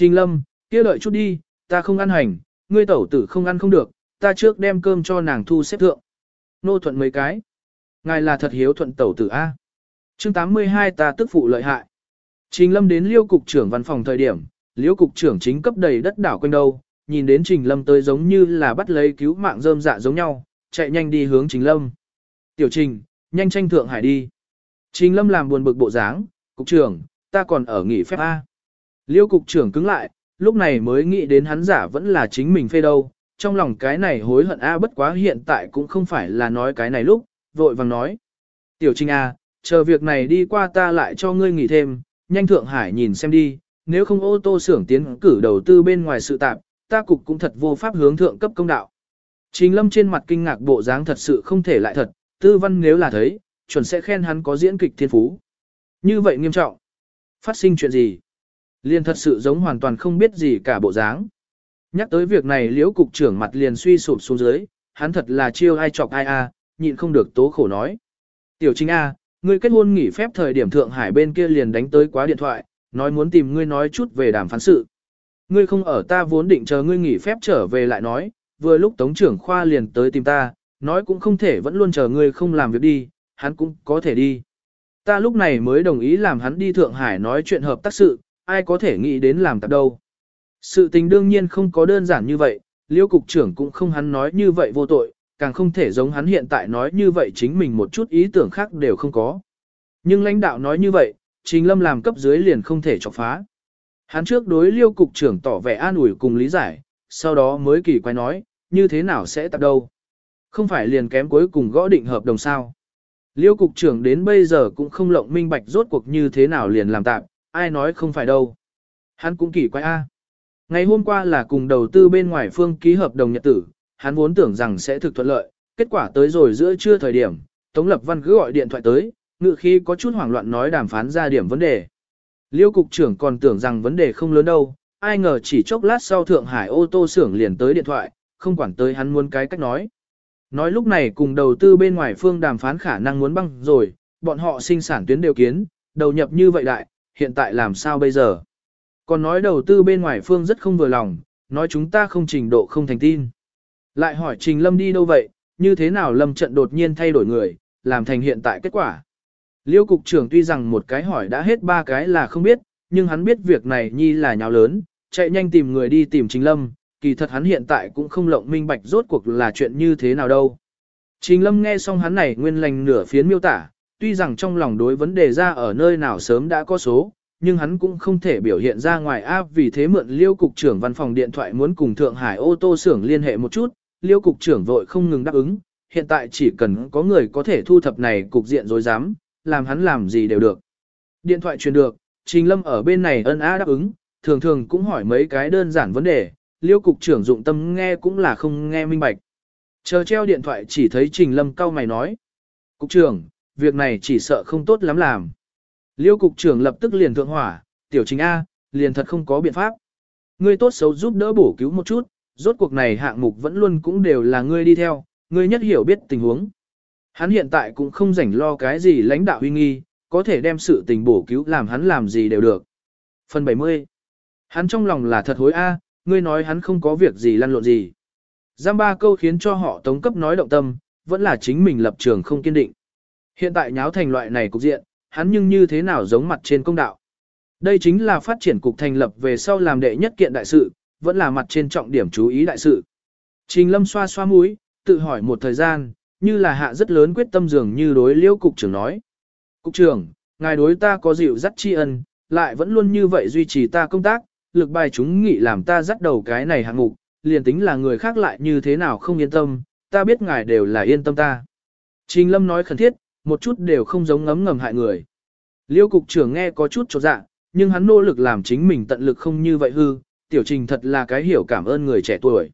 Trình lâm, kia đợi chút đi, ta không ăn hành, ngươi tẩu tử không ăn không được, ta trước đem cơm cho nàng thu xếp thượng. Nô thuận mấy cái. Ngài là thật hiếu thuận tẩu tử A. chương 82 ta tức phụ lợi hại. Trình lâm đến liêu cục trưởng văn phòng thời điểm, liêu cục trưởng chính cấp đầy đất đảo quanh đâu, nhìn đến trình lâm tới giống như là bắt lấy cứu mạng rơm dạ giống nhau, chạy nhanh đi hướng trình lâm. Tiểu trình, nhanh tranh thượng hải đi. Trình lâm làm buồn bực bộ dáng, cục trưởng, ta còn ở nghỉ phép A. Liêu cục trưởng cứng lại, lúc này mới nghĩ đến hắn giả vẫn là chính mình phê đâu, trong lòng cái này hối hận A à bất quá hiện tại cũng không phải là nói cái này lúc, vội vàng nói. Tiểu Trinh A, chờ việc này đi qua ta lại cho ngươi nghỉ thêm, nhanh Thượng Hải nhìn xem đi, nếu không ô tô xưởng tiến cử đầu tư bên ngoài sự tạp, ta cục cũng thật vô pháp hướng thượng cấp công đạo. Trình lâm trên mặt kinh ngạc bộ dáng thật sự không thể lại thật, tư văn nếu là thấy, chuẩn sẽ khen hắn có diễn kịch thiên phú. Như vậy nghiêm trọng. Phát sinh chuyện gì? Liền thật sự giống hoàn toàn không biết gì cả bộ dáng. Nhắc tới việc này liễu cục trưởng mặt liền suy sụp xuống dưới, hắn thật là chiêu ai chọc ai a, nhịn không được tố khổ nói. Tiểu Trinh A, ngươi kết hôn nghỉ phép thời điểm Thượng Hải bên kia liền đánh tới quá điện thoại, nói muốn tìm ngươi nói chút về đàm phán sự. Ngươi không ở ta vốn định chờ ngươi nghỉ phép trở về lại nói, vừa lúc tống trưởng khoa liền tới tìm ta, nói cũng không thể vẫn luôn chờ ngươi không làm việc đi, hắn cũng có thể đi. Ta lúc này mới đồng ý làm hắn đi Thượng Hải nói chuyện hợp tác sự, ai có thể nghĩ đến làm tạp đâu. Sự tình đương nhiên không có đơn giản như vậy, liêu cục trưởng cũng không hắn nói như vậy vô tội, càng không thể giống hắn hiện tại nói như vậy chính mình một chút ý tưởng khác đều không có. Nhưng lãnh đạo nói như vậy, Trình Lâm làm cấp dưới liền không thể chọc phá. Hắn trước đối liêu cục trưởng tỏ vẻ an ủi cùng lý giải, sau đó mới kỳ quay nói, như thế nào sẽ tập đâu. Không phải liền kém cuối cùng gõ định hợp đồng sao. Liêu cục trưởng đến bây giờ cũng không lộng minh bạch rốt cuộc như thế nào liền làm tạm, ai nói không phải đâu. Hắn cũng kỳ quái a. Ngày hôm qua là cùng đầu tư bên ngoài phương ký hợp đồng nhật tử, hắn vốn tưởng rằng sẽ thực thuận lợi, kết quả tới rồi giữa trưa thời điểm, Tống Lập Văn cứ gọi điện thoại tới, ngự khi có chút hoảng loạn nói đàm phán ra điểm vấn đề. Liêu cục trưởng còn tưởng rằng vấn đề không lớn đâu, ai ngờ chỉ chốc lát sau Thượng Hải ô tô xưởng liền tới điện thoại, không quản tới hắn muốn cái cách nói. Nói lúc này cùng đầu tư bên ngoài phương đàm phán khả năng muốn băng rồi, bọn họ sinh sản tuyến đều kiến, đầu nhập như vậy đại, hiện tại làm sao bây giờ? Còn nói đầu tư bên ngoài phương rất không vừa lòng, nói chúng ta không trình độ không thành tin. Lại hỏi Trình Lâm đi đâu vậy, như thế nào Lâm trận đột nhiên thay đổi người, làm thành hiện tại kết quả. Liêu cục trưởng tuy rằng một cái hỏi đã hết ba cái là không biết, nhưng hắn biết việc này nhi là nhào lớn, chạy nhanh tìm người đi tìm Trình Lâm, kỳ thật hắn hiện tại cũng không lộng minh bạch rốt cuộc là chuyện như thế nào đâu. Trình Lâm nghe xong hắn này nguyên lành nửa phiến miêu tả, tuy rằng trong lòng đối vấn đề ra ở nơi nào sớm đã có số, nhưng hắn cũng không thể biểu hiện ra ngoài áp vì thế mượn liêu cục trưởng văn phòng điện thoại muốn cùng Thượng Hải ô tô xưởng liên hệ một chút, liêu cục trưởng vội không ngừng đáp ứng, hiện tại chỉ cần có người có thể thu thập này cục diện rồi dám, làm hắn làm gì đều được. Điện thoại truyền được, Trình Lâm ở bên này ân á đáp ứng, thường thường cũng hỏi mấy cái đơn giản vấn đề, liêu cục trưởng dụng tâm nghe cũng là không nghe minh bạch. Chờ treo điện thoại chỉ thấy Trình Lâm cau mày nói. Cục trưởng, việc này chỉ sợ không tốt lắm làm. Liêu cục trưởng lập tức liền thượng hỏa, tiểu chính A, liền thật không có biện pháp. Ngươi tốt xấu giúp đỡ bổ cứu một chút, rốt cuộc này hạng mục vẫn luôn cũng đều là ngươi đi theo, ngươi nhất hiểu biết tình huống. Hắn hiện tại cũng không rảnh lo cái gì lãnh đạo huy nghi, có thể đem sự tình bổ cứu làm hắn làm gì đều được. Phần 70 Hắn trong lòng là thật hối A, ngươi nói hắn không có việc gì lăn lộn gì. Giam ba câu khiến cho họ tống cấp nói động tâm, vẫn là chính mình lập trường không kiên định. Hiện tại nháo thành loại này cục diện, hắn nhưng như thế nào giống mặt trên công đạo. Đây chính là phát triển cục thành lập về sau làm đệ nhất kiện đại sự, vẫn là mặt trên trọng điểm chú ý đại sự. Trình lâm xoa xoa mũi, tự hỏi một thời gian, như là hạ rất lớn quyết tâm dường như đối liêu cục trưởng nói. Cục trưởng, ngài đối ta có dịu dắt tri ân, lại vẫn luôn như vậy duy trì ta công tác, lực bài chúng nghị làm ta dắt đầu cái này hạng mục, liền tính là người khác lại như thế nào không yên tâm, ta biết ngài đều là yên tâm ta. Trình lâm nói khẩn thiết, một chút đều không giống ngấm ngầm hại người. Liêu cục trưởng nghe có chút chột dạ, nhưng hắn nỗ lực làm chính mình tận lực không như vậy hư, tiểu trình thật là cái hiểu cảm ơn người trẻ tuổi.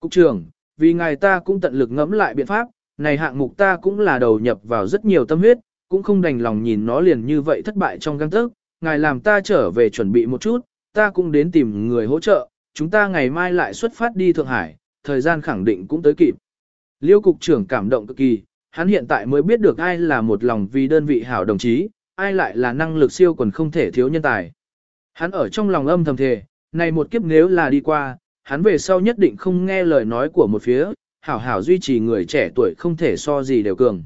Cục trưởng, vì ngài ta cũng tận lực ngẫm lại biện pháp, này hạng mục ta cũng là đầu nhập vào rất nhiều tâm huyết, cũng không đành lòng nhìn nó liền như vậy thất bại trong găng tức, ngài làm ta trở về chuẩn bị một chút, ta cũng đến tìm người hỗ trợ, chúng ta ngày mai lại xuất phát đi Thượng Hải, thời gian khẳng định cũng tới kịp. Liêu cục trưởng cảm động cực kỳ, hắn hiện tại mới biết được ai là một lòng vì đơn vị hảo đồng chí, ai lại là năng lực siêu quần không thể thiếu nhân tài. Hắn ở trong lòng âm thầm thề, Này một kiếp nếu là đi qua, hắn về sau nhất định không nghe lời nói của một phía, hảo hảo duy trì người trẻ tuổi không thể so gì đều cường.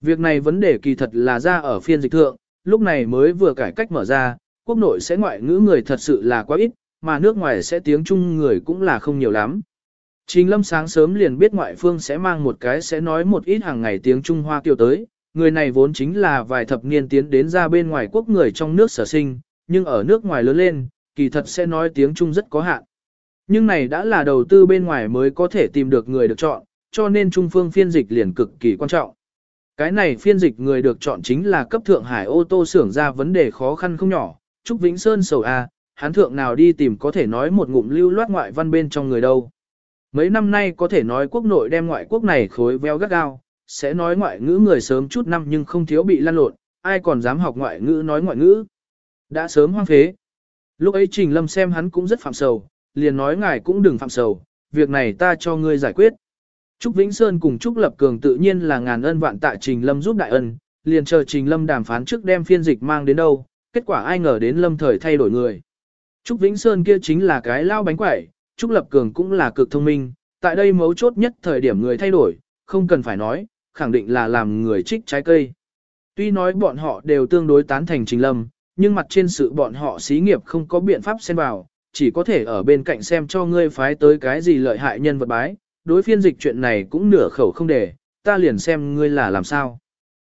Việc này vấn đề kỳ thật là ra ở phiên dịch thượng, lúc này mới vừa cải cách mở ra, quốc nội sẽ ngoại ngữ người thật sự là quá ít, mà nước ngoài sẽ tiếng Trung người cũng là không nhiều lắm. Trình lâm sáng sớm liền biết ngoại phương sẽ mang một cái sẽ nói một ít hàng ngày tiếng Trung Hoa kiều tới, người này vốn chính là vài thập niên tiến đến ra bên ngoài quốc người trong nước sở sinh, nhưng ở nước ngoài lớn lên, kỳ thật sẽ nói tiếng Trung rất có hạn. Nhưng này đã là đầu tư bên ngoài mới có thể tìm được người được chọn, cho nên Trung phương phiên dịch liền cực kỳ quan trọng. Cái này phiên dịch người được chọn chính là cấp Thượng Hải ô tô xưởng ra vấn đề khó khăn không nhỏ, Trúc Vĩnh Sơn sầu à, A, hắn thượng nào đi tìm có thể nói một ngụm lưu loát ngoại văn bên trong người đâu. Mấy năm nay có thể nói quốc nội đem ngoại quốc này khối veo gắt gao, sẽ nói ngoại ngữ người sớm chút năm nhưng không thiếu bị lan lộn, ai còn dám học ngoại ngữ nói ngoại ngữ. Đã sớm hoang phế. Lúc ấy Trình Lâm xem hắn cũng rất phạm sầu, liền nói ngài cũng đừng phạm sầu, việc này ta cho ngươi giải quyết. Trúc Vĩnh Sơn cùng Trúc Lập Cường tự nhiên là ngàn ân vạn tạ Trình Lâm giúp đại ân, liền chờ Trình Lâm đàm phán trước đem phiên dịch mang đến đâu, kết quả ai ngờ đến Lâm thời thay đổi người. Trúc Vĩnh Sơn kia chính là cái lao bánh quẩy, Trúc Lập Cường cũng là cực thông minh, tại đây mấu chốt nhất thời điểm người thay đổi, không cần phải nói, khẳng định là làm người trích trái cây. Tuy nói bọn họ đều tương đối tán thành Trình Lâm, nhưng mặt trên sự bọn họ xí nghiệp không có biện pháp xen vào, chỉ có thể ở bên cạnh xem cho ngươi phái tới cái gì lợi hại nhân vật bái, đối phiên dịch chuyện này cũng nửa khẩu không để, ta liền xem ngươi là làm sao.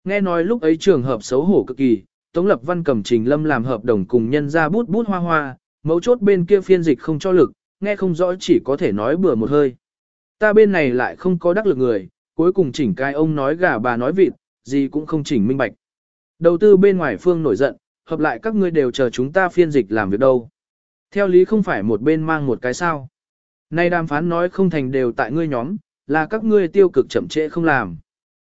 Nghe nói lúc ấy trường hợp xấu hổ cực kỳ, Tống Lập Văn cầm Trình Lâm làm hợp đồng cùng nhân ra bút bút hoa hoa, mấu chốt bên kia phiên dịch không cho lực, nghe không rõ chỉ có thể nói bừa một hơi. Ta bên này lại không có đắc lực người, cuối cùng chỉnh cái ông nói gà bà nói vịt, gì cũng không chỉnh minh bạch. Đầu tư bên ngoài phương nổi giận, hợp lại các ngươi đều chờ chúng ta phiên dịch làm việc đâu. Theo lý không phải một bên mang một cái sao. Nay đàm phán nói không thành đều tại ngươi nhóm, là các ngươi tiêu cực chậm trễ không làm.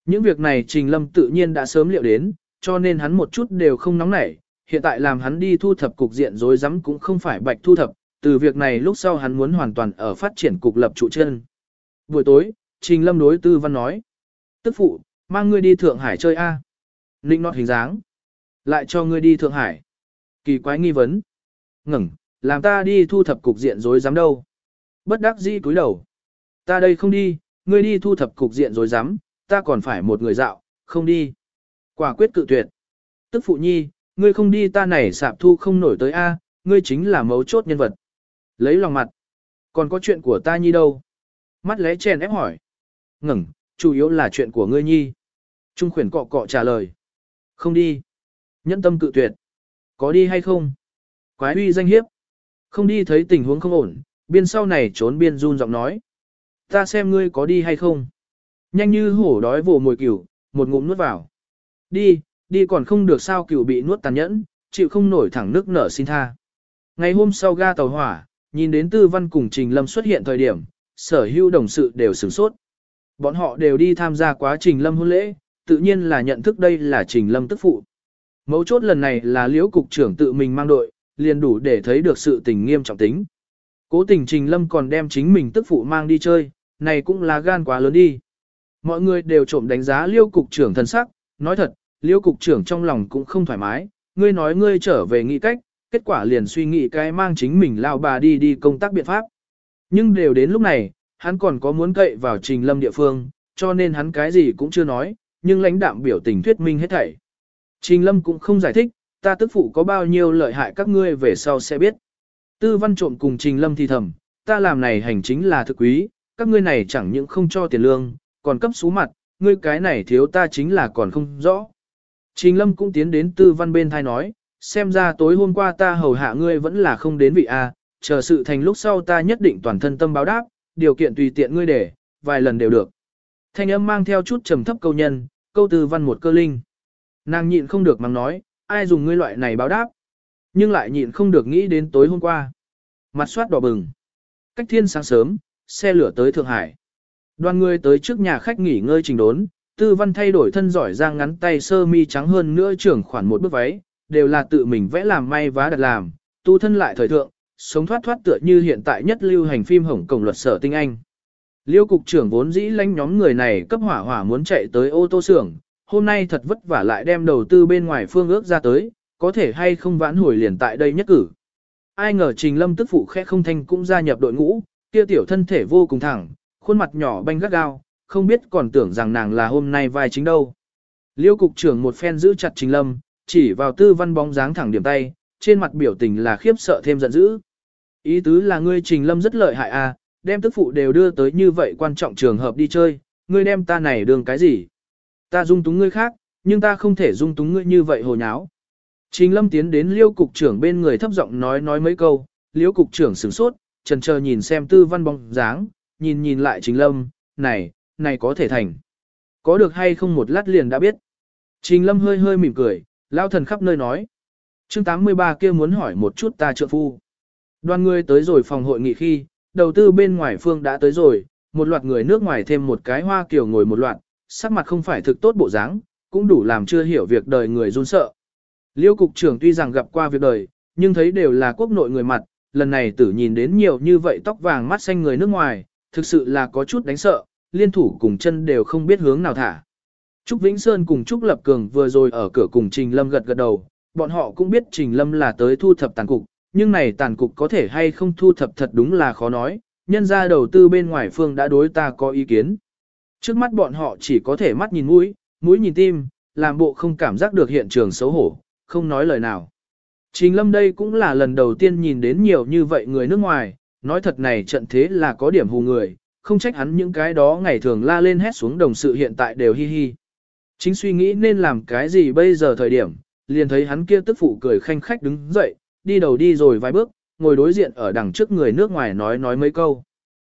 Những việc này Trình Lâm tự nhiên đã sớm liệu đến, cho nên hắn một chút đều không nóng nảy, hiện tại làm hắn đi thu thập cục diện rối rắm cũng không phải bạch thu thập, từ việc này lúc sau hắn muốn hoàn toàn ở phát triển cục lập trụ chân. Buổi tối, Trình Lâm đối Tư Văn nói, tức phụ, mang ngươi đi Thượng Hải chơi a. Ninh nọt hình dáng. Lại cho ngươi đi Thượng Hải. Kỳ quái nghi vấn. Ngừng, làm ta đi thu thập cục diện rối rắm đâu. Bất đắc dĩ cúi đầu. Ta đây không đi, ngươi đi thu thập cục diện rối rắm, ta còn phải một người dạo, không đi. Quả quyết cự tuyệt. Tức phụ nhi, ngươi không đi ta này sạp thu không nổi tới A, ngươi chính là mấu chốt nhân vật. Lấy lòng mặt. Còn có chuyện của ta nhi đâu? Mắt lẽ chèn ép hỏi. Ngừng, chủ yếu là chuyện của ngươi nhi. Trung khuyển cọ cọ trả lời. Không đi. Nhẫn tâm cự tuyệt. Có đi hay không? Quái uy danh hiếp. Không đi thấy tình huống không ổn, biên sau này trốn biên run giọng nói. Ta xem ngươi có đi hay không? Nhanh như hổ đói vồ mồi cừu, một ngụm nuốt vào. Đi, đi còn không được sao cừu bị nuốt tàn nhẫn, chịu không nổi thẳng nước nở xin tha. Ngày hôm sau ga tàu hỏa, nhìn đến tư văn cùng Trình Lâm xuất hiện thời điểm, sở hữu đồng sự đều sửng sốt. Bọn họ đều đi tham gia quá Trình Lâm hôn lễ, tự nhiên là nhận thức đây là Trình Lâm tức phụ. Mấu chốt lần này là liễu cục trưởng tự mình mang đội, liền đủ để thấy được sự tình nghiêm trọng tính. Cố tình Trình Lâm còn đem chính mình tức phụ mang đi chơi, này cũng là gan quá lớn đi. Mọi người đều trộm đánh giá liêu cục trưởng thân sắc, nói thật, liêu cục trưởng trong lòng cũng không thoải mái, ngươi nói ngươi trở về nghĩ cách, kết quả liền suy nghĩ cái mang chính mình lao bà đi đi công tác biện pháp. Nhưng đều đến lúc này, hắn còn có muốn cậy vào trình lâm địa phương, cho nên hắn cái gì cũng chưa nói, nhưng lãnh đạm biểu tình thuyết minh hết thảy. Trình lâm cũng không giải thích, ta tức phụ có bao nhiêu lợi hại các ngươi về sau sẽ biết. Tư văn trộm cùng trình lâm thì thầm, ta làm này hành chính là thực quý, các ngươi này chẳng những không cho tiền lương, còn cấp số mặt, ngươi cái này thiếu ta chính là còn không rõ. Trình lâm cũng tiến đến tư văn bên thai nói, xem ra tối hôm qua ta hầu hạ ngươi vẫn là không đến vị A, chờ sự thành lúc sau ta nhất định toàn thân tâm báo đáp, điều kiện tùy tiện ngươi để, vài lần đều được. Thanh âm mang theo chút trầm thấp câu nhân, câu tư văn một cơ linh. Nàng nhịn không được mắng nói, ai dùng ngươi loại này báo đáp. Nhưng lại nhịn không được nghĩ đến tối hôm qua. Mặt soát đỏ bừng. Cách thiên sáng sớm, xe lửa tới Thượng Hải. Đoàn người tới trước nhà khách nghỉ ngơi trình đốn, tư văn thay đổi thân giỏi ra ngắn tay sơ mi trắng hơn nữa trưởng khoản một bước váy, đều là tự mình vẽ làm may vá đặt làm, tu thân lại thời thượng, sống thoát thoát tựa như hiện tại nhất lưu hành phim Hồng Cổng luật sở tinh anh. Liêu cục trưởng vốn dĩ lãnh nhóm người này cấp hỏa hỏa muốn chạy tới ô tô xưởng, hôm nay thật vất vả lại đem đầu tư bên ngoài phương ước ra tới, có thể hay không vãn hồi liền tại đây nhất cử. ai ngờ Trình Lâm tức phụ khẽ không thanh cũng gia nhập đội ngũ, kia tiểu thân thể vô cùng thẳng, khuôn mặt nhỏ banh gắt gao, không biết còn tưởng rằng nàng là hôm nay vai chính đâu. Liêu cục trưởng một phen giữ chặt Trình Lâm, chỉ vào tư văn bóng dáng thẳng điểm tay, trên mặt biểu tình là khiếp sợ thêm giận dữ. Ý tứ là ngươi Trình Lâm rất lợi hại à, đem tức phụ đều đưa tới như vậy quan trọng trường hợp đi chơi, ngươi đem ta này đường cái gì? Ta dung túng ngươi khác, nhưng ta không thể dung túng ngươi như vậy hồ nháo. Trình Lâm tiến đến Liêu cục trưởng bên người thấp giọng nói nói mấy câu, Liêu cục trưởng sửng sốt, trần chờ nhìn xem tư văn bóng dáng, nhìn nhìn lại Trình Lâm, này, này có thể thành. Có được hay không một lát liền đã biết. Trình Lâm hơi hơi mỉm cười, lao thần khắp nơi nói. chương 83 kia muốn hỏi một chút ta trợ phu. Đoàn người tới rồi phòng hội nghị khi, đầu tư bên ngoài phương đã tới rồi, một loạt người nước ngoài thêm một cái hoa kiểu ngồi một loạt, sắc mặt không phải thực tốt bộ dáng, cũng đủ làm chưa hiểu việc đời người run sợ. Liêu cục trưởng tuy rằng gặp qua việc đời, nhưng thấy đều là quốc nội người mặt, lần này tử nhìn đến nhiều như vậy tóc vàng mắt xanh người nước ngoài, thực sự là có chút đánh sợ, liên thủ cùng chân đều không biết hướng nào thả. Trúc Vĩnh Sơn cùng Trúc Lập Cường vừa rồi ở cửa cùng Trình Lâm gật gật đầu, bọn họ cũng biết Trình Lâm là tới thu thập tàn cục, nhưng này tàn cục có thể hay không thu thập thật đúng là khó nói, nhân ra đầu tư bên ngoài phương đã đối ta có ý kiến. Trước mắt bọn họ chỉ có thể mắt nhìn mũi, mũi nhìn tim, làm bộ không cảm giác được hiện trường xấu hổ, không nói lời nào. Trình Lâm đây cũng là lần đầu tiên nhìn đến nhiều như vậy người nước ngoài, nói thật này trận thế là có điểm hù người, không trách hắn những cái đó ngày thường la lên hét xuống đồng sự hiện tại đều hi hi. Chính suy nghĩ nên làm cái gì bây giờ thời điểm, liền thấy hắn kia tức phụ cười khanh khách đứng dậy, đi đầu đi rồi vài bước, ngồi đối diện ở đằng trước người nước ngoài nói nói mấy câu.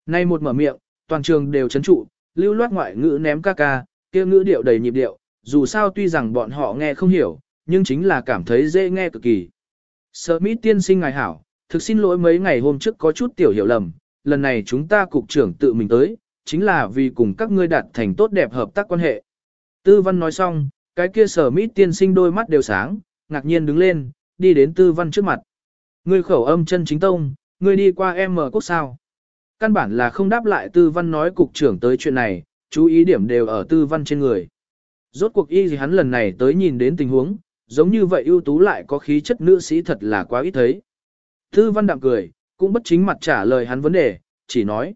Nay một mở miệng, toàn trường đều chấn trụ, lưu loát ngoại ngữ ném ca ca, kia ngữ điệu đầy nhịp điệu, dù sao tuy rằng bọn họ nghe không hiểu, nhưng chính là cảm thấy dễ nghe cực kỳ. Smith tiên sinh ngài hảo, thực xin lỗi mấy ngày hôm trước có chút tiểu hiểu lầm, lần này chúng ta cục trưởng tự mình tới, chính là vì cùng các ngươi đạt thành tốt đẹp hợp tác quan hệ. Tư văn nói xong, cái kia sở mít tiên sinh đôi mắt đều sáng, ngạc nhiên đứng lên, đi đến tư văn trước mặt. Ngươi khẩu âm chân chính tông, ngươi đi qua em mở quốc sao. Căn bản là không đáp lại tư văn nói cục trưởng tới chuyện này, chú ý điểm đều ở tư văn trên người. Rốt cuộc y gì hắn lần này tới nhìn đến tình huống, giống như vậy ưu tú lại có khí chất nữ sĩ thật là quá ít thấy. Tư văn đạm cười, cũng bất chính mặt trả lời hắn vấn đề, chỉ nói.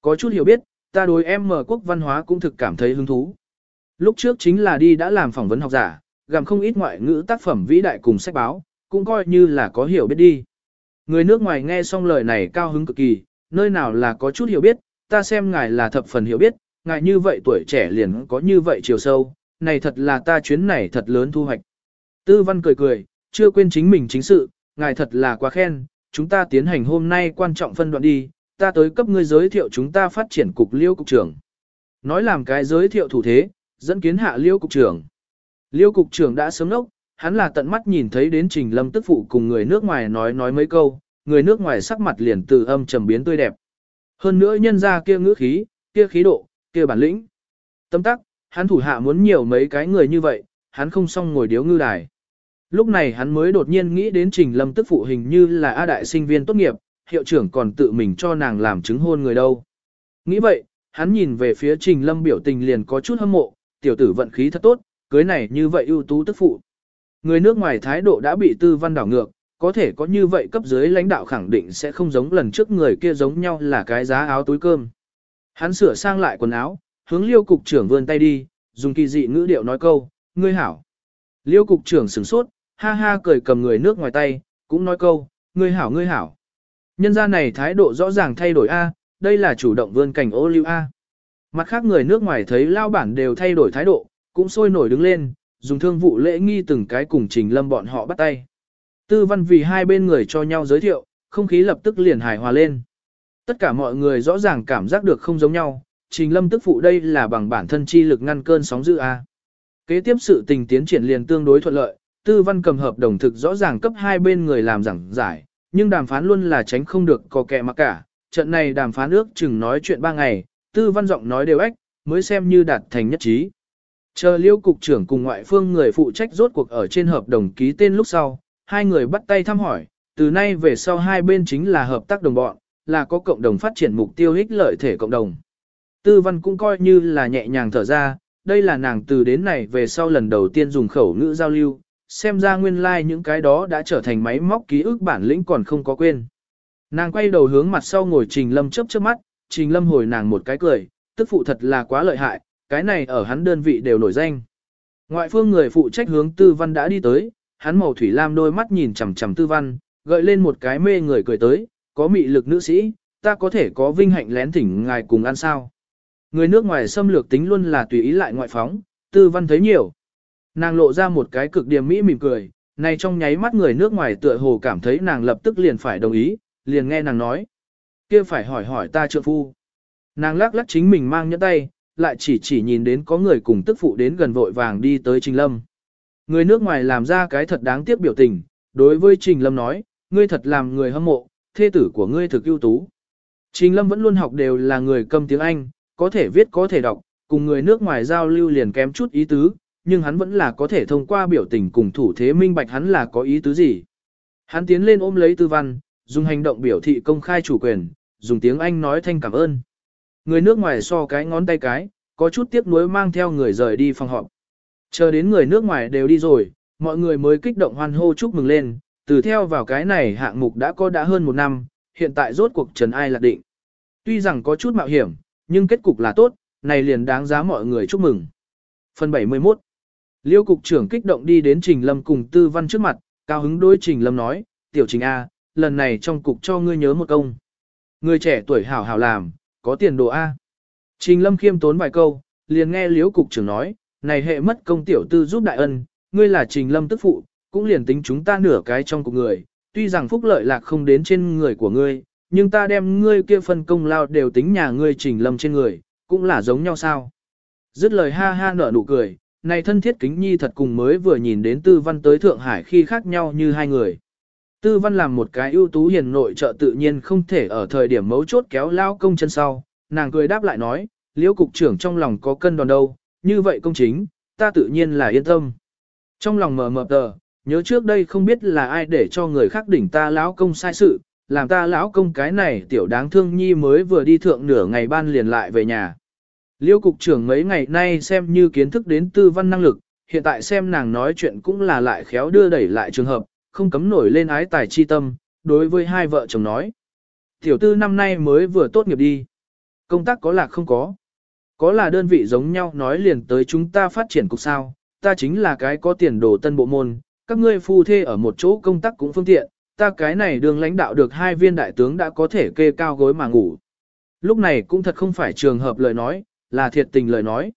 Có chút hiểu biết, ta đối em mở quốc văn hóa cũng thực cảm thấy hứng thú. Lúc trước chính là đi đã làm phỏng vấn học giả, gặm không ít ngoại ngữ tác phẩm vĩ đại cùng sách báo, cũng coi như là có hiểu biết đi. Người nước ngoài nghe xong lời này cao hứng cực kỳ, nơi nào là có chút hiểu biết, ta xem ngài là thập phần hiểu biết, ngài như vậy tuổi trẻ liền có như vậy chiều sâu, này thật là ta chuyến này thật lớn thu hoạch. Tư văn cười cười, chưa quên chính mình chính sự, ngài thật là quá khen, chúng ta tiến hành hôm nay quan trọng phân đoạn đi, ta tới cấp ngươi giới thiệu chúng ta phát triển cục liêu cục trưởng. Nói làm cái giới thiệu thủ thế, dẫn kiến hạ liêu cục trưởng. Liêu cục trưởng đã sớm nốc, hắn là tận mắt nhìn thấy đến trình lâm tức phụ cùng người nước ngoài nói nói mấy câu, người nước ngoài sắc mặt liền từ âm trầm biến tươi đẹp. Hơn nữa nhân ra kia ngữ khí, kia khí độ, kia bản lĩnh. Tâm tắc, hắn thủ hạ muốn nhiều mấy cái người như vậy, hắn không xong ngồi điếu ngư đài. Lúc này hắn mới đột nhiên nghĩ đến trình lâm tức phụ hình như là A đại sinh viên tốt nghiệp, hiệu trưởng còn tự mình cho nàng làm chứng hôn người đâu. Nghĩ vậy, hắn nhìn về phía trình lâm biểu tình liền có chút hâm mộ, tiểu tử vận khí thật tốt, cưới này như vậy ưu tú tức phụ. Người nước ngoài thái độ đã bị tư văn đảo ngược, có thể có như vậy cấp dưới lãnh đạo khẳng định sẽ không giống lần trước người kia giống nhau là cái giá áo túi cơm. Hắn sửa sang lại quần áo, hướng liêu cục trưởng vươn tay đi, dùng kỳ dị ngữ điệu nói câu, ngươi hảo. Liêu cục trưởng sửng sốt, ha ha cười cầm người nước ngoài tay, cũng nói câu, ngươi hảo ngươi hảo. Nhân gia này thái độ rõ ràng thay đổi A, đây là chủ động vươn cảnh ô liu A. Mặt khác người nước ngoài thấy lao bản đều thay đổi thái độ, cũng sôi nổi đứng lên, dùng thương vụ lễ nghi từng cái cùng trình lâm bọn họ bắt tay. Tư văn vì hai bên người cho nhau giới thiệu, không khí lập tức liền hài hòa lên. Tất cả mọi người rõ ràng cảm giác được không giống nhau, trình lâm tức phụ đây là bằng bản thân chi lực ngăn cơn sóng dữ A. Kế tiếp sự tình tiến triển liền tương đối thuận lợi, tư văn cầm hợp đồng thực rõ ràng cấp hai bên người làm giảng giải, nhưng đàm phán luôn là tránh không được có kẻ mặc cả. Trận này đàm phán ước chừng nói chuyện ba ngày, tư văn giọng nói đều ếch, mới xem như đạt thành nhất trí. Chờ liêu cục trưởng cùng ngoại phương người phụ trách rốt cuộc ở trên hợp đồng ký tên lúc sau, hai người bắt tay thăm hỏi, từ nay về sau hai bên chính là hợp tác đồng bọn, là có cộng đồng phát triển mục tiêu ích lợi thể cộng đồng. Tư văn cũng coi như là nhẹ nhàng thở ra, đây là nàng từ đến này về sau lần đầu tiên dùng khẩu ngữ giao lưu, xem ra nguyên lai like những cái đó đã trở thành máy móc ký ức bản lĩnh còn không có quên. Nàng quay đầu hướng mặt sau ngồi Trình Lâm chớp chớp mắt, Trình Lâm hồi nàng một cái cười, tức phụ thật là quá lợi hại, cái này ở hắn đơn vị đều nổi danh. Ngoại phương người phụ trách hướng Tư Văn đã đi tới, hắn màu thủy lam đôi mắt nhìn chằm chằm Tư Văn, gợi lên một cái mê người cười tới, có mị lực nữ sĩ, ta có thể có vinh hạnh lén thỉnh ngài cùng ăn sao. Người nước ngoài xâm lược tính luôn là tùy ý lại ngoại phóng, Tư Văn thấy nhiều. Nàng lộ ra một cái cực điểm mỹ mỉm cười, này trong nháy mắt người nước ngoài tựa hồ cảm thấy nàng lập tức liền phải đồng ý, liền nghe nàng nói kia phải hỏi hỏi ta trượng phu. Nàng lắc lắc chính mình mang nhẫn tay, lại chỉ chỉ nhìn đến có người cùng tức phụ đến gần vội vàng đi tới Trình Lâm. Người nước ngoài làm ra cái thật đáng tiếc biểu tình, đối với Trình Lâm nói, ngươi thật làm người hâm mộ, thê tử của ngươi thực ưu tú. Trình Lâm vẫn luôn học đều là người cầm tiếng Anh, có thể viết có thể đọc, cùng người nước ngoài giao lưu liền kém chút ý tứ, nhưng hắn vẫn là có thể thông qua biểu tình cùng thủ thế minh bạch hắn là có ý tứ gì. Hắn tiến lên ôm lấy tư văn, dùng hành động biểu thị công khai chủ quyền, dùng tiếng Anh nói thanh cảm ơn. Người nước ngoài so cái ngón tay cái, có chút tiếc nuối mang theo người rời đi phòng họp. Chờ đến người nước ngoài đều đi rồi, mọi người mới kích động hoan hô chúc mừng lên, từ theo vào cái này hạng mục đã có đã hơn một năm, hiện tại rốt cuộc trần ai lạc định. Tuy rằng có chút mạo hiểm, nhưng kết cục là tốt, này liền đáng giá mọi người chúc mừng. Phần 71 Liêu cục trưởng kích động đi đến Trình Lâm cùng Tư Văn trước mặt, cao hứng đối Trình Lâm nói, tiểu Trình A, lần này trong cục cho ngươi nhớ một công. Người trẻ tuổi hảo hảo làm, có tiền đồ A. Trình Lâm khiêm tốn vài câu, liền nghe Liễu cục trưởng nói, này hệ mất công tiểu tư giúp đại ân, ngươi là Trình Lâm tức phụ, cũng liền tính chúng ta nửa cái trong cục người, tuy rằng phúc lợi lạc không đến trên người của ngươi, nhưng ta đem ngươi kia phân công lao đều tính nhà ngươi Trình Lâm trên người, cũng là giống nhau sao. Dứt lời ha ha nở nụ cười, này thân thiết kính nhi thật cùng mới vừa nhìn đến tư văn tới Thượng Hải khi khác nhau như hai người. Tư văn làm một cái ưu tú hiền nội trợ tự nhiên không thể ở thời điểm mấu chốt kéo lao công chân sau, nàng cười đáp lại nói, liễu cục trưởng trong lòng có cân đòn đâu, như vậy công chính, ta tự nhiên là yên tâm. Trong lòng mờ mờ tờ, nhớ trước đây không biết là ai để cho người khác đỉnh ta lão công sai sự, làm ta lão công cái này tiểu đáng thương nhi mới vừa đi thượng nửa ngày ban liền lại về nhà. Liêu cục trưởng mấy ngày nay xem như kiến thức đến tư văn năng lực, hiện tại xem nàng nói chuyện cũng là lại khéo đưa đẩy lại trường hợp, không cấm nổi lên ái tài chi tâm, đối với hai vợ chồng nói. Tiểu tư năm nay mới vừa tốt nghiệp đi. Công tác có là không có. Có là đơn vị giống nhau nói liền tới chúng ta phát triển cục sao, ta chính là cái có tiền đồ tân bộ môn, các ngươi phu thê ở một chỗ công tác cũng phương tiện, ta cái này đường lãnh đạo được hai viên đại tướng đã có thể kê cao gối mà ngủ. Lúc này cũng thật không phải trường hợp lời nói, là thiệt tình lời nói.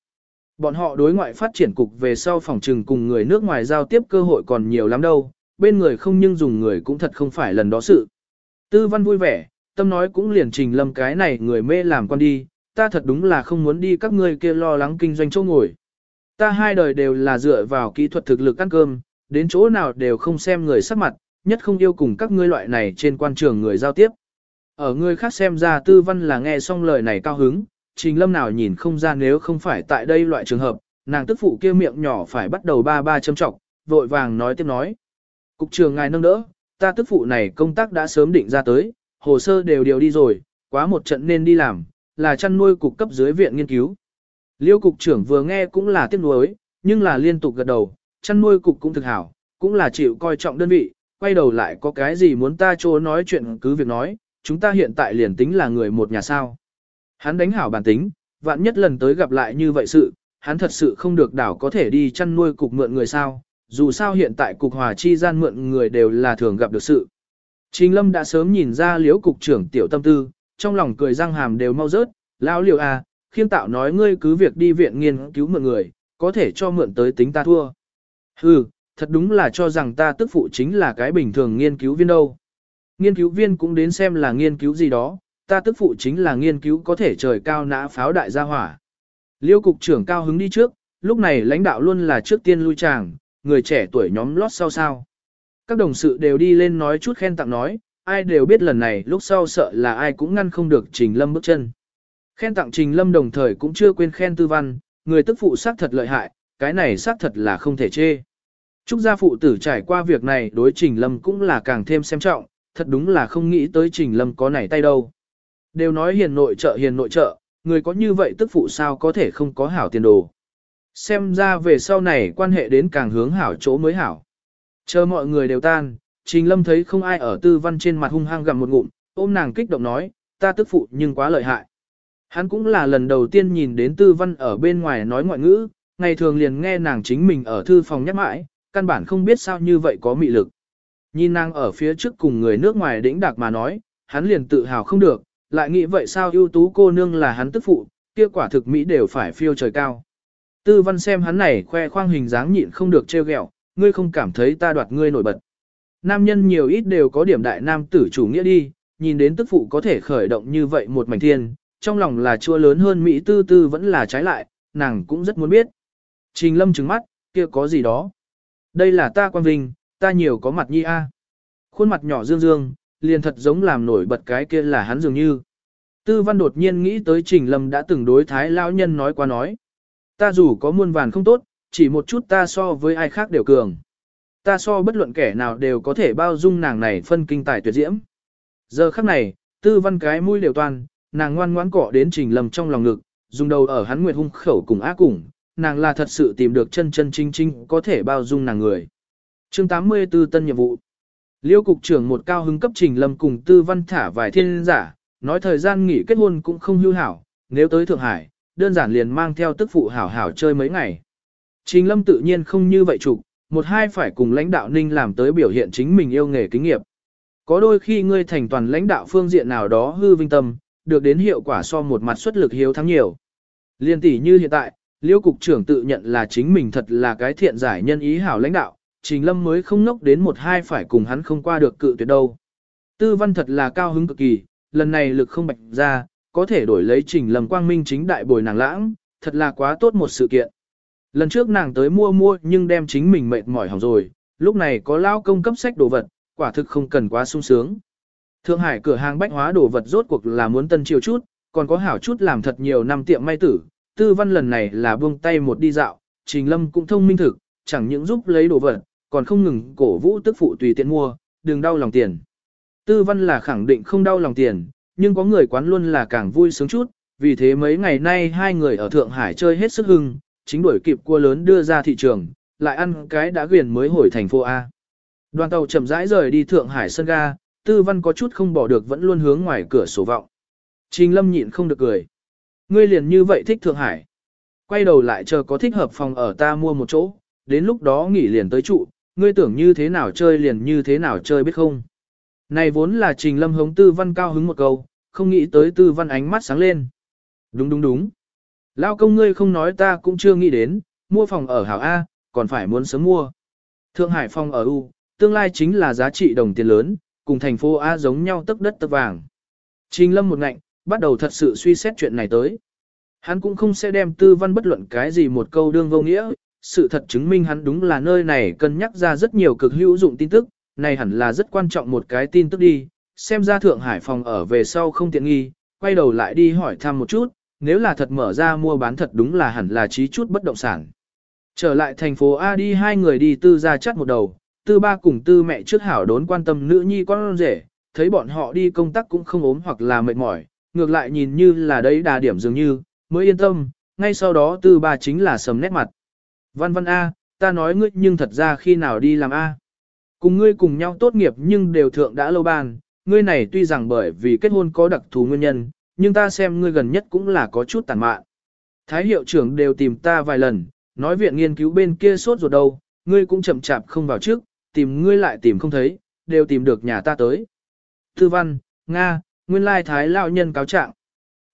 Bọn họ đối ngoại phát triển cục về sau phòng trừng cùng người nước ngoài giao tiếp cơ hội còn nhiều lắm đâu, bên người không nhưng dùng người cũng thật không phải lần đó sự. Tư văn vui vẻ, tâm nói cũng liền trình lâm cái này người mê làm con đi, ta thật đúng là không muốn đi các ngươi kia lo lắng kinh doanh chỗ ngồi. Ta hai đời đều là dựa vào kỹ thuật thực lực ăn cơm, đến chỗ nào đều không xem người sắc mặt, nhất không yêu cùng các ngươi loại này trên quan trường người giao tiếp. Ở người khác xem ra tư văn là nghe xong lời này cao hứng, trình lâm nào nhìn không ra nếu không phải tại đây loại trường hợp, nàng tức phụ kia miệng nhỏ phải bắt đầu ba ba châm trọng, vội vàng nói tiếp nói. Cục trường ngài nâng đỡ, ta tức phụ này công tác đã sớm định ra tới, hồ sơ đều điều đi rồi, quá một trận nên đi làm, là chăn nuôi cục cấp dưới viện nghiên cứu. Liêu cục trưởng vừa nghe cũng là tiếc nuối, nhưng là liên tục gật đầu, chăn nuôi cục cũng thực hảo, cũng là chịu coi trọng đơn vị, quay đầu lại có cái gì muốn ta chỗ nói chuyện cứ việc nói, chúng ta hiện tại liền tính là người một nhà sao. Hắn đánh hảo bản tính, vạn nhất lần tới gặp lại như vậy sự, hắn thật sự không được đảo có thể đi chăn nuôi cục mượn người sao, dù sao hiện tại cục hòa chi gian mượn người đều là thường gặp được sự. Trình Lâm đã sớm nhìn ra liễu cục trưởng tiểu tâm tư, trong lòng cười răng hàm đều mau rớt, lão liều à, khiêm tạo nói ngươi cứ việc đi viện nghiên cứu mượn người, có thể cho mượn tới tính ta thua. Hừ, thật đúng là cho rằng ta tức phụ chính là cái bình thường nghiên cứu viên đâu. Nghiên cứu viên cũng đến xem là nghiên cứu gì đó, ta tức phụ chính là nghiên cứu có thể trời cao nã pháo đại gia hỏa. Liêu cục trưởng cao hứng đi trước, lúc này lãnh đạo luôn là trước tiên lui chàng người trẻ tuổi nhóm lót sau sao. Các đồng sự đều đi lên nói chút khen tặng nói, ai đều biết lần này lúc sau sợ là ai cũng ngăn không được Trình Lâm bước chân. Khen tặng Trình Lâm đồng thời cũng chưa quên khen tư văn, người tức phụ xác thật lợi hại, cái này xác thật là không thể chê. Trúc gia phụ tử trải qua việc này đối Trình Lâm cũng là càng thêm xem trọng, thật đúng là không nghĩ tới Trình Lâm có nảy tay đâu. Đều nói hiền nội trợ hiền nội trợ, người có như vậy tức phụ sao có thể không có hảo tiền đồ. Xem ra về sau này quan hệ đến càng hướng hảo chỗ mới hảo. Chờ mọi người đều tan, Trình Lâm thấy không ai ở tư văn trên mặt hung hăng gặm một ngụm, ôm nàng kích động nói, ta tức phụ nhưng quá lợi hại. Hắn cũng là lần đầu tiên nhìn đến tư văn ở bên ngoài nói ngoại ngữ, ngày thường liền nghe nàng chính mình ở thư phòng nhắc mãi, căn bản không biết sao như vậy có mị lực. Nhìn nàng ở phía trước cùng người nước ngoài đĩnh đạc mà nói, hắn liền tự hào không được, lại nghĩ vậy sao ưu tú cô nương là hắn tức phụ, kia quả thực Mỹ đều phải phiêu trời cao. Tư văn xem hắn này khoe khoang hình dáng nhịn không được trêu ghẹo, ngươi không cảm thấy ta đoạt ngươi nổi bật. Nam nhân nhiều ít đều có điểm đại nam tử chủ nghĩa đi, nhìn đến tức phụ có thể khởi động như vậy một mảnh thiên, trong lòng là chua lớn hơn Mỹ tư tư vẫn là trái lại, nàng cũng rất muốn biết. Trình lâm trừng mắt, kia có gì đó. Đây là ta quan vinh, ta nhiều có mặt nhi a. Khuôn mặt nhỏ dương dương, liền thật giống làm nổi bật cái kia là hắn dường như. Tư văn đột nhiên nghĩ tới Trình Lâm đã từng đối thái lão nhân nói qua nói. Ta dù có muôn vàn không tốt, chỉ một chút ta so với ai khác đều cường. Ta so bất luận kẻ nào đều có thể bao dung nàng này phân kinh tài tuyệt diễm. Giờ khắc này, tư văn cái mũi đều toàn, nàng ngoan ngoãn cọ đến Trình lầm trong lòng ngực, dùng đầu ở hắn nguyệt hung khẩu cùng ác cùng, nàng là thật sự tìm được chân chân chính chính có thể bao dung nàng người. Chương 84 tân nhiệm vụ. Liêu cục trưởng một cao hứng cấp Trình Lâm cùng Tư Văn thả vài thiên giả, nói thời gian nghỉ kết hôn cũng không hưu hảo, nếu tới Thượng Hải, đơn giản liền mang theo tức phụ hảo hảo chơi mấy ngày. Trình Lâm tự nhiên không như vậy trục, một hai phải cùng lãnh đạo Ninh làm tới biểu hiện chính mình yêu nghề kinh nghiệp. Có đôi khi ngươi thành toàn lãnh đạo phương diện nào đó hư vinh tâm, được đến hiệu quả so một mặt xuất lực hiếu thắng nhiều. Liên tỷ như hiện tại, Liêu cục trưởng tự nhận là chính mình thật là cái thiện giải nhân ý hảo lãnh đạo, Trình Lâm mới không nốc đến một hai phải cùng hắn không qua được cự tuyệt đâu. Tư văn thật là cao hứng cực kỳ, lần này lực không bạch ra, có thể đổi lấy Trình Lâm quang minh chính đại bồi nàng lãng, thật là quá tốt một sự kiện. Lần trước nàng tới mua mua nhưng đem chính mình mệt mỏi hỏng rồi, lúc này có lao công cấp sách đồ vật, quả thực không cần quá sung sướng. Thượng Hải cửa hàng bách hóa đồ vật rốt cuộc là muốn tân chiều chút, còn có hảo chút làm thật nhiều năm tiệm may tử, tư văn lần này là buông tay một đi dạo, Trình Lâm cũng thông minh thực, chẳng những giúp lấy đồ vật, còn không ngừng cổ vũ tức phụ tùy tiện mua, đừng đau lòng tiền. Tư văn là khẳng định không đau lòng tiền, nhưng có người quán luôn là càng vui sướng chút, vì thế mấy ngày nay hai người ở Thượng Hải chơi hết sức hưng, chính đuổi kịp cua lớn đưa ra thị trường, lại ăn cái đã quyền mới hồi thành phố A. Đoàn tàu chậm rãi rời đi Thượng Hải sân ga, tư văn có chút không bỏ được vẫn luôn hướng ngoài cửa sổ vọng. Trình lâm nhịn không được cười. Ngươi liền như vậy thích Thượng Hải. Quay đầu lại chờ có thích hợp phòng ở ta mua một chỗ, đến lúc đó nghỉ liền tới trụ, ngươi tưởng như thế nào chơi liền như thế nào chơi biết không. Này vốn là trình lâm hống tư văn cao hứng một câu, không nghĩ tới tư văn ánh mắt sáng lên. Đúng đúng đúng. Lao công ngươi không nói ta cũng chưa nghĩ đến, mua phòng ở hảo A, còn phải muốn sớm mua. Thượng Hải phòng ở U, tương lai chính là giá trị đồng tiền lớn, cùng thành phố A giống nhau tức đất tức vàng. Trình lâm một ngạnh, bắt đầu thật sự suy xét chuyện này tới. Hắn cũng không sẽ đem tư văn bất luận cái gì một câu đương vô nghĩa, sự thật chứng minh hắn đúng là nơi này cân nhắc ra rất nhiều cực hữu dụng tin tức, này hẳn là rất quan trọng một cái tin tức đi, xem ra Thượng Hải phòng ở về sau không tiện nghi, quay đầu lại đi hỏi thăm một chút, nếu là thật mở ra mua bán thật đúng là hẳn là trí chút bất động sản. Trở lại thành phố A đi hai người đi tư ra chắt một đầu, tư ba cùng tư mẹ trước hảo đốn quan tâm nữ nhi con rể, thấy bọn họ đi công tác cũng không ốm hoặc là mệt mỏi, ngược lại nhìn như là đấy đà điểm dường như, mới yên tâm, ngay sau đó tư ba chính là sầm nét mặt. Văn văn A, ta nói ngươi nhưng thật ra khi nào đi làm A. Cùng ngươi cùng nhau tốt nghiệp nhưng đều thượng đã lâu bàn, ngươi này tuy rằng bởi vì kết hôn có đặc thù nguyên nhân, nhưng ta xem ngươi gần nhất cũng là có chút tàn mạn. Thái hiệu trưởng đều tìm ta vài lần, nói viện nghiên cứu bên kia sốt ruột đâu, ngươi cũng chậm chạp không vào trước, tìm ngươi lại tìm không thấy, đều tìm được nhà ta tới. Tư văn, Nga, nguyên lai thái lao nhân cáo trạng.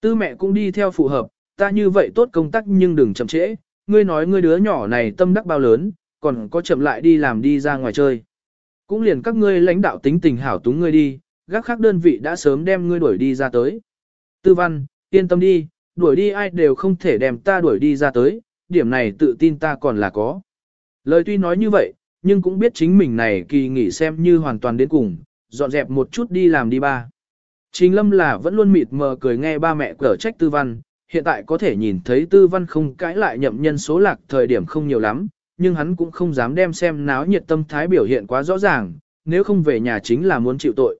Tư mẹ cũng đi theo phù hợp, ta như vậy tốt công tác nhưng đừng chậm trễ, ngươi nói ngươi đứa nhỏ này tâm đắc bao lớn, còn có chậm lại đi làm đi ra ngoài chơi. Cũng liền các ngươi lãnh đạo tính tình hảo túng ngươi đi, gác khác đơn vị đã sớm đem ngươi đuổi đi ra tới. Tư văn, yên tâm đi, đuổi đi ai đều không thể đem ta đuổi đi ra tới, điểm này tự tin ta còn là có. Lời tuy nói như vậy, nhưng cũng biết chính mình này kỳ nghỉ xem như hoàn toàn đến cùng, dọn dẹp một chút đi làm đi ba. Trình lâm là vẫn luôn mịt mờ cười nghe ba mẹ cở trách tư văn, hiện tại có thể nhìn thấy tư văn không cãi lại nhậm nhân số lạc thời điểm không nhiều lắm, nhưng hắn cũng không dám đem xem náo nhiệt tâm thái biểu hiện quá rõ ràng, nếu không về nhà chính là muốn chịu tội.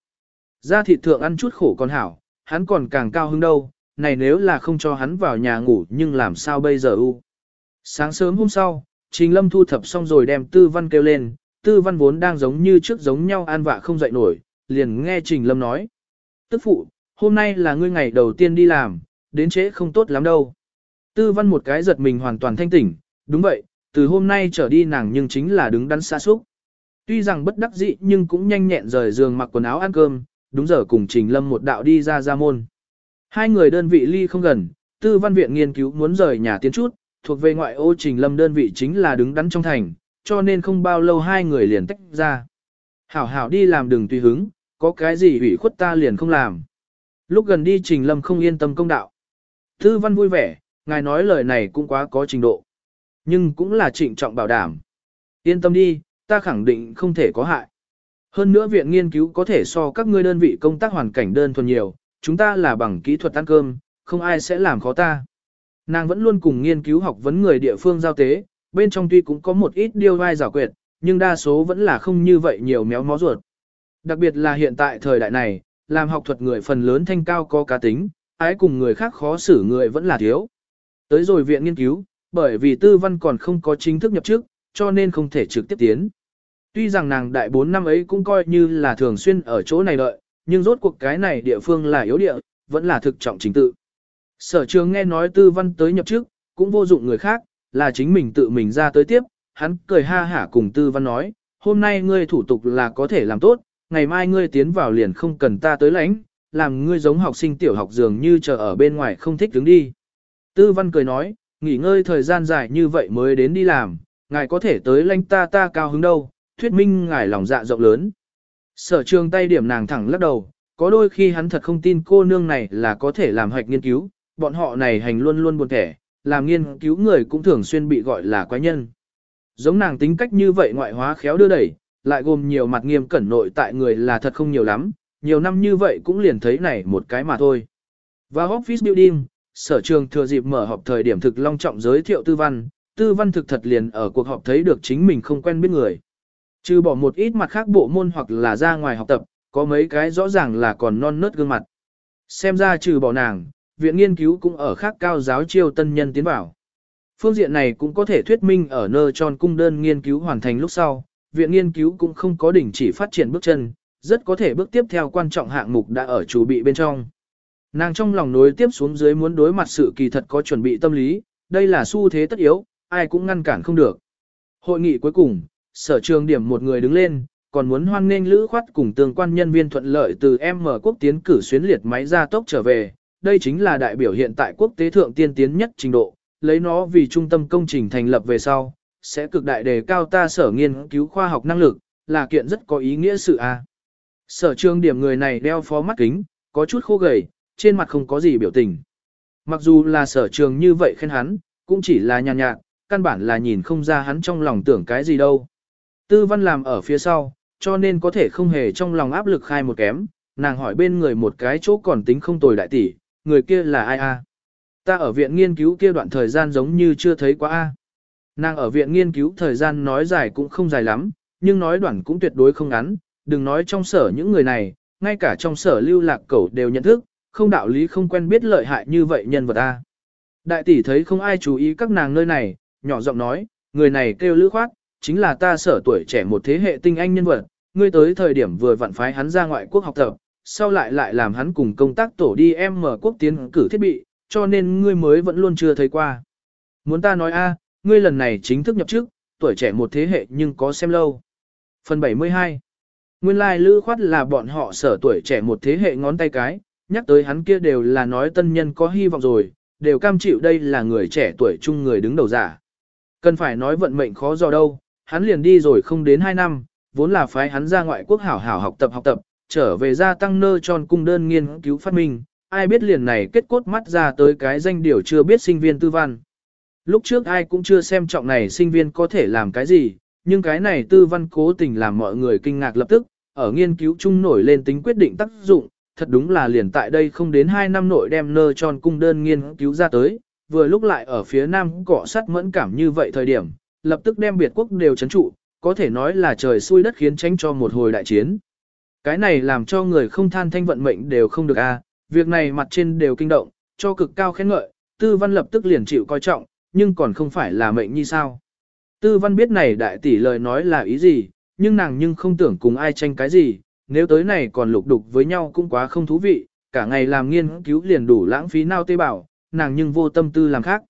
Ra thịt thượng ăn chút khổ con hảo, hắn còn càng cao hứng đâu, này nếu là không cho hắn vào nhà ngủ nhưng làm sao bây giờ u. Sáng sớm hôm sau, Trình Lâm thu thập xong rồi đem Tư Văn kêu lên, tư văn vốn đang giống như trước giống nhau an vạ không dậy nổi, liền nghe Trình Lâm nói. Tức phụ, hôm nay là ngươi ngày đầu tiên đi làm, đến trễ không tốt lắm đâu. Tư văn một cái giật mình hoàn toàn thanh tỉnh, đúng vậy, từ hôm nay trở đi nàng nhưng chính là đứng đắn xa xúc. Tuy rằng bất đắc dĩ nhưng cũng nhanh nhẹn rời giường mặc quần áo ăn cơm, đúng giờ cùng Trình Lâm một đạo đi ra ra môn. Hai người đơn vị ly không gần, tư văn viện nghiên cứu muốn rời nhà tiến chút, thuộc về ngoại ô Trình Lâm đơn vị chính là đứng đắn trong thành, cho nên không bao lâu hai người liền tách ra. Hảo hảo đi làm đừng tùy hứng, có cái gì ủy khuất ta liền không làm. Lúc gần đi Trình Lâm không yên tâm công đạo. Tư văn vui vẻ, ngài nói lời này cũng quá có trình độ. Nhưng cũng là trịnh trọng bảo đảm. Yên tâm đi, ta khẳng định không thể có hại. Hơn nữa viện nghiên cứu có thể so các ngươi đơn vị công tác hoàn cảnh đơn thuần nhiều, chúng ta là bằng kỹ thuật ăn cơm, không ai sẽ làm khó ta. Nàng vẫn luôn cùng nghiên cứu học vấn người địa phương giao tế, bên trong tuy cũng có một ít điều vai giả quyệt, nhưng đa số vẫn là không như vậy nhiều méo mó ruột. Đặc biệt là hiện tại thời đại này, làm học thuật người phần lớn thanh cao có cá tính, ái cùng người khác khó xử người vẫn là thiếu. Tới rồi viện nghiên cứu, bởi vì tư văn còn không có chính thức nhập chức, cho nên không thể trực tiếp tiến. Tuy rằng nàng đại 4 năm ấy cũng coi như là thường xuyên ở chỗ này đợi, nhưng rốt cuộc cái này địa phương là yếu địa, vẫn là thực trọng chính tự. Sở trường nghe nói tư văn tới nhập chức, cũng vô dụng người khác, là chính mình tự mình ra tới tiếp, hắn cười ha hả cùng tư văn nói, hôm nay ngươi thủ tục là có thể làm tốt, ngày mai ngươi tiến vào liền không cần ta tới lãnh, làm ngươi giống học sinh tiểu học dường như chờ ở bên ngoài không thích đứng đi. Tư văn cười nói, nghỉ ngơi thời gian dài như vậy mới đến đi làm, ngài có thể tới lãnh ta ta cao hứng đâu, thuyết minh ngài lòng dạ rộng lớn. Sở trường tay điểm nàng thẳng lắc đầu, có đôi khi hắn thật không tin cô nương này là có thể làm hoạch nghiên cứu, bọn họ này hành luôn luôn buồn thẻ, làm nghiên cứu người cũng thường xuyên bị gọi là quái nhân. Giống nàng tính cách như vậy ngoại hóa khéo đưa đẩy, lại gồm nhiều mặt nghiêm cẩn nội tại người là thật không nhiều lắm, nhiều năm như vậy cũng liền thấy này một cái mà thôi. Và office building, sở trường thừa dịp mở họp thời điểm thực long trọng giới thiệu tư văn, tư văn thực thật liền ở cuộc họp thấy được chính mình không quen biết người. Trừ bỏ một ít mặt khác bộ môn hoặc là ra ngoài học tập, có mấy cái rõ ràng là còn non nớt gương mặt. Xem ra trừ bỏ nàng, viện nghiên cứu cũng ở khác cao giáo chiêu tân nhân tiến vào. Phương diện này cũng có thể thuyết minh ở nơ tròn cung đơn nghiên cứu hoàn thành lúc sau, viện nghiên cứu cũng không có đỉnh chỉ phát triển bước chân, rất có thể bước tiếp theo quan trọng hạng mục đã ở chủ bị bên trong. Nàng trong lòng nối tiếp xuống dưới muốn đối mặt sự kỳ thật có chuẩn bị tâm lý, đây là xu thế tất yếu, ai cũng ngăn cản không được. Hội nghị cuối cùng, sở trường điểm một người đứng lên, còn muốn hoan nghênh lữ khoát cùng tương quan nhân viên thuận lợi từ M quốc tiến cử xuyến liệt máy ra tốc trở về. Đây chính là đại biểu hiện tại quốc tế thượng tiên tiến nhất trình độ, lấy nó vì trung tâm công trình thành lập về sau, sẽ cực đại đề cao ta sở nghiên cứu khoa học năng lực, là kiện rất có ý nghĩa sự a. Sở trường điểm người này đeo phó mắt kính, có chút khô gầy, trên mặt không có gì biểu tình. Mặc dù là sở trường như vậy khen hắn, cũng chỉ là nhàn nhạt, nhạt, căn bản là nhìn không ra hắn trong lòng tưởng cái gì đâu. Tư văn làm ở phía sau, cho nên có thể không hề trong lòng áp lực khai một kém, nàng hỏi bên người một cái chỗ còn tính không tồi đại tỷ, người kia là ai a? Ta ở viện nghiên cứu kia đoạn thời gian giống như chưa thấy quá a. Nàng ở viện nghiên cứu thời gian nói dài cũng không dài lắm, nhưng nói đoạn cũng tuyệt đối không ngắn, đừng nói trong sở những người này, ngay cả trong sở lưu lạc cẩu đều nhận thức, không đạo lý không quen biết lợi hại như vậy nhân vật a. Đại tỷ thấy không ai chú ý các nàng nơi này, nhỏ giọng nói, người này kêu lữ khoát, chính là ta sở tuổi trẻ một thế hệ tinh anh nhân vật, ngươi tới thời điểm vừa vặn phái hắn ra ngoại quốc học tập, sau lại lại làm hắn cùng công tác tổ đi em mở quốc tiến cử thiết bị, cho nên ngươi mới vẫn luôn chưa thấy qua. Muốn ta nói a, ngươi lần này chính thức nhập chức, tuổi trẻ một thế hệ nhưng có xem lâu. Phần 72 Nguyên lai like lữ khoát là bọn họ sở tuổi trẻ một thế hệ ngón tay cái, nhắc tới hắn kia đều là nói tân nhân có hy vọng rồi, đều cam chịu đây là người trẻ tuổi chung người đứng đầu giả. Cần phải nói vận mệnh khó do đâu, hắn liền đi rồi không đến 2 năm, vốn là phái hắn ra ngoại quốc hảo hảo học tập học tập, trở về gia tăng nơ tròn cung đơn nghiên cứu phát minh, ai biết liền này kết cốt mắt ra tới cái danh điều chưa biết sinh viên tư văn. Lúc trước ai cũng chưa xem trọng này sinh viên có thể làm cái gì, nhưng cái này tư văn cố tình làm mọi người kinh ngạc lập tức, ở nghiên cứu chung nổi lên tính quyết định tác dụng, thật đúng là liền tại đây không đến 2 năm nội đem nơ tròn cung đơn nghiên cứu ra tới, vừa lúc lại ở phía nam cọ sắt mẫn cảm như vậy thời điểm, lập tức đem biệt quốc đều chấn trụ, có thể nói là trời xui đất khiến tránh cho một hồi đại chiến. Cái này làm cho người không than thanh vận mệnh đều không được a. việc này mặt trên đều kinh động, cho cực cao khen ngợi, tư văn lập tức liền chịu coi trọng, nhưng còn không phải là mệnh như sao. Tư văn biết này đại tỷ lời nói là ý gì, nhưng nàng nhưng không tưởng cùng ai tranh cái gì, nếu tới này còn lục đục với nhau cũng quá không thú vị, cả ngày làm nghiên cứu liền đủ lãng phí nao tê bảo, nàng nhưng vô tâm tư làm khác.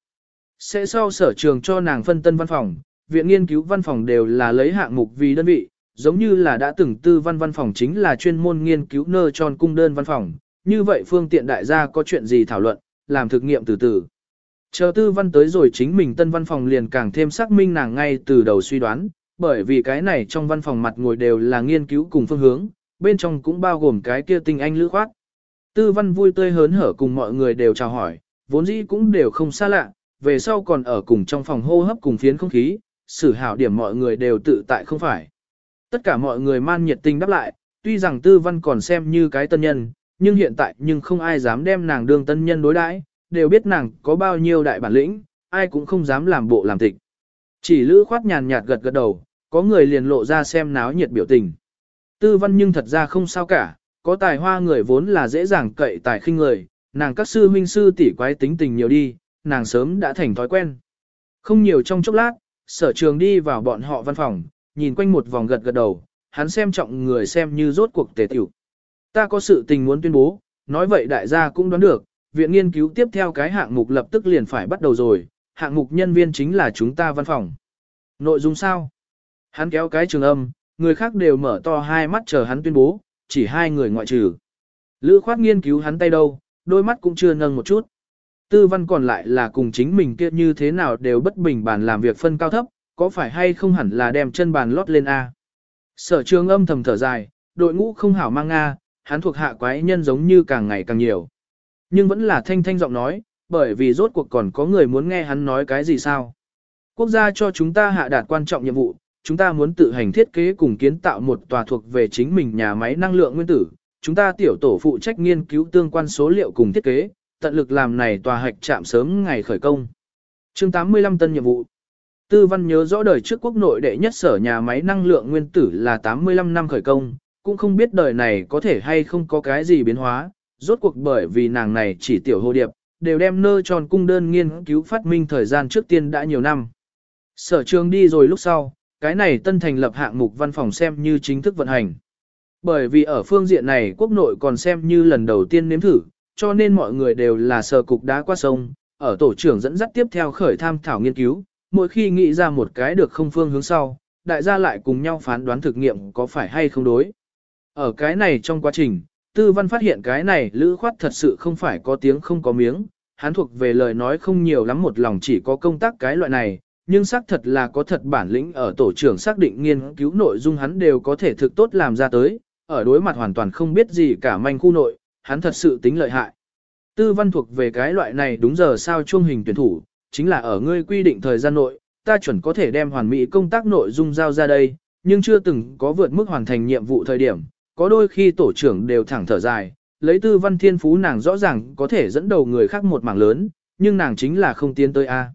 Sẽ sau sở trường cho nàng phân tân văn phòng, viện nghiên cứu văn phòng đều là lấy hạng mục vì đơn vị, giống như là đã từng tư văn văn phòng chính là chuyên môn nghiên cứu nơ tròn cung đơn văn phòng, như vậy phương tiện đại gia có chuyện gì thảo luận, làm thực nghiệm từ từ. Chờ tư văn tới rồi chính mình tân văn phòng liền càng thêm xác minh nàng ngay từ đầu suy đoán, bởi vì cái này trong văn phòng mặt ngồi đều là nghiên cứu cùng phương hướng, bên trong cũng bao gồm cái kia tinh anh lữ khoát. Tư văn vui tươi hớn hở cùng mọi người đều chào hỏi, vốn dĩ cũng đều không xa lạ, về sau còn ở cùng trong phòng hô hấp cùng phiến không khí, xử hảo điểm mọi người đều tự tại không phải. Tất cả mọi người man nhiệt tình đáp lại, tuy rằng tư văn còn xem như cái tân nhân, nhưng hiện tại nhưng không ai dám đem nàng đương tân nhân đối đãi, đều biết nàng có bao nhiêu đại bản lĩnh, ai cũng không dám làm bộ làm tịch. Chỉ lữ khoát nhàn nhạt gật gật đầu, có người liền lộ ra xem náo nhiệt biểu tình. Tư văn nhưng thật ra không sao cả, có tài hoa người vốn là dễ dàng cậy tài khinh người, nàng các sư huynh sư tỷ quái tính tình nhiều đi, nàng sớm đã thành thói quen. Không nhiều trong chốc lát, sở trường đi vào bọn họ văn phòng, nhìn quanh một vòng gật gật đầu, hắn xem trọng người xem như rốt cuộc tề tiểu. Ta có sự tình muốn tuyên bố, nói vậy đại gia cũng đoán được, viện nghiên cứu tiếp theo cái hạng mục lập tức liền phải bắt đầu rồi, hạng mục nhân viên chính là chúng ta văn phòng. Nội dung sao? Hắn kéo cái trường âm, người khác đều mở to hai mắt chờ hắn tuyên bố, chỉ hai người ngoại trừ. Lữ khoát nghiên cứu hắn tay đâu, đôi mắt cũng chưa nâng một chút. Tư văn còn lại là cùng chính mình kia như thế nào đều bất bình bàn làm việc phân cao thấp, có phải hay không hẳn là đem chân bàn lót lên A. Sở trường âm thầm thở dài, đội ngũ không hảo mang A, hắn thuộc hạ quái nhân giống như càng ngày càng nhiều. Nhưng vẫn là thanh thanh giọng nói, bởi vì rốt cuộc còn có người muốn nghe hắn nói cái gì sao. Quốc gia cho chúng ta hạ đạt quan trọng nhiệm vụ, chúng ta muốn tự hành thiết kế cùng kiến tạo một tòa thuộc về chính mình nhà máy năng lượng nguyên tử. Chúng ta tiểu tổ phụ trách nghiên cứu tương quan số liệu cùng thiết kế, tận lực làm này tòa hạch chạm sớm ngày khởi công. Chương 85 tân nhiệm vụ. Tư văn nhớ rõ đời trước quốc nội đệ nhất sở nhà máy năng lượng nguyên tử là 85 năm khởi công, cũng không biết đời này có thể hay không có cái gì biến hóa, rốt cuộc bởi vì nàng này chỉ tiểu hồ điệp, đều đem nơ tròn cung đơn nghiên cứu phát minh thời gian trước tiên đã nhiều năm. Sở trường đi rồi lúc sau, cái này tân thành lập hạng mục văn phòng xem như chính thức vận hành. Bởi vì ở phương diện này quốc nội còn xem như lần đầu tiên nếm thử, cho nên mọi người đều là sờ cục đá qua sông, ở tổ trưởng dẫn dắt tiếp theo khởi tham thảo nghiên cứu, mỗi khi nghĩ ra một cái được không phương hướng sau, đại gia lại cùng nhau phán đoán thực nghiệm có phải hay không đối. Ở cái này trong quá trình, tư văn phát hiện cái này lữ khoát thật sự không phải có tiếng không có miếng, hắn thuộc về lời nói không nhiều lắm một lòng chỉ có công tác cái loại này, nhưng xác thật là có thật bản lĩnh ở tổ trưởng xác định nghiên cứu nội dung hắn đều có thể thực tốt làm ra tới, ở đối mặt hoàn toàn không biết gì cả manh khu nội, hắn thật sự tính lợi hại. Tư văn thuộc về cái loại này đúng giờ sao chuông hình tuyển thủ, chính là ở ngươi quy định thời gian nội, ta chuẩn có thể đem hoàn mỹ công tác nội dung giao ra đây, nhưng chưa từng có vượt mức hoàn thành nhiệm vụ thời điểm, có đôi khi tổ trưởng đều thẳng thở dài, lấy tư văn thiên phú nàng rõ ràng có thể dẫn đầu người khác một mảng lớn, nhưng nàng chính là không tiến tới A.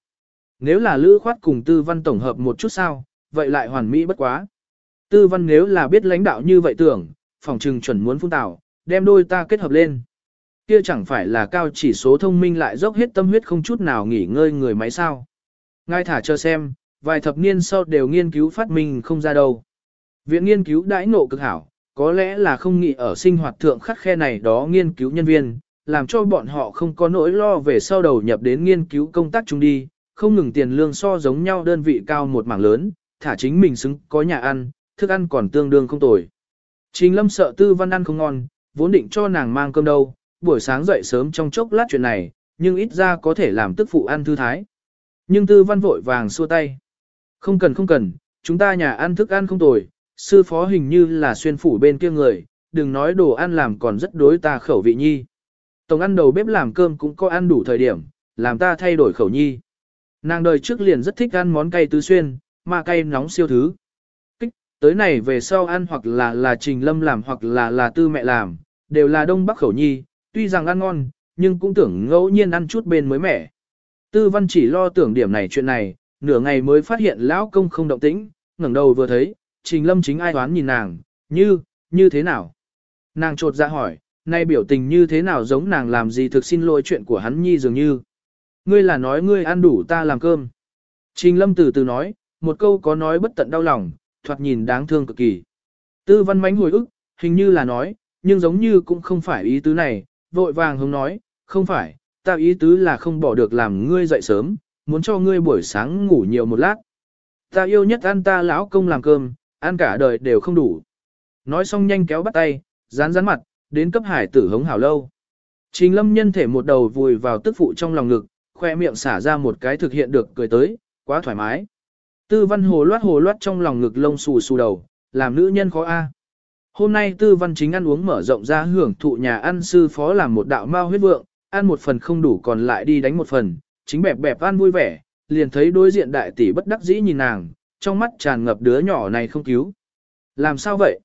Nếu là lữ khoát cùng tư văn tổng hợp một chút sao, vậy lại hoàn mỹ bất quá. Tư văn nếu là biết lãnh đạo như vậy tưởng, phòng trừng chuẩn muốn phun tạo, đem đôi ta kết hợp lên. Kia chẳng phải là cao chỉ số thông minh lại dốc hết tâm huyết không chút nào nghỉ ngơi người máy sao. Ngay thả cho xem, vài thập niên sau đều nghiên cứu phát minh không ra đâu. Viện nghiên cứu đãi nộ cực hảo, có lẽ là không nghĩ ở sinh hoạt thượng khắc khe này đó nghiên cứu nhân viên, làm cho bọn họ không có nỗi lo về sau đầu nhập đến nghiên cứu công tác chung đi, không ngừng tiền lương so giống nhau đơn vị cao một mảng lớn, thả chính mình xứng có nhà ăn, thức ăn còn tương đương không tồi. Trình lâm sợ tư văn ăn không ngon, vốn định cho nàng mang cơm đâu, buổi sáng dậy sớm trong chốc lát chuyện này, nhưng ít ra có thể làm tức phụ ăn thư thái. Nhưng tư văn vội vàng xua tay. Không cần không cần, chúng ta nhà ăn thức ăn không tồi, sư phó hình như là xuyên phủ bên kia người, đừng nói đồ ăn làm còn rất đối ta khẩu vị nhi. Tổng ăn đầu bếp làm cơm cũng có ăn đủ thời điểm, làm ta thay đổi khẩu nhi. Nàng đời trước liền rất thích ăn món cay tứ xuyên, mà cay nóng siêu thứ. Tới này về sau ăn hoặc là là trình lâm làm hoặc là là tư mẹ làm, đều là đông bắc khẩu nhi, tuy rằng ăn ngon, nhưng cũng tưởng ngẫu nhiên ăn chút bên mới mẻ. Tư văn chỉ lo tưởng điểm này chuyện này, nửa ngày mới phát hiện lão công không động tĩnh, ngẩng đầu vừa thấy, trình lâm chính ai đoán nhìn nàng, như, như thế nào? Nàng trột ra hỏi, nay biểu tình như thế nào giống nàng làm gì thực xin lỗi chuyện của hắn nhi dường như. Ngươi là nói ngươi ăn đủ ta làm cơm. Trình lâm từ từ nói, một câu có nói bất tận đau lòng, thoạt nhìn đáng thương cực kỳ. Tư văn mánh hồi ức, hình như là nói, nhưng giống như cũng không phải ý tứ này, vội vàng hướng nói, không phải, ta ý tứ là không bỏ được làm ngươi dậy sớm, muốn cho ngươi buổi sáng ngủ nhiều một lát. Ta yêu nhất ăn ta lão công làm cơm, ăn cả đời đều không đủ. Nói xong nhanh kéo bắt tay, dán dán mặt, đến cấp hải tử hống hảo lâu. Trình lâm nhân thể một đầu vùi vào tức phụ trong lòng ngực, khoe miệng xả ra một cái thực hiện được cười tới, quá thoải mái. Tư văn hồ loát hồ loát trong lòng ngực lông xù xù đầu, làm nữ nhân khó a. Hôm nay tư văn chính ăn uống mở rộng ra hưởng thụ nhà ăn sư phó làm một đạo mao huyết vượng, ăn một phần không đủ còn lại đi đánh một phần, chính bẹp bẹp ăn vui vẻ, liền thấy đối diện đại tỷ bất đắc dĩ nhìn nàng, trong mắt tràn ngập đứa nhỏ này không cứu. Làm sao vậy?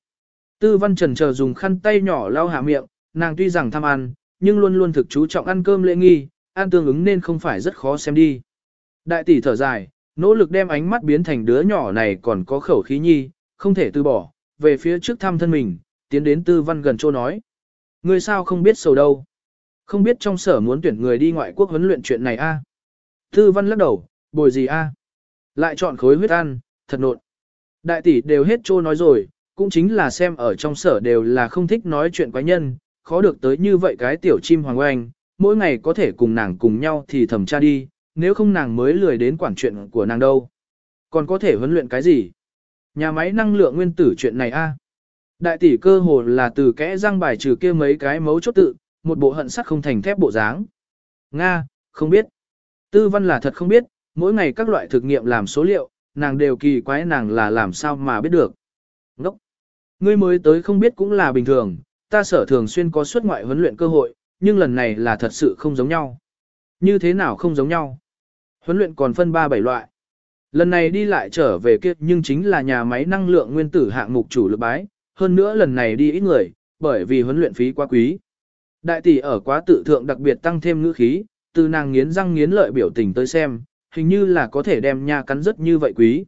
Tư văn trần chờ dùng khăn tay nhỏ lau hạ miệng, nàng tuy rằng tham ăn, nhưng luôn luôn thực chú trọng ăn cơm lễ nghi, ăn tương ứng nên không phải rất khó xem đi. Đại tỷ thở dài, nỗ lực đem ánh mắt biến thành đứa nhỏ này còn có khẩu khí nhi, không thể từ bỏ, về phía trước thăm thân mình, tiến đến tư văn gần chỗ nói. Người sao không biết sầu đâu. Không biết trong sở muốn tuyển người đi ngoại quốc huấn luyện chuyện này a Tư văn lắc đầu, bồi gì a Lại chọn khối huyết ăn, thật nộn. Đại tỷ đều hết trô nói rồi, cũng chính là xem ở trong sở đều là không thích nói chuyện quái nhân, khó được tới như vậy cái tiểu chim hoàng oanh, mỗi ngày có thể cùng nàng cùng nhau thì thầm tra đi, nếu không nàng mới lười đến quản chuyện của nàng đâu. Còn có thể huấn luyện cái gì? Nhà máy năng lượng nguyên tử chuyện này a Đại tỷ cơ hồ là từ kẽ răng bài trừ kia mấy cái mấu chốt tự, một bộ hận sắt không thành thép bộ dáng. Nga, không biết. Tư văn là thật không biết, mỗi ngày các loại thực nghiệm làm số liệu, nàng đều kỳ quái nàng là làm sao mà biết được. Ngốc! Ngươi mới tới không biết cũng là bình thường, ta sở thường xuyên có xuất ngoại huấn luyện cơ hội, nhưng lần này là thật sự không giống nhau. Như thế nào không giống nhau? Huấn luyện còn phân 3-7 loại. Lần này đi lại trở về kia nhưng chính là nhà máy năng lượng nguyên tử hạng mục chủ lực bái, hơn nữa lần này đi ít người, bởi vì huấn luyện phí quá quý. Đại tỷ ở quá tự thượng đặc biệt tăng thêm ngữ khí, từ nàng nghiến răng nghiến lợi biểu tình tới xem, hình như là có thể đem nhà cắn rất như vậy quý.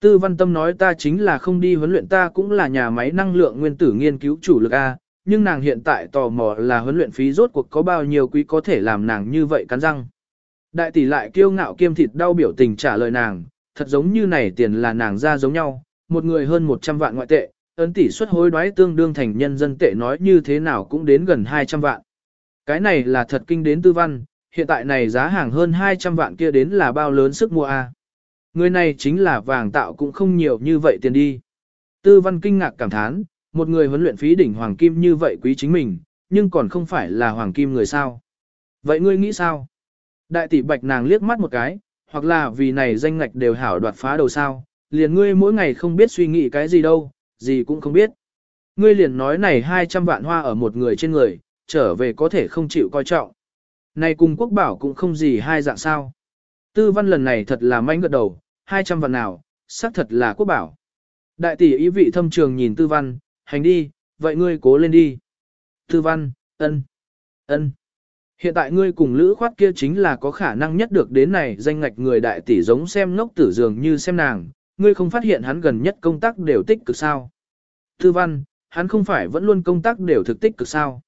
Tư văn tâm nói ta chính là không đi huấn luyện ta cũng là nhà máy năng lượng nguyên tử nghiên cứu chủ lực A, nhưng nàng hiện tại tò mò là huấn luyện phí rốt cuộc có bao nhiêu quý có thể làm nàng như vậy cắn răng. Đại tỷ lại kiêu ngạo kiêm thịt đau biểu tình trả lời nàng, thật giống như này tiền là nàng ra giống nhau, một người hơn 100 vạn ngoại tệ, ấn tỷ suất hối đoái tương đương thành nhân dân tệ nói như thế nào cũng đến gần 200 vạn. Cái này là thật kinh đến tư văn, hiện tại này giá hàng hơn 200 vạn kia đến là bao lớn sức mua a. Người này chính là vàng tạo cũng không nhiều như vậy tiền đi. Tư văn kinh ngạc cảm thán, một người huấn luyện phí đỉnh hoàng kim như vậy quý chính mình, nhưng còn không phải là hoàng kim người sao. Vậy ngươi nghĩ sao? Đại tỷ bạch nàng liếc mắt một cái, hoặc là vì này danh ngạch đều hảo đoạt phá đầu sao, liền ngươi mỗi ngày không biết suy nghĩ cái gì đâu, gì cũng không biết. Ngươi liền nói này 200 vạn hoa ở một người trên người, trở về có thể không chịu coi trọng. Này cùng quốc bảo cũng không gì hai dạng sao. Tư văn lần này thật là manh gật đầu, 200 vạn nào, xác thật là quốc bảo. Đại tỷ ý vị thâm trường nhìn tư văn, hành đi, vậy ngươi cố lên đi. Tư văn, ân, ân. Hiện tại ngươi cùng lữ khoát kia chính là có khả năng nhất được đến này danh ngạch người đại tỷ giống xem ngốc tử dường như xem nàng, ngươi không phát hiện hắn gần nhất công tác đều tích cực sao. Thư văn, hắn không phải vẫn luôn công tác đều thực tích cực sao.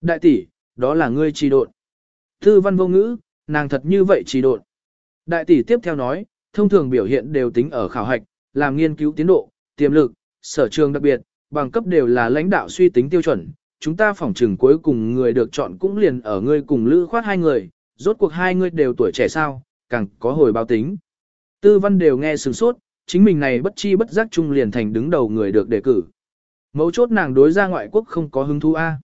Đại tỷ, đó là ngươi trì độn. Thư văn vô ngữ, nàng thật như vậy trì độn. Đại tỷ tiếp theo nói, thông thường biểu hiện đều tính ở khảo hạch, làm nghiên cứu tiến độ, tiềm lực, sở trường đặc biệt, bằng cấp đều là lãnh đạo suy tính tiêu chuẩn. Chúng ta phỏng trừng cuối cùng người được chọn cũng liền ở ngươi cùng lữ khoát hai người, rốt cuộc hai người đều tuổi trẻ sao, càng có hồi báo tính. Tư văn đều nghe sừng sốt, chính mình này bất chi bất giác chung liền thành đứng đầu người được đề cử. Mấu chốt nàng đối ra ngoại quốc không có hứng thú A.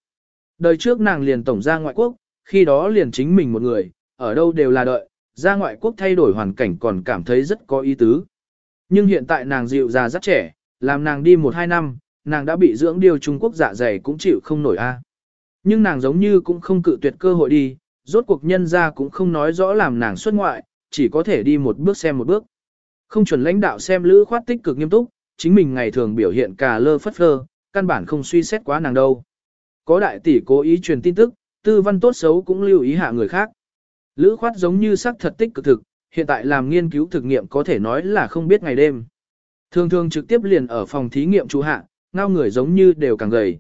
Đời trước nàng liền tổng ra ngoại quốc, khi đó liền chính mình một người, ở đâu đều là đợi, ra ngoại quốc thay đổi hoàn cảnh còn cảm thấy rất có ý tứ. Nhưng hiện tại nàng dịu già rất trẻ, làm nàng đi một hai năm, nàng đã bị dưỡng điều Trung Quốc dạ dày cũng chịu không nổi a. Nhưng nàng giống như cũng không cự tuyệt cơ hội đi, rốt cuộc nhân ra cũng không nói rõ làm nàng xuất ngoại, chỉ có thể đi một bước xem một bước. Không chuẩn lãnh đạo xem lữ khoát tích cực nghiêm túc, chính mình ngày thường biểu hiện cà lơ phất phơ, căn bản không suy xét quá nàng đâu. Có đại tỷ cố ý truyền tin tức, tư văn tốt xấu cũng lưu ý hạ người khác. Lữ khoát giống như sắc thật tích cực thực, hiện tại làm nghiên cứu thực nghiệm có thể nói là không biết ngày đêm. Thường thường trực tiếp liền ở phòng thí nghiệm chú hạ, ngao người giống như đều càng gầy.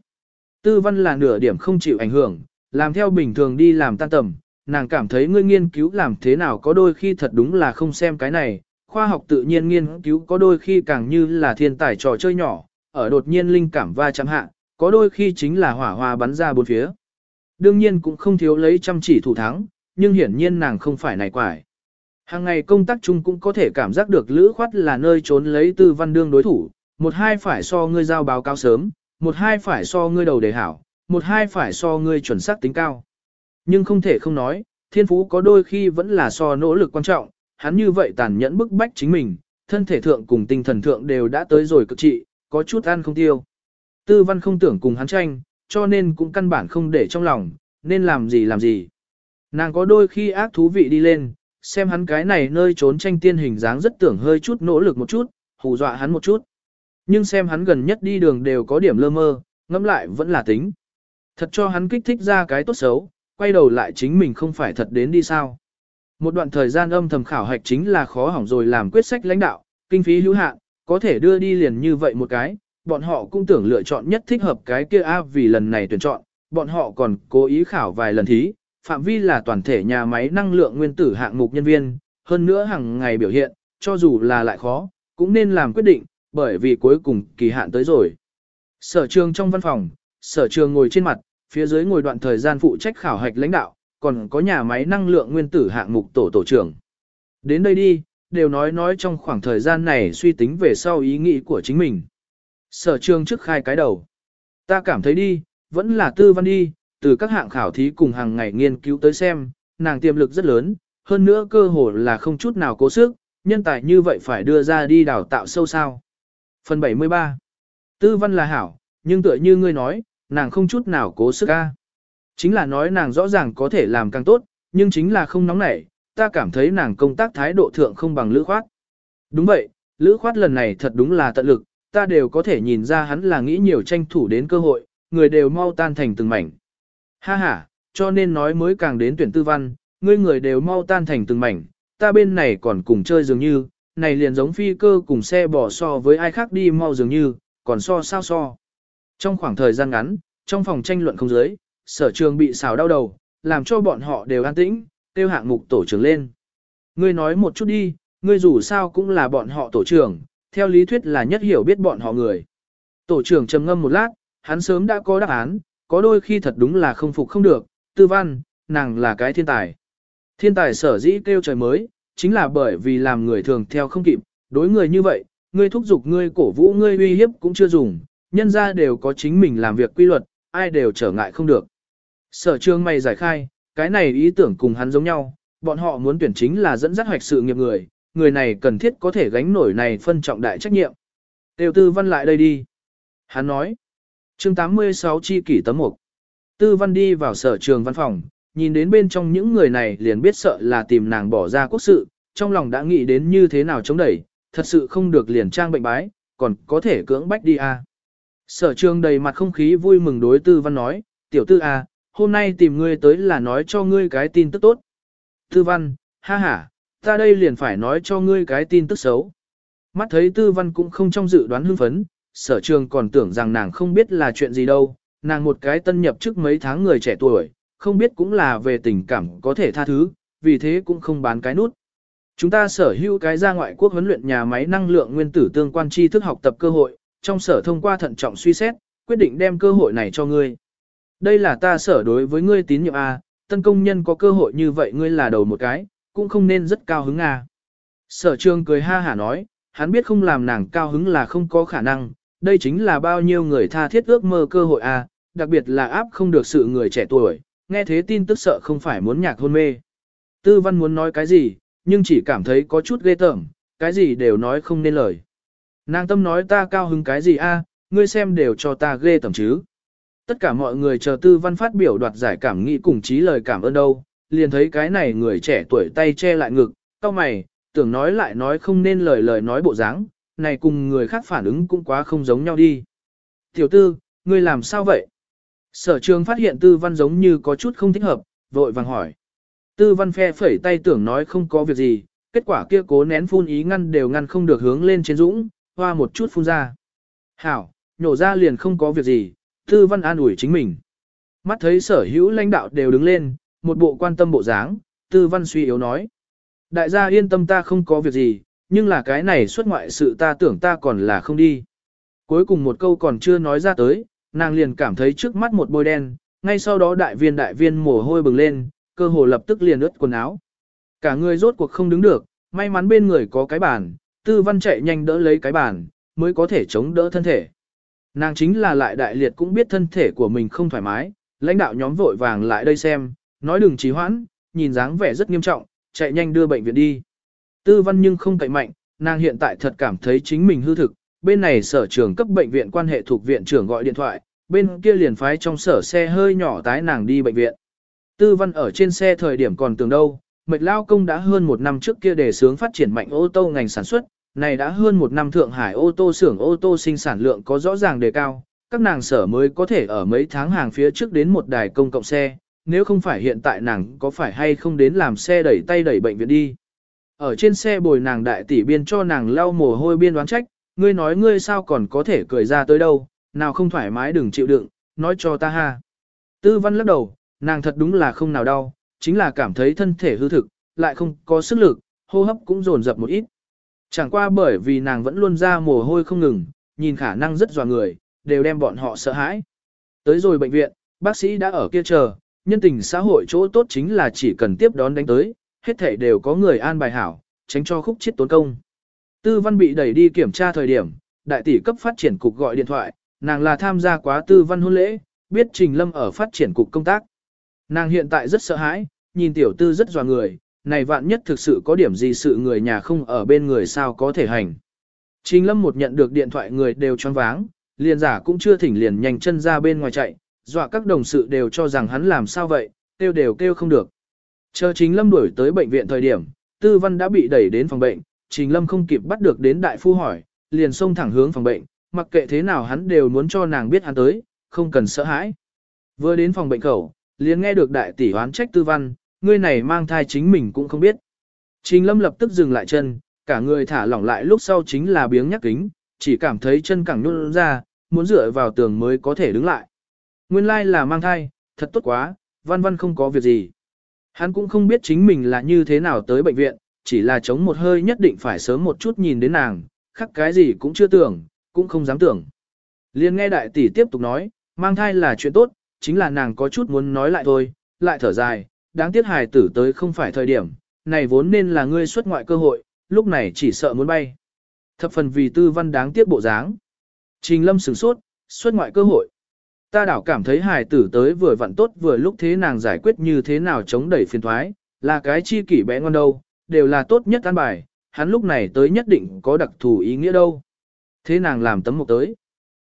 Tư văn là nửa điểm không chịu ảnh hưởng, làm theo bình thường đi làm tan tầm, nàng cảm thấy ngươi nghiên cứu làm thế nào có đôi khi thật đúng là không xem cái này, khoa học tự nhiên nghiên cứu có đôi khi càng như là thiên tài trò chơi nhỏ, ở đột nhiên linh cảm va chạm hạ, có đôi khi chính là hỏa hoa bắn ra bốn phía. Đương nhiên cũng không thiếu lấy chăm chỉ thủ thắng, nhưng hiển nhiên nàng không phải này quải. Hàng ngày công tác chung cũng có thể cảm giác được lữ khoát là nơi trốn lấy tư văn đương đối thủ, một hai phải so ngươi giao báo cáo sớm, một hai phải so ngươi đầu đề hảo, một hai phải so ngươi chuẩn xác tính cao. Nhưng không thể không nói, thiên phú có đôi khi vẫn là so nỗ lực quan trọng, hắn như vậy tàn nhẫn bức bách chính mình, thân thể thượng cùng tinh thần thượng đều đã tới rồi cực trị, có chút ăn không tiêu. Tư văn không tưởng cùng hắn tranh, cho nên cũng căn bản không để trong lòng, nên làm gì làm gì. Nàng có đôi khi ác thú vị đi lên, xem hắn cái này nơi trốn tranh tiên hình dáng rất tưởng hơi chút nỗ lực một chút, hù dọa hắn một chút. Nhưng xem hắn gần nhất đi đường đều có điểm lơ mơ, ngẫm lại vẫn là tính. Thật cho hắn kích thích ra cái tốt xấu, quay đầu lại chính mình không phải thật đến đi sao. Một đoạn thời gian âm thầm khảo hạch chính là khó hỏng rồi làm quyết sách lãnh đạo, kinh phí hữu hạn, có thể đưa đi liền như vậy một cái, bọn họ cũng tưởng lựa chọn nhất thích hợp cái kia A vì lần này tuyển chọn, bọn họ còn cố ý khảo vài lần thí, phạm vi là toàn thể nhà máy năng lượng nguyên tử hạng mục nhân viên, hơn nữa hàng ngày biểu hiện, cho dù là lại khó, cũng nên làm quyết định, bởi vì cuối cùng kỳ hạn tới rồi. Sở trường trong văn phòng, sở trường ngồi trên mặt, phía dưới ngồi đoạn thời gian phụ trách khảo hạch lãnh đạo, còn có nhà máy năng lượng nguyên tử hạng mục tổ tổ trưởng. Đến đây đi, đều nói nói trong khoảng thời gian này suy tính về sau ý nghĩ của chính mình. Sở trường trước khai cái đầu. Ta cảm thấy đi, vẫn là tư văn đi, từ các hạng khảo thí cùng hàng ngày nghiên cứu tới xem, nàng tiềm lực rất lớn, hơn nữa cơ hội là không chút nào cố sức, nhân tài như vậy phải đưa ra đi đào tạo sâu sao. Phần 73 Tư văn là hảo, nhưng tựa như ngươi nói, nàng không chút nào cố sức ca. Chính là nói nàng rõ ràng có thể làm càng tốt, nhưng chính là không nóng nảy, ta cảm thấy nàng công tác thái độ thượng không bằng lữ khoát. Đúng vậy, lữ khoát lần này thật đúng là tận lực, ta đều có thể nhìn ra hắn là nghĩ nhiều tranh thủ đến cơ hội, người đều mau tan thành từng mảnh. Ha ha, cho nên nói mới càng đến tuyển tư văn, ngươi người đều mau tan thành từng mảnh, ta bên này còn cùng chơi dường như, này liền giống phi cơ cùng xe bỏ so với ai khác đi mau dường như, còn so sao so. Trong khoảng thời gian ngắn, trong phòng tranh luận không giới, sở trường bị xào đau đầu, làm cho bọn họ đều an tĩnh, tiêu hạng mục tổ trưởng lên. Ngươi nói một chút đi, ngươi dù sao cũng là bọn họ tổ trưởng, theo lý thuyết là nhất hiểu biết bọn họ người. Tổ trưởng trầm ngâm một lát, hắn sớm đã có đáp án, có đôi khi thật đúng là không phục không được, tư văn, nàng là cái thiên tài. Thiên tài sở dĩ kêu trời mới, chính là bởi vì làm người thường theo không kịp, đối người như vậy, ngươi thúc giục ngươi cổ vũ ngươi uy hiếp cũng chưa dùng, nhân ra đều có chính mình làm việc quy luật, ai đều trở ngại không được. Sở trường mày giải khai, cái này ý tưởng cùng hắn giống nhau, bọn họ muốn tuyển chính là dẫn dắt hoạch sự nghiệp người, người này cần thiết có thể gánh nổi này phân trọng đại trách nhiệm. Tiêu tư văn lại đây đi. Hắn nói, chương 86 chi kỷ tấm mục. Tư văn đi vào sở trường văn phòng, nhìn đến bên trong những người này liền biết sợ là tìm nàng bỏ ra quốc sự, trong lòng đã nghĩ đến như thế nào chống đẩy, thật sự không được liền trang bệnh bái, còn có thể cưỡng bách đi à. Sở trường đầy mặt không khí vui mừng đối tư văn nói, tiểu tư à, hôm nay tìm ngươi tới là nói cho ngươi cái tin tức tốt. Tư văn, ha ha, ta đây liền phải nói cho ngươi cái tin tức xấu. Mắt thấy tư văn cũng không trong dự đoán hưng phấn, sở trường còn tưởng rằng nàng không biết là chuyện gì đâu, nàng một cái tân nhập chức mấy tháng người trẻ tuổi, không biết cũng là về tình cảm có thể tha thứ, vì thế cũng không bán cái nút. Chúng ta sở hữu cái ra ngoại quốc huấn luyện nhà máy năng lượng nguyên tử tương quan tri thức học tập cơ hội, trong sở thông qua thận trọng suy xét, quyết định đem cơ hội này cho ngươi. Đây là ta sở đối với ngươi tín nhiệm A, tân công nhân có cơ hội như vậy ngươi là đầu một cái, cũng không nên rất cao hứng A. Sở trường cười ha hả nói, hắn biết không làm nàng cao hứng là không có khả năng, đây chính là bao nhiêu người tha thiết ước mơ cơ hội A, đặc biệt là áp không được sự người trẻ tuổi, nghe thế tin tức sợ không phải muốn nhạc hôn mê. Tư văn muốn nói cái gì, nhưng chỉ cảm thấy có chút ghê tởm, cái gì đều nói không nên lời. Nàng tâm nói ta cao hứng cái gì a, ngươi xem đều cho ta ghê tởm chứ. Tất cả mọi người chờ tư văn phát biểu đoạt giải cảm nghĩ cùng chí lời cảm ơn đâu, liền thấy cái này người trẻ tuổi tay che lại ngực, cao mày, tưởng nói lại nói không nên lời lời nói bộ dáng, này cùng người khác phản ứng cũng quá không giống nhau đi. Tiểu tư, ngươi làm sao vậy? Sở trường phát hiện tư văn giống như có chút không thích hợp, vội vàng hỏi. Tư văn phe phẩy tay tưởng nói không có việc gì, kết quả kia cố nén phun ý ngăn đều ngăn không được hướng lên trên dũng, hoa một chút phun ra. Hảo, nhổ ra liền không có việc gì, tư văn an ủi chính mình. Mắt thấy sở hữu lãnh đạo đều đứng lên, một bộ quan tâm bộ dáng, tư văn suy yếu nói. Đại gia yên tâm ta không có việc gì, nhưng là cái này xuất ngoại sự ta tưởng ta còn là không đi. Cuối cùng một câu còn chưa nói ra tới, nàng liền cảm thấy trước mắt một bôi đen, ngay sau đó đại viên đại viên mồ hôi bừng lên, cơ hồ lập tức liền ướt quần áo. Cả người rốt cuộc không đứng được, may mắn bên người có cái bàn, tư văn chạy nhanh đỡ lấy cái bàn, mới có thể chống đỡ thân thể. Nàng chính là lại đại liệt cũng biết thân thể của mình không thoải mái, lãnh đạo nhóm vội vàng lại đây xem, nói đừng trì hoãn, nhìn dáng vẻ rất nghiêm trọng, chạy nhanh đưa bệnh viện đi. Tư văn nhưng không cậy mạnh, nàng hiện tại thật cảm thấy chính mình hư thực, bên này sở trường cấp bệnh viện quan hệ thuộc viện trưởng gọi điện thoại, bên kia liền phái trong sở xe hơi nhỏ tái nàng đi bệnh viện. Tư văn ở trên xe thời điểm còn tưởng đâu, mệt lao công đã hơn một năm trước kia đề sướng phát triển mạnh ô tô ngành sản xuất, này đã hơn một năm Thượng Hải ô tô xưởng ô tô sinh sản lượng có rõ ràng đề cao, các nàng sở mới có thể ở mấy tháng hàng phía trước đến một đài công cộng xe, nếu không phải hiện tại nàng có phải hay không đến làm xe đẩy tay đẩy bệnh viện đi. Ở trên xe bồi nàng đại tỷ biên cho nàng lau mồ hôi biên đoán trách, ngươi nói ngươi sao còn có thể cười ra tới đâu, nào không thoải mái đừng chịu đựng, nói cho ta ha. Tư văn lắc đầu, nàng thật đúng là không nào đau, chính là cảm thấy thân thể hư thực, lại không có sức lực, hô hấp cũng dồn dập một ít. Chẳng qua bởi vì nàng vẫn luôn ra mồ hôi không ngừng, nhìn khả năng rất dò người, đều đem bọn họ sợ hãi. Tới rồi bệnh viện, bác sĩ đã ở kia chờ, nhân tình xã hội chỗ tốt chính là chỉ cần tiếp đón đánh tới, hết thể đều có người an bài hảo, tránh cho khúc chết tốn công. Tư văn bị đẩy đi kiểm tra thời điểm, đại tỷ cấp phát triển cục gọi điện thoại, nàng là tham gia quá tư văn hôn lễ, biết Trình Lâm ở phát triển cục công tác. Nàng hiện tại rất sợ hãi, nhìn tiểu tư rất dò người, này vạn nhất thực sự có điểm gì sự người nhà không ở bên người sao có thể hành. Trình Lâm một nhận được điện thoại người đều choáng váng, liền giả cũng chưa thỉnh liền nhanh chân ra bên ngoài chạy, dọa các đồng sự đều cho rằng hắn làm sao vậy, kêu đều kêu không được. Chờ Trình Lâm đuổi tới bệnh viện thời điểm, Tư Văn đã bị đẩy đến phòng bệnh, Trình Lâm không kịp bắt được đến đại phu hỏi, liền xông thẳng hướng phòng bệnh, mặc kệ thế nào hắn đều muốn cho nàng biết hắn tới, không cần sợ hãi. Vừa đến phòng bệnh khẩu, liền nghe được đại tỷ oán trách Tư Văn, ngươi này mang thai chính mình cũng không biết. Trình Lâm lập tức dừng lại chân, cả người thả lỏng lại lúc sau chính là biếng nhắc kính, chỉ cảm thấy chân càng nhún ra, muốn dựa vào tường mới có thể đứng lại. Nguyên lai là mang thai, thật tốt quá, văn văn không có việc gì. Hắn cũng không biết chính mình là như thế nào tới bệnh viện, chỉ là chống một hơi nhất định phải sớm một chút nhìn đến nàng, khắc cái gì cũng chưa tưởng, cũng không dám tưởng. Liên nghe đại tỷ tiếp tục nói, mang thai là chuyện tốt, chính là nàng có chút muốn nói lại thôi, lại thở dài, đáng tiếc hài tử tới không phải thời điểm, này vốn nên là ngươi xuất ngoại cơ hội, lúc này chỉ sợ muốn bay. Thập phần vì tư văn đáng tiếc bộ dáng. Trình lâm sửng sốt, xuất ngoại cơ hội. Ta đảo cảm thấy hài tử tới vừa vặn tốt vừa lúc thế nàng giải quyết như thế nào chống đẩy phiền thoái, là cái chi kỷ bé ngon đâu, đều là tốt nhất an bài, hắn lúc này tới nhất định có đặc thù ý nghĩa đâu. Thế nàng làm tấm mục tới.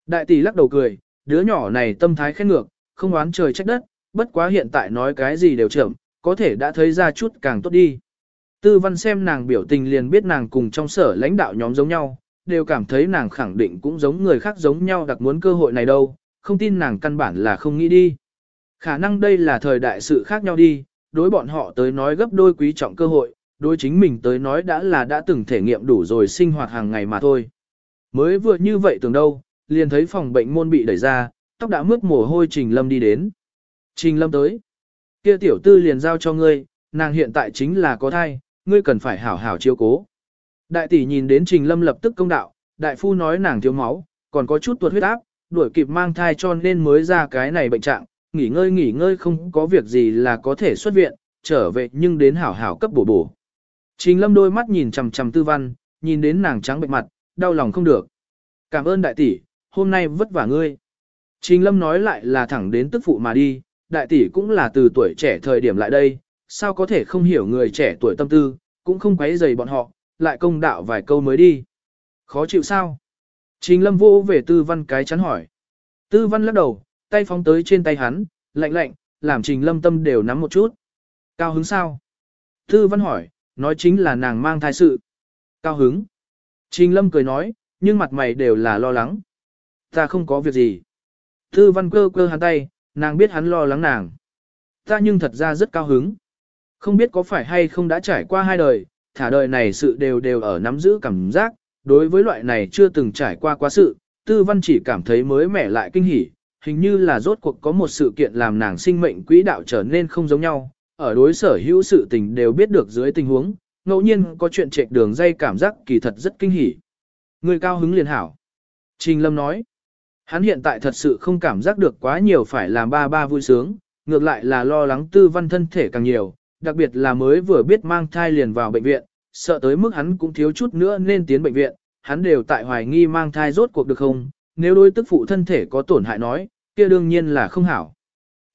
Đại tỷ lắc đầu cười, đứa nhỏ này tâm thái khen ngược, không oán trời trách đất, bất quá hiện tại nói cái gì đều chậm, có thể đã thấy ra chút càng tốt đi. Tư văn xem nàng biểu tình liền biết nàng cùng trong sở lãnh đạo nhóm giống nhau, đều cảm thấy nàng khẳng định cũng giống người khác giống nhau đặc muốn cơ hội này đâu, không tin nàng căn bản là không nghĩ đi. Khả năng đây là thời đại sự khác nhau đi, đối bọn họ tới nói gấp đôi quý trọng cơ hội, đối chính mình tới nói đã là đã từng thể nghiệm đủ rồi sinh hoạt hàng ngày mà thôi. Mới vừa như vậy tưởng đâu, liền thấy phòng bệnh môn bị đẩy ra, tóc đã mướt mồ hôi Trình Lâm đi đến. Trình Lâm tới. Kia tiểu tư liền giao cho ngươi, nàng hiện tại chính là có thai, ngươi cần phải hảo hảo chiếu cố. Đại tỷ nhìn đến Trình Lâm lập tức công đạo, đại phu nói nàng thiếu máu, còn có chút tuột huyết áp, đuổi kịp mang thai cho nên mới ra cái này bệnh trạng, nghỉ ngơi nghỉ ngơi không có việc gì là có thể xuất viện, trở về nhưng đến hảo hảo cấp bổ bổ. Trình Lâm đôi mắt nhìn chằm chằm Tư Văn, nhìn đến nàng trắng bệnh mặt, đau lòng không được. Cảm ơn đại tỷ, hôm nay vất vả ngươi. Trình Lâm nói lại là thẳng đến tức phụ mà đi, đại tỷ cũng là từ tuổi trẻ thời điểm lại đây, sao có thể không hiểu người trẻ tuổi tâm tư, cũng không quấy dày bọn họ, lại công đạo vài câu mới đi. Khó chịu sao? Trình Lâm vô về Tư Văn cái chắn hỏi. Tư Văn lắc đầu, tay phóng tới trên tay hắn, lạnh lạnh, làm Trình Lâm tâm đều nắm một chút. Cao hứng sao? Tư Văn hỏi, nói chính là nàng mang thai sự. Cao hứng. Trình Lâm cười nói, nhưng mặt mày đều là lo lắng. Ta không có việc gì. Tư Văn cơ cơ hắn tay, nàng biết hắn lo lắng nàng. Ta nhưng thật ra rất cao hứng. Không biết có phải hay không đã trải qua hai đời, thả đời này sự đều đều ở nắm giữ cảm giác, đối với loại này chưa từng trải qua quá sự, tư văn chỉ cảm thấy mới mẻ lại kinh hỉ, hình như là rốt cuộc có một sự kiện làm nàng sinh mệnh quỹ đạo trở nên không giống nhau, ở đối sở hữu sự tình đều biết được dưới tình huống, ngẫu nhiên có chuyện chạy đường dây cảm giác kỳ thật rất kinh hỉ. Người cao hứng liền hảo. Trình Lâm nói, hắn hiện tại thật sự không cảm giác được quá nhiều phải làm ba ba vui sướng, ngược lại là lo lắng tư văn thân thể càng nhiều, đặc biệt là mới vừa biết mang thai liền vào bệnh viện, sợ tới mức hắn cũng thiếu chút nữa nên tiến bệnh viện, hắn đều tại hoài nghi mang thai rốt cuộc được không, nếu đối tức phụ thân thể có tổn hại nói, kia đương nhiên là không hảo.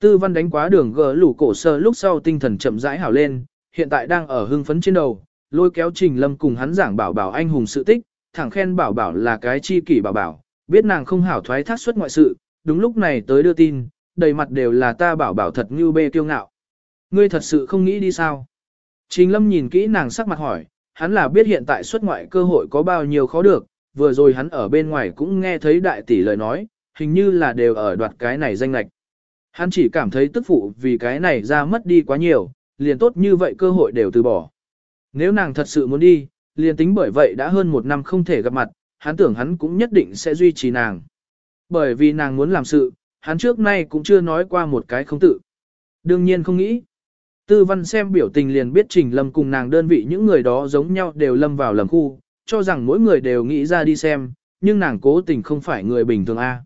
Tư văn đánh quá đường gỡ lủ cổ sơ lúc sau tinh thần chậm rãi hảo lên, hiện tại đang ở hưng phấn trên đầu, lôi kéo Trình Lâm cùng hắn giảng bảo bảo anh hùng sự tích, thẳng khen bảo bảo là cái chi kỷ bảo bảo, biết nàng không hảo thoái thác xuất ngoại sự, đúng lúc này tới đưa tin, đầy mặt đều là ta bảo bảo thật như bê kiêu ngạo. Ngươi thật sự không nghĩ đi sao? Trình Lâm nhìn kỹ nàng sắc mặt hỏi, hắn là biết hiện tại xuất ngoại cơ hội có bao nhiêu khó được, vừa rồi hắn ở bên ngoài cũng nghe thấy đại tỷ lời nói, hình như là đều ở đoạt cái này danh lạch. Hắn chỉ cảm thấy tức phụ vì cái này ra mất đi quá nhiều, liền tốt như vậy cơ hội đều từ bỏ. Nếu nàng thật sự muốn đi, liền tính bởi vậy đã hơn một năm không thể gặp mặt, hắn tưởng hắn cũng nhất định sẽ duy trì nàng. Bởi vì nàng muốn làm sự, hắn trước nay cũng chưa nói qua một cái không tự. Đương nhiên không nghĩ. Tư văn xem biểu tình liền biết Trình Lâm cùng nàng đơn vị những người đó giống nhau đều lâm vào lầm khu, cho rằng mỗi người đều nghĩ ra đi xem, nhưng nàng cố tình không phải người bình thường A.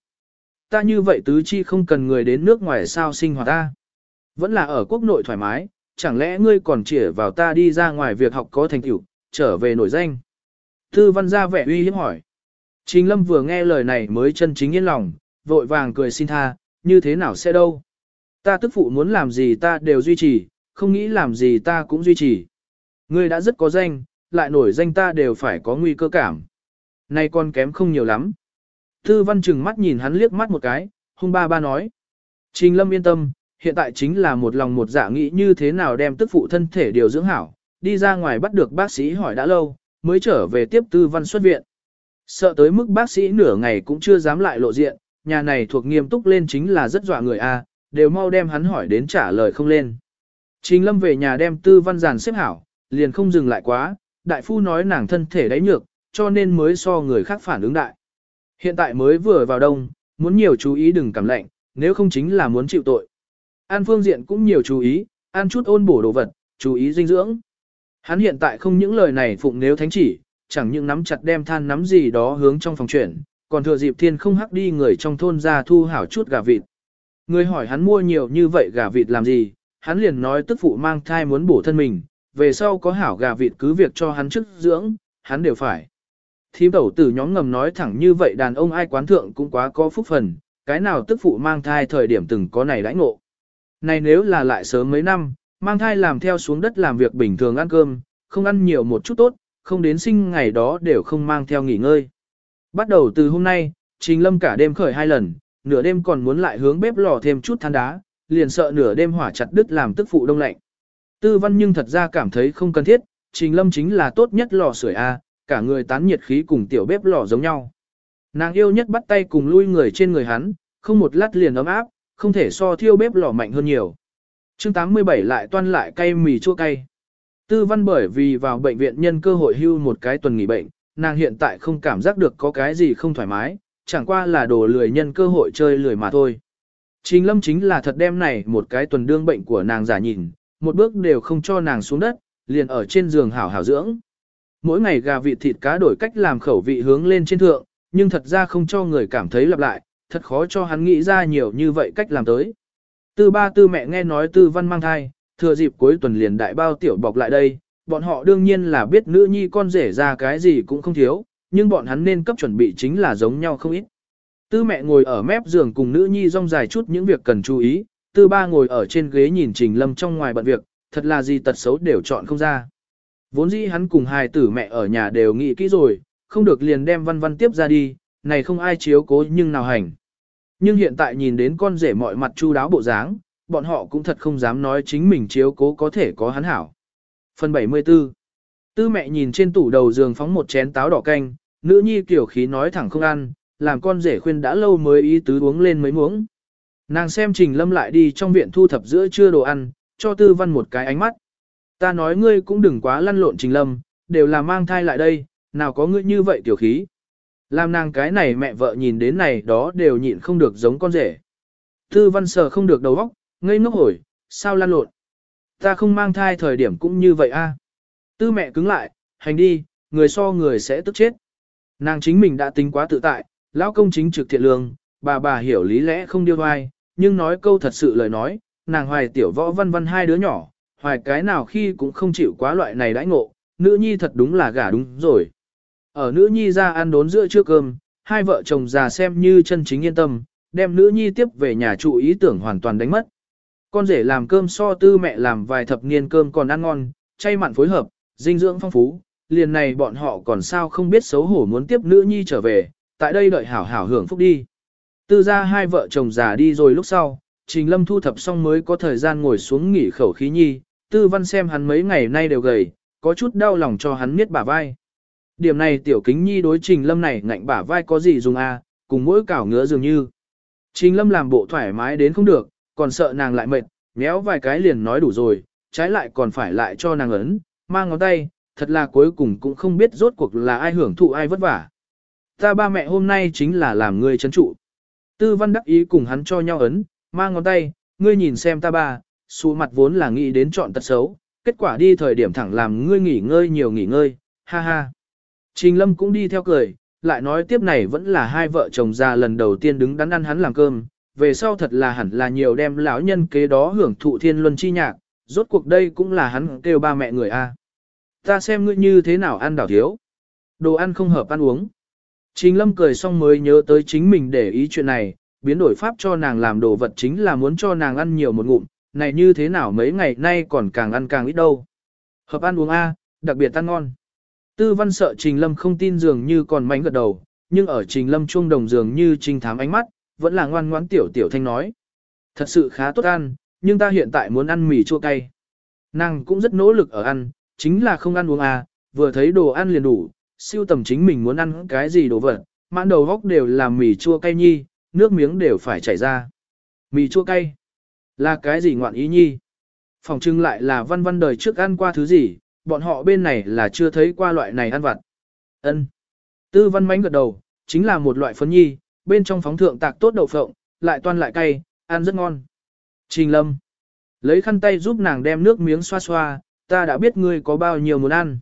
Ta như vậy tứ chi không cần người đến nước ngoài sao sinh hoạt ta. Vẫn là ở quốc nội thoải mái, chẳng lẽ ngươi còn chỉ vào ta đi ra ngoài việc học có thành tựu, trở về nổi danh. Thư văn ra vẻ uy hiếp hỏi. Trình Lâm vừa nghe lời này mới chân chính yên lòng, vội vàng cười xin tha, như thế nào sẽ đâu. Ta tức phụ muốn làm gì ta đều duy trì, không nghĩ làm gì ta cũng duy trì. Ngươi đã rất có danh, lại nổi danh ta đều phải có nguy cơ cảm. Nay con kém không nhiều lắm. Tư văn chừng mắt nhìn hắn liếc mắt một cái, hung ba ba nói. Trình lâm yên tâm, hiện tại chính là một lòng một dạ nghĩ như thế nào đem tức phụ thân thể điều dưỡng hảo, đi ra ngoài bắt được bác sĩ hỏi đã lâu, mới trở về tiếp tư văn xuất viện. Sợ tới mức bác sĩ nửa ngày cũng chưa dám lại lộ diện, nhà này thuộc nghiêm túc lên chính là rất dọa người a, đều mau đem hắn hỏi đến trả lời không lên. Trình lâm về nhà đem tư văn giàn xếp hảo, liền không dừng lại quá, đại phu nói nàng thân thể đáy nhược, cho nên mới so người khác phản ứng đại. Hiện tại mới vừa vào đông, muốn nhiều chú ý đừng cảm lạnh, nếu không chính là muốn chịu tội. An phương diện cũng nhiều chú ý, ăn chút ôn bổ đồ vật, chú ý dinh dưỡng. Hắn hiện tại không những lời này phụng nếu thánh chỉ, chẳng những nắm chặt đem than nắm gì đó hướng trong phòng chuyển, còn thừa dịp thiên không hắc đi người trong thôn ra thu hảo chút gà vịt. Người hỏi hắn mua nhiều như vậy gà vịt làm gì, hắn liền nói tức phụ mang thai muốn bổ thân mình, về sau có hảo gà vịt cứ việc cho hắn chức dưỡng, hắn đều phải. Thím tẩu tử nhóm ngầm nói thẳng như vậy đàn ông ai quán thượng cũng quá có phúc phần, cái nào tức phụ mang thai thời điểm từng có này đãi ngộ. Này nếu là lại sớm mấy năm, mang thai làm theo xuống đất làm việc bình thường ăn cơm, không ăn nhiều một chút tốt, không đến sinh ngày đó đều không mang theo nghỉ ngơi. Bắt đầu từ hôm nay, Trình Lâm cả đêm khởi hai lần, nửa đêm còn muốn lại hướng bếp lò thêm chút than đá, liền sợ nửa đêm hỏa chặt đứt làm tức phụ đông lạnh. Tư văn nhưng thật ra cảm thấy không cần thiết, Trình Lâm chính là tốt nhất lò sưởi A, cả người tán nhiệt khí cùng tiểu bếp lò giống nhau. Nàng yêu nhất bắt tay cùng lui người trên người hắn, không một lát liền ấm áp, không thể so thiêu bếp lò mạnh hơn nhiều. chương 87 lại toan lại cay mì chua cay. Tư văn bởi vì vào bệnh viện nhân cơ hội hưu một cái tuần nghỉ bệnh, nàng hiện tại không cảm giác được có cái gì không thoải mái, chẳng qua là đồ lười nhân cơ hội chơi lười mà thôi. Trình lâm chính là thật đem này một cái tuần đương bệnh của nàng giả nhìn, một bước đều không cho nàng xuống đất, liền ở trên giường hảo hảo dưỡng. Mỗi ngày gà vịt thịt cá đổi cách làm khẩu vị hướng lên trên thượng, nhưng thật ra không cho người cảm thấy lặp lại, thật khó cho hắn nghĩ ra nhiều như vậy cách làm tới. Tư ba tư mẹ nghe nói tư văn mang thai, thừa dịp cuối tuần liền đại bao tiểu bọc lại đây, bọn họ đương nhiên là biết nữ nhi con rể ra cái gì cũng không thiếu, nhưng bọn hắn nên cấp chuẩn bị chính là giống nhau không ít. Tư mẹ ngồi ở mép giường cùng nữ nhi rong dài chút những việc cần chú ý, tư ba ngồi ở trên ghế nhìn Trình Lâm trong ngoài bận việc, thật là gì tật xấu đều chọn không ra. Vốn dĩ hắn cùng hai tử mẹ ở nhà đều nghĩ kỹ rồi, không được liền đem văn văn tiếp ra đi, này không ai chiếu cố nhưng nào hành. Nhưng hiện tại nhìn đến con rể mọi mặt chu đáo bộ dáng, bọn họ cũng thật không dám nói chính mình chiếu cố có thể có hắn hảo. Phần 74 Tư mẹ nhìn trên tủ đầu giường phóng một chén táo đỏ canh, nữ nhi kiểu khí nói thẳng không ăn, làm con rể khuyên đã lâu mới ý tứ uống lên mấy muỗng. Nàng xem Trình Lâm lại đi trong viện thu thập giữa trưa đồ ăn, cho Tư Văn một cái ánh mắt. Ta nói ngươi cũng đừng quá lăn lộn Trình Lâm, đều là mang thai lại đây, nào có ngươi như vậy tiểu khí. Làm nàng cái này mẹ vợ nhìn đến này đó đều nhịn không được giống con rể. Tư Văn sờ không được đầu óc, ngây ngốc hỏi, sao lăn lộn. Ta không mang thai thời điểm cũng như vậy a. À? Tư mẹ cứng lại, hành đi, người so người sẽ tức chết. Nàng chính mình đã tính quá tự tại, lão công chính trực thiện lương, bà bà hiểu lý lẽ không điêu hoài, nhưng nói câu thật sự lời nói, nàng hoài tiểu võ văn văn hai đứa nhỏ, hoài cái nào khi cũng không chịu quá loại này đãi ngộ, nữ nhi thật đúng là gả đúng rồi. Ở nữ nhi ra ăn đốn giữa trước cơm, hai vợ chồng già xem như chân chính yên tâm, đem nữ nhi tiếp về nhà trụ ý tưởng hoàn toàn đánh mất. Con rể làm cơm so tư mẹ làm vài thập niên cơm còn ăn ngon, chay mặn phối hợp, dinh dưỡng phong phú, liền này bọn họ còn sao không biết xấu hổ muốn tiếp nữ nhi trở về, tại đây đợi hảo hảo hưởng phúc đi. Tư ra hai vợ chồng già đi rồi lúc sau, Trình Lâm thu thập xong mới có thời gian ngồi xuống nghỉ khẩu khí nhi, tư văn xem hắn mấy ngày nay đều gầy, có chút đau lòng cho hắn miết bả vai. Điểm này tiểu kính nhi đối Trình Lâm này ngạnh bả vai có gì dùng à, cùng mỗi cảo ngứa dường như. Trình Lâm làm bộ thoải mái đến không được, còn sợ nàng lại mệt, méo vài cái liền nói đủ rồi, trái lại còn phải lại cho nàng ấn, mang ngón tay, thật là cuối cùng cũng không biết rốt cuộc là ai hưởng thụ ai vất vả. Ta ba mẹ hôm nay chính là làm ngươi chấn trụ. Tư văn đắc ý cùng hắn cho nhau ấn, mang ngón tay, ngươi nhìn xem ta ba, xù mặt vốn là nghĩ đến chọn tật xấu, kết quả đi thời điểm thẳng làm ngươi nghỉ ngơi nhiều nghỉ ngơi, ha ha. Trình Lâm cũng đi theo cười, lại nói tiếp này vẫn là hai vợ chồng già lần đầu tiên đứng đắn ăn hắn làm cơm, về sau thật là hẳn là nhiều đem lão nhân kế đó hưởng thụ thiên luân chi nhạc, rốt cuộc đây cũng là hắn kêu ba mẹ người a. Ta xem ngươi như thế nào ăn đảo thiếu. Đồ ăn không hợp ăn uống. Trình Lâm cười xong mới nhớ tới chính mình để ý chuyện này, biến đổi pháp cho nàng làm đồ vật chính là muốn cho nàng ăn nhiều một ngụm, này như thế nào mấy ngày nay còn càng ăn càng ít đâu. Hợp ăn uống A, đặc biệt ăn ngon. Tư văn sợ Trình Lâm không tin dường như còn mánh gật đầu, nhưng ở Trình Lâm chuông đồng dường như trình thám ánh mắt, vẫn là ngoan ngoãn tiểu tiểu thanh nói. Thật sự khá tốt ăn, nhưng ta hiện tại muốn ăn mì chua cay. Nàng cũng rất nỗ lực ở ăn, chính là không ăn uống à, vừa thấy đồ ăn liền đủ, siêu tầm chính mình muốn ăn cái gì đồ vật, mãn đầu góc đều là mì chua cay nhi, nước miếng đều phải chảy ra. Mì chua cay, là cái gì ngoạn ý nhi? Phòng trưng lại là văn văn đời trước ăn qua thứ gì, bọn họ bên này là chưa thấy qua loại này ăn vặt. Ân. Tư văn mánh gật đầu, chính là một loại phấn nhi, bên trong phóng thượng tạc tốt đậu phộng, lại toan lại cay, ăn rất ngon. Trình lâm. Lấy khăn tay giúp nàng đem nước miếng xoa xoa, ta đã biết ngươi có bao nhiêu muốn ăn.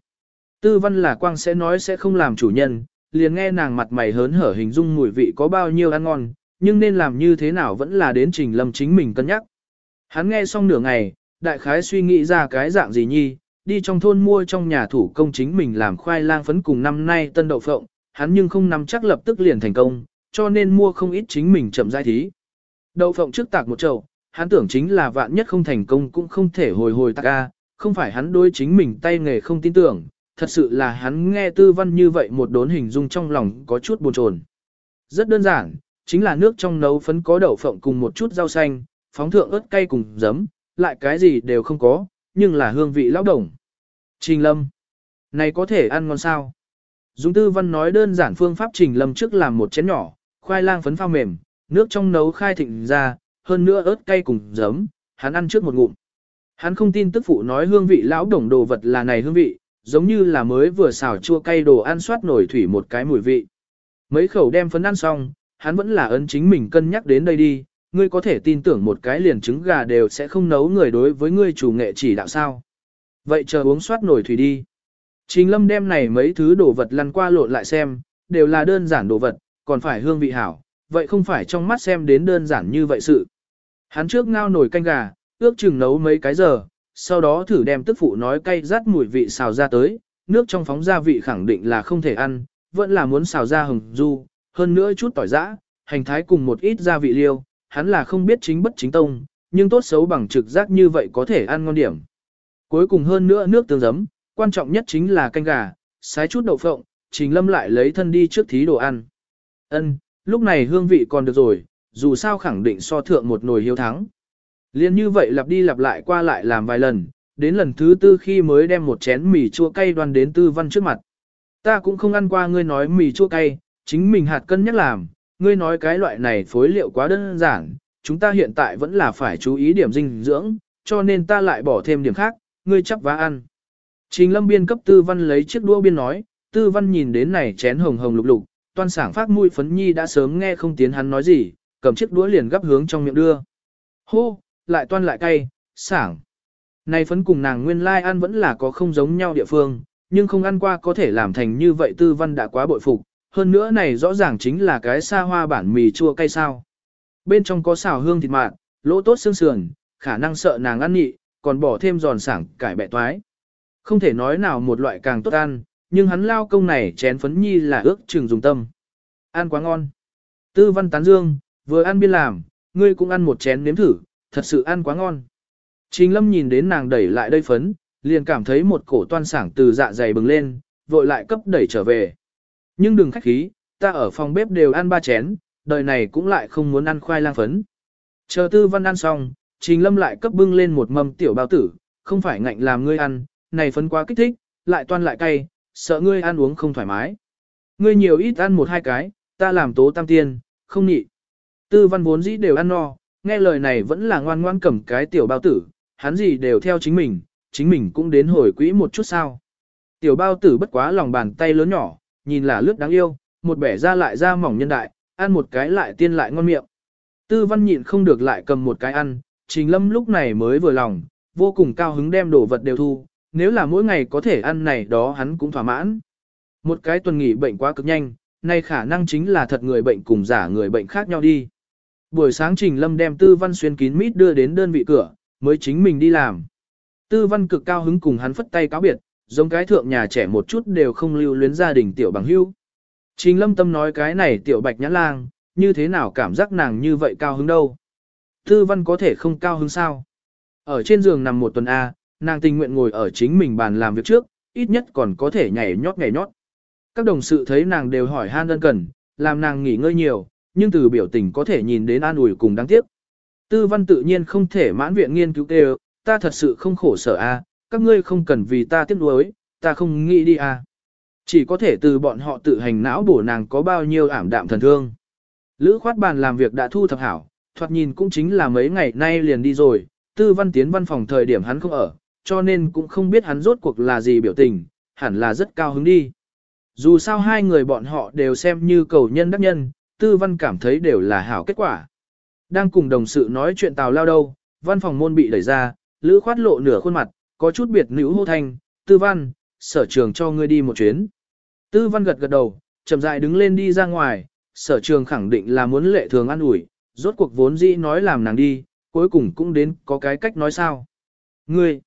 Tư văn là quang sẽ nói sẽ không làm chủ nhân, liền nghe nàng mặt mày hớn hở hình dung mùi vị có bao nhiêu ăn ngon, nhưng nên làm như thế nào vẫn là đến trình lâm chính mình cân nhắc. Hắn nghe xong nửa ngày, đại khái suy nghĩ ra cái dạng gì nhi, đi trong thôn mua trong nhà thủ công chính mình làm khoai lang phấn cùng năm nay tân đậu phộng, hắn nhưng không nắm chắc lập tức liền thành công, cho nên mua không ít chính mình chậm rãi thí. Đậu phộng trước tạc một chậu, hắn tưởng chính là vạn nhất không thành công cũng không thể hồi hồi tạc a, không phải hắn đối chính mình tay nghề không tin tưởng, thật sự là hắn nghe tư văn như vậy một đốn hình dung trong lòng có chút buồn chồn. Rất đơn giản, chính là nước trong nấu phấn có đậu phộng cùng một chút rau xanh, phóng thượng ớt cay cùng giấm, lại cái gì đều không có, nhưng là hương vị lão đồng. Trình lâm, này có thể ăn ngon sao? Dung tư văn nói đơn giản phương pháp trình lâm trước làm một chén nhỏ, khoai lang phấn phao mềm, nước trong nấu khai thịnh ra, hơn nữa ớt cay cùng giấm, hắn ăn trước một ngụm. Hắn không tin tức phụ nói hương vị lão đồng đồ vật là này hương vị, giống như là mới vừa xào chua cay đồ ăn soát nổi thủy một cái mùi vị. Mấy khẩu đem phấn ăn xong, hắn vẫn là ấn chính mình cân nhắc đến đây đi, ngươi có thể tin tưởng một cái liền trứng gà đều sẽ không nấu người đối với ngươi chủ nghệ chỉ đạo sao. Vậy chờ uống soát nổi thủy đi. Trình lâm đem này mấy thứ đồ vật lăn qua lộn lại xem, đều là đơn giản đồ vật, còn phải hương vị hảo, vậy không phải trong mắt xem đến đơn giản như vậy sự. Hắn trước ngao nổi canh gà, ước chừng nấu mấy cái giờ, sau đó thử đem tức phụ nói cay rát mùi vị xào ra tới, nước trong phóng gia vị khẳng định là không thể ăn, vẫn là muốn xào ra hồng du, hơn nữa chút tỏi giã, hành thái cùng một ít gia vị liêu, hắn là không biết chính bất chính tông, nhưng tốt xấu bằng trực giác như vậy có thể ăn ngon điểm. Cuối cùng hơn nữa nước tương giấm, quan trọng nhất chính là canh gà, sái chút đậu phộng, trình lâm lại lấy thân đi trước thí đồ ăn. Ân, lúc này hương vị còn được rồi, dù sao khẳng định so thượng một nồi hiếu thắng. Liên như vậy lặp đi lặp lại qua lại làm vài lần, đến lần thứ tư khi mới đem một chén mì chua cay đoan đến tư văn trước mặt. Ta cũng không ăn qua ngươi nói mì chua cay, chính mình hạt cân nhắc làm, ngươi nói cái loại này phối liệu quá đơn giản, chúng ta hiện tại vẫn là phải chú ý điểm dinh dưỡng, cho nên ta lại bỏ thêm điểm khác, ngươi chấp vá ăn. Trình lâm biên cấp tư văn lấy chiếc đũa biên nói, tư văn nhìn đến này chén hồng hồng lục lục, toan sảng phát mũi phấn nhi đã sớm nghe không tiến hắn nói gì, cầm chiếc đũa liền gấp hướng trong miệng đưa. Hô, lại toan lại cay, sảng. Này phấn cùng nàng nguyên lai ăn vẫn là có không giống nhau địa phương, nhưng không ăn qua có thể làm thành như vậy tư văn đã quá bội phục, hơn nữa này rõ ràng chính là cái xa hoa bản mì chua cay sao. Bên trong có xào hương thịt mạn, lỗ tốt xương sườn, khả năng sợ nàng ăn nhị, còn bỏ thêm giòn sảng cải bẹ toái. Không thể nói nào một loại càng tốt ăn, nhưng hắn lao công này chén phấn nhi là ước chừng dùng tâm. Ăn quá ngon. Tư văn tán dương, vừa ăn biên làm, ngươi cũng ăn một chén nếm thử, thật sự ăn quá ngon. Trình lâm nhìn đến nàng đẩy lại đây phấn, liền cảm thấy một cổ toan sảng từ dạ dày bừng lên, vội lại cấp đẩy trở về. Nhưng đừng khách khí, ta ở phòng bếp đều ăn ba chén, đời này cũng lại không muốn ăn khoai lang phấn. Chờ tư văn ăn xong, trình lâm lại cấp bưng lên một mâm tiểu bao tử, không phải ngạnh làm ngươi ăn, này phấn quá kích thích, lại toan lại cay, sợ ngươi ăn uống không thoải mái. Ngươi nhiều ít ăn một hai cái, ta làm tố tam tiên, không nhị. Tư văn vốn dĩ đều ăn no, nghe lời này vẫn là ngoan ngoan cầm cái tiểu bao tử, hắn gì đều theo chính mình, chính mình cũng đến hồi quỹ một chút sao. Tiểu bao tử bất quá lòng bàn tay lớn nhỏ, nhìn là lướt đáng yêu, một bẻ ra lại ra mỏng nhân đại, ăn một cái lại tiên lại ngon miệng. Tư văn nhịn không được lại cầm một cái ăn, trình lâm lúc này mới vừa lòng, vô cùng cao hứng đem đồ vật đều thu, nếu là mỗi ngày có thể ăn này đó hắn cũng thỏa mãn. Một cái tuần nghỉ bệnh quá cực nhanh, nay khả năng chính là thật người bệnh cùng giả người bệnh khác nhau đi. Buổi sáng Trình Lâm đem Tư Văn xuyên kín mít đưa đến đơn vị cửa, mới chính mình đi làm. Tư Văn cực cao hứng cùng hắn phất tay cáo biệt, giống cái thượng nhà trẻ một chút đều không lưu luyến gia đình tiểu bằng hưu. Trình Lâm Tâm nói cái này tiểu bạch nhãn lang, như thế nào cảm giác nàng như vậy cao hứng đâu. Tư Văn có thể không cao hứng sao. Ở trên giường nằm một tuần A, nàng tình nguyện ngồi ở chính mình bàn làm việc trước, ít nhất còn có thể nhảy nhót nhảy nhót. Các đồng sự thấy nàng đều hỏi han đơn cần, làm nàng nghỉ ngơi nhiều, nhưng từ biểu tình có thể nhìn đến an ủi cùng đáng tiếc. Tư văn tự nhiên không thể mãn viện nghiên cứu đều, ta thật sự không khổ sở a, các ngươi không cần vì ta tiếc nuối, ta không nghĩ đi à, Chỉ có thể từ bọn họ tự hành não bổ nàng có bao nhiêu ảm đạm thần thương. Lữ khoát bàn làm việc đã thu thập hảo, thoạt nhìn cũng chính là mấy ngày nay liền đi rồi, tư văn tiến văn phòng thời điểm hắn không ở, cho nên cũng không biết hắn rốt cuộc là gì biểu tình, hẳn là rất cao hứng đi. Dù sao hai người bọn họ đều xem như cầu nhân đắc nhân, tư văn cảm thấy đều là hảo kết quả. Đang cùng đồng sự nói chuyện tào lao đâu, văn phòng môn bị đẩy ra, lữ khoát lộ nửa khuôn mặt, có chút biệt nữ hô thanh, tư văn, sở trường cho ngươi đi một chuyến. Tư văn gật gật đầu, chậm rãi đứng lên đi ra ngoài, sở trường khẳng định là muốn lệ thường ăn ủi, rốt cuộc vốn dĩ nói làm nàng đi, cuối cùng cũng đến có cái cách nói sao. Ngươi,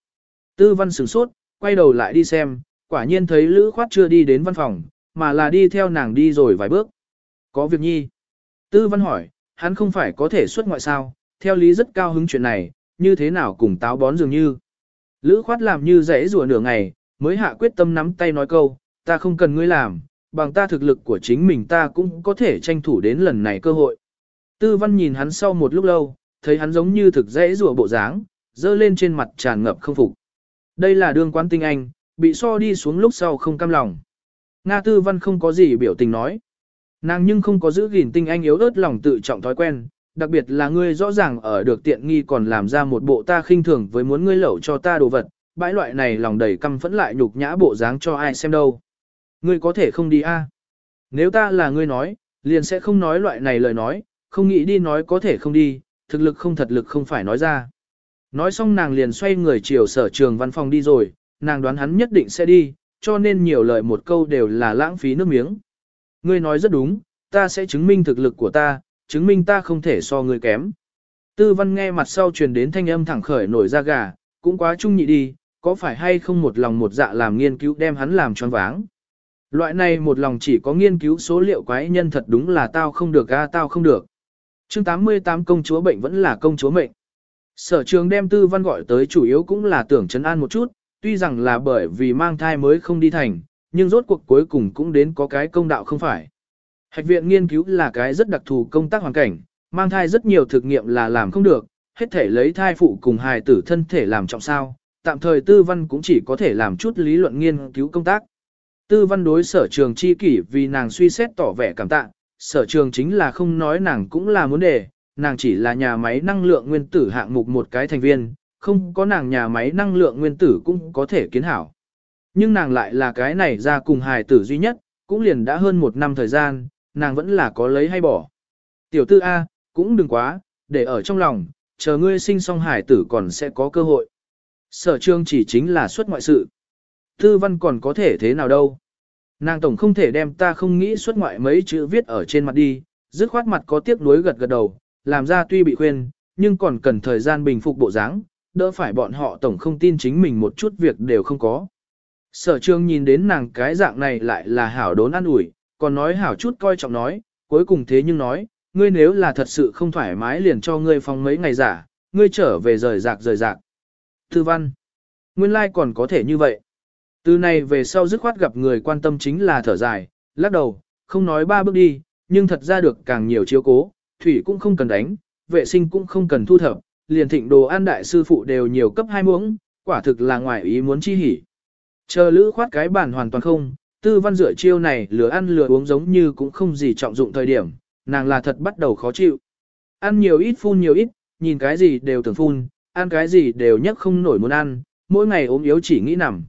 tư văn sửng sốt, quay đầu lại đi xem, quả nhiên thấy lữ khoát chưa đi đến văn phòng, mà là đi theo nàng đi rồi vài bước. Có việc nhi. Tư văn hỏi, hắn không phải có thể xuất ngoại sao, theo lý rất cao hứng chuyện này, như thế nào cùng táo bón dường như. Lữ khoát làm như dãy rùa nửa ngày, mới hạ quyết tâm nắm tay nói câu, ta không cần ngươi làm, bằng ta thực lực của chính mình ta cũng có thể tranh thủ đến lần này cơ hội. Tư văn nhìn hắn sau một lúc lâu, thấy hắn giống như thực dãy rùa bộ dáng, dơ lên trên mặt tràn ngập không phục. Đây là đương quan tinh anh, bị so đi xuống lúc sau không cam lòng. Nga tư văn không có gì biểu tình nói. Nàng nhưng không có giữ gìn tinh anh yếu ớt lòng tự trọng thói quen, đặc biệt là ngươi rõ ràng ở được tiện nghi còn làm ra một bộ ta khinh thường với muốn ngươi lẩu cho ta đồ vật, bãi loại này lòng đầy căm phẫn lại nhục nhã bộ dáng cho ai xem đâu. Ngươi có thể không đi a? Nếu ta là ngươi nói, liền sẽ không nói loại này lời nói, không nghĩ đi nói có thể không đi, thực lực không thật lực không phải nói ra. Nói xong nàng liền xoay người chiều sở trường văn phòng đi rồi, nàng đoán hắn nhất định sẽ đi, cho nên nhiều lời một câu đều là lãng phí nước miếng. Ngươi nói rất đúng, ta sẽ chứng minh thực lực của ta, chứng minh ta không thể so ngươi kém. Tư văn nghe mặt sau truyền đến thanh âm thẳng khởi nổi ra gà, cũng quá trung nhị đi, có phải hay không một lòng một dạ làm nghiên cứu đem hắn làm choáng váng. Loại này một lòng chỉ có nghiên cứu số liệu quái nhân thật đúng là tao không được a tao không được. chương 88 công chúa bệnh vẫn là công chúa mệnh. Sở trường đem tư văn gọi tới chủ yếu cũng là tưởng chấn an một chút, tuy rằng là bởi vì mang thai mới không đi thành, nhưng rốt cuộc cuối cùng cũng đến có cái công đạo không phải. Hạch viện nghiên cứu là cái rất đặc thù công tác hoàn cảnh, mang thai rất nhiều thực nghiệm là làm không được, hết thể lấy thai phụ cùng hài tử thân thể làm trọng sao, tạm thời tư văn cũng chỉ có thể làm chút lý luận nghiên cứu công tác. Tư văn đối sở trường chi kỷ vì nàng suy xét tỏ vẻ cảm tạ, sở trường chính là không nói nàng cũng là muốn đề, nàng chỉ là nhà máy năng lượng nguyên tử hạng mục một cái thành viên, không có nàng nhà máy năng lượng nguyên tử cũng có thể kiến hảo. Nhưng nàng lại là cái này ra cùng hài tử duy nhất, cũng liền đã hơn một năm thời gian, nàng vẫn là có lấy hay bỏ. Tiểu tư A, cũng đừng quá, để ở trong lòng, chờ ngươi sinh xong hải tử còn sẽ có cơ hội. Sở trương chỉ chính là xuất ngoại sự. Tư văn còn có thể thế nào đâu. Nàng tổng không thể đem ta không nghĩ xuất ngoại mấy chữ viết ở trên mặt đi, dứt khoát mặt có tiếc nuối gật gật đầu, làm ra tuy bị khuyên, nhưng còn cần thời gian bình phục bộ dáng, đỡ phải bọn họ tổng không tin chính mình một chút việc đều không có. Sở trương nhìn đến nàng cái dạng này lại là hảo đốn ăn ủi, còn nói hảo chút coi trọng nói, cuối cùng thế nhưng nói, ngươi nếu là thật sự không thoải mái liền cho ngươi phòng mấy ngày giả, ngươi trở về rời rạc rời rạc. Thư văn, nguyên lai like còn có thể như vậy. Từ này về sau dứt khoát gặp người quan tâm chính là thở dài, lắc đầu, không nói ba bước đi, nhưng thật ra được càng nhiều chiếu cố, thủy cũng không cần đánh, vệ sinh cũng không cần thu thập, liền thịnh đồ an đại sư phụ đều nhiều cấp hai muỗng, quả thực là ngoài ý muốn chi hỉ. Chờ lữ khoát cái bản hoàn toàn không, tư văn dựa chiêu này lừa ăn lừa uống giống như cũng không gì trọng dụng thời điểm, nàng là thật bắt đầu khó chịu. Ăn nhiều ít phun nhiều ít, nhìn cái gì đều tưởng phun, ăn cái gì đều nhấc không nổi muốn ăn, mỗi ngày ốm yếu chỉ nghĩ nằm.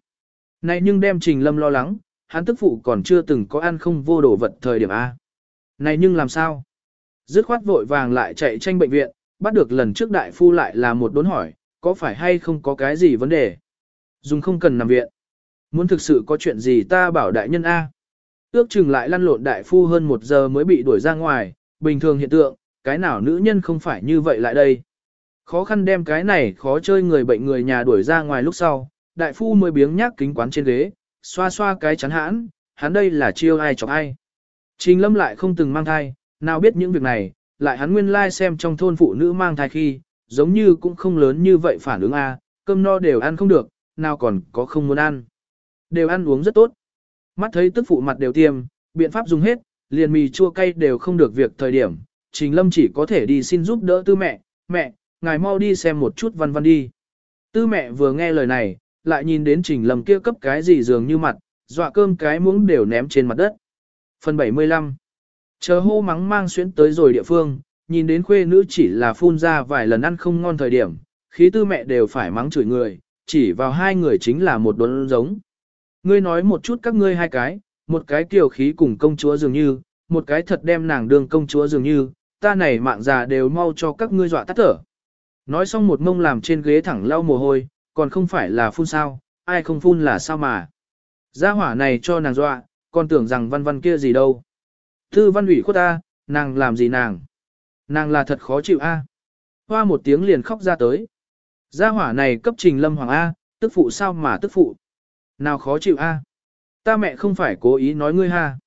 Này nhưng đem Trình Lâm lo lắng, hắn tức phụ còn chưa từng có ăn không vô đồ vật thời điểm A. Này nhưng làm sao? Dứt khoát vội vàng lại chạy tranh bệnh viện, bắt được lần trước đại phu lại là một đốn hỏi, có phải hay không có cái gì vấn đề? Dùng không cần nằm viện. Muốn thực sự có chuyện gì ta bảo đại nhân A. Ước chừng lại lăn lộn đại phu hơn một giờ mới bị đuổi ra ngoài, bình thường hiện tượng, cái nào nữ nhân không phải như vậy lại đây. Khó khăn đem cái này khó chơi người bệnh người nhà đuổi ra ngoài lúc sau, đại phu mới biếng nhác kính quán trên ghế, xoa xoa cái chắn hãn, hắn đây là chiêu ai chọc ai. Trình lâm lại không từng mang thai, nào biết những việc này, lại hắn nguyên lai like xem trong thôn phụ nữ mang thai khi, giống như cũng không lớn như vậy phản ứng a, cơm no đều ăn không được, nào còn có không muốn ăn. Đều ăn uống rất tốt. Mắt thấy tức phụ mặt đều tiêm, biện pháp dùng hết, liền mì chua cay đều không được việc thời điểm, Trình Lâm chỉ có thể đi xin giúp đỡ tư mẹ, mẹ, ngài mau đi xem một chút văn văn đi. Tư mẹ vừa nghe lời này, lại nhìn đến Trình Lâm kia cấp cái gì dường như mặt, dọa cơm cái muỗng đều ném trên mặt đất. Phần 75 Chờ hô mắng mang xuyến tới rồi địa phương, nhìn đến khuê nữ chỉ là phun ra vài lần ăn không ngon thời điểm, khí tư mẹ đều phải mắng chửi người, chỉ vào hai người chính là một đốn giống. Ngươi nói một chút các ngươi hai cái, một cái kiều khí cùng công chúa dường như, một cái thật đem nàng đương công chúa dường như, ta này mạng già đều mau cho các ngươi dọa tắt thở. Nói xong một mông làm trên ghế thẳng lau mồ hôi, còn không phải là phun sao, ai không phun là sao mà. Gia hỏa này cho nàng dọa, còn tưởng rằng văn văn kia gì đâu. Thư văn ủy khuất ta, nàng làm gì nàng? Nàng là thật khó chịu a. Hoa một tiếng liền khóc ra tới. Gia hỏa này cấp trình lâm hoàng A, tức phụ sao mà tức phụ. Nào khó chịu a? Ta mẹ không phải cố ý nói ngươi ha.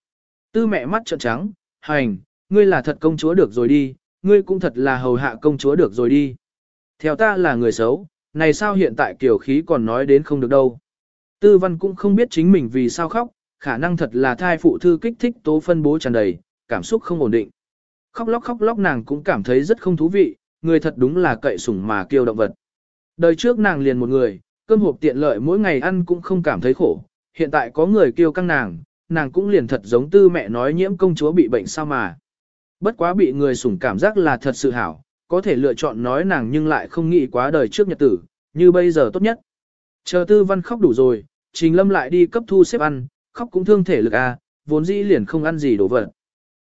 Tư mẹ mắt trợn trắng, hành, ngươi là thật công chúa được rồi đi, ngươi cũng thật là hầu hạ công chúa được rồi đi. Theo ta là người xấu, này sao hiện tại kiểu khí còn nói đến không được đâu. Tư văn cũng không biết chính mình vì sao khóc, khả năng thật là thai phụ thư kích thích tố phân bố tràn đầy, cảm xúc không ổn định. Khóc lóc khóc lóc nàng cũng cảm thấy rất không thú vị, người thật đúng là cậy sủng mà kiêu động vật. Đời trước nàng liền một người, cơm hộp tiện lợi mỗi ngày ăn cũng không cảm thấy khổ, hiện tại có người kêu căng nàng, nàng cũng liền thật giống tư mẹ nói nhiễm công chúa bị bệnh sao mà. Bất quá bị người sủng cảm giác là thật sự hảo, có thể lựa chọn nói nàng nhưng lại không nghĩ quá đời trước nhật tử, như bây giờ tốt nhất. Chờ tư văn khóc đủ rồi, trình lâm lại đi cấp thu xếp ăn, khóc cũng thương thể lực à, vốn dĩ liền không ăn gì đồ vật.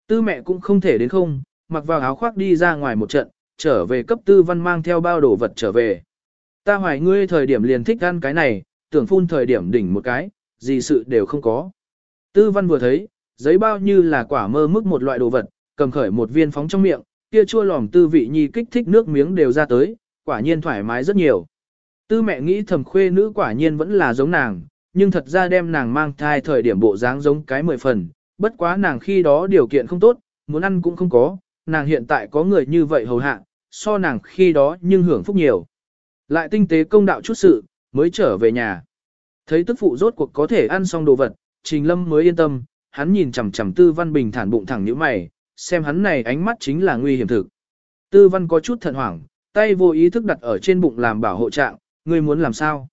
Tư mẹ cũng không thể đến không, mặc vào áo khoác đi ra ngoài một trận, trở về cấp tư văn mang theo bao đồ vật trở về. Ta hoài ngươi thời điểm liền thích ăn cái này, tưởng phun thời điểm đỉnh một cái, gì sự đều không có. Tư văn vừa thấy, giấy bao như là quả mơ mức một loại đồ vật, cầm khởi một viên phóng trong miệng, kia chua lòm tư vị nhi kích thích nước miếng đều ra tới, quả nhiên thoải mái rất nhiều. Tư mẹ nghĩ thầm khuê nữ quả nhiên vẫn là giống nàng, nhưng thật ra đem nàng mang thai thời điểm bộ dáng giống cái mười phần, bất quá nàng khi đó điều kiện không tốt, muốn ăn cũng không có, nàng hiện tại có người như vậy hầu hạ, so nàng khi đó nhưng hưởng phúc nhiều. Lại tinh tế công đạo chút sự, mới trở về nhà. Thấy tức phụ rốt cuộc có thể ăn xong đồ vật, Trình Lâm mới yên tâm, hắn nhìn chằm chằm Tư Văn bình thản bụng thẳng nhíu mày, xem hắn này ánh mắt chính là nguy hiểm thực. Tư Văn có chút thận hoảng, tay vô ý thức đặt ở trên bụng làm bảo hộ trạng, ngươi muốn làm sao?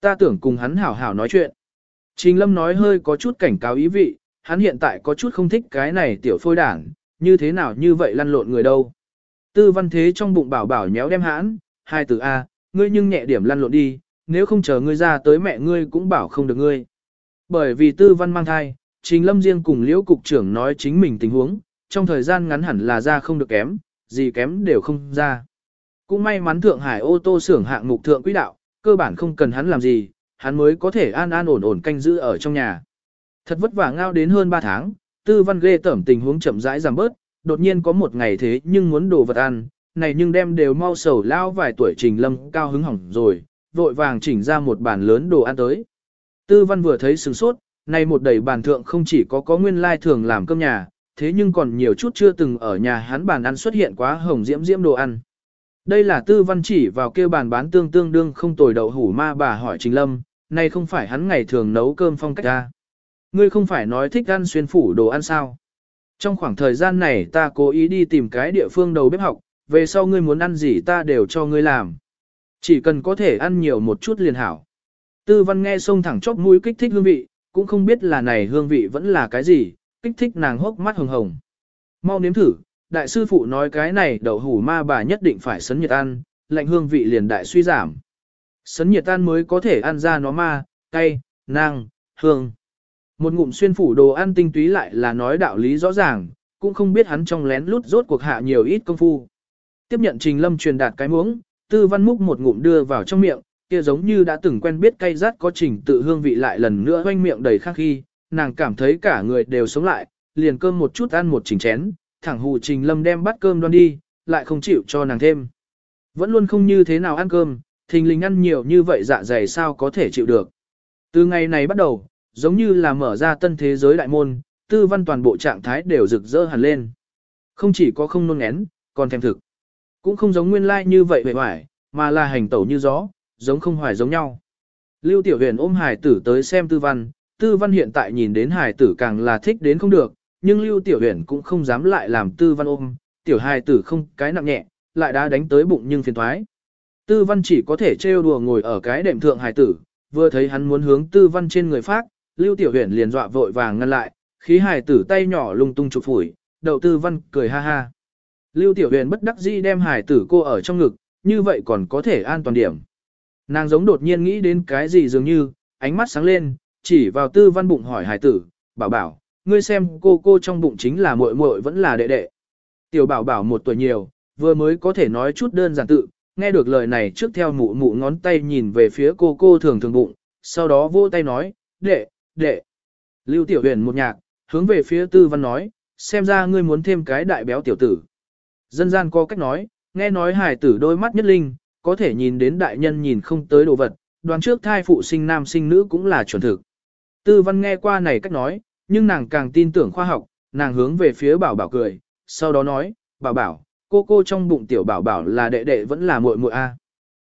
Ta tưởng cùng hắn hảo hảo nói chuyện. Trình Lâm nói hơi có chút cảnh cáo ý vị, hắn hiện tại có chút không thích cái này tiểu phôi đảng, như thế nào như vậy lăn lộn người đâu. Tư văn thế trong bụng bảo bảo nhéo đem hãn, hai từ A, ngươi nhưng nhẹ điểm lăn lộn đi, nếu không chờ ngươi ra tới mẹ ngươi cũng bảo không được ngươi. Bởi vì tư văn mang thai, Trình Lâm riêng cùng Liễu Cục trưởng nói chính mình tình huống, trong thời gian ngắn hẳn là ra không được kém, gì kém đều không ra. Cũng may mắn Thượng Hải ô tô xưởng hạng mục thượng quỹ đạo, cơ bản không cần hắn làm gì, hắn mới có thể an an ổn ổn canh giữ ở trong nhà. Thật vất vả ngao đến hơn 3 tháng, tư văn ghê tẩm tình huống chậm rãi giảm bớt, đột nhiên có một ngày thế nhưng muốn đồ vật ăn, này nhưng đem đều mau sầu lao vài tuổi trình lâm cao hứng hỏng rồi, vội vàng chỉnh ra một bàn lớn đồ ăn tới. Tư văn vừa thấy sừng sốt, này một đầy bàn thượng không chỉ có có nguyên lai thường làm cơm nhà, thế nhưng còn nhiều chút chưa từng ở nhà hắn bàn ăn xuất hiện quá hồng diễm diễm đồ ăn. Đây là tư văn chỉ vào kêu bàn bán tương tương đương không tồi đậu hủ ma bà hỏi Trình Lâm, này không phải hắn ngày thường nấu cơm phong cách ra. Ngươi không phải nói thích ăn xuyên phủ đồ ăn sao. Trong khoảng thời gian này ta cố ý đi tìm cái địa phương đầu bếp học, về sau ngươi muốn ăn gì ta đều cho ngươi làm. Chỉ cần có thể ăn nhiều một chút liền hảo. Tư văn nghe sông thẳng chóp mũi kích thích hương vị, cũng không biết là này hương vị vẫn là cái gì, kích thích nàng hốc mắt hồng hồng. Mau nếm thử, đại sư phụ nói cái này đậu hủ ma bà nhất định phải sấn nhiệt ăn, lạnh hương vị liền đại suy giảm. Sấn nhiệt tan mới có thể ăn ra nó ma, cay, nang, hương. Một ngụm xuyên phủ đồ ăn tinh túy lại là nói đạo lý rõ ràng, cũng không biết hắn trong lén lút rốt cuộc hạ nhiều ít công phu. Tiếp nhận Trình Lâm truyền đạt cái muỗng, Tư Văn Múc một ngụm đưa vào trong miệng, kia giống như đã từng quen biết cay rát có trình tự hương vị lại lần nữa hoanh miệng đầy khắc khi, nàng cảm thấy cả người đều sống lại, liền cơm một chút ăn một chỉnh chén, thẳng hù Trình Lâm đem bát cơm đoan đi, lại không chịu cho nàng thêm. Vẫn luôn không như thế nào ăn cơm, thình lình ăn nhiều như vậy dạ dày sao có thể chịu được. Từ ngày này bắt đầu, giống như là mở ra tân thế giới đại môn, tư văn toàn bộ trạng thái đều rực rỡ hẳn lên. Không chỉ có không nôn ngén, còn thèm thực. Cũng không giống nguyên lai like như vậy vẻ hoài, mà là hành tẩu như gió, giống không hoài giống nhau. Lưu Tiểu Huyền ôm hải tử tới xem tư văn, tư văn hiện tại nhìn đến hải tử càng là thích đến không được, nhưng Lưu Tiểu Huyền cũng không dám lại làm tư văn ôm, tiểu hải tử không cái nặng nhẹ, lại đã đánh tới bụng nhưng phiền thoái. Tư văn chỉ có thể trêu đùa ngồi ở cái đệm thượng hải tử, vừa thấy hắn muốn hướng tư văn trên người phát, Lưu Tiểu Huyền liền dọa vội vàng ngăn lại, khí hải tử tay nhỏ lung tung chụp phủi, đậu tư văn cười ha ha. Lưu Tiểu Huyền bất đắc dĩ đem hải tử cô ở trong ngực, như vậy còn có thể an toàn điểm. Nàng giống đột nhiên nghĩ đến cái gì dường như, ánh mắt sáng lên, chỉ vào tư văn bụng hỏi hải tử, bảo bảo, ngươi xem cô cô trong bụng chính là muội muội vẫn là đệ đệ. Tiểu bảo bảo một tuổi nhiều, vừa mới có thể nói chút đơn giản tự, nghe được lời này trước theo mụ mụ ngón tay nhìn về phía cô cô thường thường bụng, sau đó vỗ tay nói, đệ, đệ. Lưu tiểu huyền một nhạc, hướng về phía tư văn nói, xem ra ngươi muốn thêm cái đại béo tiểu tử. Dân gian có cách nói, nghe nói hải tử đôi mắt nhất linh, có thể nhìn đến đại nhân nhìn không tới đồ vật, đoán trước thai phụ sinh nam sinh nữ cũng là chuẩn thực. Tư văn nghe qua này cách nói, nhưng nàng càng tin tưởng khoa học, nàng hướng về phía bảo bảo cười, sau đó nói, bảo bảo, cô cô trong bụng tiểu bảo bảo là đệ đệ vẫn là muội muội a.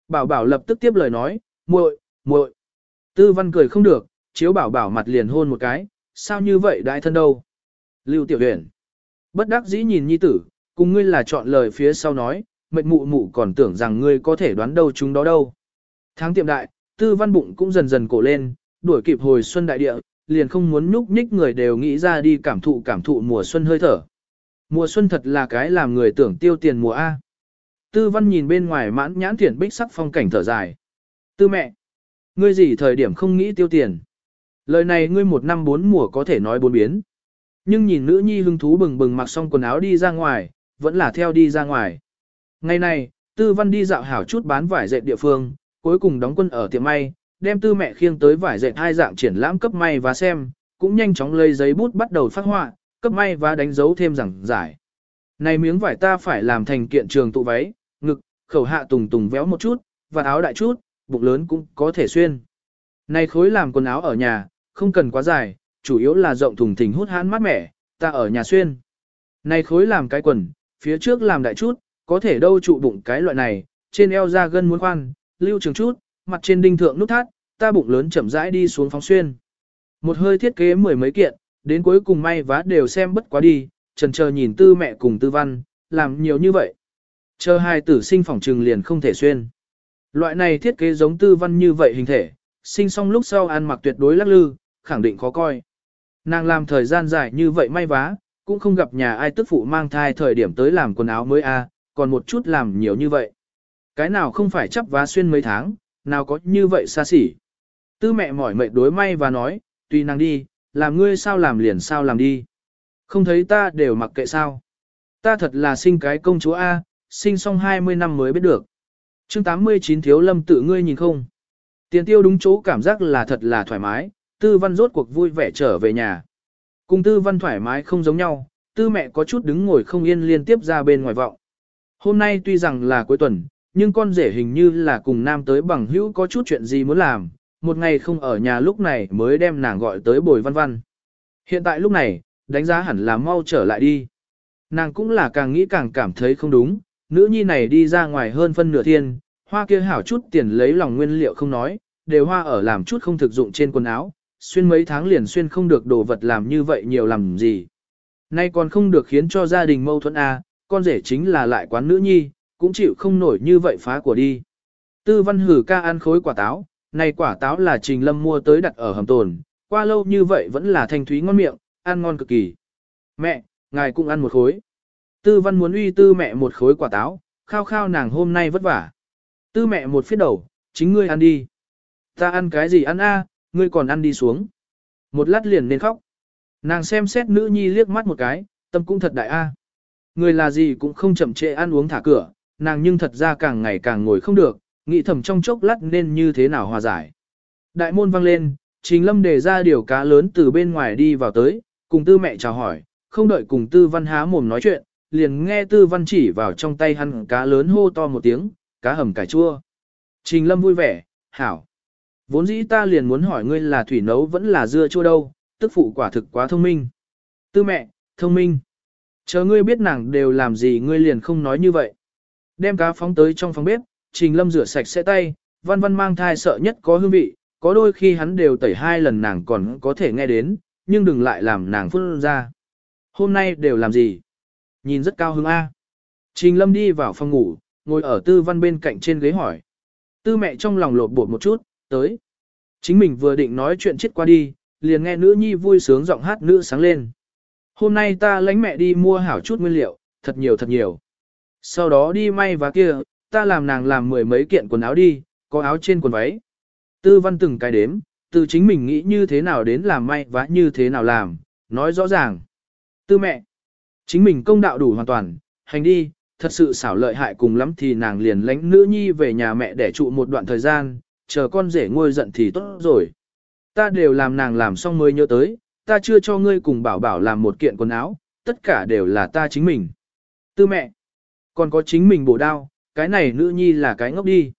Bảo bảo lập tức tiếp lời nói, muội, muội. Tư văn cười không được, chiếu bảo bảo mặt liền hôn một cái, sao như vậy đại thân đâu. Lưu tiểu huyền. Bất đắc dĩ nhìn nhi tử, cùng ngươi là chọn lời phía sau nói, mệnh mụ mụ còn tưởng rằng ngươi có thể đoán đâu chúng đó đâu. Tháng tiệm đại, tư văn bụng cũng dần dần cổ lên, đuổi kịp hồi xuân đại địa, liền không muốn nhúc nhích người đều nghĩ ra đi cảm thụ cảm thụ mùa xuân hơi thở. Mùa xuân thật là cái làm người tưởng tiêu tiền mùa A. Tư văn nhìn bên ngoài mãn nhãn thiển bích sắc phong cảnh thở dài. Tư mẹ, ngươi gì thời điểm không nghĩ tiêu tiền. Lời này ngươi một năm bốn mùa có thể nói bốn biến. Nhưng nhìn nữ nhi hưng thú bừng bừng mặc xong quần áo đi ra ngoài, vẫn là theo đi ra ngoài. Ngày này, tư văn đi dạo hảo chút bán vải dệt địa phương, cuối cùng đóng quân ở tiệm may, đem tư mẹ khiêng tới vải dệt hai dạng triển lãm cấp may và xem, cũng nhanh chóng lấy giấy bút bắt đầu phát họa, cấp may và đánh dấu thêm rằng giải. Này miếng vải ta phải làm thành kiện trường tụ váy, ngực, khẩu hạ tùng tùng véo một chút, và áo đại chút, bụng lớn cũng có thể xuyên. Này khối làm quần áo ở nhà, không cần quá dài, chủ yếu là rộng thùng thình hút hãn mát mẻ, ta ở nhà xuyên. Này khối làm cái quần, phía trước làm đại chút, có thể đâu trụ bụng cái loại này, trên eo ra gân muốn khoan, lưu trường chút, mặt trên đinh thượng nút thắt, ta bụng lớn chậm rãi đi xuống phóng xuyên. Một hơi thiết kế mười mấy kiện, đến cuối cùng may vá đều xem bất quá đi, trần chờ nhìn tư mẹ cùng tư văn, làm nhiều như vậy. Chờ hai tử sinh phỏng trừng liền không thể xuyên. Loại này thiết kế giống tư văn như vậy hình thể, sinh xong lúc sau ăn mặc tuyệt đối lắc lư, khẳng định khó coi. Nàng làm thời gian dài như vậy may vá, cũng không gặp nhà ai tức phụ mang thai thời điểm tới làm quần áo mới a, còn một chút làm nhiều như vậy. Cái nào không phải chấp vá xuyên mấy tháng, nào có như vậy xa xỉ. Tư mẹ mỏi mệt đối may và nói, tùy nàng đi, làm ngươi sao làm liền sao làm đi. Không thấy ta đều mặc kệ sao. Ta thật là sinh cái công chúa A, sinh xong 20 năm mới biết được. chương 89 thiếu lâm tự ngươi nhìn không. Tiền tiêu đúng chỗ cảm giác là thật là thoải mái, tư văn rốt cuộc vui vẻ trở về nhà. Cùng tư văn thoải mái không giống nhau, tư mẹ có chút đứng ngồi không yên liên tiếp ra bên ngoài vọng. Hôm nay tuy rằng là cuối tuần, nhưng con rể hình như là cùng nam tới bằng hữu có chút chuyện gì muốn làm, một ngày không ở nhà lúc này mới đem nàng gọi tới bồi văn văn. Hiện tại lúc này, đánh giá hẳn là mau trở lại đi. Nàng cũng là càng nghĩ càng cảm thấy không đúng, nữ nhi này đi ra ngoài hơn phân nửa thiên, hoa kia hảo chút tiền lấy lòng nguyên liệu không nói, đều hoa ở làm chút không thực dụng trên quần áo, xuyên mấy tháng liền xuyên không được đồ vật làm như vậy nhiều làm gì. Nay còn không được khiến cho gia đình mâu thuẫn à, con rể chính là lại quán nữ nhi, cũng chịu không nổi như vậy phá của đi. Tư văn hử ca ăn khối quả táo, này quả táo là trình lâm mua tới đặt ở hầm tồn, qua lâu như vậy vẫn là thanh thúy ngon miệng, ăn ngon cực kỳ. Mẹ, ngài cũng ăn một khối. Tư văn muốn uy tư mẹ một khối quả táo, khao khao nàng hôm nay vất vả. Tư mẹ một phía đầu, chính ngươi ăn đi. Ta ăn cái gì ăn a, ngươi còn ăn đi xuống. Một lát liền nên khóc. Nàng xem xét nữ nhi liếc mắt một cái, tâm cũng thật đại a. Người là gì cũng không chậm trễ ăn uống thả cửa, nàng nhưng thật ra càng ngày càng ngồi không được, nghĩ thầm trong chốc lát nên như thế nào hòa giải. Đại môn vang lên, Trình Lâm đề ra điều cá lớn từ bên ngoài đi vào tới, cùng tư mẹ chào hỏi, không đợi cùng tư văn há mồm nói chuyện, liền nghe tư văn chỉ vào trong tay hắn cá lớn hô to một tiếng, cá hầm cải chua. Trình Lâm vui vẻ, hảo. Vốn dĩ ta liền muốn hỏi ngươi là thủy nấu vẫn là dưa chua đâu, tức phụ quả thực quá thông minh. Tư mẹ, thông minh. Chờ ngươi biết nàng đều làm gì ngươi liền không nói như vậy. Đem cá phóng tới trong phòng bếp, Trình Lâm rửa sạch sẽ tay, văn văn mang thai sợ nhất có hương vị, có đôi khi hắn đều tẩy hai lần nàng còn có thể nghe đến, nhưng đừng lại làm nàng phun ra. Hôm nay đều làm gì? Nhìn rất cao hứng A. Trình Lâm đi vào phòng ngủ, ngồi ở tư văn bên cạnh trên ghế hỏi. Tư mẹ trong lòng lột bột một chút, tới. Chính mình vừa định nói chuyện chết qua đi, liền nghe nữ nhi vui sướng giọng hát nữ sáng lên. Hôm nay ta lãnh mẹ đi mua hảo chút nguyên liệu, thật nhiều thật nhiều. Sau đó đi may vá kia, ta làm nàng làm mười mấy kiện quần áo đi, có áo trên quần váy. Tư văn từng cái đếm, từ chính mình nghĩ như thế nào đến làm may vá như thế nào làm, nói rõ ràng. Tư mẹ, chính mình công đạo đủ hoàn toàn, hành đi, thật sự xảo lợi hại cùng lắm thì nàng liền lãnh nữ nhi về nhà mẹ để trụ một đoạn thời gian, chờ con rể ngôi giận thì tốt rồi. Ta đều làm nàng làm xong mới nhớ tới, ta chưa cho ngươi cùng bảo bảo làm một kiện quần áo, tất cả đều là ta chính mình. Tư mẹ, còn có chính mình bổ đao, cái này nữ nhi là cái ngốc đi.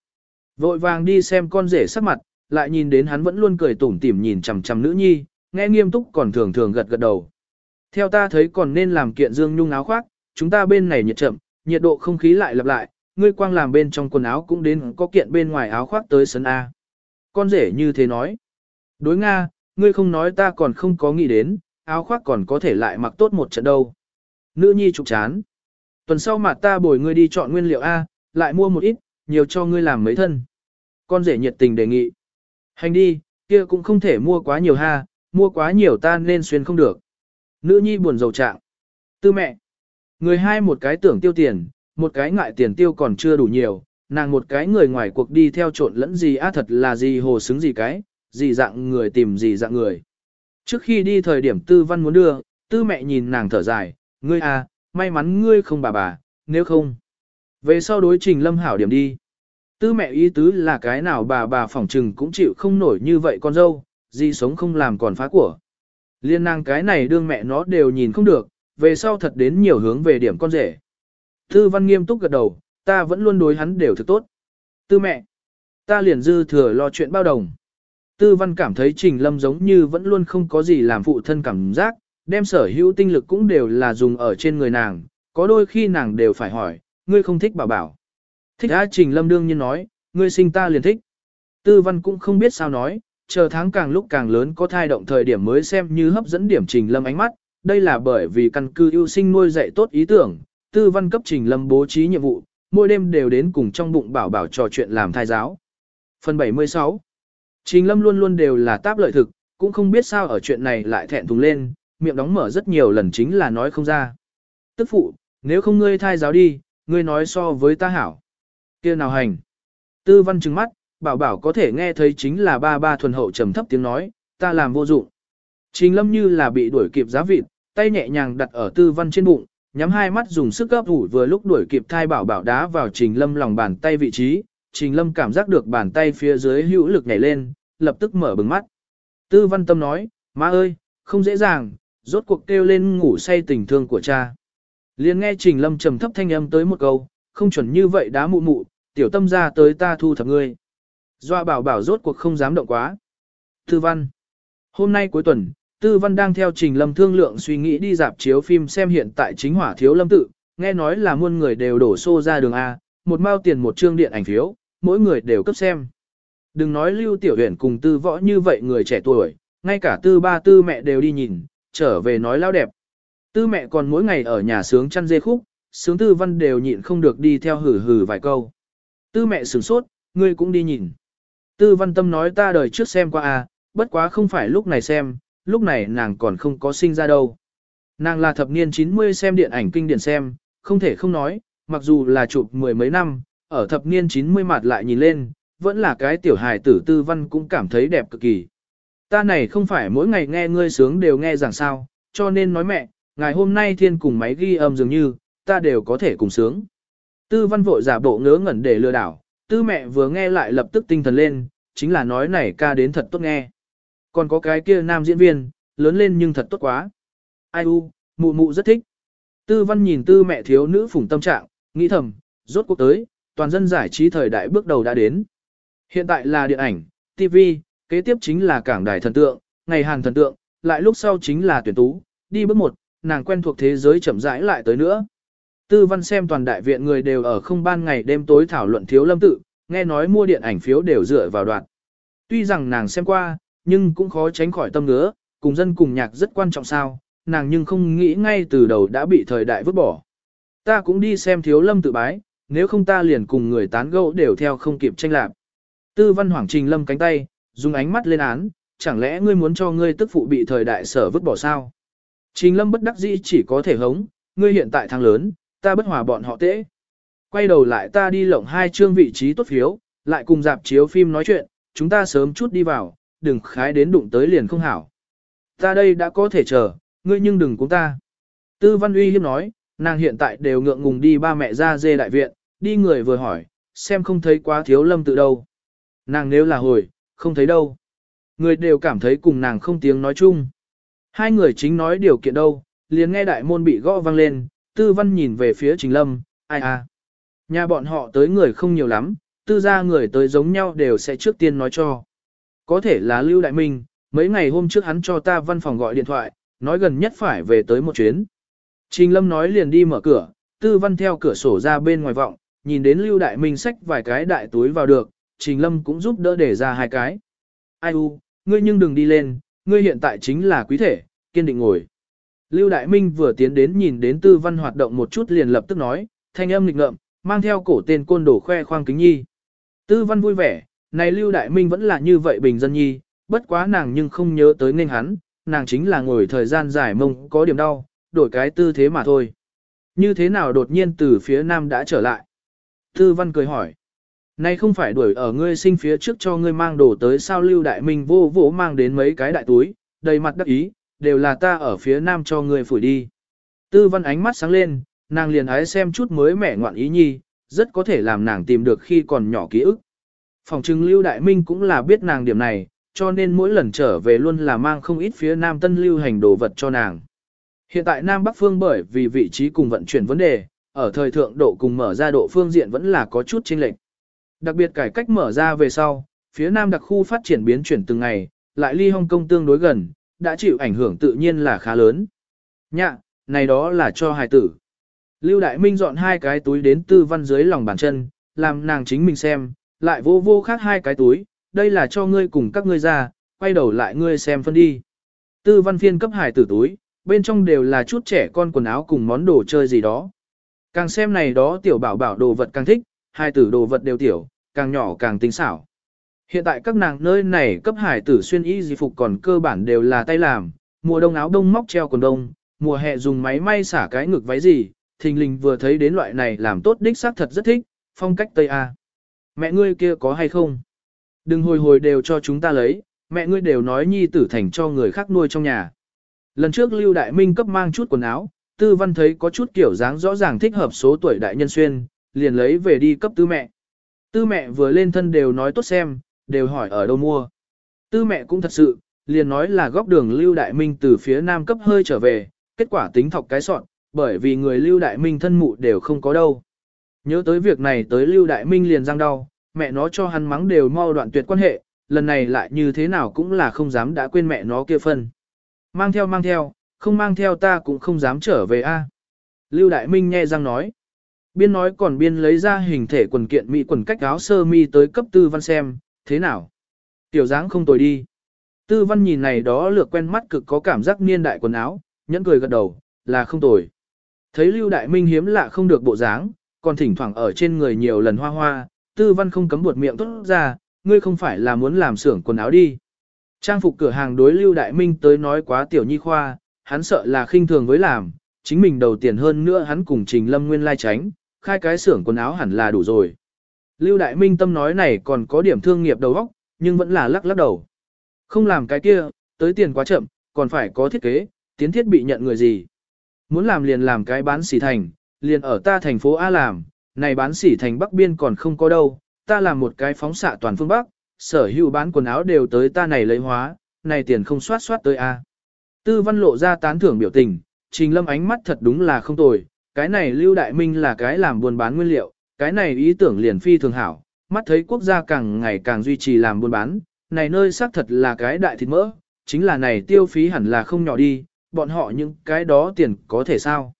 Vội vàng đi xem con rể sắc mặt, lại nhìn đến hắn vẫn luôn cười tủm tỉm nhìn chằm chằm nữ nhi, nghe nghiêm túc còn thường thường gật gật đầu. Theo ta thấy còn nên làm kiện dương nhung áo khoác, chúng ta bên này nhiệt chậm, nhiệt độ không khí lại lặp lại, ngươi quang làm bên trong quần áo cũng đến có kiện bên ngoài áo khoác tới sân A. Con rể như thế nói. Đối Nga, ngươi không nói ta còn không có nghĩ đến, áo khoác còn có thể lại mặc tốt một trận đâu. Nữ nhi trục chán. Tuần sau mà ta bồi ngươi đi chọn nguyên liệu A, lại mua một ít, nhiều cho ngươi làm mấy thân. Con rể nhiệt tình đề nghị. Hành đi, kia cũng không thể mua quá nhiều ha, mua quá nhiều ta nên xuyên không được. Nữ nhi buồn rầu trạng. Tư mẹ. Người hai một cái tưởng tiêu tiền, một cái ngại tiền tiêu còn chưa đủ nhiều, nàng một cái người ngoài cuộc đi theo trộn lẫn gì á thật là gì hồ xứng gì cái, gì dạng người tìm gì dạng người. Trước khi đi thời điểm tư văn muốn đưa, tư mẹ nhìn nàng thở dài, ngươi à, may mắn ngươi không bà bà, nếu không. Về sau đối trình lâm hảo điểm đi. Tư mẹ ý tứ là cái nào bà bà phỏng trừng cũng chịu không nổi như vậy con dâu, gì sống không làm còn phá của. Liên nàng cái này đương mẹ nó đều nhìn không được, về sau thật đến nhiều hướng về điểm con rể. Tư văn nghiêm túc gật đầu, ta vẫn luôn đối hắn đều thực tốt. Tư mẹ, ta liền dư thừa lo chuyện bao đồng. Tư văn cảm thấy trình lâm giống như vẫn luôn không có gì làm phụ thân cảm giác, đem sở hữu tinh lực cũng đều là dùng ở trên người nàng, có đôi khi nàng đều phải hỏi, ngươi không thích bảo bảo. Thích á trình lâm đương nhiên nói, ngươi sinh ta liền thích. Tư văn cũng không biết sao nói, chờ tháng càng lúc càng lớn có thai động thời điểm mới xem như hấp dẫn điểm trình lâm ánh mắt, đây là bởi vì căn cứ ưu sinh nuôi dạy tốt ý tưởng, tư văn cấp trình lâm bố trí nhiệm vụ, mỗi đêm đều đến cùng trong bụng bảo bảo trò chuyện làm thai giáo. Phần 76 Trình lâm luôn luôn đều là táp lợi thực, cũng không biết sao ở chuyện này lại thẹn thùng lên, miệng đóng mở rất nhiều lần chính là nói không ra. Tức phụ, nếu không ngươi thai giáo đi, ngươi nói so với ta hảo. kia nào hành. Tư văn trừng mắt, bảo bảo có thể nghe thấy chính là ba ba thuần hậu trầm thấp tiếng nói, ta làm vô dụng. Trình lâm như là bị đuổi kịp giá vịt, tay nhẹ nhàng đặt ở tư văn trên bụng, nhắm hai mắt dùng sức gấp ủ vừa lúc đuổi kịp thai bảo bảo đá vào trình lâm lòng bàn tay vị trí, Trình Lâm cảm giác được bàn tay phía dưới hữu lực nhảy lên, lập tức mở bừng mắt. Tư văn tâm nói, má ơi, không dễ dàng, rốt cuộc kêu lên ngủ say tình thương của cha. liền nghe Trình Lâm trầm thấp thanh âm tới một câu, không chuẩn như vậy đá mụ mụ, tiểu tâm ra tới ta thu thập ngươi. Doa bảo bảo rốt cuộc không dám động quá. Tư văn. Hôm nay cuối tuần, Tư văn đang theo Trình Lâm thương lượng suy nghĩ đi dạp chiếu phim xem hiện tại chính hỏa thiếu lâm tự, nghe nói là muôn người đều đổ xô ra đường A, một mao tiền một chương điện ảnh phiếu, mỗi người đều cấp xem. Đừng nói lưu tiểu huyền cùng tư võ như vậy người trẻ tuổi, ngay cả tư ba tư mẹ đều đi nhìn, trở về nói lao đẹp. Tư mẹ còn mỗi ngày ở nhà sướng chăn dê khúc, sướng tư văn đều nhịn không được đi theo hử hử vài câu. Tư mẹ sửng sốt, ngươi cũng đi nhìn. Tư văn tâm nói ta đời trước xem qua a bất quá không phải lúc này xem, lúc này nàng còn không có sinh ra đâu. Nàng là thập niên 90 xem điện ảnh kinh điển xem, không thể không nói, mặc dù là chụp mười mấy năm, ở thập niên 90 mặt lại nhìn lên, vẫn là cái tiểu hài tử tư văn cũng cảm thấy đẹp cực kỳ. Ta này không phải mỗi ngày nghe ngươi sướng đều nghe rằng sao, cho nên nói mẹ, ngày hôm nay thiên cùng máy ghi âm dường như, ta đều có thể cùng sướng. Tư văn vội giả bộ ngớ ngẩn để lừa đảo, tư mẹ vừa nghe lại lập tức tinh thần lên, chính là nói này ca đến thật tốt nghe. Còn có cái kia nam diễn viên, lớn lên nhưng thật tốt quá. Ai u, mụ mụ rất thích. Tư văn nhìn tư mẹ thiếu nữ phủng tâm trạng, nghĩ thầm, rốt cuộc tới, toàn dân giải trí thời đại bước đầu đã đến. Hiện tại là điện ảnh, TV, kế tiếp chính là cảng đài thần tượng, ngày hàng thần tượng, lại lúc sau chính là tuyển tú, đi bước một, nàng quen thuộc thế giới chậm rãi lại tới nữa. Tư văn xem toàn đại viện người đều ở không ban ngày đêm tối thảo luận thiếu lâm tự, nghe nói mua điện ảnh phiếu đều dựa vào đoạn. Tuy rằng nàng xem qua, nhưng cũng khó tránh khỏi tâm ngứa, cùng dân cùng nhạc rất quan trọng sao, nàng nhưng không nghĩ ngay từ đầu đã bị thời đại vứt bỏ. Ta cũng đi xem thiếu lâm tự bái, nếu không ta liền cùng người tán gẫu đều theo không kịp tranh lạc. Tư văn hoảng trình lâm cánh tay, dùng ánh mắt lên án, chẳng lẽ ngươi muốn cho ngươi tức phụ bị thời đại sở vứt bỏ sao? Trình lâm bất đắc dĩ chỉ có thể hống, ngươi hiện tại thằng lớn, ta bất hòa bọn họ tễ. Quay đầu lại ta đi lộng hai chương vị trí tốt phiếu, lại cùng dạp chiếu phim nói chuyện, chúng ta sớm chút đi vào, đừng khái đến đụng tới liền không hảo. Ta đây đã có thể chờ, ngươi nhưng đừng cũng ta. Tư văn uy hiếp nói, nàng hiện tại đều ngượng ngùng đi ba mẹ ra dê đại viện, đi người vừa hỏi, xem không thấy quá thiếu lâm tự đâu. Nàng nếu là hồi, không thấy đâu. Người đều cảm thấy cùng nàng không tiếng nói chung. Hai người chính nói điều kiện đâu, liền nghe đại môn bị gõ vang lên, tư văn nhìn về phía trình lâm, ai à. Nhà bọn họ tới người không nhiều lắm, tư gia người tới giống nhau đều sẽ trước tiên nói cho. Có thể là Lưu Đại Minh, mấy ngày hôm trước hắn cho ta văn phòng gọi điện thoại, nói gần nhất phải về tới một chuyến. Trình Lâm nói liền đi mở cửa, tư văn theo cửa sổ ra bên ngoài vọng, nhìn đến Lưu Đại Minh xách vài cái đại túi vào được, Trình Lâm cũng giúp đỡ để ra hai cái. Ai u, ngươi nhưng đừng đi lên, ngươi hiện tại chính là quý thể, kiên định ngồi. Lưu Đại Minh vừa tiến đến nhìn đến tư văn hoạt động một chút liền lập tức nói, thanh âm nghịch ngợm, mang theo cổ tên côn đồ khoe khoang kính nhi. Tư văn vui vẻ, này Lưu Đại Minh vẫn là như vậy bình dân nhi, bất quá nàng nhưng không nhớ tới nên hắn, nàng chính là ngồi thời gian dài mông có điểm đau, đổi cái tư thế mà thôi. Như thế nào đột nhiên từ phía nam đã trở lại? Tư văn cười hỏi. Này không phải đuổi ở ngươi sinh phía trước cho ngươi mang đồ tới sao lưu đại minh vô vỗ mang đến mấy cái đại túi, đầy mặt đắc ý, đều là ta ở phía nam cho ngươi phủi đi. Tư văn ánh mắt sáng lên, nàng liền ái xem chút mới mẻ ngoạn ý nhi, rất có thể làm nàng tìm được khi còn nhỏ ký ức. Phòng trưng lưu đại minh cũng là biết nàng điểm này, cho nên mỗi lần trở về luôn là mang không ít phía nam tân lưu hành đồ vật cho nàng. Hiện tại Nam Bắc phương bởi vì vị trí cùng vận chuyển vấn đề, ở thời thượng độ cùng mở ra độ phương diện vẫn là có chút chênh lệch. Đặc biệt cải cách mở ra về sau, phía Nam đặc khu phát triển biến chuyển từng ngày, lại ly Hong Kong tương đối gần, đã chịu ảnh hưởng tự nhiên là khá lớn. Nhạ, này đó là cho hài tử. Lưu Đại Minh dọn hai cái túi đến tư văn dưới lòng bàn chân, làm nàng chính mình xem, lại vô vô khác hai cái túi, đây là cho ngươi cùng các ngươi ra, quay đầu lại ngươi xem phân đi. Tư văn phiên cấp hải tử túi, bên trong đều là chút trẻ con quần áo cùng món đồ chơi gì đó. Càng xem này đó tiểu bảo bảo đồ vật càng thích, hai tử đồ vật đều tiểu, càng nhỏ càng tinh xảo. Hiện tại các nàng nơi này cấp hải tử xuyên y di phục còn cơ bản đều là tay làm, mùa đông áo đông móc treo quần đông, mùa hè dùng máy may xả cái ngực váy gì, thình lình vừa thấy đến loại này làm tốt đích xác thật rất thích, phong cách Tây A. Mẹ ngươi kia có hay không? Đừng hồi hồi đều cho chúng ta lấy, mẹ ngươi đều nói nhi tử thành cho người khác nuôi trong nhà. Lần trước Lưu Đại Minh cấp mang chút quần áo, Tư Văn thấy có chút kiểu dáng rõ ràng thích hợp số tuổi đại nhân xuyên, liền lấy về đi cấp Tư mẹ. Tư mẹ vừa lên thân đều nói tốt xem, đều hỏi ở đâu mua. Tư mẹ cũng thật sự, liền nói là góc đường Lưu Đại Minh từ phía nam cấp hơi trở về, kết quả tính thọc cái soạn, bởi vì người Lưu Đại Minh thân mụ đều không có đâu. Nhớ tới việc này tới Lưu Đại Minh liền răng đau, mẹ nó cho hắn mắng đều mau đoạn tuyệt quan hệ, lần này lại như thế nào cũng là không dám đã quên mẹ nó kia phân. Mang theo mang theo, không mang theo ta cũng không dám trở về a. Lưu Đại Minh nghe răng nói. Biên nói còn biên lấy ra hình thể quần kiện mỹ quần cách áo sơ mi tới cấp tư văn xem, thế nào? Tiểu dáng không tồi đi. Tư văn nhìn này đó lược quen mắt cực có cảm giác niên đại quần áo, nhẫn cười gật đầu, là không tồi. Thấy Lưu Đại Minh hiếm lạ không được bộ dáng, còn thỉnh thoảng ở trên người nhiều lần hoa hoa, tư văn không cấm buột miệng tốt ra, ngươi không phải là muốn làm xưởng quần áo đi. Trang phục cửa hàng đối Lưu Đại Minh tới nói quá tiểu nhi khoa, hắn sợ là khinh thường với làm, chính mình đầu tiền hơn nữa hắn cùng Trình Lâm Nguyên lai tránh, khai cái xưởng quần áo hẳn là đủ rồi. Lưu Đại Minh tâm nói này còn có điểm thương nghiệp đầu óc, nhưng vẫn là lắc lắc đầu. Không làm cái kia, tới tiền quá chậm, còn phải có thiết kế, tiến thiết bị nhận người gì. Muốn làm liền làm cái bán xỉ thành, liền ở ta thành phố A làm, này bán sỉ thành Bắc Biên còn không có đâu, ta làm một cái phóng xạ toàn phương Bắc, sở hữu bán quần áo đều tới ta này lấy hóa, này tiền không soát soát tới A. Tư văn lộ ra tán thưởng biểu tình, trình lâm ánh mắt thật đúng là không tồi, cái này Lưu Đại Minh là cái làm buôn bán nguyên liệu, cái này ý tưởng liền phi thường hảo, mắt thấy quốc gia càng ngày càng duy trì làm buôn bán, này nơi xác thật là cái đại thịt mỡ, chính là này tiêu phí hẳn là không nhỏ đi, bọn họ những cái đó tiền có thể sao.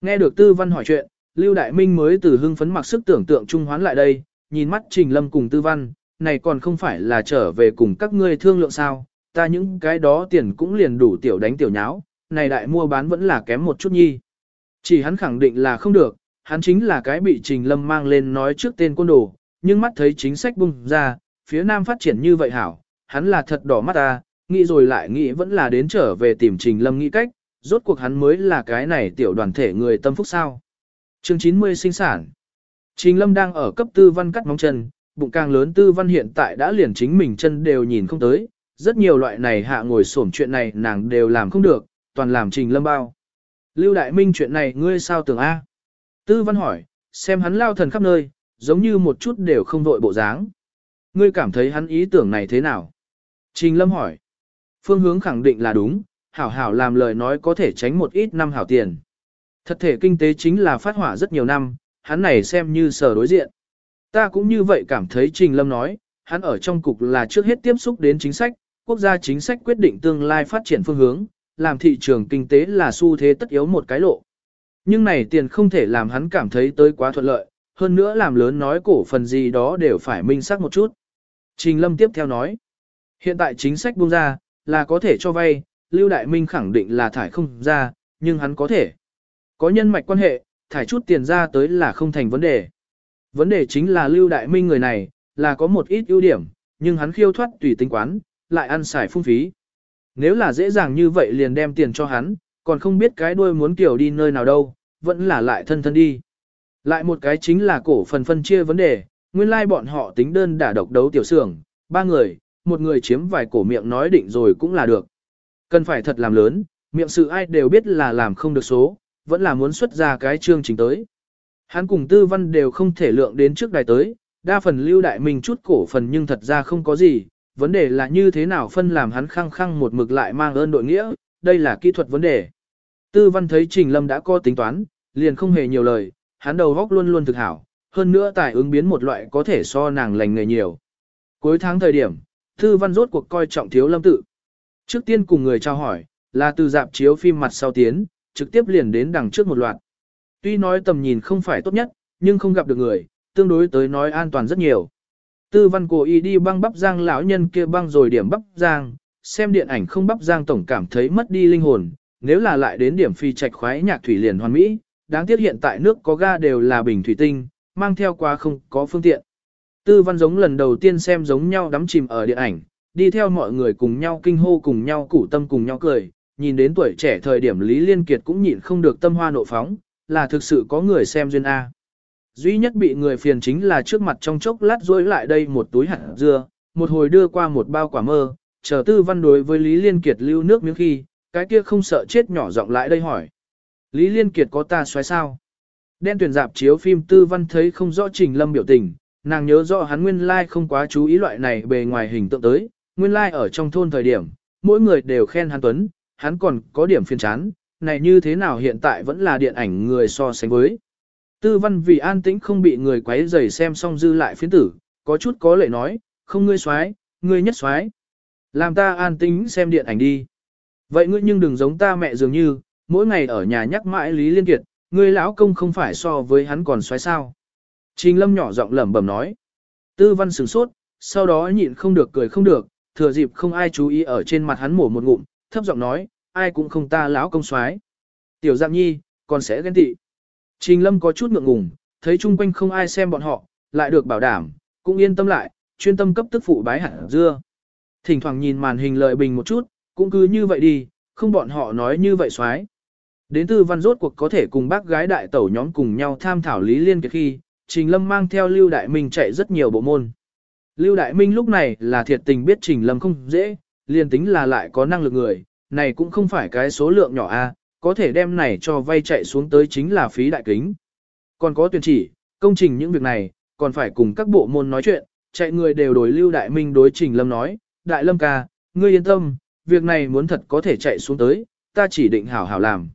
Nghe được tư văn hỏi chuyện, Lưu Đại Minh mới từ hưng phấn mặc sức tưởng tượng trung hoán lại đây, nhìn mắt Trình Lâm cùng tư văn, này còn không phải là trở về cùng các ngươi thương lượng sao, ta những cái đó tiền cũng liền đủ tiểu đánh tiểu nháo, này đại mua bán vẫn là kém một chút nhi. Chỉ hắn khẳng định là không được, hắn chính là cái bị Trình Lâm mang lên nói trước tên côn đồ, nhưng mắt thấy chính sách bung ra, phía Nam phát triển như vậy hảo, hắn là thật đỏ mắt ta, nghĩ rồi lại nghĩ vẫn là đến trở về tìm Trình Lâm nghĩ cách, rốt cuộc hắn mới là cái này tiểu đoàn thể người tâm phúc sao. Chương 90 sinh sản Trình Lâm đang ở cấp tư văn cắt móng chân, bụng càng lớn tư văn hiện tại đã liền chính mình chân đều nhìn không tới, rất nhiều loại này hạ ngồi xổm chuyện này nàng đều làm không được, toàn làm Trình Lâm bao. Lưu Đại Minh chuyện này ngươi sao tưởng A? Tư văn hỏi, xem hắn lao thần khắp nơi, giống như một chút đều không vội bộ dáng. Ngươi cảm thấy hắn ý tưởng này thế nào? Trình Lâm hỏi. Phương hướng khẳng định là đúng, hảo hảo làm lời nói có thể tránh một ít năm hảo tiền. Thật thể kinh tế chính là phát hỏa rất nhiều năm, hắn này xem như sở đối diện. Ta cũng như vậy cảm thấy Trình Lâm nói, hắn ở trong cục là trước hết tiếp xúc đến chính sách, quốc gia chính sách quyết định tương lai phát triển phương hướng, làm thị trường kinh tế là xu thế tất yếu một cái lộ. Nhưng này tiền không thể làm hắn cảm thấy tới quá thuận lợi, hơn nữa làm lớn nói cổ phần gì đó đều phải minh xác một chút. Trình Lâm tiếp theo nói, hiện tại chính sách buông ra, là có thể cho vay, Lưu Đại Minh khẳng định là thải không ra, nhưng hắn có thể. Có nhân mạch quan hệ, thải chút tiền ra tới là không thành vấn đề. Vấn đề chính là Lưu Đại Minh người này, là có một ít ưu điểm, nhưng hắn khiêu thoát tùy tính quán, lại ăn xài phung phí. Nếu là dễ dàng như vậy liền đem tiền cho hắn, còn không biết cái đuôi muốn kiểu đi nơi nào đâu, vẫn là lại thân thân đi. Lại một cái chính là cổ phần phân chia vấn đề, nguyên lai like bọn họ tính đơn đả độc đấu tiểu xưởng, ba người, một người chiếm vài cổ miệng nói định rồi cũng là được. Cần phải thật làm lớn, miệng sự ai đều biết là làm không được số, vẫn là muốn xuất ra cái chương trình tới. Hắn cùng tư văn đều không thể lượng đến trước đài tới, đa phần lưu đại mình chút cổ phần nhưng thật ra không có gì, vấn đề là như thế nào phân làm hắn khăng khăng một mực lại mang ơn đội nghĩa, đây là kỹ thuật vấn đề. Tư văn thấy Trình Lâm đã có tính toán, liền không hề nhiều lời, hắn đầu góc luôn luôn thực hảo, hơn nữa tài ứng biến một loại có thể so nàng lành nghề nhiều. Cuối tháng thời điểm, Tư văn rốt cuộc coi trọng thiếu lâm tự. Trước tiên cùng người trao hỏi, là từ dạp chiếu phim mặt sau tiến, trực tiếp liền đến đằng trước một loạt. Tuy nói tầm nhìn không phải tốt nhất, nhưng không gặp được người, tương đối tới nói an toàn rất nhiều. Tư văn cổ y đi băng bắp giang lão nhân kia băng rồi điểm bắp giang, xem điện ảnh không bắp giang tổng cảm thấy mất đi linh hồn, nếu là lại đến điểm phi trạch khoái nhạc thủy liền hoàn mỹ, đáng tiếc hiện tại nước có ga đều là bình thủy tinh, mang theo quá không có phương tiện. Tư văn giống lần đầu tiên xem giống nhau đắm chìm ở điện ảnh, đi theo mọi người cùng nhau kinh hô cùng nhau củ tâm cùng nhau cười, nhìn đến tuổi trẻ thời điểm Lý Liên Kiệt cũng nhịn không được tâm hoa nộ phóng, là thực sự có người xem duyên A. Duy nhất bị người phiền chính là trước mặt trong chốc lát rối lại đây một túi hạt dưa, một hồi đưa qua một bao quả mơ, chờ tư văn đối với Lý Liên Kiệt lưu nước miếng khi, cái kia không sợ chết nhỏ giọng lại đây hỏi. Lý Liên Kiệt có ta xoáy sao? Đen tuyển dạp chiếu phim tư văn thấy không rõ trình lâm biểu tình, nàng nhớ rõ hắn nguyên lai không quá chú ý loại này bề ngoài hình tượng tới, nguyên lai ở trong thôn thời điểm, mỗi người đều khen hắn tuấn, hắn còn có điểm phiền chán, này như thế nào hiện tại vẫn là điện ảnh người so sánh với. Tư văn vì an tĩnh không bị người quấy rầy xem xong dư lại phiến tử, có chút có lệ nói, không ngươi xoái, ngươi nhất xoái. Làm ta an tĩnh xem điện ảnh đi. Vậy ngươi nhưng đừng giống ta mẹ dường như, mỗi ngày ở nhà nhắc mãi Lý Liên Kiệt, ngươi lão công không phải so với hắn còn xoái sao. Trình lâm nhỏ giọng lẩm bẩm nói. Tư văn sửng sốt, sau đó nhịn không được cười không được, thừa dịp không ai chú ý ở trên mặt hắn mổ một ngụm, thấp giọng nói, ai cũng không ta lão công soái Tiểu Giang Nhi, còn sẽ ghen tị. Trình Lâm có chút ngượng ngùng, thấy chung quanh không ai xem bọn họ, lại được bảo đảm, cũng yên tâm lại, chuyên tâm cấp tức phụ bái hẳn dưa. Thỉnh thoảng nhìn màn hình lợi bình một chút, cũng cứ như vậy đi, không bọn họ nói như vậy soái Đến tư văn rốt cuộc có thể cùng bác gái đại tẩu nhóm cùng nhau tham thảo lý liên kiệt khi, Trình Lâm mang theo Lưu Đại Minh chạy rất nhiều bộ môn. Lưu Đại Minh lúc này là thiệt tình biết Trình Lâm không dễ, liền tính là lại có năng lực người, này cũng không phải cái số lượng nhỏ a, có thể đem này cho vay chạy xuống tới chính là phí đại kính. Còn có tuyên chỉ, công trình những việc này, còn phải cùng các bộ môn nói chuyện, chạy người đều đối Lưu Đại Minh đối Trình Lâm nói, Đại Lâm ca, ngươi yên tâm, việc này muốn thật có thể chạy xuống tới, ta chỉ định hảo hảo làm.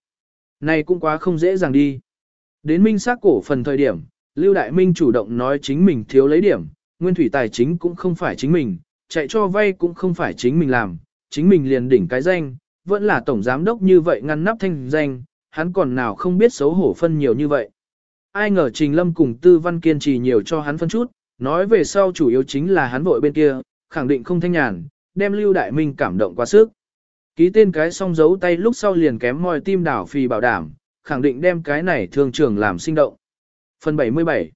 Này cũng quá không dễ dàng đi. Đến minh xác cổ phần thời điểm, Lưu Đại Minh chủ động nói chính mình thiếu lấy điểm, nguyên thủy tài chính cũng không phải chính mình, chạy cho vay cũng không phải chính mình làm, chính mình liền đỉnh cái danh, vẫn là tổng giám đốc như vậy ngăn nắp thanh danh, hắn còn nào không biết xấu hổ phân nhiều như vậy. Ai ngờ Trình Lâm cùng Tư Văn kiên trì nhiều cho hắn phân chút, nói về sau chủ yếu chính là hắn vội bên kia, khẳng định không thanh nhàn, đem Lưu Đại Minh cảm động quá sức. Ký tên cái xong giấu tay lúc sau liền kém mòi tim đảo phì bảo đảm, khẳng định đem cái này thường trưởng làm sinh động. Phần 77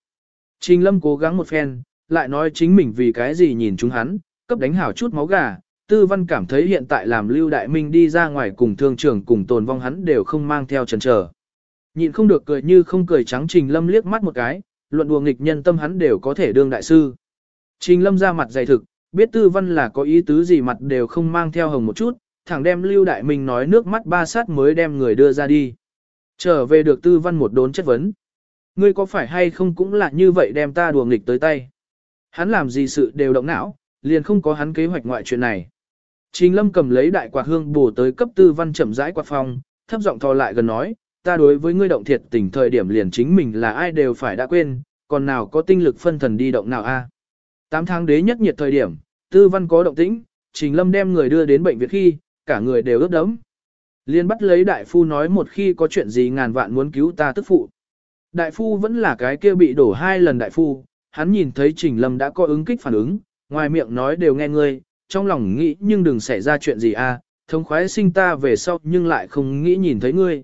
Trình Lâm cố gắng một phen, lại nói chính mình vì cái gì nhìn chúng hắn, cấp đánh hảo chút máu gà, Tư Văn cảm thấy hiện tại làm Lưu Đại Minh đi ra ngoài cùng thương trưởng cùng tồn vong hắn đều không mang theo chần chờ. Nhịn không được cười như không cười trắng Trình Lâm liếc mắt một cái, luận đùa nghịch nhân tâm hắn đều có thể đương đại sư. Trình Lâm ra mặt dày thực, biết Tư Văn là có ý tứ gì mặt đều không mang theo hồng một chút, thẳng đem Lưu Đại Minh nói nước mắt ba sát mới đem người đưa ra đi. Trở về được Tư Văn một đốn chất vấn. Ngươi có phải hay không cũng là như vậy đem ta đùa nghịch tới tay. Hắn làm gì sự đều động não, liền không có hắn kế hoạch ngoại chuyện này. Trình Lâm cầm lấy đại quạt hương bổ tới cấp tư văn chậm rãi quạt phòng, thấp giọng thò lại gần nói, ta đối với ngươi động thiệt tình thời điểm liền chính mình là ai đều phải đã quên, còn nào có tinh lực phân thần đi động nào a? À? 8 tháng đế nhất nhiệt thời điểm, tư văn có động tĩnh, Trình Lâm đem người đưa đến bệnh viện khi, cả người đều ướt đẫm. Liên bắt lấy đại phu nói một khi có chuyện gì ngàn vạn muốn cứu ta tức phụ. Đại phu vẫn là cái kia bị đổ hai lần đại phu, hắn nhìn thấy Trình Lâm đã có ứng kích phản ứng, ngoài miệng nói đều nghe ngươi, trong lòng nghĩ nhưng đừng xảy ra chuyện gì a, à, thông khoái sinh ta về sau nhưng lại không nghĩ nhìn thấy ngươi.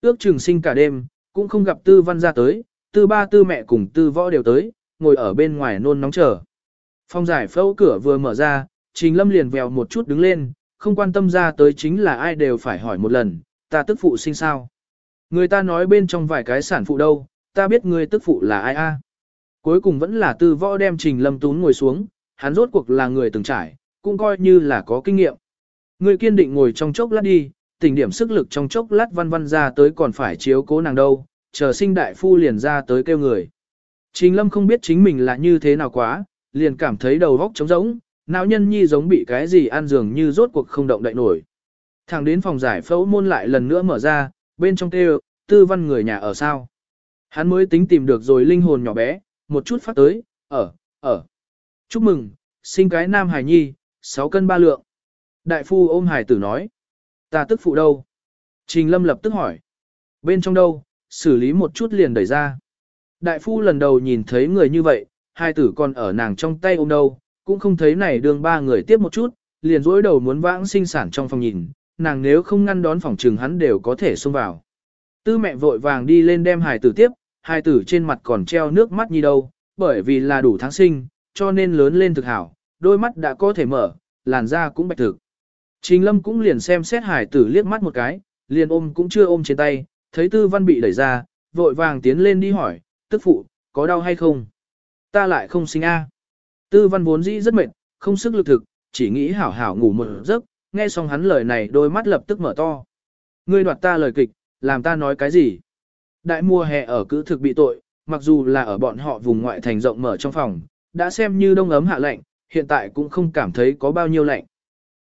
Ước trường sinh cả đêm, cũng không gặp tư văn ra tới, tư ba tư mẹ cùng tư võ đều tới, ngồi ở bên ngoài nôn nóng chờ. Phong giải phẫu cửa vừa mở ra, Trình Lâm liền vèo một chút đứng lên, không quan tâm ra tới chính là ai đều phải hỏi một lần, ta tức phụ sinh sao. Người ta nói bên trong vài cái sản phụ đâu, ta biết người tức phụ là ai a. Cuối cùng vẫn là tư võ đem Trình Lâm tún ngồi xuống, hắn rốt cuộc là người từng trải, cũng coi như là có kinh nghiệm. Người kiên định ngồi trong chốc lát đi, tình điểm sức lực trong chốc lát văn văn ra tới còn phải chiếu cố nàng đâu, chờ sinh đại phu liền ra tới kêu người. Trình lâm không biết chính mình là như thế nào quá, liền cảm thấy đầu vóc trống rỗng, não nhân nhi giống bị cái gì ăn dường như rốt cuộc không động đậy nổi. Thẳng đến phòng giải phẫu môn lại lần nữa mở ra, bên trong kêu, tư văn người nhà ở sao. Hắn mới tính tìm được rồi linh hồn nhỏ bé, một chút phát tới, ở, ở. Chúc mừng, sinh cái nam hài nhi, 6 cân 3 lượng. Đại phu ôm hài tử nói. Ta tức phụ đâu? Trình lâm lập tức hỏi. Bên trong đâu, xử lý một chút liền đẩy ra. Đại phu lần đầu nhìn thấy người như vậy, hai tử còn ở nàng trong tay ôm đâu, cũng không thấy này đường ba người tiếp một chút, liền dối đầu muốn vãng sinh sản trong phòng nhìn, nàng nếu không ngăn đón phòng trừng hắn đều có thể xông vào. Tư mẹ vội vàng đi lên đem hài tử tiếp, hai tử trên mặt còn treo nước mắt như đâu, bởi vì là đủ tháng sinh, cho nên lớn lên thực hảo, đôi mắt đã có thể mở, làn da cũng bạch thực. Trình lâm cũng liền xem xét hải tử liếc mắt một cái, liền ôm cũng chưa ôm trên tay, thấy tư văn bị đẩy ra, vội vàng tiến lên đi hỏi, tức phụ, có đau hay không? Ta lại không sinh a. Tư văn vốn dĩ rất mệt, không sức lực thực, chỉ nghĩ hảo hảo ngủ một giấc, nghe xong hắn lời này đôi mắt lập tức mở to. Ngươi đoạt ta lời kịch, làm ta nói cái gì? Đại mùa hè ở cữ thực bị tội, mặc dù là ở bọn họ vùng ngoại thành rộng mở trong phòng, đã xem như đông ấm hạ lạnh, hiện tại cũng không cảm thấy có bao nhiêu lạnh.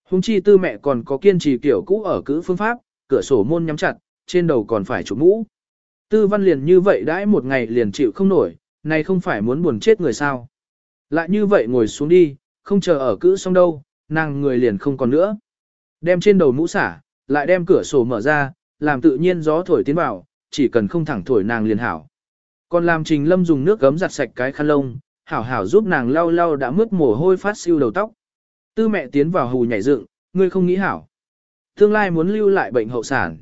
Hùng chi tư mẹ còn có kiên trì kiểu cũ ở cữ phương pháp, cửa sổ môn nhắm chặt, trên đầu còn phải chụp mũ. Tư văn liền như vậy đãi một ngày liền chịu không nổi, này không phải muốn buồn chết người sao. Lại như vậy ngồi xuống đi, không chờ ở cữ xong đâu, nàng người liền không còn nữa. Đem trên đầu mũ xả, lại đem cửa sổ mở ra, làm tự nhiên gió thổi tiến vào, chỉ cần không thẳng thổi nàng liền hảo. Còn làm Trình Lâm dùng nước gấm giặt sạch cái khăn lông, hảo hảo giúp nàng lau lau đã mướt mồ hôi phát siêu đầu tóc. Tư mẹ tiến vào hù nhảy dựng, ngươi không nghĩ hảo. Tương lai muốn lưu lại bệnh hậu sản.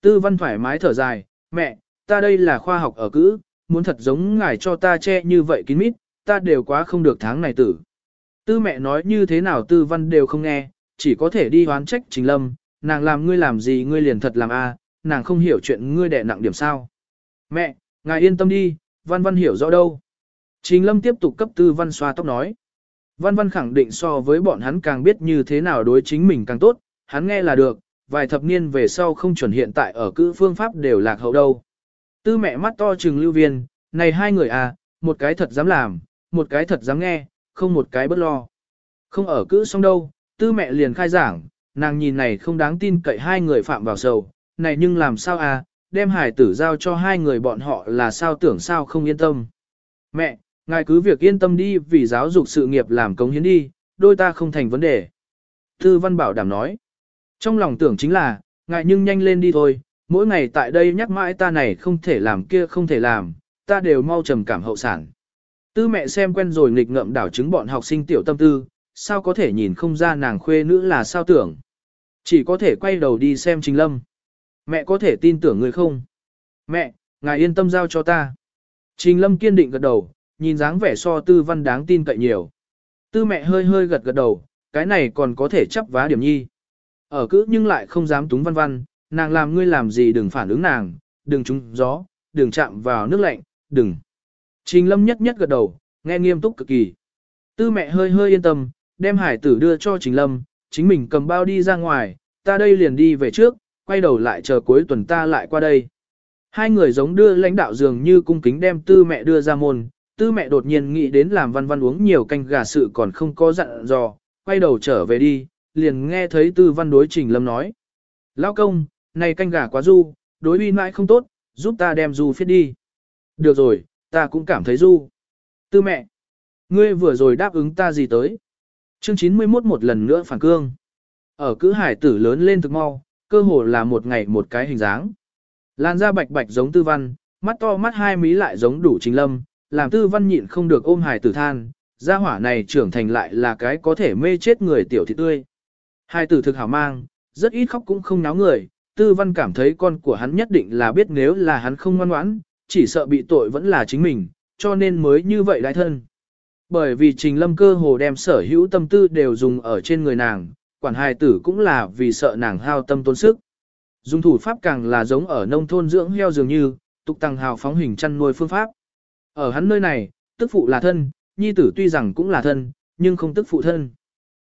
Tư văn thoải mái thở dài, mẹ, ta đây là khoa học ở cữ, muốn thật giống ngài cho ta che như vậy kín mít, ta đều quá không được tháng này tử. Tư mẹ nói như thế nào tư văn đều không nghe, chỉ có thể đi hoán trách Trình Lâm, nàng làm ngươi làm gì ngươi liền thật làm a, nàng không hiểu chuyện ngươi đẻ nặng điểm sao. Mẹ, ngài yên tâm đi, văn văn hiểu rõ đâu. Trình Lâm tiếp tục cấp tư văn xoa tóc nói. Văn văn khẳng định so với bọn hắn càng biết như thế nào đối chính mình càng tốt, hắn nghe là được, vài thập niên về sau không chuẩn hiện tại ở cữ phương pháp đều lạc hậu đâu. Tư mẹ mắt to trừng lưu viên, này hai người à, một cái thật dám làm, một cái thật dám nghe, không một cái bất lo. Không ở cữ xong đâu, tư mẹ liền khai giảng, nàng nhìn này không đáng tin cậy hai người phạm vào sầu, này nhưng làm sao à, đem hải tử giao cho hai người bọn họ là sao tưởng sao không yên tâm. Mẹ, ngài cứ việc yên tâm đi vì giáo dục sự nghiệp làm cống hiến đi, đôi ta không thành vấn đề. Tư văn bảo đảm nói. Trong lòng tưởng chính là, ngài nhưng nhanh lên đi thôi, mỗi ngày tại đây nhắc mãi ta này không thể làm kia không thể làm, ta đều mau trầm cảm hậu sản. Tư mẹ xem quen rồi nghịch ngợm đảo chứng bọn học sinh tiểu tâm tư, sao có thể nhìn không ra nàng khuê nữ là sao tưởng. Chỉ có thể quay đầu đi xem Trình Lâm. Mẹ có thể tin tưởng người không? Mẹ, ngài yên tâm giao cho ta. Trình Lâm kiên định gật đầu, nhìn dáng vẻ so tư văn đáng tin cậy nhiều. Tư mẹ hơi hơi gật gật đầu, cái này còn có thể chấp vá điểm nhi. Ở cữ nhưng lại không dám túng văn văn, nàng làm ngươi làm gì đừng phản ứng nàng, đừng trúng gió, đừng chạm vào nước lạnh, đừng. Trình lâm nhất nhất gật đầu, nghe nghiêm túc cực kỳ. Tư mẹ hơi hơi yên tâm, đem hải tử đưa cho trình lâm, chính mình cầm bao đi ra ngoài, ta đây liền đi về trước, quay đầu lại chờ cuối tuần ta lại qua đây. Hai người giống đưa lãnh đạo dường như cung kính đem tư mẹ đưa ra môn, tư mẹ đột nhiên nghĩ đến làm văn văn uống nhiều canh gà sự còn không có dặn dò, quay đầu trở về đi, liền nghe thấy tư văn đối trình lâm nói. Lão công, này canh gà quá du, đối uy mãi không tốt, giúp ta đem du phiết đi. Được rồi, ta cũng cảm thấy du. Tư mẹ, ngươi vừa rồi đáp ứng ta gì tới? Chương 91 một lần nữa phản cương. Ở cữ hải tử lớn lên thực mau, cơ hồ là một ngày một cái hình dáng. Lan da bạch bạch giống tư văn, mắt to mắt hai mí lại giống đủ trình lâm, làm tư văn nhịn không được ôm hải tử than, gia hỏa này trưởng thành lại là cái có thể mê chết người tiểu thị tươi. Hai tử thực hảo mang, rất ít khóc cũng không náo người, tư văn cảm thấy con của hắn nhất định là biết nếu là hắn không ngoan ngoãn, chỉ sợ bị tội vẫn là chính mình, cho nên mới như vậy đại thân. Bởi vì trình lâm cơ hồ đem sở hữu tâm tư đều dùng ở trên người nàng, quản hài tử cũng là vì sợ nàng hao tâm tốn sức. Dùng thủ pháp càng là giống ở nông thôn dưỡng heo dường như, tục tăng hào phóng hình chăn nuôi phương pháp. Ở hắn nơi này, tức phụ là thân, nhi tử tuy rằng cũng là thân, nhưng không tức phụ thân.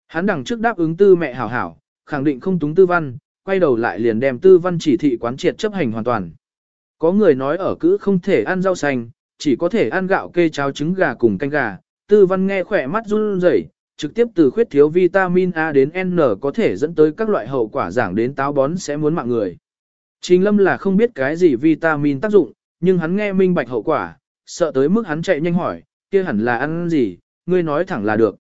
Hắn đằng trước đáp ứng tư mẹ hảo hảo, khẳng định không túng tư văn, quay đầu lại liền đem tư văn chỉ thị quán triệt chấp hành hoàn toàn. Có người nói ở cữ không thể ăn rau xanh, chỉ có thể ăn gạo kê cháo trứng gà cùng canh gà, tư văn nghe khỏe mắt run rẩy, trực tiếp từ khuyết thiếu vitamin A đến N có thể dẫn tới các loại hậu quả giảng đến táo bón sẽ muốn mạng người. Trình lâm là không biết cái gì vitamin tác dụng, nhưng hắn nghe minh bạch hậu quả, sợ tới mức hắn chạy nhanh hỏi, kia hẳn là ăn gì, ngươi nói thẳng là được.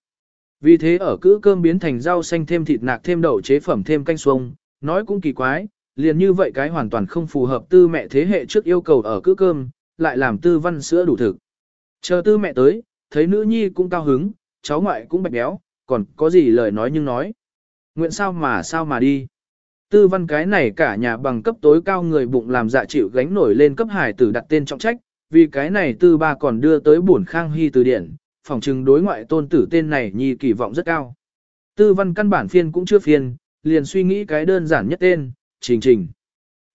Vì thế ở cữ cơm biến thành rau xanh thêm thịt nạc thêm đậu chế phẩm thêm canh xuông, nói cũng kỳ quái, liền như vậy cái hoàn toàn không phù hợp tư mẹ thế hệ trước yêu cầu ở cữ cơm, lại làm tư văn sữa đủ thực. Chờ tư mẹ tới, thấy nữ nhi cũng cao hứng, cháu ngoại cũng bạch béo, còn có gì lời nói nhưng nói. Nguyện sao mà sao mà đi. Tư văn cái này cả nhà bằng cấp tối cao người bụng làm dạ chịu gánh nổi lên cấp hải tử đặt tên trọng trách, vì cái này tư ba còn đưa tới bổn khang hy từ điển, phòng trừng đối ngoại tôn tử tên này nhi kỳ vọng rất cao. Tư văn căn bản phiên cũng chưa phiên, liền suy nghĩ cái đơn giản nhất tên, trình trình.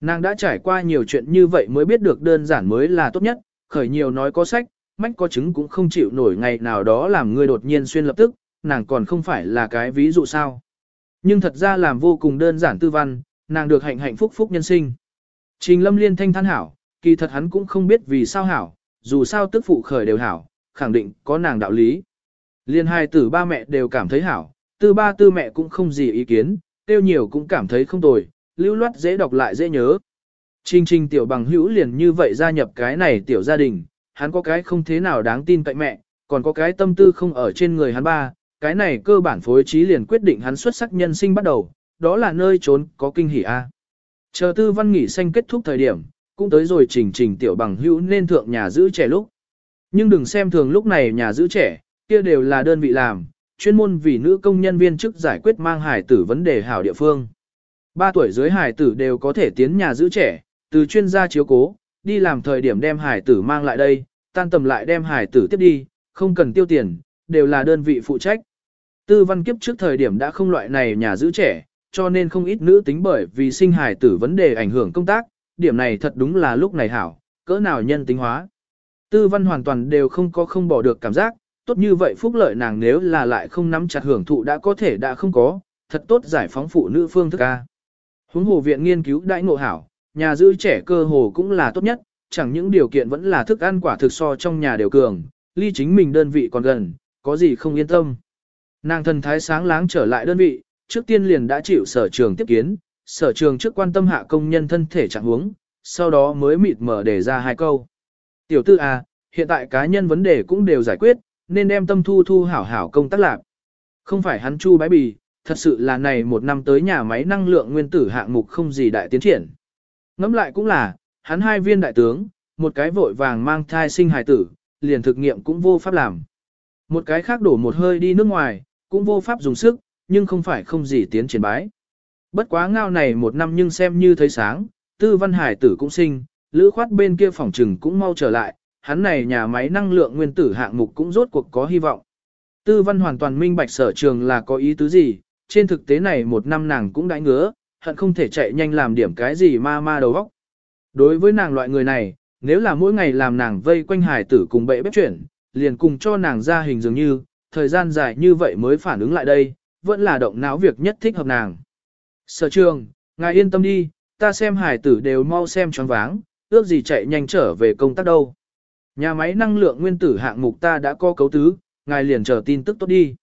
Nàng đã trải qua nhiều chuyện như vậy mới biết được đơn giản mới là tốt nhất, khởi nhiều nói có sách, mách có chứng cũng không chịu nổi ngày nào đó làm người đột nhiên xuyên lập tức, nàng còn không phải là cái ví dụ sao. Nhưng thật ra làm vô cùng đơn giản tư văn, nàng được hạnh hạnh phúc phúc nhân sinh. Trình lâm liên thanh than hảo, kỳ thật hắn cũng không biết vì sao hảo, dù sao tức phụ khởi đều hảo, khẳng định có nàng đạo lý. Liên hai tử ba mẹ đều cảm thấy hảo, tư ba tư mẹ cũng không gì ý kiến, tiêu nhiều cũng cảm thấy không tồi, lưu loát dễ đọc lại dễ nhớ. Trình trình tiểu bằng hữu liền như vậy gia nhập cái này tiểu gia đình, hắn có cái không thế nào đáng tin cậy mẹ, còn có cái tâm tư không ở trên người hắn ba, cái này cơ bản phối trí liền quyết định hắn xuất sắc nhân sinh bắt đầu, đó là nơi trốn có kinh hỉ a. Chờ tư văn nghỉ xanh kết thúc thời điểm, cũng tới rồi trình trình tiểu bằng hữu nên thượng nhà giữ trẻ lúc. Nhưng đừng xem thường lúc này nhà giữ trẻ, kia đều là đơn vị làm, chuyên môn vì nữ công nhân viên chức giải quyết mang hải tử vấn đề hảo địa phương. Ba tuổi dưới hải tử đều có thể tiến nhà giữ trẻ, từ chuyên gia chiếu cố, đi làm thời điểm đem hải tử mang lại đây, tan tầm lại đem hải tử tiếp đi, không cần tiêu tiền, đều là đơn vị phụ trách. Tư văn kiếp trước thời điểm đã không loại này nhà giữ trẻ, cho nên không ít nữ tính bởi vì sinh hải tử vấn đề ảnh hưởng công tác, điểm này thật đúng là lúc này hảo, cỡ nào nhân tính hóa. Tư văn hoàn toàn đều không có không bỏ được cảm giác, tốt như vậy phúc lợi nàng nếu là lại không nắm chặt hưởng thụ đã có thể đã không có, thật tốt giải phóng phụ nữ phương thức a. Huống hồ viện nghiên cứu đại ngộ hảo, nhà giữ trẻ cơ hồ cũng là tốt nhất, chẳng những điều kiện vẫn là thức ăn quả thực so trong nhà đều cường, ly chính mình đơn vị còn gần, có gì không yên tâm. Nàng thần thái sáng láng trở lại đơn vị, trước tiên liền đã chịu sở trường tiếp kiến, sở trường trước quan tâm hạ công nhân thân thể trạng huống, sau đó mới mịt mở để ra hai câu. Tiểu tư à, hiện tại cá nhân vấn đề cũng đều giải quyết, nên đem tâm thu thu hảo hảo công tác lạc. Không phải hắn chu bái bì, thật sự là này một năm tới nhà máy năng lượng nguyên tử hạng mục không gì đại tiến triển. Ngẫm lại cũng là, hắn hai viên đại tướng, một cái vội vàng mang thai sinh hài tử, liền thực nghiệm cũng vô pháp làm. Một cái khác đổ một hơi đi nước ngoài, cũng vô pháp dùng sức, nhưng không phải không gì tiến triển bái. Bất quá ngao này một năm nhưng xem như thấy sáng, tư văn hải tử cũng sinh, lữ khoát bên kia phòng trừng cũng mau trở lại, hắn này nhà máy năng lượng nguyên tử hạng mục cũng rốt cuộc có hy vọng. Tư văn hoàn toàn minh bạch sở trường là có ý tứ gì, trên thực tế này một năm nàng cũng đã ngứa, hận không thể chạy nhanh làm điểm cái gì ma ma đầu óc. Đối với nàng loại người này, nếu là mỗi ngày làm nàng vây quanh hải tử cùng bệ bếp chuyển, liền cùng cho nàng ra hình dường như, thời gian dài như vậy mới phản ứng lại đây, vẫn là động não việc nhất thích hợp nàng. Sở trường, ngài yên tâm đi, ta xem hải tử đều mau xem choáng váng, ước gì chạy nhanh trở về công tác đâu. Nhà máy năng lượng nguyên tử hạng mục ta đã có cấu tứ, ngài liền chờ tin tức tốt đi.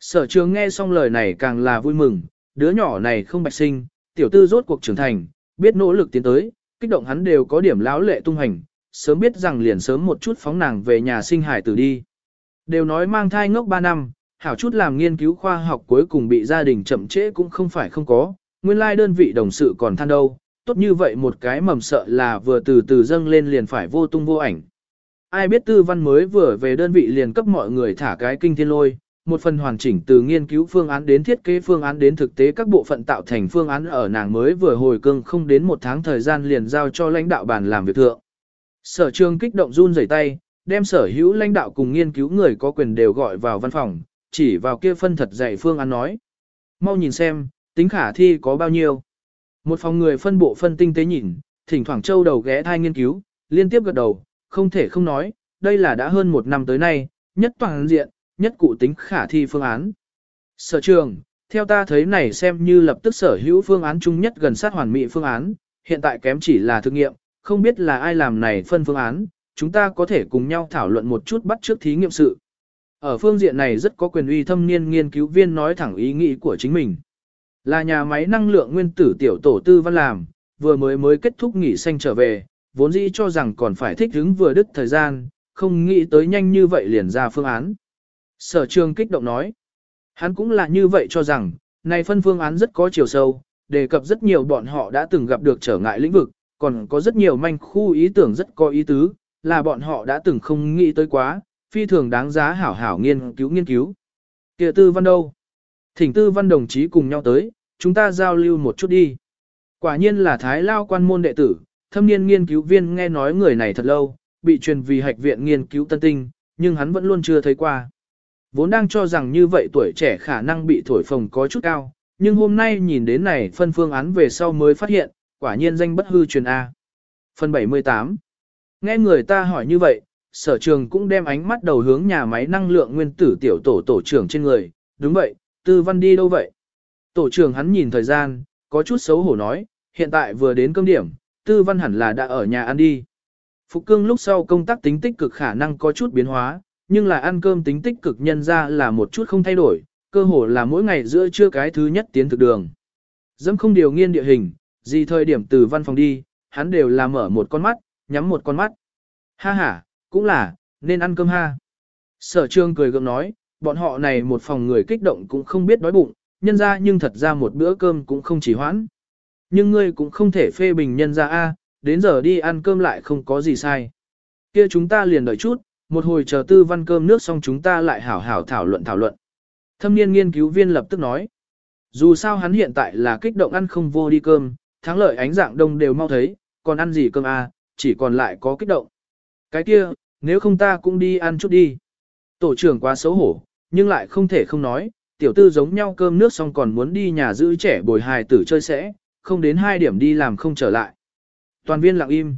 Sở trường nghe xong lời này càng là vui mừng, đứa nhỏ này không bạch sinh, tiểu tư rốt cuộc trưởng thành, biết nỗ lực tiến tới, kích động hắn đều có điểm lão lệ tung hành, sớm biết rằng liền sớm một chút phóng nàng về nhà sinh hải tử đi. Đều nói mang thai ngốc 3 năm, hảo chút làm nghiên cứu khoa học cuối cùng bị gia đình chậm trễ cũng không phải không có, nguyên lai đơn vị đồng sự còn than đâu, tốt như vậy một cái mầm sợ là vừa từ từ dâng lên liền phải vô tung vô ảnh. Ai biết tư văn mới vừa về đơn vị liền cấp mọi người thả cái kinh thiên lôi, một phần hoàn chỉnh từ nghiên cứu phương án đến thiết kế phương án đến thực tế các bộ phận tạo thành phương án ở nàng mới vừa hồi cương không đến một tháng thời gian liền giao cho lãnh đạo bàn làm việc thượng. Sở trường kích động run rẩy tay, đem sở hữu lãnh đạo cùng nghiên cứu người có quyền đều gọi vào văn phòng, chỉ vào kia phân thật dạy phương án nói. Mau nhìn xem, tính khả thi có bao nhiêu. Một phòng người phân bộ phân tinh tế nhìn, thỉnh thoảng châu đầu ghé thai nghiên cứu, liên tiếp gật đầu, không thể không nói, đây là đã hơn một năm tới nay, nhất toàn diện, nhất cụ tính khả thi phương án. Sở trường, theo ta thấy này xem như lập tức sở hữu phương án chung nhất gần sát hoàn mỹ phương án, hiện tại kém chỉ là thực nghiệm, không biết là ai làm này phân phương án, chúng ta có thể cùng nhau thảo luận một chút bắt trước thí nghiệm sự. Ở phương diện này rất có quyền uy thâm niên nghiên cứu viên nói thẳng ý nghĩ của chính mình. Là nhà máy năng lượng nguyên tử tiểu tổ tư văn làm, vừa mới mới kết thúc nghỉ xanh trở về, vốn dĩ cho rằng còn phải thích ứng vừa đứt thời gian, không nghĩ tới nhanh như vậy liền ra phương án. Sở trường kích động nói, hắn cũng là như vậy cho rằng, này phân phương án rất có chiều sâu, đề cập rất nhiều bọn họ đã từng gặp được trở ngại lĩnh vực, còn có rất nhiều manh khu ý tưởng rất có ý tứ, là bọn họ đã từng không nghĩ tới quá, phi thường đáng giá hảo hảo nghiên cứu nghiên cứu. Kìa tư văn đâu? Thỉnh tư văn đồng chí cùng nhau tới, chúng ta giao lưu một chút đi. Quả nhiên là thái lao quan môn đệ tử, thâm niên nghiên cứu viên nghe nói người này thật lâu, bị truyền vì hạch viện nghiên cứu tân tinh, nhưng hắn vẫn luôn chưa thấy qua. Vốn đang cho rằng như vậy tuổi trẻ khả năng bị thổi phồng có chút cao, nhưng hôm nay nhìn đến này phân phương án về sau mới phát hiện, quả nhiên danh bất hư truyền A. Phần 78 Nghe người ta hỏi như vậy, sở trường cũng đem ánh mắt đầu hướng nhà máy năng lượng nguyên tử tiểu tổ tổ trưởng trên người, đúng vậy, tư văn đi đâu vậy? Tổ trưởng hắn nhìn thời gian, có chút xấu hổ nói, hiện tại vừa đến cơm điểm, tư văn hẳn là đã ở nhà ăn đi. Phục cương lúc sau công tác tính tích cực khả năng có chút biến hóa, nhưng là ăn cơm tính tích cực nhân ra là một chút không thay đổi, cơ hồ là mỗi ngày giữa trưa cái thứ nhất tiến thực đường. Dẫm không điều nghiên địa hình, gì thời điểm từ văn phòng đi, hắn đều là mở một con mắt, nhắm một con mắt. Ha ha, cũng là, nên ăn cơm ha. Sở trương cười gượng nói, bọn họ này một phòng người kích động cũng không biết đói bụng, nhân ra nhưng thật ra một bữa cơm cũng không chỉ hoãn. Nhưng ngươi cũng không thể phê bình nhân ra a, đến giờ đi ăn cơm lại không có gì sai. Kia chúng ta liền đợi chút, một hồi chờ tư văn cơm nước xong chúng ta lại hảo hảo thảo luận thảo luận. Thâm niên nghiên cứu viên lập tức nói, dù sao hắn hiện tại là kích động ăn không vô đi cơm, thắng lợi ánh dạng đông đều mau thấy, còn ăn gì cơm à? chỉ còn lại có kích động. Cái kia, nếu không ta cũng đi ăn chút đi. Tổ trưởng quá xấu hổ, nhưng lại không thể không nói, tiểu tư giống nhau cơm nước xong còn muốn đi nhà giữ trẻ bồi hài tử chơi sẽ, không đến hai điểm đi làm không trở lại. Toàn viên lặng im.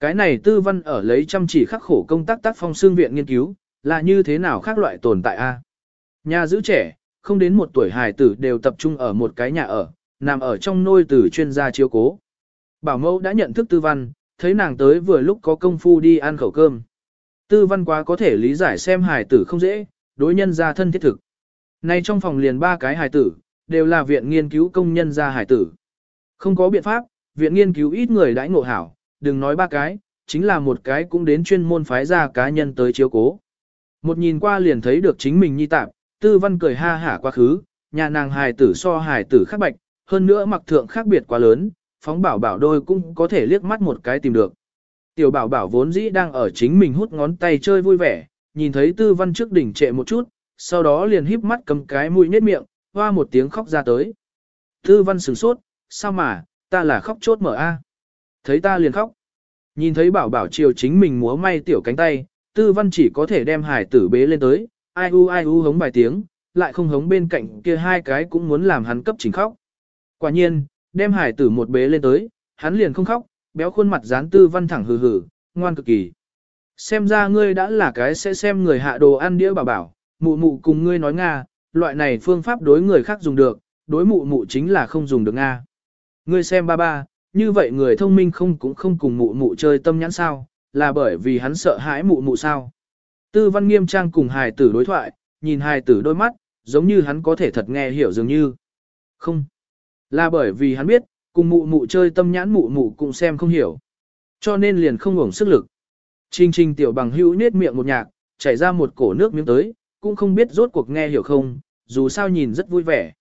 Cái này tư văn ở lấy chăm chỉ khắc khổ công tác tác phong xương viện nghiên cứu, là như thế nào khác loại tồn tại a? Nhà giữ trẻ, không đến một tuổi hài tử đều tập trung ở một cái nhà ở, nằm ở trong nôi tử chuyên gia chiếu cố. Bảo mẫu đã nhận thức tư văn, thấy nàng tới vừa lúc có công phu đi ăn khẩu cơm. Tư văn quá có thể lý giải xem hài tử không dễ, đối nhân gia thân thiết thực. Nay trong phòng liền ba cái hài tử, đều là viện nghiên cứu công nhân gia hài tử. Không có biện pháp, viện nghiên cứu ít người đãi ngộ hảo, đừng nói ba cái, chính là một cái cũng đến chuyên môn phái ra cá nhân tới chiếu cố. Một nhìn qua liền thấy được chính mình nhi tạp, tư văn cười ha hả quá khứ, nhà nàng hài tử so hài tử khác bạch, hơn nữa mặc thượng khác biệt quá lớn, phóng bảo bảo đôi cũng có thể liếc mắt một cái tìm được. Tiểu bảo bảo vốn dĩ đang ở chính mình hút ngón tay chơi vui vẻ, nhìn thấy tư văn trước đỉnh trệ một chút, sau đó liền híp mắt cầm cái mũi nhếch miệng, hoa một tiếng khóc ra tới. Tư văn sửng sốt, sao mà, ta là khóc chốt mở a. Thấy ta liền khóc. Nhìn thấy bảo bảo chiều chính mình múa may tiểu cánh tay, tư văn chỉ có thể đem hải tử bế lên tới, ai u ai u hống vài tiếng, lại không hống bên cạnh kia hai cái cũng muốn làm hắn cấp chính khóc. Quả nhiên, đem hải tử một bế lên tới, hắn liền không khóc, béo khuôn mặt dán tư văn thẳng hừ hừ, ngoan cực kỳ. Xem ra ngươi đã là cái sẽ xem người hạ đồ ăn đĩa bảo bảo, mụ mụ cùng ngươi nói Nga, loại này phương pháp đối người khác dùng được, đối mụ mụ chính là không dùng được Nga. Ngươi xem ba ba, như vậy người thông minh không cũng không cùng mụ mụ chơi tâm nhãn sao, là bởi vì hắn sợ hãi mụ mụ sao. Tư văn nghiêm trang cùng hài tử đối thoại, nhìn hài tử đôi mắt, giống như hắn có thể thật nghe hiểu dường như. Không. Là bởi vì hắn biết, cùng mụ mụ chơi tâm nhãn mụ mụ cũng xem không hiểu. Cho nên liền không ngủng sức lực. Trình trình tiểu bằng hữu nết miệng một nhạc, chảy ra một cổ nước miếng tới, cũng không biết rốt cuộc nghe hiểu không, dù sao nhìn rất vui vẻ.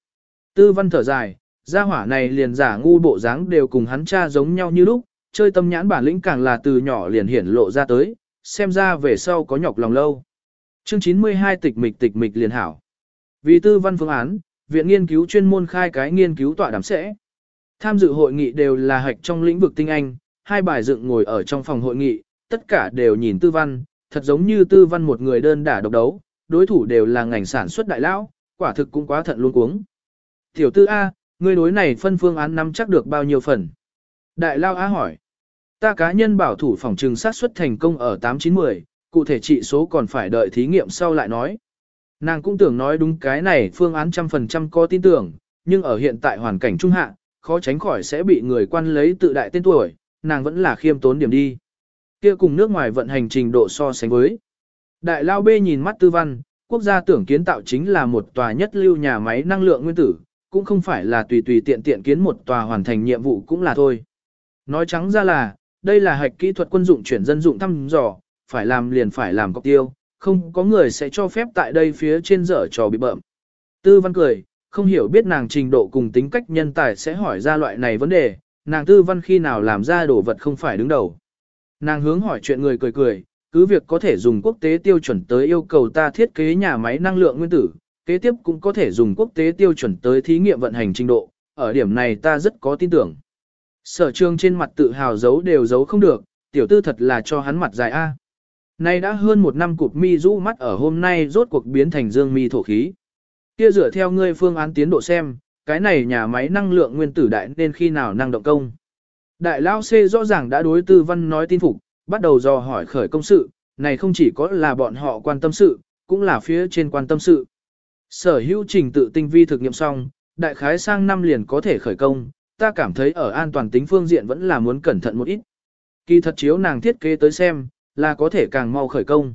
Tư văn thở dài, gia hỏa này liền giả ngu bộ dáng đều cùng hắn cha giống nhau như lúc, chơi tâm nhãn bản lĩnh càng là từ nhỏ liền hiển lộ ra tới, xem ra về sau có nhọc lòng lâu. Chương 92 tịch mịch tịch mịch liền hảo. Vì tư văn phương án, viện nghiên cứu chuyên môn khai cái nghiên cứu tọa đàm sẽ. Tham dự hội nghị đều là hạch trong lĩnh vực tinh anh, hai bài dựng ngồi ở trong phòng hội nghị, tất cả đều nhìn tư văn, thật giống như tư văn một người đơn đả độc đấu, đối thủ đều là ngành sản xuất đại lão, quả thực cũng quá thận luôn cuống. Tiểu tư A, ngươi đối này phân phương án nắm chắc được bao nhiêu phần? Đại lao Á hỏi. Ta cá nhân bảo thủ phòng trừng sát xuất thành công ở 8-9-10, cụ thể trị số còn phải đợi thí nghiệm sau lại nói. Nàng cũng tưởng nói đúng cái này phương án trăm phần trăm có tin tưởng, nhưng ở hiện tại hoàn cảnh trung hạ, khó tránh khỏi sẽ bị người quan lấy tự đại tên tuổi, nàng vẫn là khiêm tốn điểm đi. Kia cùng nước ngoài vận hành trình độ so sánh với. Đại lao B nhìn mắt tư văn, quốc gia tưởng kiến tạo chính là một tòa nhất lưu nhà máy năng lượng nguyên tử, cũng không phải là tùy tùy tiện tiện kiến một tòa hoàn thành nhiệm vụ cũng là thôi. Nói trắng ra là, đây là hạch kỹ thuật quân dụng chuyển dân dụng thăm dò, phải làm liền phải làm cọc tiêu, không có người sẽ cho phép tại đây phía trên dở trò bị bợm. Tư văn cười, không hiểu biết nàng trình độ cùng tính cách nhân tài sẽ hỏi ra loại này vấn đề, nàng tư văn khi nào làm ra đồ vật không phải đứng đầu. Nàng hướng hỏi chuyện người cười cười, cứ việc có thể dùng quốc tế tiêu chuẩn tới yêu cầu ta thiết kế nhà máy năng lượng nguyên tử, kế tiếp cũng có thể dùng quốc tế tiêu chuẩn tới thí nghiệm vận hành trình độ, ở điểm này ta rất có tin tưởng. Sở trường trên mặt tự hào giấu đều giấu không được, tiểu tư thật là cho hắn mặt dài A. Nay đã hơn một năm cụp mi rũ mắt ở hôm nay rốt cuộc biến thành dương mi thổ khí. Kia dựa theo ngươi phương án tiến độ xem, cái này nhà máy năng lượng nguyên tử đại nên khi nào năng động công. Đại lao C rõ ràng đã đối tư văn nói tin phục, bắt đầu dò hỏi khởi công sự, này không chỉ có là bọn họ quan tâm sự, cũng là phía trên quan tâm sự. Sở hữu trình tự tinh vi thực nghiệm xong, đại khái sang năm liền có thể khởi công, ta cảm thấy ở an toàn tính phương diện vẫn là muốn cẩn thận một ít. Kỳ thật chiếu nàng thiết kế tới xem, là có thể càng mau khởi công.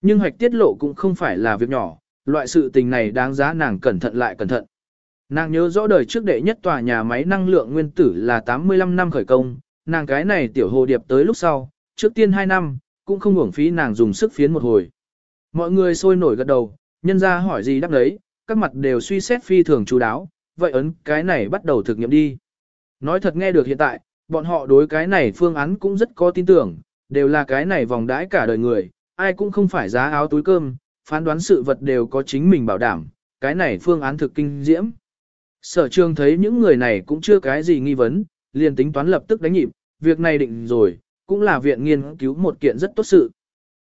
Nhưng hoạch tiết lộ cũng không phải là việc nhỏ, loại sự tình này đáng giá nàng cẩn thận lại cẩn thận. Nàng nhớ rõ đời trước đệ nhất tòa nhà máy năng lượng nguyên tử là 85 năm khởi công, nàng cái này tiểu hồ điệp tới lúc sau, trước tiên 2 năm, cũng không uổng phí nàng dùng sức phiến một hồi. Mọi người sôi nổi gật đầu, nhân ra hỏi gì đáp đấy, các mặt đều suy xét phi thường chú đáo, vậy ấn cái này bắt đầu thực nghiệm đi. Nói thật nghe được hiện tại, bọn họ đối cái này phương án cũng rất có tin tưởng, đều là cái này vòng đãi cả đời người, ai cũng không phải giá áo túi cơm, phán đoán sự vật đều có chính mình bảo đảm, cái này phương án thực kinh diễm. Sở trường thấy những người này cũng chưa cái gì nghi vấn, liền tính toán lập tức đánh nhịp, việc này định rồi, cũng là viện nghiên cứu một kiện rất tốt sự.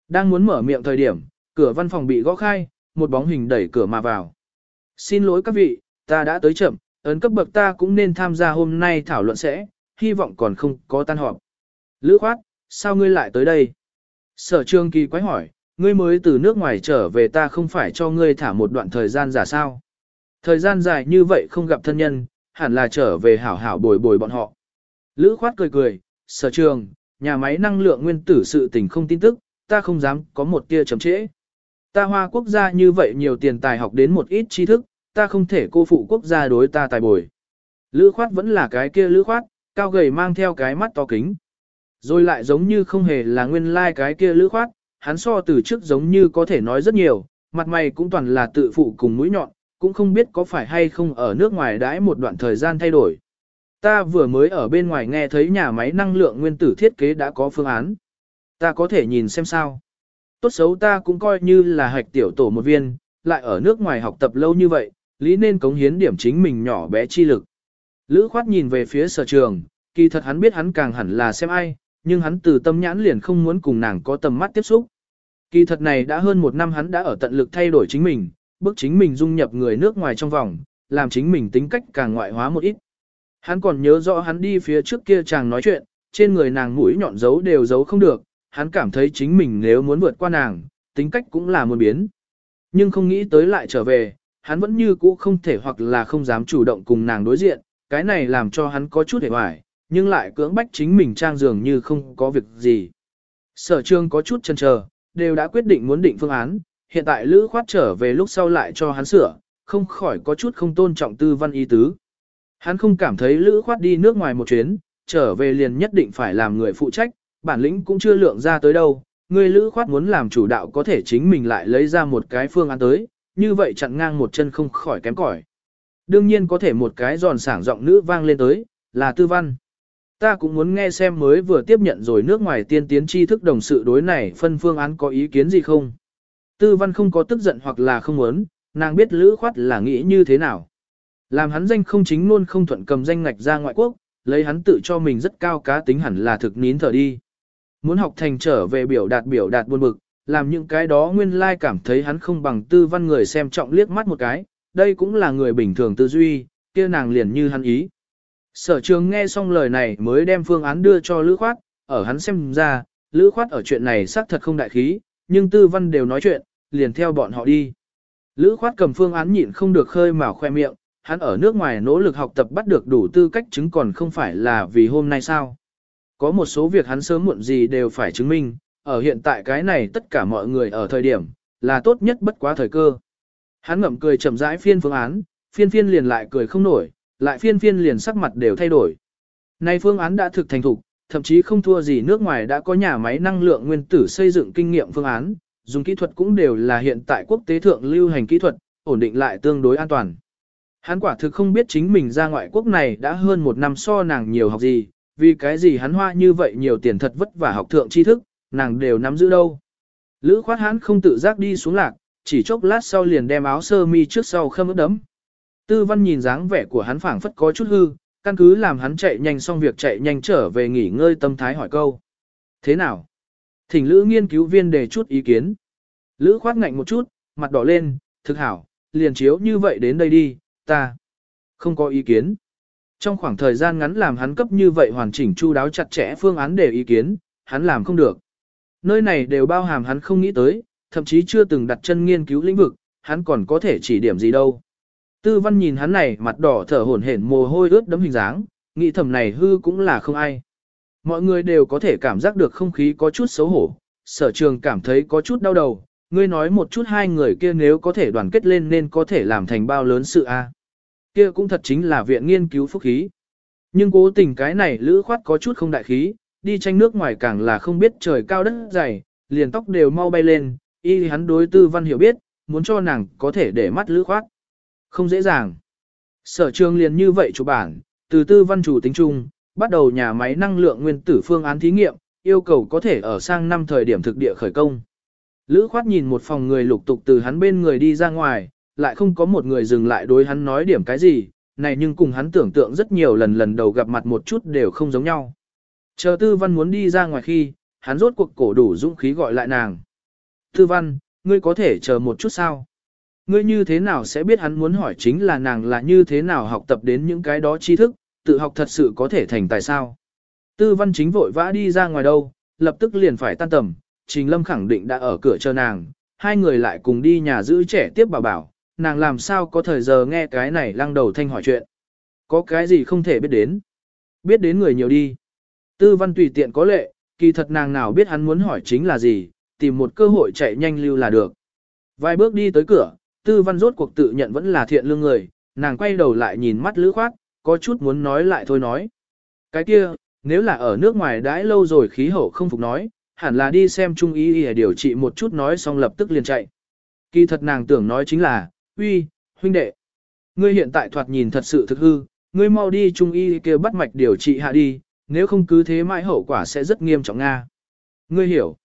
Đang muốn mở miệng thời điểm, cửa văn phòng bị gõ khai, một bóng hình đẩy cửa mà vào. Xin lỗi các vị, ta đã tới chậm, ấn cấp bậc ta cũng nên tham gia hôm nay thảo luận sẽ, hy vọng còn không có tan họp. Lữ khoát, sao ngươi lại tới đây? Sở trường kỳ quái hỏi, ngươi mới từ nước ngoài trở về ta không phải cho ngươi thả một đoạn thời gian giả sao? Thời gian dài như vậy không gặp thân nhân, hẳn là trở về hảo hảo bồi bồi bọn họ. Lữ khoát cười cười, sở trường, nhà máy năng lượng nguyên tử sự tình không tin tức, ta không dám có một tia chậm trễ. Ta hoa quốc gia như vậy nhiều tiền tài học đến một ít tri thức, ta không thể cô phụ quốc gia đối ta tài bồi. Lữ khoát vẫn là cái kia lữ khoát, cao gầy mang theo cái mắt to kính. Rồi lại giống như không hề là nguyên lai like cái kia lữ khoát, hắn so từ trước giống như có thể nói rất nhiều, mặt mày cũng toàn là tự phụ cùng mũi nhọn, cũng không biết có phải hay không ở nước ngoài đãi một đoạn thời gian thay đổi. Ta vừa mới ở bên ngoài nghe thấy nhà máy năng lượng nguyên tử thiết kế đã có phương án. Ta có thể nhìn xem sao. Tốt xấu ta cũng coi như là hạch tiểu tổ một viên, lại ở nước ngoài học tập lâu như vậy, lý nên cống hiến điểm chính mình nhỏ bé chi lực. Lữ khoát nhìn về phía sở trường, kỳ thật hắn biết hắn càng hẳn là xem ai, nhưng hắn từ tâm nhãn liền không muốn cùng nàng có tầm mắt tiếp xúc. Kỳ thật này đã hơn một năm hắn đã ở tận lực thay đổi chính mình, bước chính mình dung nhập người nước ngoài trong vòng, làm chính mình tính cách càng ngoại hóa một ít. Hắn còn nhớ rõ hắn đi phía trước kia chàng nói chuyện, trên người nàng mũi nhọn giấu đều giấu không được, hắn cảm thấy chính mình nếu muốn vượt qua nàng, tính cách cũng là một biến. Nhưng không nghĩ tới lại trở về, hắn vẫn như cũ không thể hoặc là không dám chủ động cùng nàng đối diện, cái này làm cho hắn có chút hề hoài, nhưng lại cưỡng bách chính mình trang dường như không có việc gì. Sở trương có chút chần chờ, đều đã quyết định muốn định phương án, hiện tại Lữ khoát trở về lúc sau lại cho hắn sửa, không khỏi có chút không tôn trọng tư văn ý tứ. Hắn không cảm thấy Lữ khoát đi nước ngoài một chuyến, trở về liền nhất định phải làm người phụ trách, bản lĩnh cũng chưa lượng ra tới đâu. Người Lữ khoát muốn làm chủ đạo có thể chính mình lại lấy ra một cái phương án tới, như vậy chặn ngang một chân không khỏi kém cỏi. Đương nhiên có thể một cái giòn sảng giọng nữ vang lên tới, là tư văn. Ta cũng muốn nghe xem mới vừa tiếp nhận rồi nước ngoài tiên tiến tri thức đồng sự đối này phân phương án có ý kiến gì không. Tư văn không có tức giận hoặc là không muốn, nàng biết lữ khoát là nghĩ như thế nào. Làm hắn danh không chính luôn không thuận cầm danh ngạch ra ngoại quốc, lấy hắn tự cho mình rất cao cá tính hẳn là thực nín thở đi. Muốn học thành trở về biểu đạt biểu đạt buồn bực, làm những cái đó nguyên lai cảm thấy hắn không bằng tư văn người xem trọng liếc mắt một cái, đây cũng là người bình thường tư duy, kia nàng liền như hắn ý. Sở trường nghe xong lời này mới đem phương án đưa cho Lữ Khoát, ở hắn xem ra, Lữ Khoát ở chuyện này xác thật không đại khí, nhưng tư văn đều nói chuyện, liền theo bọn họ đi. Lữ Khoát cầm phương án nhịn không được khơi mà khoe miệng, hắn ở nước ngoài nỗ lực học tập bắt được đủ tư cách chứng còn không phải là vì hôm nay sao. Có một số việc hắn sớm muộn gì đều phải chứng minh, ở hiện tại cái này tất cả mọi người ở thời điểm, là tốt nhất bất quá thời cơ. Hắn ngậm cười chậm rãi phiên phương án, phiên phiên liền lại cười không nổi, lại phiên phiên liền sắc mặt đều thay đổi. Nay phương án đã thực thành thục, thậm chí không thua gì nước ngoài đã có nhà máy năng lượng nguyên tử xây dựng kinh nghiệm phương án, dùng kỹ thuật cũng đều là hiện tại quốc tế thượng lưu hành kỹ thuật, ổn định lại tương đối an toàn. Hắn quả thực không biết chính mình ra ngoại quốc này đã hơn một năm so nàng nhiều học gì, vì cái gì hắn hoa như vậy nhiều tiền thật vất vả học thượng tri thức, nàng đều nắm giữ đâu. Lữ khoát hắn không tự giác đi xuống lạc, chỉ chốc lát sau liền đem áo sơ mi trước sau khâm ướt đấm. Tư văn nhìn dáng vẻ của hắn phảng phất có chút hư, căn cứ làm hắn chạy nhanh xong việc chạy nhanh trở về nghỉ ngơi tâm thái hỏi câu. Thế nào? Thỉnh Lữ nghiên cứu viên đề chút ý kiến. Lữ khoát ngạnh một chút, mặt đỏ lên, thực hảo, liền chiếu như vậy đến đây đi, ta không có ý kiến. Trong khoảng thời gian ngắn làm hắn cấp như vậy hoàn chỉnh chu đáo chặt chẽ phương án để ý kiến, hắn làm không được. Nơi này đều bao hàm hắn không nghĩ tới, thậm chí chưa từng đặt chân nghiên cứu lĩnh vực, hắn còn có thể chỉ điểm gì đâu. Tư văn nhìn hắn này mặt đỏ thở hổn hển mồ hôi ướt đấm hình dáng, nghĩ thầm này hư cũng là không ai. Mọi người đều có thể cảm giác được không khí có chút xấu hổ, sở trường cảm thấy có chút đau đầu, ngươi nói một chút hai người kia nếu có thể đoàn kết lên nên có thể làm thành bao lớn sự a. Kia cũng thật chính là viện nghiên cứu phúc khí. Nhưng cố tình cái này lữ khoát có chút không đại khí, đi tranh nước ngoài càng là không biết trời cao đất dày, liền tóc đều mau bay lên, y hắn đối tư văn hiểu biết, muốn cho nàng có thể để mắt lữ khoát. Không dễ dàng. Sở trường liền như vậy chủ bản, từ tư văn chủ tính chung, bắt đầu nhà máy năng lượng nguyên tử phương án thí nghiệm, yêu cầu có thể ở sang năm thời điểm thực địa khởi công. Lữ khoát nhìn một phòng người lục tục từ hắn bên người đi ra ngoài, lại không có một người dừng lại đối hắn nói điểm cái gì, này nhưng cùng hắn tưởng tượng rất nhiều lần lần đầu gặp mặt một chút đều không giống nhau. Chờ tư văn muốn đi ra ngoài khi, hắn rốt cuộc cổ đủ dũng khí gọi lại nàng. Tư văn, ngươi có thể chờ một chút sao? Ngươi như thế nào sẽ biết hắn muốn hỏi chính là nàng là như thế nào học tập đến những cái đó tri thức, tự học thật sự có thể thành tài sao? Tư văn chính vội vã đi ra ngoài đâu, lập tức liền phải tan tầm, Trình Lâm khẳng định đã ở cửa chờ nàng, hai người lại cùng đi nhà giữ trẻ tiếp bảo bảo, nàng làm sao có thời giờ nghe cái này lăng đầu thanh hỏi chuyện. Có cái gì không thể biết đến? Biết đến người nhiều đi. Tư văn tùy tiện có lệ, kỳ thật nàng nào biết hắn muốn hỏi chính là gì, tìm một cơ hội chạy nhanh lưu là được. Vài bước đi tới cửa, tư văn rốt cuộc tự nhận vẫn là thiện lương người, nàng quay đầu lại nhìn mắt lữ khoát, có chút muốn nói lại thôi nói. Cái kia, nếu là ở nước ngoài đãi lâu rồi khí hậu không phục nói, hẳn là đi xem trung ý để điều trị một chút nói xong lập tức liền chạy. Kỳ thật nàng tưởng nói chính là, uy, huynh đệ, ngươi hiện tại thoạt nhìn thật sự thực hư, ngươi mau đi trung y kia bắt mạch điều trị hạ đi, nếu không cứ thế mãi hậu quả sẽ rất nghiêm trọng nga. Ngươi hiểu.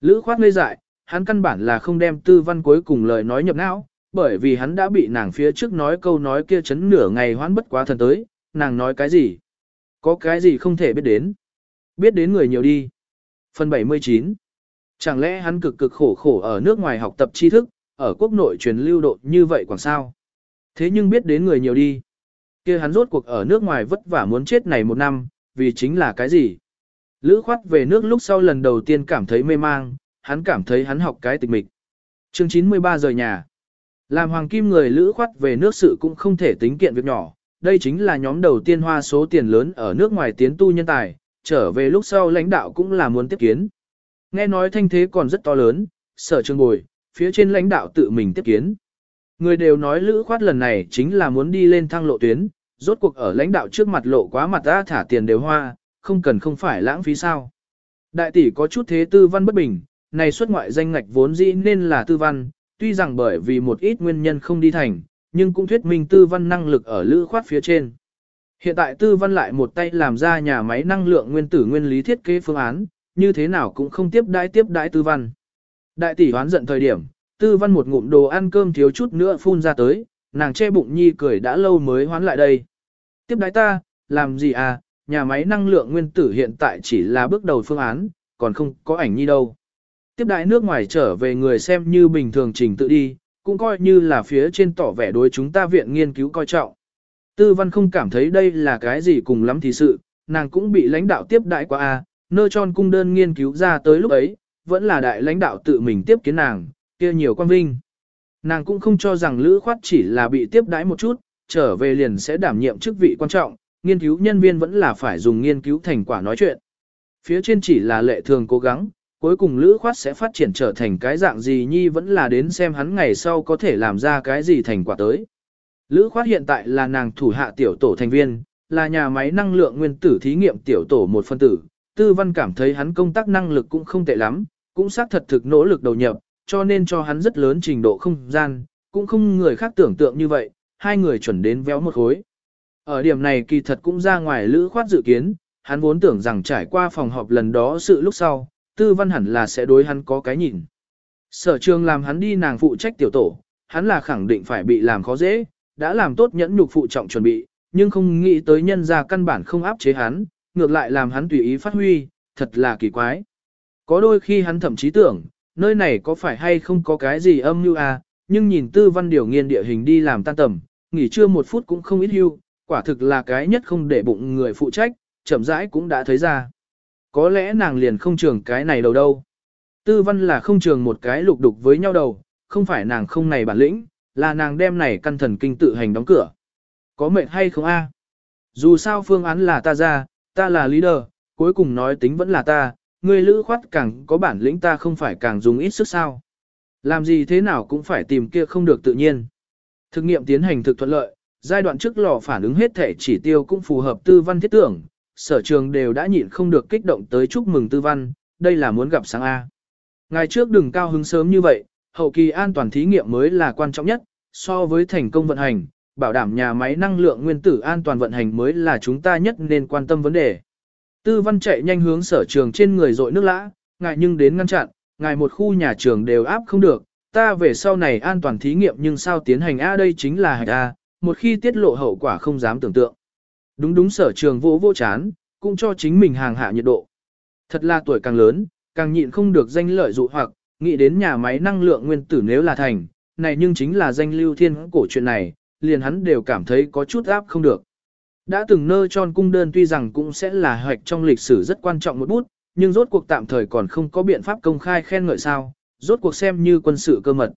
Lữ khoát ngây dại, hắn căn bản là không đem tư văn cuối cùng lời nói nhập não, bởi vì hắn đã bị nàng phía trước nói câu nói kia chấn nửa ngày hoãn bất quá thần tới, nàng nói cái gì? Có cái gì không thể biết đến? Biết đến người nhiều đi. Phần 79 Chẳng lẽ hắn cực cực khổ khổ ở nước ngoài học tập tri thức, ở quốc nội truyền lưu độ như vậy còn sao? Thế nhưng biết đến người nhiều đi. kia hắn rốt cuộc ở nước ngoài vất vả muốn chết này một năm, vì chính là cái gì? Lữ khoát về nước lúc sau lần đầu tiên cảm thấy mê mang, hắn cảm thấy hắn học cái tịch mịch. chương 93 rời nhà. Làm hoàng kim người lữ khoát về nước sự cũng không thể tính kiện việc nhỏ, đây chính là nhóm đầu tiên hoa số tiền lớn ở nước ngoài tiến tu nhân tài, trở về lúc sau lãnh đạo cũng là muốn tiếp kiến. Nghe nói thanh thế còn rất to lớn, sở trường bồi, phía trên lãnh đạo tự mình tiếp kiến. Người đều nói lữ khoát lần này chính là muốn đi lên thăng lộ tuyến, rốt cuộc ở lãnh đạo trước mặt lộ quá mặt ta thả tiền đều hoa, không cần không phải lãng phí sao. Đại tỷ có chút thế tư văn bất bình, này xuất ngoại danh ngạch vốn dĩ nên là tư văn, tuy rằng bởi vì một ít nguyên nhân không đi thành, nhưng cũng thuyết minh tư văn năng lực ở lữ khoát phía trên. Hiện tại tư văn lại một tay làm ra nhà máy năng lượng nguyên tử nguyên lý thiết kế phương án, như thế nào cũng không tiếp đãi tiếp đãi tư văn. Đại tỷ hoán giận thời điểm, tư văn một ngụm đồ ăn cơm thiếu chút nữa phun ra tới, nàng che bụng nhi cười đã lâu mới hoán lại đây. Tiếp đái ta, làm gì à, nhà máy năng lượng nguyên tử hiện tại chỉ là bước đầu phương án, còn không có ảnh nhi đâu. Tiếp đại nước ngoài trở về người xem như bình thường trình tự đi, cũng coi như là phía trên tỏ vẻ đối chúng ta viện nghiên cứu coi trọng. Tư văn không cảm thấy đây là cái gì cùng lắm thì sự, nàng cũng bị lãnh đạo tiếp đại qua a, nơ tròn cung đơn nghiên cứu ra tới lúc ấy, vẫn là đại lãnh đạo tự mình tiếp kiến nàng, kia nhiều quan vinh. Nàng cũng không cho rằng Lữ Khoát chỉ là bị tiếp đãi một chút, trở về liền sẽ đảm nhiệm chức vị quan trọng, nghiên cứu nhân viên vẫn là phải dùng nghiên cứu thành quả nói chuyện. Phía trên chỉ là lệ thường cố gắng, cuối cùng Lữ Khoát sẽ phát triển trở thành cái dạng gì nhi vẫn là đến xem hắn ngày sau có thể làm ra cái gì thành quả tới. Lữ Khoát hiện tại là nàng thủ hạ tiểu tổ thành viên, là nhà máy năng lượng nguyên tử thí nghiệm tiểu tổ một phân tử. Tư văn cảm thấy hắn công tác năng lực cũng không tệ lắm, cũng xác thật thực nỗ lực đầu nhập, cho nên cho hắn rất lớn trình độ không gian, cũng không người khác tưởng tượng như vậy, hai người chuẩn đến véo một khối. Ở điểm này kỳ thật cũng ra ngoài lữ khoát dự kiến, hắn vốn tưởng rằng trải qua phòng họp lần đó sự lúc sau, tư văn hẳn là sẽ đối hắn có cái nhìn. Sở trường làm hắn đi nàng phụ trách tiểu tổ, hắn là khẳng định phải bị làm khó dễ, đã làm tốt nhẫn nhục phụ trọng chuẩn bị, nhưng không nghĩ tới nhân ra căn bản không áp chế hắn, ngược lại làm hắn tùy ý phát huy, thật là kỳ quái. Có đôi khi hắn thậm chí tưởng, nơi này có phải hay không có cái gì âm mưu à, nhưng nhìn tư văn điều nghiên địa hình đi làm tan tầm, nghỉ trưa một phút cũng không ít hưu, quả thực là cái nhất không để bụng người phụ trách, chậm rãi cũng đã thấy ra. Có lẽ nàng liền không trường cái này đầu đâu. Tư văn là không trường một cái lục đục với nhau đầu, không phải nàng không này bản lĩnh, là nàng đem này căn thần kinh tự hành đóng cửa. Có mệnh hay không a? Dù sao phương án là ta ra, ta là leader, cuối cùng nói tính vẫn là ta, ngươi lữ khoát càng có bản lĩnh ta không phải càng dùng ít sức sao. Làm gì thế nào cũng phải tìm kia không được tự nhiên. Thực nghiệm tiến hành thực thuận lợi, giai đoạn trước lò phản ứng hết thể chỉ tiêu cũng phù hợp tư văn thiết tưởng, sở trường đều đã nhịn không được kích động tới chúc mừng tư văn, đây là muốn gặp sáng A. Ngày trước đừng cao hứng sớm như vậy, hậu kỳ an toàn thí nghiệm mới là quan trọng nhất, so với thành công vận hành, bảo đảm nhà máy năng lượng nguyên tử an toàn vận hành mới là chúng ta nhất nên quan tâm vấn đề. Tư văn chạy nhanh hướng sở trường trên người dội nước lã, ngại nhưng đến ngăn chặn, ngài một khu nhà trường đều áp không được, ta về sau này an toàn thí nghiệm nhưng sao tiến hành A đây chính là hạch A, một khi tiết lộ hậu quả không dám tưởng tượng. Đúng đúng sở trường vô vô chán, cũng cho chính mình hàng hạ nhiệt độ. Thật là tuổi càng lớn, càng nhịn không được danh lợi dụ hoặc, nghĩ đến nhà máy năng lượng nguyên tử nếu là thành, này nhưng chính là danh lưu thiên cổ chuyện này, liền hắn đều cảm thấy có chút áp không được. Đã từng nơ tròn cung đơn tuy rằng cũng sẽ là hoạch trong lịch sử rất quan trọng một bút, nhưng rốt cuộc tạm thời còn không có biện pháp công khai khen ngợi sao, rốt cuộc xem như quân sự cơ mật.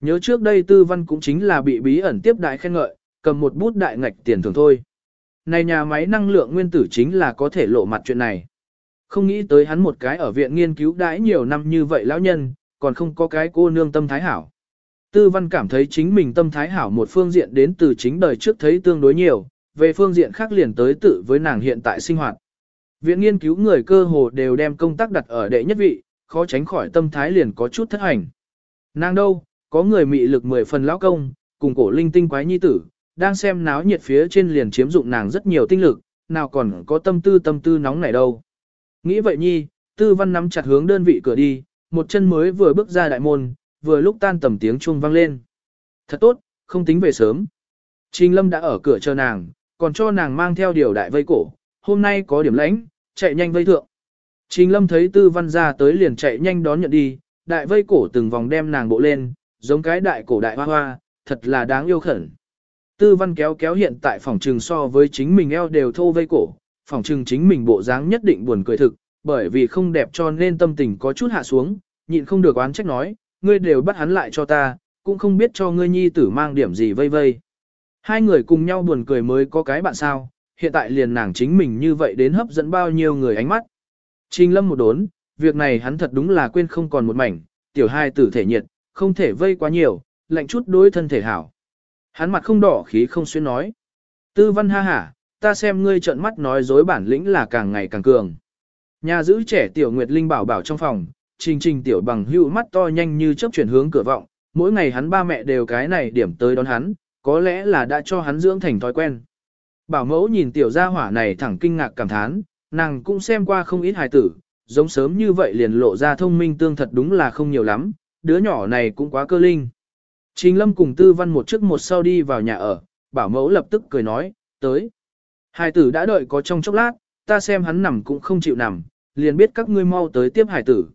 Nhớ trước đây tư văn cũng chính là bị bí ẩn tiếp đại khen ngợi, cầm một bút đại ngạch tiền thường thôi. Này nhà máy năng lượng nguyên tử chính là có thể lộ mặt chuyện này. Không nghĩ tới hắn một cái ở viện nghiên cứu đãi nhiều năm như vậy lão nhân, còn không có cái cô nương tâm thái hảo. Tư văn cảm thấy chính mình tâm thái hảo một phương diện đến từ chính đời trước thấy tương đối nhiều, về phương diện khác liền tới tự với nàng hiện tại sinh hoạt. Viện nghiên cứu người cơ hồ đều đem công tác đặt ở đệ nhất vị, khó tránh khỏi tâm thái liền có chút thất hành. Nàng đâu, có người mị lực mười phần lão công, cùng cổ linh tinh quái nhi tử, đang xem náo nhiệt phía trên liền chiếm dụng nàng rất nhiều tinh lực, nào còn có tâm tư tâm tư nóng này đâu. Nghĩ vậy nhi, tư văn nắm chặt hướng đơn vị cửa đi, một chân mới vừa bước ra đại môn, vừa lúc tan tầm tiếng chuông vang lên. Thật tốt, không tính về sớm. Trình lâm đã ở cửa chờ nàng, còn cho nàng mang theo điều đại vây cổ, hôm nay có điểm lãnh, chạy nhanh vây thượng. Trình lâm thấy tư văn ra tới liền chạy nhanh đón nhận đi, đại vây cổ từng vòng đem nàng bộ lên, giống cái đại cổ đại hoa hoa, thật là đáng yêu khẩn. Tư văn kéo kéo hiện tại phòng trừng so với chính mình eo đều thô vây cổ, phòng trừng chính mình bộ dáng nhất định buồn cười thực, bởi vì không đẹp cho nên tâm tình có chút hạ xuống, nhịn không được oán trách nói, ngươi đều bắt hắn lại cho ta, cũng không biết cho ngươi nhi tử mang điểm gì vây vây. Hai người cùng nhau buồn cười mới có cái bạn sao, hiện tại liền nàng chính mình như vậy đến hấp dẫn bao nhiêu người ánh mắt. Trình lâm một đốn, việc này hắn thật đúng là quên không còn một mảnh, tiểu hai tử thể nhiệt, không thể vây quá nhiều, lạnh chút đối thân thể hảo. Hắn mặt không đỏ khí không xuyên nói. Tư văn ha hả, ta xem ngươi trợn mắt nói dối bản lĩnh là càng ngày càng cường. Nhà giữ trẻ tiểu Nguyệt Linh bảo bảo trong phòng, trình trình tiểu bằng hữu mắt to nhanh như chớp chuyển hướng cửa vọng, mỗi ngày hắn ba mẹ đều cái này điểm tới đón hắn, có lẽ là đã cho hắn dưỡng thành thói quen. Bảo mẫu nhìn tiểu gia hỏa này thẳng kinh ngạc cảm thán, nàng cũng xem qua không ít hài tử, giống sớm như vậy liền lộ ra thông minh tương thật đúng là không nhiều lắm, đứa nhỏ này cũng quá cơ linh. Trình lâm cùng tư văn một trước một sau đi vào nhà ở, bảo mẫu lập tức cười nói, tới. Hài tử đã đợi có trong chốc lát, ta xem hắn nằm cũng không chịu nằm, liền biết các ngươi mau tới tiếp hài tử.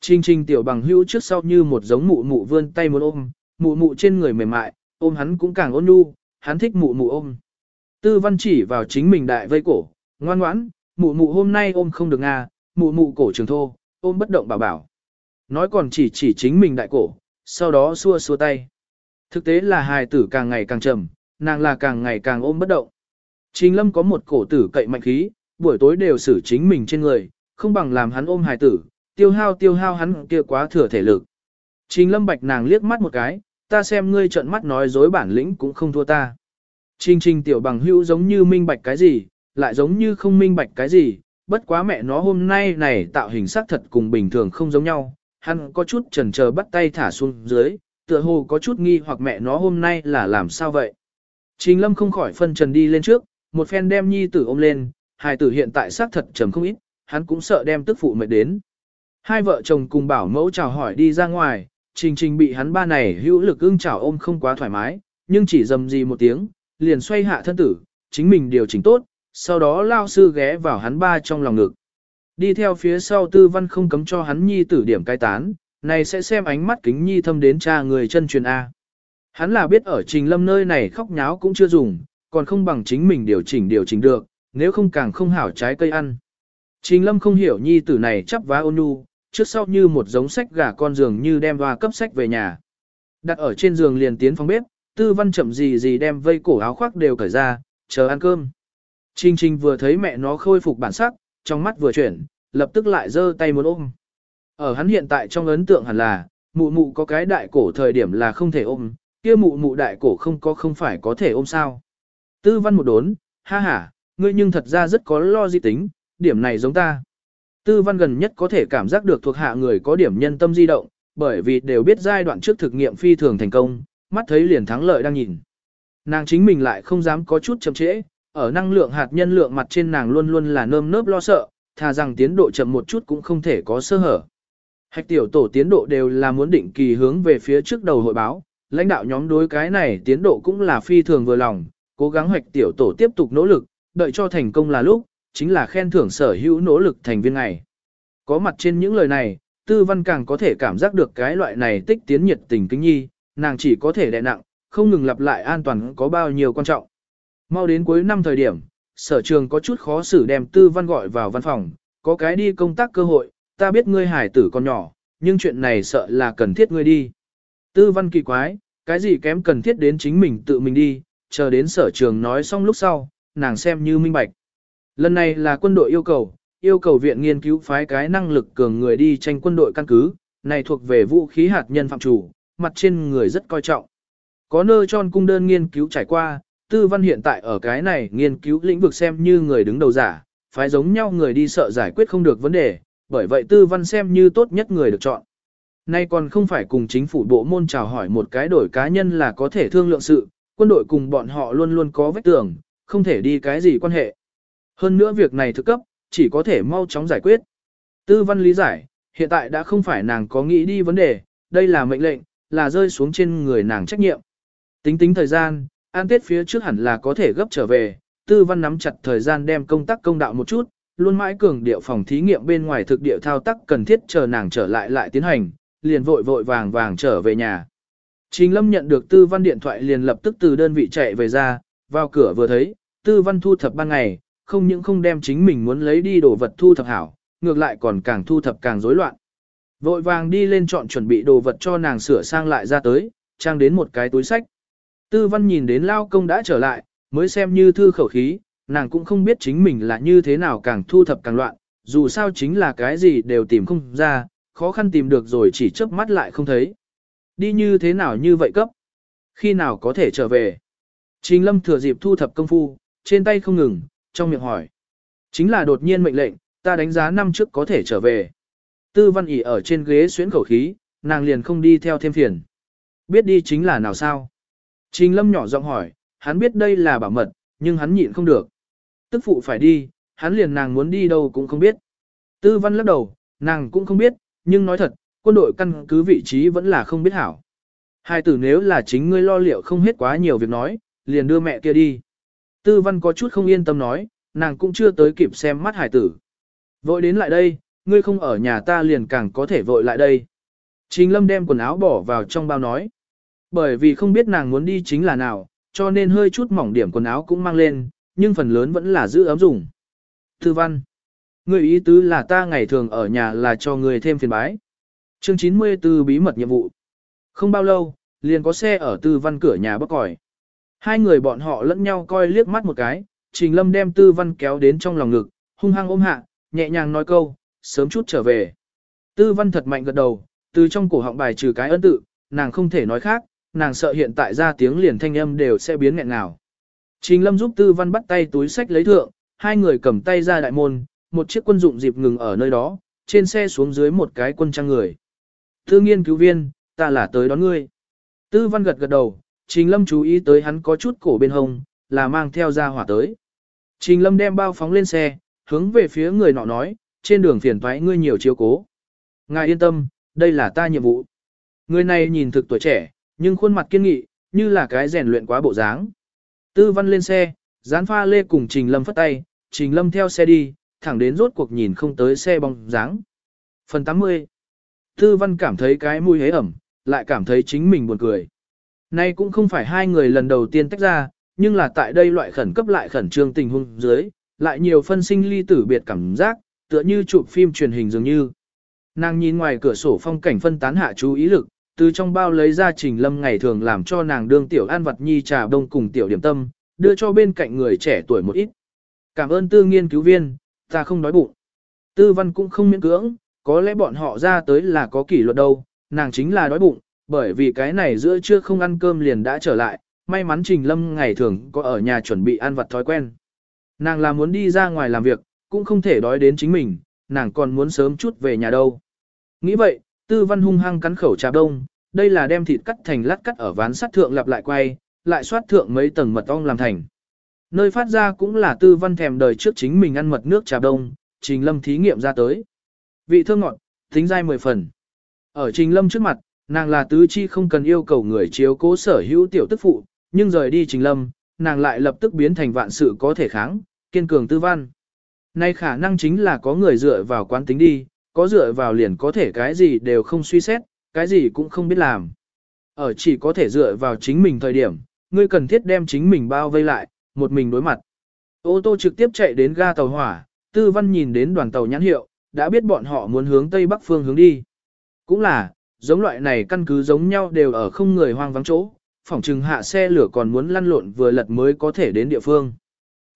Trình trình tiểu bằng hữu trước sau như một giống mụ mụ vươn tay muốn ôm, mụ mụ trên người mềm mại, ôm hắn cũng càng ôn nhu, hắn thích mụ mụ ôm. Tư văn chỉ vào chính mình đại vây cổ, ngoan ngoãn, mụ mụ hôm nay ôm không được à, mụ mụ cổ trường thô, ôm bất động bảo bảo. Nói còn chỉ chỉ chính mình đại cổ, sau đó xua xua tay. Thực tế là hài tử càng ngày càng trầm, nàng là càng ngày càng ôm bất động. Trình lâm có một cổ tử cậy mạnh khí, buổi tối đều xử chính mình trên người, không bằng làm hắn ôm hài tử, tiêu hao tiêu hao hắn kia quá thừa thể lực. Trình lâm bạch nàng liếc mắt một cái, ta xem ngươi trợn mắt nói dối bản lĩnh cũng không thua ta. Trình trình tiểu bằng hữu giống như minh bạch cái gì, lại giống như không minh bạch cái gì, bất quá mẹ nó hôm nay này tạo hình sắc thật cùng bình thường không giống nhau, hắn có chút chần chờ bắt tay thả xuống dưới, tựa hồ có chút nghi hoặc mẹ nó hôm nay là làm sao vậy. Trình lâm không khỏi phân trần đi lên trước, một phen đem nhi tử ôm lên, hài tử hiện tại sắc thật trầm không ít, hắn cũng sợ đem tức phụ mệt đến. Hai vợ chồng cùng bảo mẫu chào hỏi đi ra ngoài, trình trình bị hắn ba này hữu lực ưng chảo ôm không quá thoải mái, nhưng chỉ dầm gì một tiếng, liền xoay hạ thân tử, chính mình điều chỉnh tốt, sau đó lao sư ghé vào hắn ba trong lòng ngực. Đi theo phía sau tư văn không cấm cho hắn nhi tử điểm cai tán, này sẽ xem ánh mắt kính nhi thâm đến cha người chân truyền A. Hắn là biết ở trình lâm nơi này khóc nháo cũng chưa dùng, còn không bằng chính mình điều chỉnh điều chỉnh được, nếu không càng không hảo trái cây ăn. Trình lâm không hiểu nhi tử này chắp vá ôn nhu, trước sau như một giống sách gà con giường như đem hoa cấp sách về nhà. Đặt ở trên giường liền tiến phòng bếp, tư văn chậm gì gì đem vây cổ áo khoác đều cởi ra, chờ ăn cơm. Trình trình vừa thấy mẹ nó khôi phục bản sắc, trong mắt vừa chuyển, lập tức lại giơ tay muốn ôm. Ở hắn hiện tại trong ấn tượng hẳn là, mụ mụ có cái đại cổ thời điểm là không thể ôm, kia mụ mụ đại cổ không có không phải có thể ôm sao. Tư văn một đốn, ha ha, ngươi nhưng thật ra rất có lo di tính, điểm này giống ta. Tư văn gần nhất có thể cảm giác được thuộc hạ người có điểm nhân tâm di động, bởi vì đều biết giai đoạn trước thực nghiệm phi thường thành công, mắt thấy liền thắng lợi đang nhìn. Nàng chính mình lại không dám có chút chậm trễ, ở năng lượng hạt nhân lượng mặt trên nàng luôn luôn là nơm nớp lo sợ, thà rằng tiến độ chậm một chút cũng không thể có sơ hở. Hạch tiểu tổ tiến độ đều là muốn định kỳ hướng về phía trước đầu hội báo, lãnh đạo nhóm đối cái này tiến độ cũng là phi thường vừa lòng, cố gắng hoạch tiểu tổ tiếp tục nỗ lực, đợi cho thành công là lúc, chính là khen thưởng sở hữu nỗ lực thành viên ngày. Có mặt trên những lời này, tư văn càng có thể cảm giác được cái loại này tích tiến nhiệt tình kính nhi, nàng chỉ có thể đè nặng, không ngừng lặp lại an toàn có bao nhiêu quan trọng. Mau đến cuối năm thời điểm, sở trường có chút khó xử đem tư văn gọi vào văn phòng, có cái đi công tác cơ hội, ta biết ngươi hải tử còn nhỏ, nhưng chuyện này sợ là cần thiết ngươi đi. Tư văn kỳ quái, cái gì kém cần thiết đến chính mình tự mình đi, chờ đến sở trường nói xong lúc sau, nàng xem như minh bạch. Lần này là quân đội yêu cầu, yêu cầu viện nghiên cứu phái cái năng lực cường người đi tranh quân đội căn cứ, này thuộc về vũ khí hạt nhân phạm chủ, mặt trên người rất coi trọng. Có nơi tròn cung đơn nghiên cứu trải qua, tư văn hiện tại ở cái này nghiên cứu lĩnh vực xem như người đứng đầu giả, phái giống nhau người đi sợ giải quyết không được vấn đề, bởi vậy tư văn xem như tốt nhất người được chọn. Nay còn không phải cùng chính phủ bộ môn chào hỏi một cái đổi cá nhân là có thể thương lượng sự, quân đội cùng bọn họ luôn luôn có vết tưởng, không thể đi cái gì quan hệ. Hơn nữa việc này thực cấp, chỉ có thể mau chóng giải quyết. Tư văn lý giải, hiện tại đã không phải nàng có nghĩ đi vấn đề, đây là mệnh lệnh, là rơi xuống trên người nàng trách nhiệm. Tính tính thời gian, an tết phía trước hẳn là có thể gấp trở về, tư văn nắm chặt thời gian đem công tác công đạo một chút, luôn mãi cường điệu phòng thí nghiệm bên ngoài thực địa thao tác cần thiết chờ nàng trở lại lại tiến hành, liền vội vội vàng vàng trở về nhà. Trình Lâm nhận được tư văn điện thoại liền lập tức từ đơn vị chạy về ra, vào cửa vừa thấy, tư văn thu thập ban ngày, không những không đem chính mình muốn lấy đi đồ vật thu thập hảo, ngược lại còn càng thu thập càng rối loạn. Vội vàng đi lên chọn chuẩn bị đồ vật cho nàng sửa sang lại ra tới, trang đến một cái túi sách. Tư văn nhìn đến lao công đã trở lại, mới xem như thư khẩu khí, nàng cũng không biết chính mình là như thế nào càng thu thập càng loạn, dù sao chính là cái gì đều tìm không ra, khó khăn tìm được rồi chỉ chớp mắt lại không thấy. Đi như thế nào như vậy cấp? Khi nào có thể trở về? Trình lâm thừa dịp thu thập công phu, trên tay không ngừng, trong miệng hỏi. Chính là đột nhiên mệnh lệnh, ta đánh giá năm trước có thể trở về. Tư văn ỉ ở trên ghế xuyến khẩu khí, nàng liền không đi theo thêm phiền. Biết đi chính là nào sao? Trình lâm nhỏ giọng hỏi, hắn biết đây là bảo mật, nhưng hắn nhịn không được. Tức phụ phải đi, hắn liền nàng muốn đi đâu cũng không biết. Tư văn lắc đầu, nàng cũng không biết, nhưng nói thật, quân đội căn cứ vị trí vẫn là không biết hảo. Hai tử nếu là chính ngươi lo liệu không hết quá nhiều việc nói, liền đưa mẹ kia đi. Tư văn có chút không yên tâm nói, nàng cũng chưa tới kịp xem mắt hải tử. Vội đến lại đây, ngươi không ở nhà ta liền càng có thể vội lại đây. Trình lâm đem quần áo bỏ vào trong bao nói. Bởi vì không biết nàng muốn đi chính là nào, cho nên hơi chút mỏng điểm quần áo cũng mang lên, nhưng phần lớn vẫn là giữ ấm dùng. Tư văn. ngươi ý tứ là ta ngày thường ở nhà là cho ngươi thêm phiền bái. Chương 94 bí mật nhiệm vụ. Không bao lâu, liền có xe ở tư văn cửa nhà bắc còi. Hai người bọn họ lẫn nhau coi liếc mắt một cái, Trình Lâm đem tư văn kéo đến trong lòng ngực, hung hăng ôm hạ, nhẹ nhàng nói câu, sớm chút trở về. Tư văn thật mạnh gật đầu, từ trong cổ họng bài trừ cái ân tự, nàng không thể nói khác, nàng sợ hiện tại ra tiếng liền thanh âm đều sẽ biến nghẹn nào. Trình Lâm giúp Tư Văn bắt tay túi sách lấy thượng, hai người cầm tay ra đại môn, một chiếc quân dụng dịp ngừng ở nơi đó, trên xe xuống dưới một cái quân trang người. Tư nghiên cứu viên, ta là tới đón ngươi. Tư Văn gật gật đầu, Trình Lâm chú ý tới hắn có chút cổ bên hông, là mang theo ra hỏa tới. Trình Lâm đem bao phóng lên xe, hướng về phía người nọ nói, trên đường phiền toái ngươi nhiều chiếu cố. Ngài yên tâm, đây là ta nhiệm vụ. Người này nhìn thực tuổi trẻ, nhưng khuôn mặt kiên nghị, như là cái rèn luyện quá bộ dáng. Tư văn lên xe, dán pha lê cùng Trình Lâm phất tay, Trình Lâm theo xe đi, thẳng đến rốt cuộc nhìn không tới xe bóng dáng. Phần 80 Tư văn cảm thấy cái mùi hế ẩm, lại cảm thấy chính mình buồn cười. Nay cũng không phải hai người lần đầu tiên tách ra, nhưng là tại đây loại khẩn cấp lại khẩn trương tình huống dưới, lại nhiều phân sinh ly tử biệt cảm giác, tựa như chụp phim truyền hình dường như. Nàng nhìn ngoài cửa sổ phong cảnh phân tán hạ chú ý lực, từ trong bao lấy ra trình lâm ngày thường làm cho nàng đương tiểu an vật nhi trà đông cùng tiểu điểm tâm, đưa cho bên cạnh người trẻ tuổi một ít. Cảm ơn tư nghiên cứu viên, ta không đói bụng. Tư văn cũng không miễn cưỡng, có lẽ bọn họ ra tới là có kỷ luật đâu, nàng chính là đói bụng, bởi vì cái này giữa trưa không ăn cơm liền đã trở lại, may mắn Trình Lâm ngày thường có ở nhà chuẩn bị ăn vặt thói quen. Nàng là muốn đi ra ngoài làm việc, cũng không thể đói đến chính mình, nàng còn muốn sớm chút về nhà đâu. Nghĩ vậy, tư văn hung hăng cắn khẩu trà đông, đây là đem thịt cắt thành lát cắt ở ván sắt thượng lặp lại quay, lại xoát thượng mấy tầng mật ong làm thành. Nơi phát ra cũng là tư văn thèm đời trước chính mình ăn mật nước trà đông, trình lâm thí nghiệm ra tới. Vị thơm ngọt, tính dai mười phần. Ở trình lâm trước mặt, nàng là tứ chi không cần yêu cầu người chiếu cố sở hữu tiểu tức phụ, nhưng rời đi trình lâm, nàng lại lập tức biến thành vạn sự có thể kháng, kiên cường tư văn. Nay khả năng chính là có người dựa vào quán tính đi, có dựa vào liền có thể cái gì đều không suy xét, cái gì cũng không biết làm. Ở chỉ có thể dựa vào chính mình thời điểm, ngươi cần thiết đem chính mình bao vây lại, một mình đối mặt. Ô tô trực tiếp chạy đến ga tàu hỏa, tư văn nhìn đến đoàn tàu nhãn hiệu, đã biết bọn họ muốn hướng tây bắc phương hướng đi. Cũng là, giống loại này căn cứ giống nhau đều ở không người hoang vắng chỗ, phỏng chừng hạ xe lửa còn muốn lăn lộn vừa lật mới có thể đến địa phương.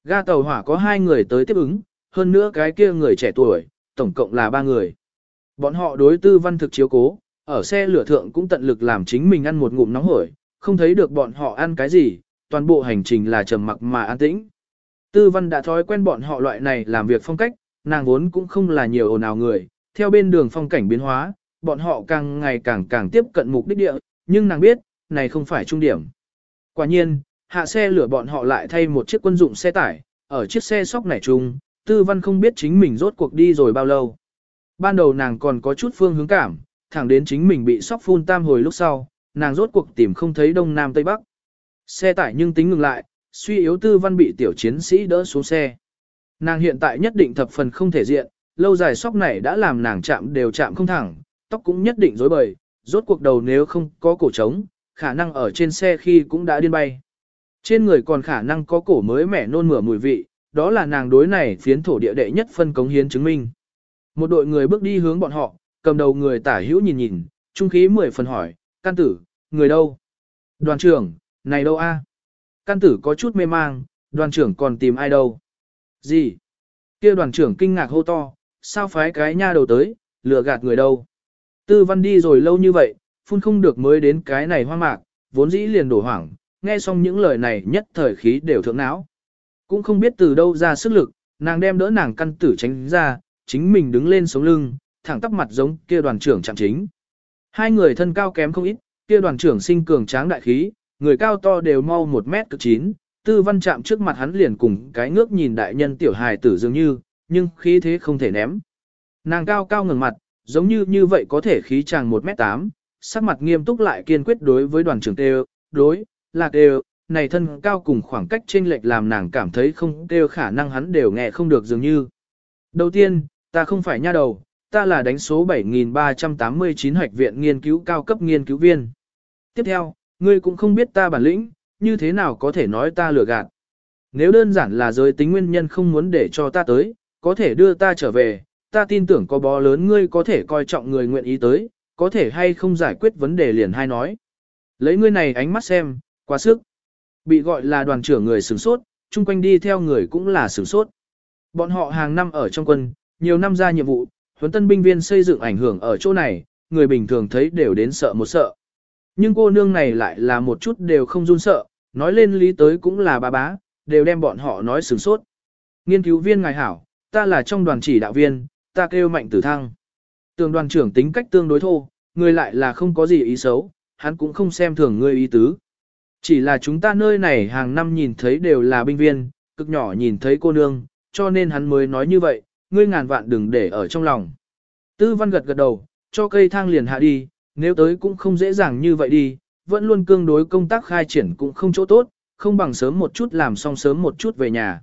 Ga tàu hỏa có hai người tới tiếp ứng, hơn nữa cái kia người trẻ tuổi, tổng cộng là ba người. Bọn họ đối tư văn thực chiếu cố, ở xe lửa thượng cũng tận lực làm chính mình ăn một ngụm nóng hổi, không thấy được bọn họ ăn cái gì, toàn bộ hành trình là trầm mặc mà an tĩnh. Tư văn đã thói quen bọn họ loại này làm việc phong cách, nàng vốn cũng không là nhiều ồn ào người, theo bên đường phong cảnh biến hóa, bọn họ càng ngày càng càng tiếp cận mục đích địa, nhưng nàng biết, này không phải trung điểm. Quả nhiên, hạ xe lửa bọn họ lại thay một chiếc quân dụng xe tải, ở chiếc xe sóc này chung, tư văn không biết chính mình rốt cuộc đi rồi bao lâu. Ban đầu nàng còn có chút phương hướng cảm, thẳng đến chính mình bị sóc phun tam hồi lúc sau, nàng rốt cuộc tìm không thấy đông nam tây bắc. Xe tải nhưng tính ngừng lại, suy yếu tư văn bị tiểu chiến sĩ đỡ xuống xe. Nàng hiện tại nhất định thập phần không thể diện, lâu dài sóc này đã làm nàng chạm đều chạm không thẳng, tóc cũng nhất định rối bời, rốt cuộc đầu nếu không có cổ trống, khả năng ở trên xe khi cũng đã điên bay. Trên người còn khả năng có cổ mới mẻ nôn mửa mùi vị, đó là nàng đối này phiến thổ địa đệ nhất phân cống hiến chứng minh. Một đội người bước đi hướng bọn họ, cầm đầu người tả hữu nhìn nhìn, trung khí mười phần hỏi, can tử, người đâu? Đoàn trưởng, này đâu a? Can tử có chút mê mang, đoàn trưởng còn tìm ai đâu? Gì? kia đoàn trưởng kinh ngạc hô to, sao phái cái nha đầu tới, lừa gạt người đâu? Tư văn đi rồi lâu như vậy, phun không được mới đến cái này hoang mạc, vốn dĩ liền đổ hoảng, nghe xong những lời này nhất thời khí đều thượng não. Cũng không biết từ đâu ra sức lực, nàng đem đỡ nàng căn tử tránh ra, chính mình đứng lên sống lưng, thẳng tắp mặt giống kia đoàn trưởng chạm chính. Hai người thân cao kém không ít, kia đoàn trưởng sinh cường tráng đại khí, người cao to đều mau một mét cực chín, tư văn chạm trước mặt hắn liền cùng cái ngước nhìn đại nhân tiểu hài tử dường như, nhưng khí thế không thể ném. Nàng cao cao ngừng mặt, giống như như vậy có thể khí chàng một mét tám, sắc mặt nghiêm túc lại kiên quyết đối với đoàn trưởng tê đối, lạc tê này thân cao cùng khoảng cách chênh lệch làm nàng cảm thấy không đều khả năng hắn đều nghe không được dường như. Đầu tiên, ta không phải nha đầu, ta là đánh số 7389 hoạch viện nghiên cứu cao cấp nghiên cứu viên. Tiếp theo, ngươi cũng không biết ta bản lĩnh, như thế nào có thể nói ta lừa gạt. Nếu đơn giản là giới tính nguyên nhân không muốn để cho ta tới, có thể đưa ta trở về, ta tin tưởng có bó lớn ngươi có thể coi trọng người nguyện ý tới, có thể hay không giải quyết vấn đề liền hay nói. Lấy ngươi này ánh mắt xem, quá sức. Bị gọi là đoàn trưởng người sửng sốt, chung quanh đi theo người cũng là sửng sốt. Bọn họ hàng năm ở trong quân, nhiều năm ra nhiệm vụ, huấn tân binh viên xây dựng ảnh hưởng ở chỗ này, người bình thường thấy đều đến sợ một sợ. Nhưng cô nương này lại là một chút đều không run sợ, nói lên lý tới cũng là bà bá, đều đem bọn họ nói sửng sốt. Nghiên cứu viên ngài hảo, ta là trong đoàn chỉ đạo viên, ta kêu mạnh tử thăng. Tường đoàn trưởng tính cách tương đối thô, người lại là không có gì ý xấu, hắn cũng không xem thường ngươi ý tứ. Chỉ là chúng ta nơi này hàng năm nhìn thấy đều là binh viên, cực nhỏ nhìn thấy cô nương, cho nên hắn mới nói như vậy, ngươi ngàn vạn đừng để ở trong lòng. Tư văn gật gật đầu, cho cây thang liền hạ đi, nếu tới cũng không dễ dàng như vậy đi, vẫn luôn cương đối công tác khai triển cũng không chỗ tốt, không bằng sớm một chút làm xong sớm một chút về nhà.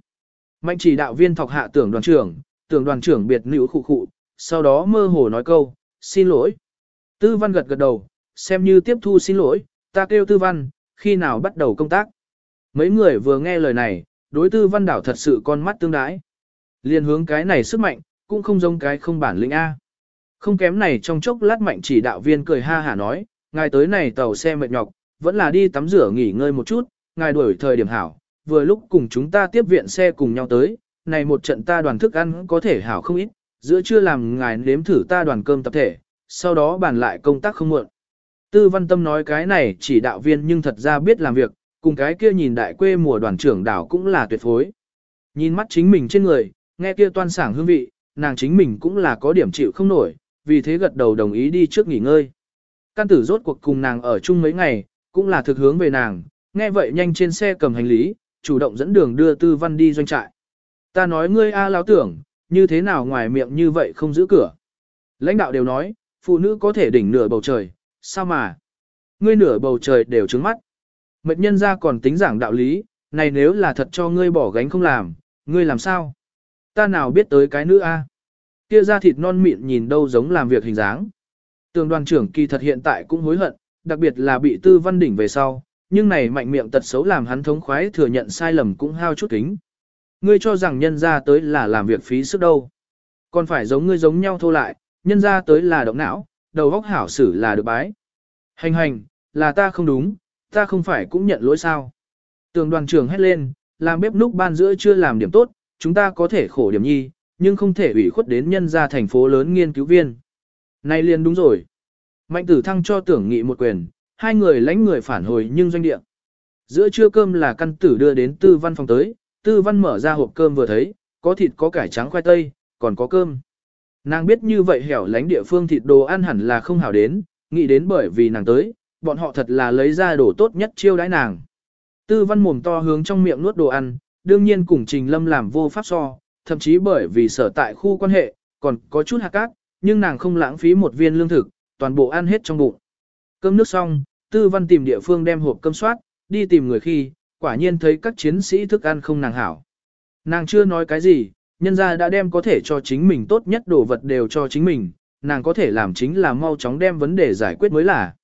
Mạnh chỉ đạo viên thọc hạ tưởng đoàn trưởng, tưởng đoàn trưởng biệt nữ khụ khụ, sau đó mơ hồ nói câu, xin lỗi. Tư văn gật gật đầu, xem như tiếp thu xin lỗi, ta kêu tư văn, khi nào bắt đầu công tác. Mấy người vừa nghe lời này, đối tư văn đảo thật sự con mắt tương đái. Liên hướng cái này sức mạnh, cũng không giống cái không bản lĩnh A. Không kém này trong chốc lát mạnh chỉ đạo viên cười ha hả nói, ngài tới này tàu xe mệt nhọc, vẫn là đi tắm rửa nghỉ ngơi một chút, ngài đuổi thời điểm hảo, vừa lúc cùng chúng ta tiếp viện xe cùng nhau tới, này một trận ta đoàn thức ăn có thể hảo không ít, giữa trưa làm ngài nếm thử ta đoàn cơm tập thể, sau đó bàn lại công tác không muộn. Tư văn tâm nói cái này chỉ đạo viên nhưng thật ra biết làm việc, cùng cái kia nhìn đại quê mùa đoàn trưởng đảo cũng là tuyệt phối. Nhìn mắt chính mình trên người, nghe kia toan sảng hương vị, nàng chính mình cũng là có điểm chịu không nổi, vì thế gật đầu đồng ý đi trước nghỉ ngơi. Căn tử rốt cuộc cùng nàng ở chung mấy ngày, cũng là thực hướng về nàng, nghe vậy nhanh trên xe cầm hành lý, chủ động dẫn đường đưa tư văn đi doanh trại. Ta nói ngươi a lão tưởng, như thế nào ngoài miệng như vậy không giữ cửa. Lãnh đạo đều nói, phụ nữ có thể đỉnh nửa bầu trời, sao mà? Ngươi nửa bầu trời đều trứng mắt. Mệnh nhân ra còn tính giảng đạo lý, này nếu là thật cho ngươi bỏ gánh không làm, ngươi làm sao? Ta nào biết tới cái nữ a? Kia da thịt non mịn nhìn đâu giống làm việc hình dáng. Tường đoàn trưởng kỳ thật hiện tại cũng hối hận, đặc biệt là bị tư văn đỉnh về sau, nhưng này mạnh miệng tật xấu làm hắn thống khoái thừa nhận sai lầm cũng hao chút kính. Ngươi cho rằng nhân ra tới là làm việc phí sức đâu. Còn phải giống ngươi giống nhau thô lại, nhân ra tới là động não, đầu góc hảo xử là được bái. Hành hành, là ta không đúng, ta không phải cũng nhận lỗi sao. Tường đoàn trưởng hét lên, làm bếp núc ban giữa chưa làm điểm tốt, chúng ta có thể khổ điểm nhi, nhưng không thể ủy khuất đến nhân ra thành phố lớn nghiên cứu viên. Này liền đúng rồi. Mạnh tử thăng cho tưởng nghị một quyền, hai người lãnh người phản hồi nhưng doanh địa. Giữa trưa cơm là căn tử đưa đến tư văn phòng tới, tư văn mở ra hộp cơm vừa thấy, có thịt có cải trắng khoai tây, còn có cơm. Nàng biết như vậy hẻo lánh địa phương thịt đồ ăn hẳn là không hảo đến, nghĩ đến bởi vì nàng tới, bọn họ thật là lấy ra đồ tốt nhất chiêu đãi nàng. Tư văn mồm to hướng trong miệng nuốt đồ ăn, đương nhiên cùng Trình Lâm làm vô pháp so, thậm chí bởi vì sở tại khu quan hệ, còn có chút hạt cát, nhưng nàng không lãng phí một viên lương thực, toàn bộ ăn hết trong bụng. Cơm nước xong, tư văn tìm địa phương đem hộp cơm soát, đi tìm người khi, quả nhiên thấy các chiến sĩ thức ăn không nàng hảo. Nàng chưa nói cái gì, nhân ra đã đem có thể cho chính mình tốt nhất đồ vật đều cho chính mình, nàng có thể làm chính là mau chóng đem vấn đề giải quyết mới là.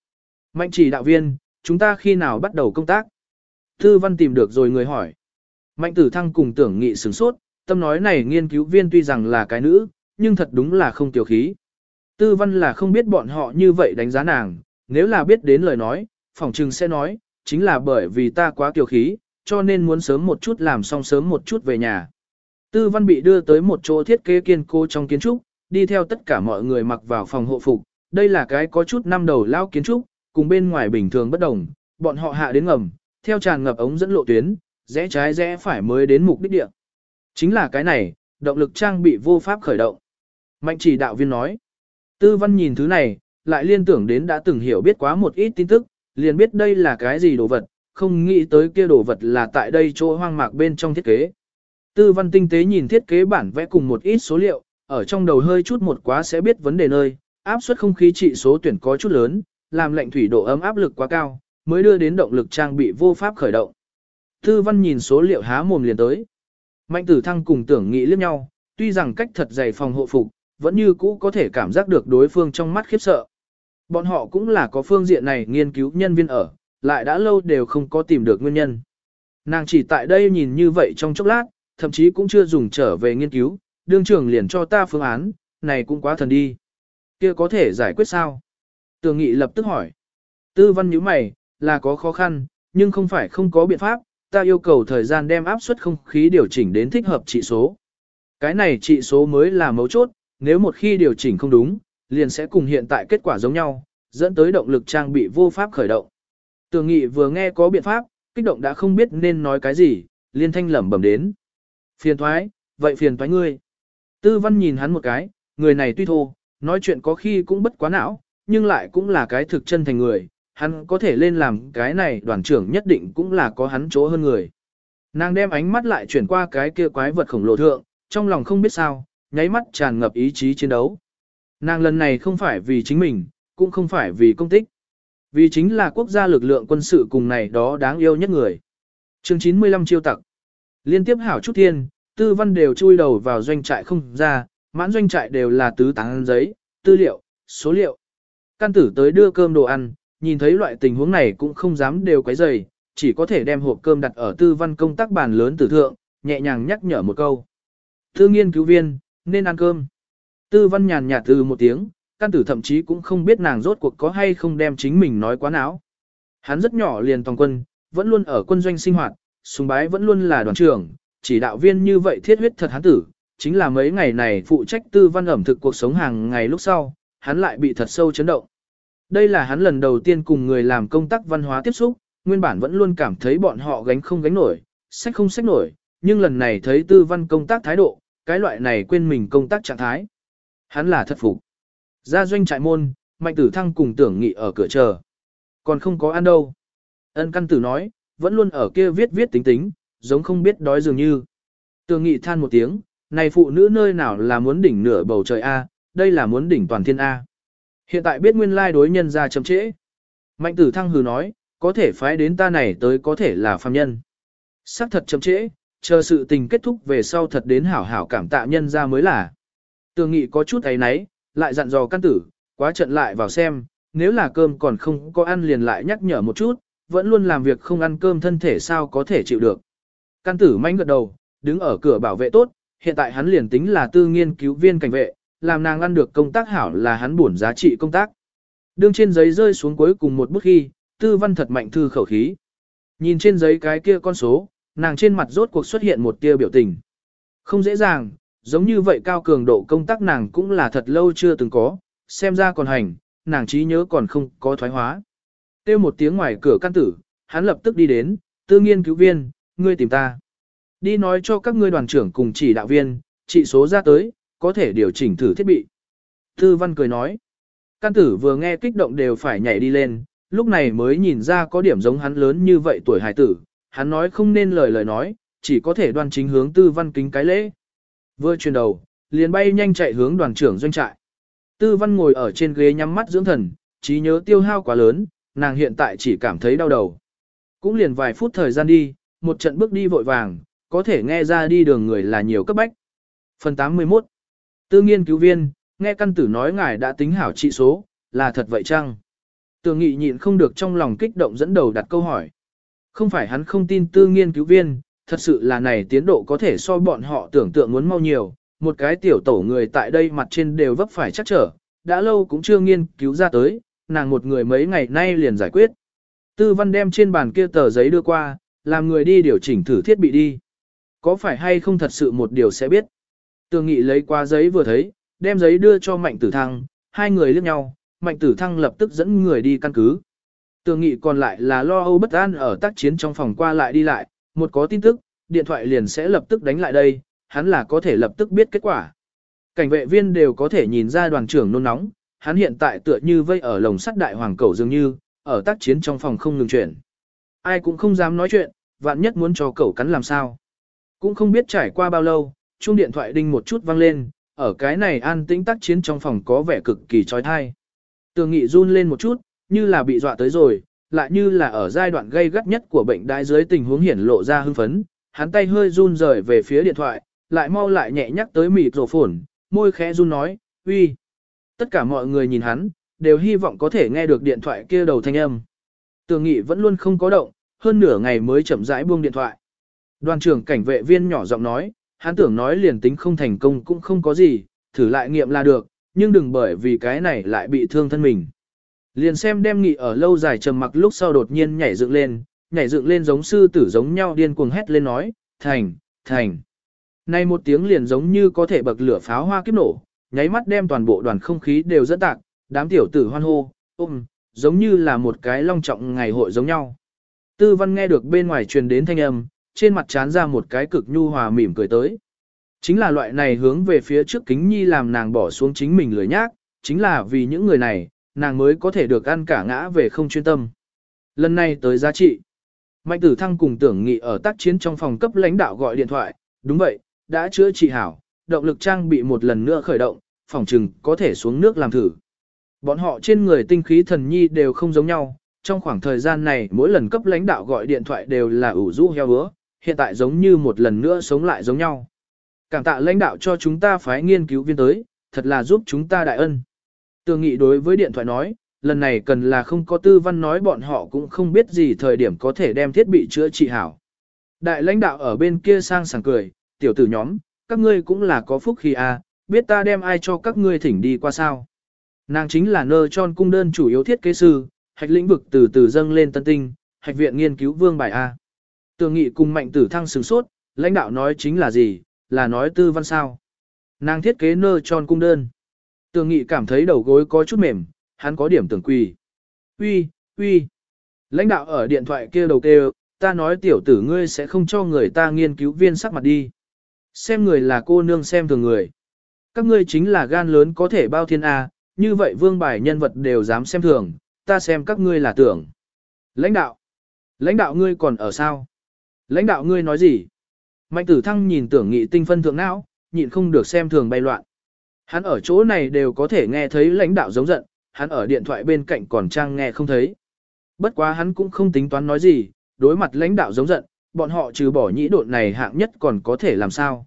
Mạnh chỉ đạo viên, chúng ta khi nào bắt đầu công tác? Tư văn tìm được rồi người hỏi. Mạnh tử thăng cùng tưởng nghị sửng sốt, tâm nói này nghiên cứu viên tuy rằng là cái nữ, nhưng thật đúng là không tiểu khí. Tư văn là không biết bọn họ như vậy đánh giá nàng, nếu là biết đến lời nói, phỏng trừng sẽ nói, chính là bởi vì ta quá kiều khí, cho nên muốn sớm một chút làm xong sớm một chút về nhà. Tư văn bị đưa tới một chỗ thiết kế kiên cố trong kiến trúc, đi theo tất cả mọi người mặc vào phòng hộ phục. Đây là cái có chút năm đầu lao kiến trúc, cùng bên ngoài bình thường bất đồng, bọn họ hạ đến ngầm, theo tràn ngập ống dẫn lộ tuyến, rẽ trái rẽ phải mới đến mục đích địa. Chính là cái này, động lực trang bị vô pháp khởi động. Mạnh chỉ đạo viên nói. Tư văn nhìn thứ này, lại liên tưởng đến đã từng hiểu biết quá một ít tin tức, liền biết đây là cái gì đồ vật, không nghĩ tới kia đồ vật là tại đây chỗ hoang mạc bên trong thiết kế. Tư văn tinh tế nhìn thiết kế bản vẽ cùng một ít số liệu, ở trong đầu hơi chút một quá sẽ biết vấn đề nơi, áp suất không khí trị số tuyển có chút lớn, làm lệnh thủy độ ấm áp lực quá cao, mới đưa đến động lực trang bị vô pháp khởi động. Tư văn nhìn số liệu há mồm liền tới. Mạnh tử thăng cùng tưởng nghĩ liếc nhau, tuy rằng cách thật dày phòng hộ phục, vẫn như cũ có thể cảm giác được đối phương trong mắt khiếp sợ. Bọn họ cũng là có phương diện này nghiên cứu nhân viên ở, lại đã lâu đều không có tìm được nguyên nhân. Nàng chỉ tại đây nhìn như vậy trong chốc lát, thậm chí cũng chưa dùng trở về nghiên cứu, đương trưởng liền cho ta phương án, này cũng quá thần đi. Kia có thể giải quyết sao? Tường nghị lập tức hỏi. Tư văn nhíu mày, là có khó khăn, nhưng không phải không có biện pháp, ta yêu cầu thời gian đem áp suất không khí điều chỉnh đến thích hợp trị số. Cái này trị số mới là mấu chốt, nếu một khi điều chỉnh không đúng, liền sẽ cùng hiện tại kết quả giống nhau, dẫn tới động lực trang bị vô pháp khởi động. Tường nghị vừa nghe có biện pháp, kích động đã không biết nên nói cái gì, liên thanh lẩm bẩm đến. Phiền thoái, vậy phiền thoái ngươi. Tư văn nhìn hắn một cái, người này tuy thô, nói chuyện có khi cũng bất quá não, nhưng lại cũng là cái thực chân thành người, hắn có thể lên làm cái này đoàn trưởng nhất định cũng là có hắn chỗ hơn người. Nàng đem ánh mắt lại chuyển qua cái kia quái vật khổng lồ thượng, trong lòng không biết sao, nháy mắt tràn ngập ý chí chiến đấu. Nàng lần này không phải vì chính mình, cũng không phải vì công tích. Vì chính là quốc gia lực lượng quân sự cùng này đó đáng yêu nhất người. chương 95 chiêu tặc. Liên tiếp hảo chút thiên, tư văn đều chui đầu vào doanh trại không ra, mãn doanh trại đều là tứ tán giấy, tư liệu, số liệu. Căn tử tới đưa cơm đồ ăn, nhìn thấy loại tình huống này cũng không dám đều quấy rầy, chỉ có thể đem hộp cơm đặt ở tư văn công tác bàn lớn tử thượng, nhẹ nhàng nhắc nhở một câu. Thư nghiên cứu viên, nên ăn cơm. Tư văn nhàn nhạt từ một tiếng, căn tử thậm chí cũng không biết nàng rốt cuộc có hay không đem chính mình nói quá não. Hắn rất nhỏ liền toàn quân, vẫn luôn ở quân doanh sinh hoạt, sùng bái vẫn luôn là đoàn trưởng, chỉ đạo viên như vậy thiết huyết thật hắn tử, chính là mấy ngày này phụ trách tư văn ẩm thực cuộc sống hàng ngày lúc sau, hắn lại bị thật sâu chấn động. Đây là hắn lần đầu tiên cùng người làm công tác văn hóa tiếp xúc, nguyên bản vẫn luôn cảm thấy bọn họ gánh không gánh nổi, sách không sách nổi, nhưng lần này thấy tư văn công tác thái độ, cái loại này quên mình công tác trạng thái. Hắn là thất phục. Ra doanh trại môn, mạnh tử thăng cùng tưởng nghị ở cửa chờ. Còn không có ăn đâu. Ân căn tử nói, vẫn luôn ở kia viết viết tính tính, giống không biết đói dường như. Tưởng nghị than một tiếng, này phụ nữ nơi nào là muốn đỉnh nửa bầu trời A, đây là muốn đỉnh toàn thiên A. Hiện tại biết nguyên lai đối nhân ra chậm trễ. Mạnh tử thăng hừ nói, có thể phái đến ta này tới có thể là phàm nhân. Sắc thật chậm trễ, chờ sự tình kết thúc về sau thật đến hảo hảo cảm tạ nhân ra mới là. Tường nghị có chút ấy nấy, lại dặn dò căn tử, quá trận lại vào xem, nếu là cơm còn không có ăn liền lại nhắc nhở một chút, vẫn luôn làm việc không ăn cơm thân thể sao có thể chịu được. Căn tử manh gật đầu, đứng ở cửa bảo vệ tốt, hiện tại hắn liền tính là tư nghiên cứu viên cảnh vệ, làm nàng ăn được công tác hảo là hắn buồn giá trị công tác. Đương trên giấy rơi xuống cuối cùng một bức khi, tư văn thật mạnh thư khẩu khí. Nhìn trên giấy cái kia con số, nàng trên mặt rốt cuộc xuất hiện một tia biểu tình. Không dễ dàng, giống như vậy cao cường độ công tác nàng cũng là thật lâu chưa từng có, xem ra còn hành, nàng trí nhớ còn không có thoái hóa. Tiêu một tiếng ngoài cửa căn tử, hắn lập tức đi đến, tư nghiên cứu viên, ngươi tìm ta. Đi nói cho các ngươi đoàn trưởng cùng chỉ đạo viên, trị số ra tới, có thể điều chỉnh thử thiết bị. Tư văn cười nói, căn tử vừa nghe kích động đều phải nhảy đi lên, lúc này mới nhìn ra có điểm giống hắn lớn như vậy tuổi hải tử, hắn nói không nên lời lời nói, chỉ có thể đoan chính hướng tư văn kính cái lễ. Vừa chuyển đầu, liền bay nhanh chạy hướng đoàn trưởng doanh trại. Tư văn ngồi ở trên ghế nhắm mắt dưỡng thần, trí nhớ tiêu hao quá lớn, nàng hiện tại chỉ cảm thấy đau đầu. Cũng liền vài phút thời gian đi, một trận bước đi vội vàng, có thể nghe ra đi đường người là nhiều cấp bách. Phần 81 Tư nghiên cứu viên, nghe căn tử nói ngài đã tính hảo trị số, là thật vậy chăng? Tường nghị nhịn không được trong lòng kích động dẫn đầu đặt câu hỏi. Không phải hắn không tin tư nghiên cứu viên, thật sự là này tiến độ có thể so bọn họ tưởng tượng muốn mau nhiều, một cái tiểu tổ người tại đây mặt trên đều vấp phải chắc trở, đã lâu cũng chưa nghiên cứu ra tới, nàng một người mấy ngày nay liền giải quyết. Tư văn đem trên bàn kia tờ giấy đưa qua, làm người đi điều chỉnh thử thiết bị đi. Có phải hay không thật sự một điều sẽ biết. Tường nghị lấy qua giấy vừa thấy, đem giấy đưa cho mạnh tử thăng, hai người liếc nhau, mạnh tử thăng lập tức dẫn người đi căn cứ. Tường nghị còn lại là lo âu bất an ở tác chiến trong phòng qua lại đi lại, một có tin tức, điện thoại liền sẽ lập tức đánh lại đây, hắn là có thể lập tức biết kết quả. Cảnh vệ viên đều có thể nhìn ra đoàn trưởng nôn nóng, hắn hiện tại tựa như vây ở lồng sắt đại hoàng cầu dường như, ở tác chiến trong phòng không ngừng chuyển. Ai cũng không dám nói chuyện, vạn nhất muốn cho cậu cắn làm sao. Cũng không biết trải qua bao lâu, chuông điện thoại đinh một chút vang lên, ở cái này an tĩnh tác chiến trong phòng có vẻ cực kỳ trói thai. Tường nghị run lên một chút, như là bị dọa tới rồi, lại như là ở giai đoạn gây gắt nhất của bệnh đái dưới tình huống hiển lộ ra hưng phấn, hắn tay hơi run rời về phía điện thoại, lại mau lại nhẹ nhắc tới mịt rổ phồn, môi khẽ run nói, uy. Tất cả mọi người nhìn hắn, đều hy vọng có thể nghe được điện thoại kia đầu thanh âm. Tường nghị vẫn luôn không có động, hơn nửa ngày mới chậm rãi buông điện thoại. Đoàn trưởng cảnh vệ viên nhỏ giọng nói, hắn tưởng nói liền tính không thành công cũng không có gì, thử lại nghiệm là được, nhưng đừng bởi vì cái này lại bị thương thân mình. Liền xem đem nghị ở lâu dài trầm mặc lúc sau đột nhiên nhảy dựng lên, nhảy dựng lên giống sư tử giống nhau điên cuồng hét lên nói, thành, thành. Nay một tiếng liền giống như có thể bậc lửa pháo hoa kiếp nổ, nháy mắt đem toàn bộ đoàn không khí đều dẫn tạc, đám tiểu tử hoan hô, ôm, giống như là một cái long trọng ngày hội giống nhau. Tư văn nghe được bên ngoài truyền đến thanh âm, trên mặt chán ra một cái cực nhu hòa mỉm cười tới. Chính là loại này hướng về phía trước kính nhi làm nàng bỏ xuống chính mình lười nhác, chính là vì những người này, nàng mới có thể được ăn cả ngã về không chuyên tâm. Lần này tới giá trị. Mạnh tử thăng cùng tưởng nghị ở tác chiến trong phòng cấp lãnh đạo gọi điện thoại, đúng vậy, đã chữa trị hảo, động lực trang bị một lần nữa khởi động, phòng trừng có thể xuống nước làm thử. Bọn họ trên người tinh khí thần nhi đều không giống nhau, trong khoảng thời gian này mỗi lần cấp lãnh đạo gọi điện thoại đều là ủ rũ heo hứa, hiện tại giống như một lần nữa sống lại giống nhau. Cảm tạ lãnh đạo cho chúng ta phái nghiên cứu viên tới, thật là giúp chúng ta đại ân. Tường nghị đối với điện thoại nói, lần này cần là không có tư văn nói bọn họ cũng không biết gì thời điểm có thể đem thiết bị chữa trị hảo. Đại lãnh đạo ở bên kia sang sảng cười, tiểu tử nhóm, các ngươi cũng là có phúc khi a, à, biết ta đem ai cho các ngươi thỉnh đi qua sao. Nàng chính là nơ tròn cung đơn chủ yếu thiết kế sư, hạch lĩnh vực từ từ dâng lên tân tinh, hạch viện nghiên cứu vương bài A. Tường nghị cùng mạnh tử thăng sửng sốt, lãnh đạo nói chính là gì, là nói tư văn sao. Nàng thiết kế nơ tròn cung đơn. Tường nghị cảm thấy đầu gối có chút mềm, hắn có điểm tưởng quỳ. Uy, uy. Lãnh đạo ở điện thoại kia đầu kêu, ta nói tiểu tử ngươi sẽ không cho người ta nghiên cứu viên sắc mặt đi. Xem người là cô nương xem thường người. Các ngươi chính là gan lớn có thể bao thiên A, như vậy vương bài nhân vật đều dám xem thường, ta xem các ngươi là tưởng. Lãnh đạo. Lãnh đạo ngươi còn ở sao? Lãnh đạo ngươi nói gì? Mạnh tử thăng nhìn tưởng nghị tinh phân thượng não, nhịn không được xem thường bay loạn. Hắn ở chỗ này đều có thể nghe thấy lãnh đạo giống giận, hắn ở điện thoại bên cạnh còn trang nghe không thấy. Bất quá hắn cũng không tính toán nói gì, đối mặt lãnh đạo giống giận, bọn họ trừ bỏ nhĩ độn này hạng nhất còn có thể làm sao.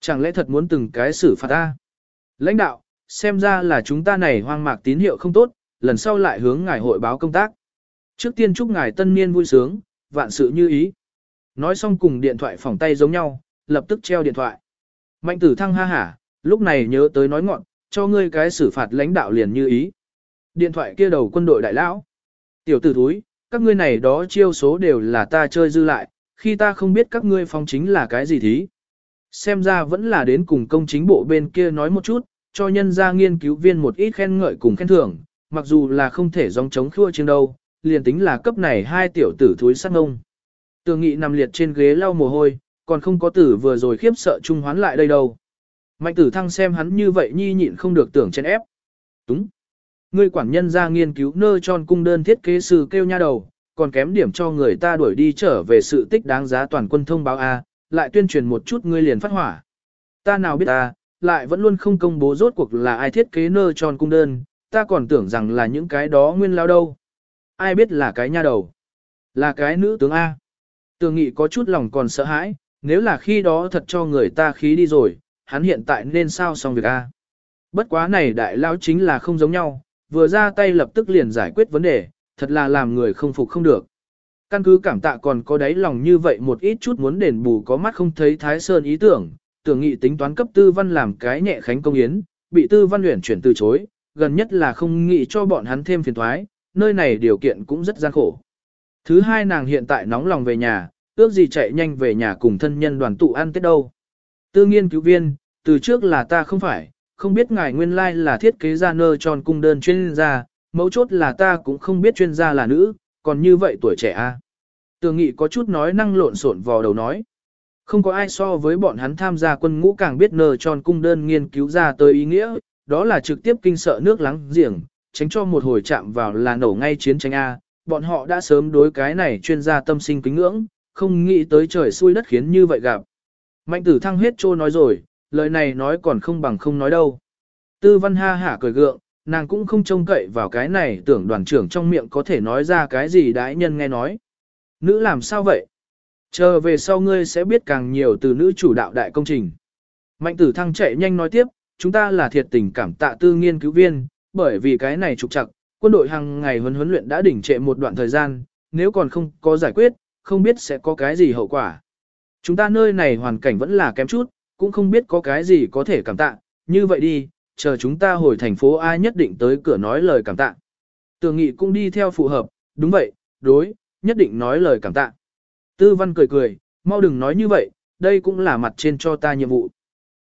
Chẳng lẽ thật muốn từng cái xử phạt ta? Lãnh đạo, xem ra là chúng ta này hoang mạc tín hiệu không tốt, lần sau lại hướng ngài hội báo công tác. Trước tiên chúc ngài tân niên vui sướng, vạn sự như ý. Nói xong cùng điện thoại phòng tay giống nhau, lập tức treo điện thoại. Mạnh tử thăng ha hả, lúc này nhớ tới nói ngọn, cho ngươi cái xử phạt lãnh đạo liền như ý. Điện thoại kia đầu quân đội đại lão. Tiểu tử thúi, các ngươi này đó chiêu số đều là ta chơi dư lại, khi ta không biết các ngươi phong chính là cái gì thí. Xem ra vẫn là đến cùng công chính bộ bên kia nói một chút, cho nhân gia nghiên cứu viên một ít khen ngợi cùng khen thưởng, mặc dù là không thể dòng chống khua trên đâu, liền tính là cấp này hai tiểu tử thúi sát ngông. Tường nghị nằm liệt trên ghế lau mồ hôi, còn không có tử vừa rồi khiếp sợ trung hoán lại đây đâu. Mạnh tử thăng xem hắn như vậy nhi nhịn không được tưởng chen ép. Đúng. Ngươi quản nhân ra nghiên cứu nơ tròn cung đơn thiết kế sư kêu nha đầu, còn kém điểm cho người ta đuổi đi trở về sự tích đáng giá toàn quân thông báo A, lại tuyên truyền một chút ngươi liền phát hỏa. Ta nào biết ta, lại vẫn luôn không công bố rốt cuộc là ai thiết kế nơ tròn cung đơn, ta còn tưởng rằng là những cái đó nguyên lao đâu. Ai biết là cái nha đầu, là cái nữ tướng A. Tường nghị có chút lòng còn sợ hãi, nếu là khi đó thật cho người ta khí đi rồi, hắn hiện tại nên sao xong việc A. Bất quá này đại lao chính là không giống nhau, vừa ra tay lập tức liền giải quyết vấn đề, thật là làm người không phục không được. Căn cứ cảm tạ còn có đáy lòng như vậy một ít chút muốn đền bù có mắt không thấy Thái Sơn ý tưởng, tưởng nghị tính toán cấp tư văn làm cái nhẹ khánh công yến, bị tư văn luyện chuyển từ chối, gần nhất là không nghĩ cho bọn hắn thêm phiền thoái, nơi này điều kiện cũng rất gian khổ. Thứ hai nàng hiện tại nóng lòng về nhà, ước gì chạy nhanh về nhà cùng thân nhân đoàn tụ ăn tết đâu. Tư nghiên cứu viên, từ trước là ta không phải, không biết ngài nguyên lai là thiết kế ra nơ tròn cung đơn chuyên gia, mấu chốt là ta cũng không biết chuyên gia là nữ, còn như vậy tuổi trẻ a. À? Tường nghị có chút nói năng lộn xộn vào đầu nói. Không có ai so với bọn hắn tham gia quân ngũ càng biết nơ tròn cung đơn nghiên cứu ra tới ý nghĩa, đó là trực tiếp kinh sợ nước lắng giềng, tránh cho một hồi chạm vào là nổ ngay chiến tranh A, bọn họ đã sớm đối cái này chuyên gia tâm sinh kính ngưỡng, không nghĩ tới trời xui đất khiến như vậy gặp. Mạnh tử thăng hết trô nói rồi, lời này nói còn không bằng không nói đâu. Tư văn ha hả cười gượng, nàng cũng không trông cậy vào cái này tưởng đoàn trưởng trong miệng có thể nói ra cái gì đãi nhân nghe nói. Nữ làm sao vậy? Chờ về sau ngươi sẽ biết càng nhiều từ nữ chủ đạo đại công trình. Mạnh tử thăng chạy nhanh nói tiếp, chúng ta là thiệt tình cảm tạ tư nghiên cứu viên, bởi vì cái này trục trặc, quân đội hàng ngày huấn huấn luyện đã đỉnh trệ một đoạn thời gian, nếu còn không có giải quyết, không biết sẽ có cái gì hậu quả. Chúng ta nơi này hoàn cảnh vẫn là kém chút, cũng không biết có cái gì có thể cảm tạ, như vậy đi, chờ chúng ta hồi thành phố ai nhất định tới cửa nói lời cảm tạ. Tường nghị cũng đi theo phù hợp, đúng vậy, đối, nhất định nói lời cảm tạ. Tư văn cười cười, mau đừng nói như vậy, đây cũng là mặt trên cho ta nhiệm vụ.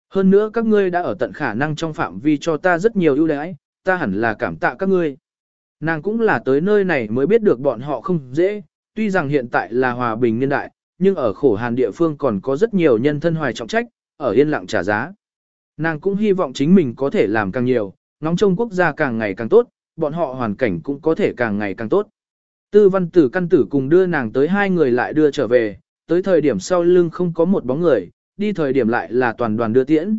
Hơn nữa các ngươi đã ở tận khả năng trong phạm vi cho ta rất nhiều ưu đãi, ta hẳn là cảm tạ các ngươi. Nàng cũng là tới nơi này mới biết được bọn họ không dễ, tuy rằng hiện tại là hòa bình niên đại, nhưng ở khổ hàn địa phương còn có rất nhiều nhân thân hoài trọng trách, ở yên lặng trả giá. Nàng cũng hy vọng chính mình có thể làm càng nhiều, ngóng trông quốc gia càng ngày càng tốt, bọn họ hoàn cảnh cũng có thể càng ngày càng tốt. Tư văn tử căn tử cùng đưa nàng tới hai người lại đưa trở về, tới thời điểm sau lưng không có một bóng người, đi thời điểm lại là toàn đoàn đưa tiễn.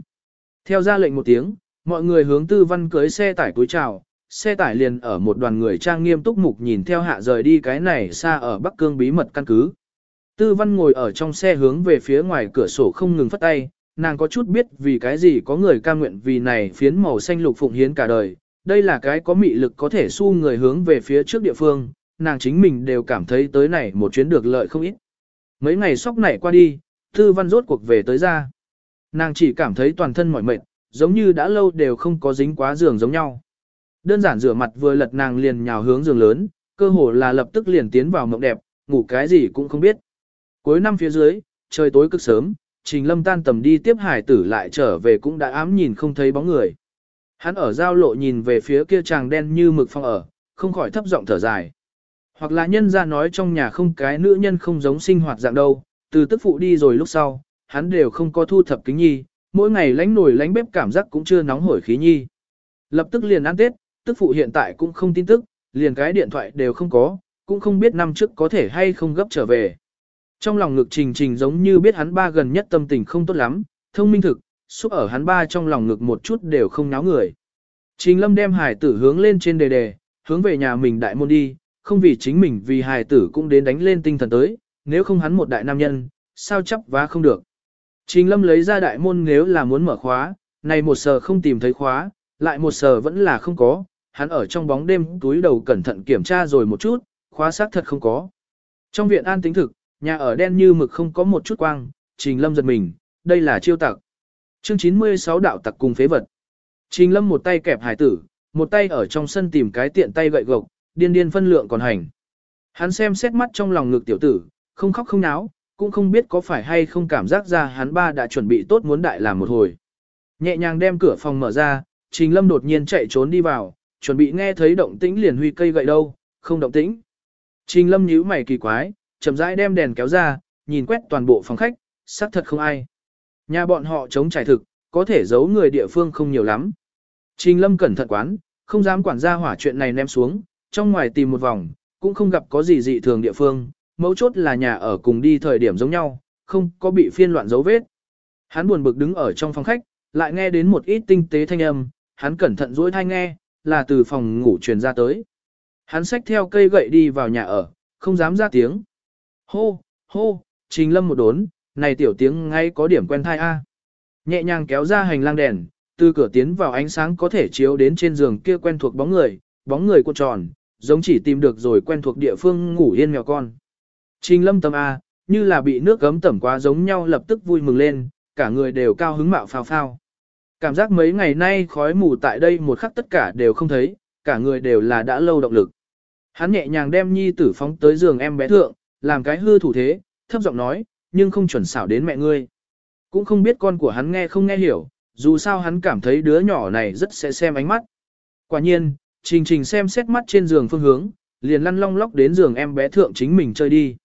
Theo ra lệnh một tiếng, mọi người hướng tư văn cưới xe tải túi chào, xe tải liền ở một đoàn người trang nghiêm túc mục nhìn theo hạ rời đi cái này xa ở Bắc Cương bí mật căn cứ. Tư văn ngồi ở trong xe hướng về phía ngoài cửa sổ không ngừng phất tay, nàng có chút biết vì cái gì có người ca nguyện vì này phiến màu xanh lục phụng hiến cả đời. Đây là cái có mị lực có thể xu người hướng về phía trước địa phương, nàng chính mình đều cảm thấy tới này một chuyến được lợi không ít. Mấy ngày sóc nảy qua đi, tư văn rốt cuộc về tới ra. Nàng chỉ cảm thấy toàn thân mỏi mệt, giống như đã lâu đều không có dính quá giường giống nhau. Đơn giản rửa mặt vừa lật nàng liền nhào hướng giường lớn, cơ hồ là lập tức liền tiến vào mộng đẹp, ngủ cái gì cũng không biết. Cuối năm phía dưới, trời tối cực sớm, Trình Lâm tan tầm đi tiếp hải tử lại trở về cũng đã ám nhìn không thấy bóng người. Hắn ở giao lộ nhìn về phía kia chàng đen như mực phong ở, không khỏi thấp giọng thở dài. Hoặc là nhân ra nói trong nhà không cái nữ nhân không giống sinh hoạt dạng đâu, từ tức phụ đi rồi lúc sau, hắn đều không có thu thập kính nhi, mỗi ngày lánh nổi lánh bếp cảm giác cũng chưa nóng hổi khí nhi. Lập tức liền ăn Tết, tức phụ hiện tại cũng không tin tức, liền cái điện thoại đều không có, cũng không biết năm trước có thể hay không gấp trở về. Trong lòng ngực trình trình giống như biết hắn ba gần nhất tâm tình không tốt lắm, thông minh thực, xúc ở hắn ba trong lòng ngực một chút đều không náo người. Trình lâm đem hải tử hướng lên trên đề đề, hướng về nhà mình đại môn đi, không vì chính mình vì hải tử cũng đến đánh lên tinh thần tới, nếu không hắn một đại nam nhân, sao chấp vá không được. Trình lâm lấy ra đại môn nếu là muốn mở khóa, này một sờ không tìm thấy khóa, lại một sờ vẫn là không có, hắn ở trong bóng đêm túi đầu cẩn thận kiểm tra rồi một chút, khóa xác thật không có. Trong viện an tính thực, nhà ở đen như mực không có một chút quang, Trình Lâm giật mình, đây là chiêu tặc. Chương 96 đạo tặc cùng phế vật. Trình Lâm một tay kẹp hải tử, một tay ở trong sân tìm cái tiện tay gậy gộc, điên điên phân lượng còn hành. Hắn xem xét mắt trong lòng ngực tiểu tử, không khóc không náo, cũng không biết có phải hay không cảm giác ra hắn ba đã chuẩn bị tốt muốn đại làm một hồi. Nhẹ nhàng đem cửa phòng mở ra, Trình Lâm đột nhiên chạy trốn đi vào, chuẩn bị nghe thấy động tĩnh liền huy cây gậy đâu, không động tĩnh. Trình Lâm nhíu mày kỳ quái, chậm rãi đem đèn kéo ra, nhìn quét toàn bộ phòng khách, xác thật không ai. Nhà bọn họ chống trải thực, có thể giấu người địa phương không nhiều lắm. Trình Lâm cẩn thận quán, không dám quản gia hỏa chuyện này ném xuống, trong ngoài tìm một vòng, cũng không gặp có gì dị thường địa phương, mấu chốt là nhà ở cùng đi thời điểm giống nhau, không có bị phiên loạn dấu vết. Hắn buồn bực đứng ở trong phòng khách, lại nghe đến một ít tinh tế thanh âm, hắn cẩn thận duỗi thai nghe, là từ phòng ngủ truyền ra tới. Hắn xách theo cây gậy đi vào nhà ở, không dám ra tiếng. Hô, hô, trình lâm một đốn, này tiểu tiếng ngay có điểm quen thai a. Nhẹ nhàng kéo ra hành lang đèn, từ cửa tiến vào ánh sáng có thể chiếu đến trên giường kia quen thuộc bóng người, bóng người cuộn tròn, giống chỉ tìm được rồi quen thuộc địa phương ngủ yên mèo con. Trình lâm tâm A, như là bị nước gấm tẩm quá giống nhau lập tức vui mừng lên, cả người đều cao hứng mạo phao phao. Cảm giác mấy ngày nay khói mù tại đây một khắc tất cả đều không thấy, cả người đều là đã lâu động lực. Hắn nhẹ nhàng đem nhi tử phóng tới giường em bé thượng, làm cái hư thủ thế, thấp giọng nói, nhưng không chuẩn xảo đến mẹ ngươi. Cũng không biết con của hắn nghe không nghe hiểu, dù sao hắn cảm thấy đứa nhỏ này rất sẽ xem ánh mắt. Quả nhiên, Trình Trình xem xét mắt trên giường phương hướng, liền lăn long lóc đến giường em bé thượng chính mình chơi đi.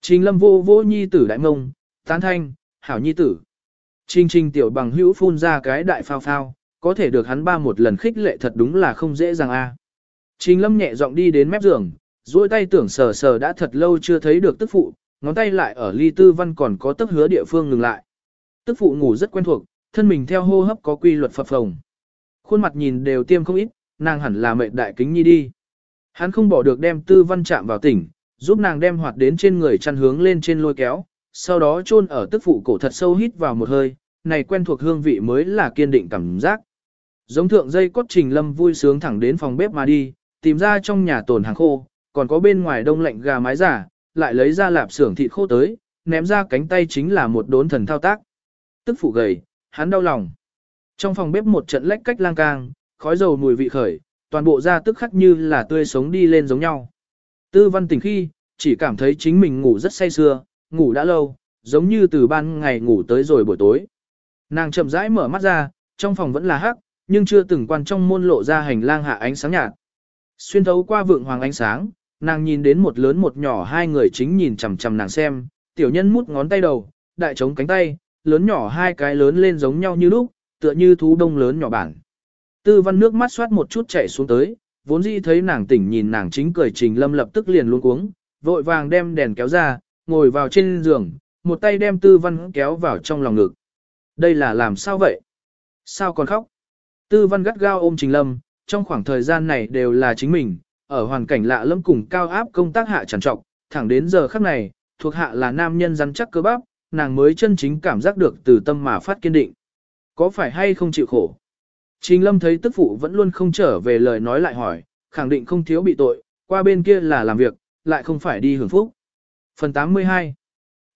Trình lâm vô vô nhi tử đại mông, tán thanh, hảo nhi tử. Trình trình tiểu bằng hữu phun ra cái đại phao phao, có thể được hắn ba một lần khích lệ thật đúng là không dễ dàng a. Trình lâm nhẹ giọng đi đến mép giường, duỗi tay tưởng sờ sờ đã thật lâu chưa thấy được tức phụ, ngón tay lại ở ly tư văn còn có tức hứa địa phương ngừng lại. Tức phụ ngủ rất quen thuộc, thân mình theo hô hấp có quy luật phập phồng. Khuôn mặt nhìn đều tiêm không ít, nàng hẳn là mệt đại kính nhi đi. Hắn không bỏ được đem tư văn chạm vào tỉnh, giúp nàng đem hoạt đến trên người chăn hướng lên trên lôi kéo, sau đó chôn ở tức phụ cổ thật sâu hít vào một hơi, này quen thuộc hương vị mới là kiên định cảm giác. Giống thượng dây cốt trình lâm vui sướng thẳng đến phòng bếp mà đi, tìm ra trong nhà tồn hàng khô, còn có bên ngoài đông lạnh gà mái giả, lại lấy ra lạp xưởng thịt khô tới, ném ra cánh tay chính là một đốn thần thao tác. Tức phụ gầy, hắn đau lòng. Trong phòng bếp một trận lách cách lang cang, khói dầu mùi vị khởi, toàn bộ da tức khắc như là tươi sống đi lên giống nhau. Tư văn tỉnh khi, chỉ cảm thấy chính mình ngủ rất say sưa, ngủ đã lâu, giống như từ ban ngày ngủ tới rồi buổi tối. Nàng chậm rãi mở mắt ra, trong phòng vẫn là hắc, nhưng chưa từng quan trong môn lộ ra hành lang hạ ánh sáng nhạt. Xuyên thấu qua vượng hoàng ánh sáng, nàng nhìn đến một lớn một nhỏ hai người chính nhìn chằm chằm nàng xem, tiểu nhân mút ngón tay đầu, đại trống cánh tay, lớn nhỏ hai cái lớn lên giống nhau như lúc, tựa như thú đông lớn nhỏ bản. Tư văn nước mắt xoát một chút chảy xuống tới, vốn dĩ thấy nàng tỉnh nhìn nàng chính cười trình lâm lập tức liền luôn cuống, vội vàng đem đèn kéo ra, ngồi vào trên giường, một tay đem tư văn kéo vào trong lòng ngực. Đây là làm sao vậy? Sao còn khóc? Tư văn gắt gao ôm trình lâm, trong khoảng thời gian này đều là chính mình, ở hoàn cảnh lạ lẫm cùng cao áp công tác hạ trằn trọc, thẳng đến giờ khắc này, thuộc hạ là nam nhân rắn chắc cơ bắp, nàng mới chân chính cảm giác được từ tâm mà phát kiên định. Có phải hay không chịu khổ? Trình lâm thấy tức phụ vẫn luôn không trở về lời nói lại hỏi, khẳng định không thiếu bị tội, qua bên kia là làm việc, lại không phải đi hưởng phúc. Phần 82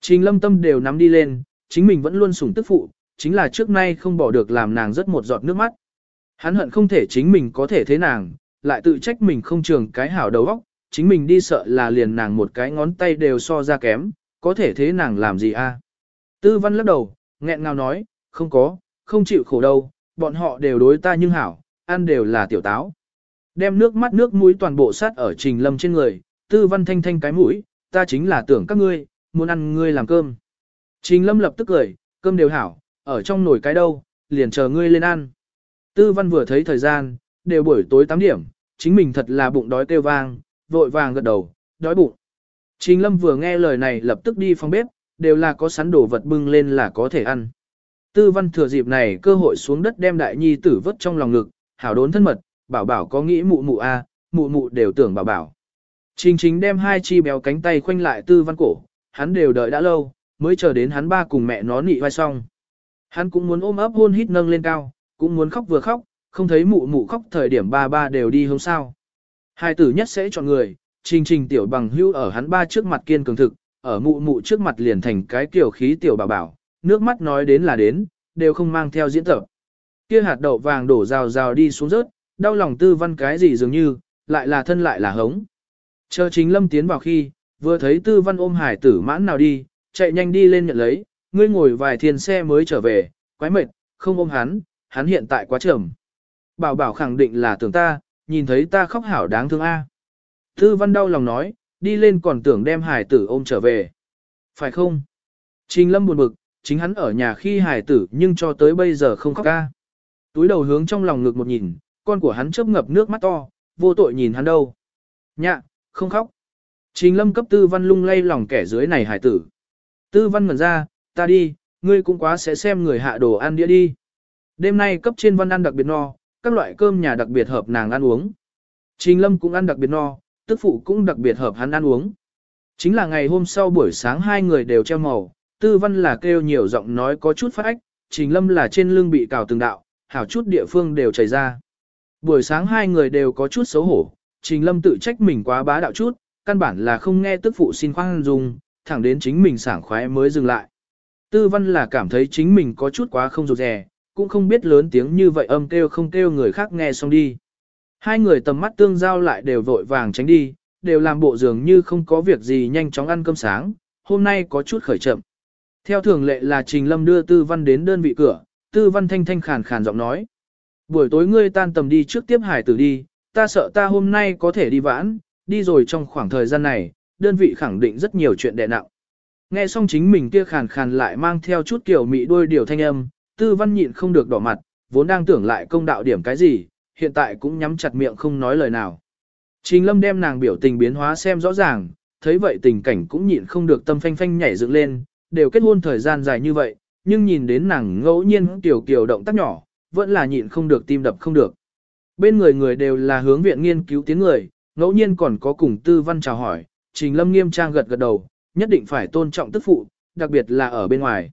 Trình lâm tâm đều nắm đi lên, chính mình vẫn luôn sủng tức phụ, chính là trước nay không bỏ được làm nàng rất một giọt nước mắt. Hắn hận không thể chính mình có thể thế nàng, lại tự trách mình không trường cái hảo đầu óc, chính mình đi sợ là liền nàng một cái ngón tay đều so ra kém, có thể thế nàng làm gì a? Tư văn lắc đầu, nghẹn ngào nói, không có, không chịu khổ đâu, bọn họ đều đối ta nhưng hảo, ăn đều là tiểu táo. Đem nước mắt nước mũi toàn bộ sát ở trình lâm trên người, tư văn thanh thanh cái mũi, ta chính là tưởng các ngươi, muốn ăn ngươi làm cơm. Trình lâm lập tức cười, cơm đều hảo, ở trong nồi cái đâu, liền chờ ngươi lên ăn. Tư văn vừa thấy thời gian, đều buổi tối 8 điểm, chính mình thật là bụng đói kêu vang, vội vàng gật đầu, đói bụng. Trình lâm vừa nghe lời này lập tức đi phòng bếp, đều là có sắn đồ vật bưng lên là có thể ăn. Tư văn thừa dịp này cơ hội xuống đất đem đại nhi tử vớt trong lòng ngực, hảo đốn thân mật, bảo bảo có nghĩ mụ mụ a, à, mụ mụ đều tưởng bảo bảo. Trình chính đem hai chi béo cánh tay khoanh lại tư văn cổ, hắn đều đợi đã lâu, mới chờ đến hắn ba cùng mẹ nó nị vai xong. Hắn cũng muốn ôm ấp hôn hít nâng lên cao, cũng muốn khóc vừa khóc, không thấy mụ mụ khóc thời điểm ba ba đều đi hôm sao. Hai tử nhất sẽ chọn người, trình trình tiểu bằng hưu ở hắn ba trước mặt kiên cường thực, ở mụ mụ trước mặt liền thành cái kiểu khí tiểu bảo bảo, nước mắt nói đến là đến, đều không mang theo diễn tập. Kia hạt đậu vàng đổ rào rào đi xuống rớt, đau lòng tư văn cái gì dường như, lại là thân lại là hống. Chờ chính lâm tiến vào khi, vừa thấy tư văn ôm hải tử mãn nào đi, chạy nhanh đi lên nhận lấy, ngươi ngồi vài thiên xe mới trở về, quái mệt, không ôm hắn, hắn hiện tại quá trầm. Bảo bảo khẳng định là tưởng ta, nhìn thấy ta khóc hảo đáng thương a. Tư văn đau lòng nói, đi lên còn tưởng đem hải tử ôm trở về. Phải không? Trình lâm buồn bực, chính hắn ở nhà khi hải tử nhưng cho tới bây giờ không khóc ca. Túi đầu hướng trong lòng ngực một nhìn, con của hắn chớp ngập nước mắt to, vô tội nhìn hắn đâu. Nhạ, không khóc. Trình lâm cấp tư văn lung lay lòng kẻ dưới này hải tử. Tư văn ngẩn ra, ta đi, ngươi cũng quá sẽ xem người hạ đồ ăn đĩa đi. Đêm nay cấp trên văn ăn đặc biệt no, các loại cơm nhà đặc biệt hợp nàng ăn uống. Trình lâm cũng ăn đặc biệt no, tức phụ cũng đặc biệt hợp hắn ăn uống. Chính là ngày hôm sau buổi sáng hai người đều treo màu, tư văn là kêu nhiều giọng nói có chút phát ách, trình lâm là trên lưng bị cào từng đạo, hảo chút địa phương đều chảy ra. Buổi sáng hai người đều có chút xấu hổ, trình lâm tự trách mình quá bá đạo chút, căn bản là không nghe tức phụ xin khoan dung, thẳng đến chính mình sảng khoái mới dừng lại. Tư văn là cảm thấy chính mình có chút quá không rụt rè, cũng không biết lớn tiếng như vậy âm kêu không kêu người khác nghe xong đi. Hai người tầm mắt tương giao lại đều vội vàng tránh đi, đều làm bộ dường như không có việc gì nhanh chóng ăn cơm sáng, hôm nay có chút khởi chậm. Theo thường lệ là Trình Lâm đưa Tư Văn đến đơn vị cửa, Tư Văn thanh thanh khàn khàn giọng nói. Buổi tối ngươi tan tầm đi trước tiếp hải tử đi, ta sợ ta hôm nay có thể đi vãn, đi rồi trong khoảng thời gian này, đơn vị khẳng định rất nhiều chuyện đè nặng. Nghe xong chính mình kia khàn khàn lại mang theo chút kiểu mị đôi điều thanh âm, Tư Văn nhịn không được đỏ mặt, vốn đang tưởng lại công đạo điểm cái gì, hiện tại cũng nhắm chặt miệng không nói lời nào. Trình Lâm đem nàng biểu tình biến hóa xem rõ ràng, thấy vậy tình cảnh cũng nhịn không được tâm phanh phanh nhảy dựng lên, đều kết hôn thời gian dài như vậy, nhưng nhìn đến nàng ngẫu nhiên tiểu kiều động tác nhỏ, vẫn là nhịn không được tim đập không được. Bên người người đều là hướng viện nghiên cứu tiếng người, ngẫu nhiên còn có cùng tư văn chào hỏi, Trình Lâm nghiêm trang gật gật đầu, nhất định phải tôn trọng tức phụ, đặc biệt là ở bên ngoài.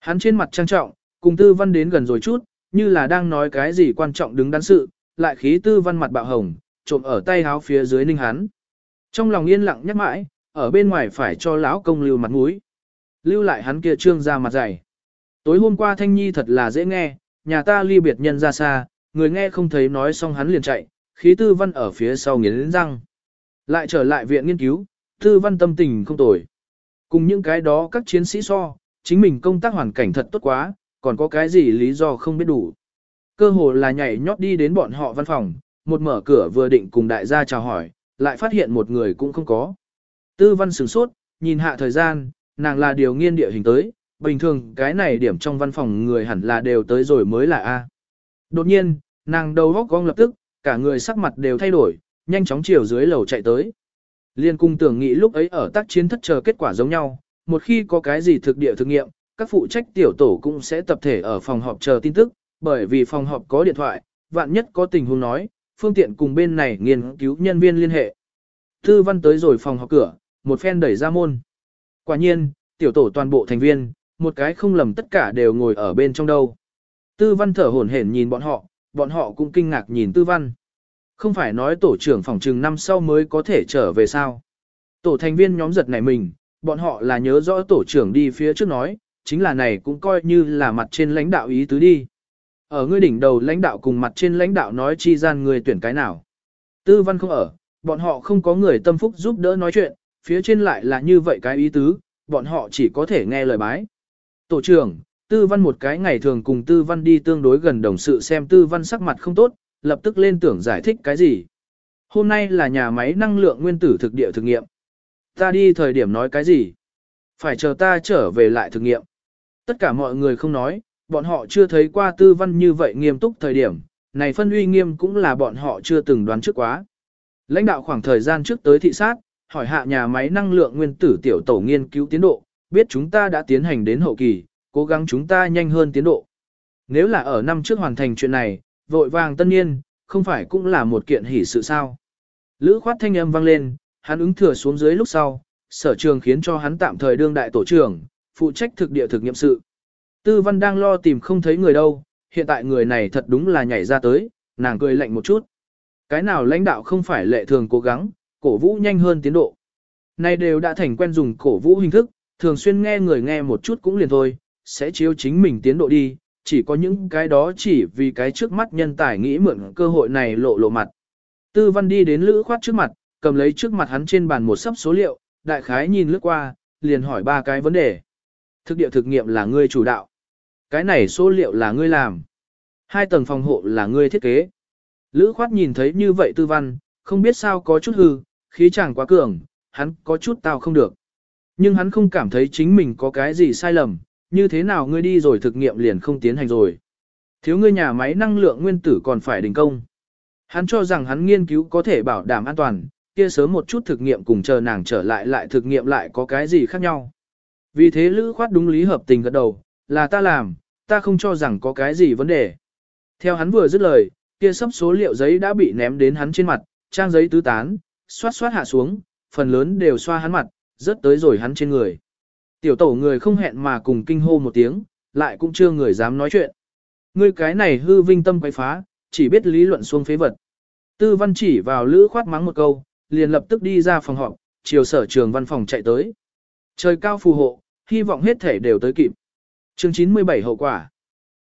Hắn trên mặt trang trọng, cùng tư văn đến gần rồi chút, như là đang nói cái gì quan trọng đứng đắn sự, lại khí tư văn mặt bạo hồng, trộm ở tay háo phía dưới ninh hắn. Trong lòng yên lặng nhắc mãi, ở bên ngoài phải cho lão công lưu mặt mũi. Lưu lại hắn kia trương ra mặt dày. Tối hôm qua Thanh Nhi thật là dễ nghe, nhà ta ly biệt nhân ra xa, người nghe không thấy nói xong hắn liền chạy, khí tư văn ở phía sau nghiến răng. Lại trở lại viện nghiên cứu, tư văn tâm tình không tồi. Cùng những cái đó các chiến sĩ so, chính mình công tác hoàn cảnh thật tốt quá, còn có cái gì lý do không biết đủ. Cơ hồ là nhảy nhót đi đến bọn họ văn phòng, một mở cửa vừa định cùng đại gia chào hỏi, lại phát hiện một người cũng không có. Tư văn sửng sốt, nhìn hạ thời gian, nàng là điều nghiên địa hình tới, bình thường cái này điểm trong văn phòng người hẳn là đều tới rồi mới là A. Đột nhiên, nàng đầu góc cong lập tức, cả người sắc mặt đều thay đổi, nhanh chóng chiều dưới lầu chạy tới. Liên cung tưởng nghĩ lúc ấy ở tác chiến thất chờ kết quả giống nhau, một khi có cái gì thực địa thực nghiệm, các phụ trách tiểu tổ cũng sẽ tập thể ở phòng họp chờ tin tức, bởi vì phòng họp có điện thoại, vạn nhất có tình huống nói, phương tiện cùng bên này nghiên cứu nhân viên liên hệ. Tư văn tới rồi phòng họp cửa, một phen đẩy ra môn. Quả nhiên, tiểu tổ toàn bộ thành viên, một cái không lầm tất cả đều ngồi ở bên trong đâu. Tư văn thở hổn hển nhìn bọn họ, bọn họ cũng kinh ngạc nhìn tư văn. Không phải nói tổ trưởng phòng trừng năm sau mới có thể trở về sao. Tổ thành viên nhóm giật này mình, bọn họ là nhớ rõ tổ trưởng đi phía trước nói, chính là này cũng coi như là mặt trên lãnh đạo ý tứ đi. Ở ngươi đỉnh đầu lãnh đạo cùng mặt trên lãnh đạo nói chi gian người tuyển cái nào. Tư văn không ở, bọn họ không có người tâm phúc giúp đỡ nói chuyện, phía trên lại là như vậy cái ý tứ, bọn họ chỉ có thể nghe lời bái. Tổ trưởng, Tư Văn một cái ngày thường cùng Tư Văn đi tương đối gần đồng sự xem Tư Văn sắc mặt không tốt, lập tức lên tưởng giải thích cái gì. Hôm nay là nhà máy năng lượng nguyên tử thực địa thực nghiệm. Ta đi thời điểm nói cái gì? Phải chờ ta trở về lại thực nghiệm. Tất cả mọi người không nói, bọn họ chưa thấy qua Tư Văn như vậy nghiêm túc thời điểm, này phân uy nghiêm cũng là bọn họ chưa từng đoán trước quá. Lãnh đạo khoảng thời gian trước tới thị sát, hỏi hạ nhà máy năng lượng nguyên tử tiểu tổ nghiên cứu tiến độ, biết chúng ta đã tiến hành đến hậu kỳ, cố gắng chúng ta nhanh hơn tiến độ. Nếu là ở năm trước hoàn thành chuyện này, vội vàng tân niên, không phải cũng là một kiện hỷ sự sao. Lữ khoát thanh âm vang lên, hắn ứng thừa xuống dưới lúc sau, sở trường khiến cho hắn tạm thời đương đại tổ trưởng, phụ trách thực địa thực nghiệm sự. Tư văn đang lo tìm không thấy người đâu, hiện tại người này thật đúng là nhảy ra tới, nàng cười lạnh một chút. Cái nào lãnh đạo không phải lệ thường cố gắng, cổ vũ nhanh hơn tiến độ. Này đều đã thành quen dùng cổ vũ hình thức, thường xuyên nghe người nghe một chút cũng liền thôi, sẽ chiếu chính mình tiến độ đi, chỉ có những cái đó chỉ vì cái trước mắt nhân tài nghĩ mượn cơ hội này lộ lộ mặt. Tư văn đi đến lữ khoát trước mặt, cầm lấy trước mặt hắn trên bàn một sấp số liệu, đại khái nhìn lướt qua, liền hỏi ba cái vấn đề. Thực địa thực nghiệm là ngươi chủ đạo. Cái này số liệu là ngươi làm. Hai tầng phòng hộ là ngươi thiết kế. Lữ khoát nhìn thấy như vậy tư văn, không biết sao có chút hư, khí chàng quá cường, hắn có chút tao không được. Nhưng hắn không cảm thấy chính mình có cái gì sai lầm, như thế nào ngươi đi rồi thực nghiệm liền không tiến hành rồi. Thiếu ngươi nhà máy năng lượng nguyên tử còn phải đình công. Hắn cho rằng hắn nghiên cứu có thể bảo đảm an toàn, kia sớm một chút thực nghiệm cùng chờ nàng trở lại lại thực nghiệm lại có cái gì khác nhau. Vì thế Lữ khoát đúng lý hợp tình gật đầu, là ta làm, ta không cho rằng có cái gì vấn đề. Theo hắn vừa dứt lời, kia sắp số liệu giấy đã bị ném đến hắn trên mặt, trang giấy tứ tán, xoát xoát hạ xuống, phần lớn đều xoa hắn mặt, rớt tới rồi hắn trên người. Tiểu tổ người không hẹn mà cùng kinh hô một tiếng, lại cũng chưa người dám nói chuyện. Ngươi cái này hư vinh tâm quấy phá, chỉ biết lý luận xuống phế vật. Tư văn chỉ vào lữ khoát mắng một câu, liền lập tức đi ra phòng họp, chiều sở trường văn phòng chạy tới. Trời cao phù hộ, hy vọng hết thể đều tới kịp. Chương 97 hậu quả.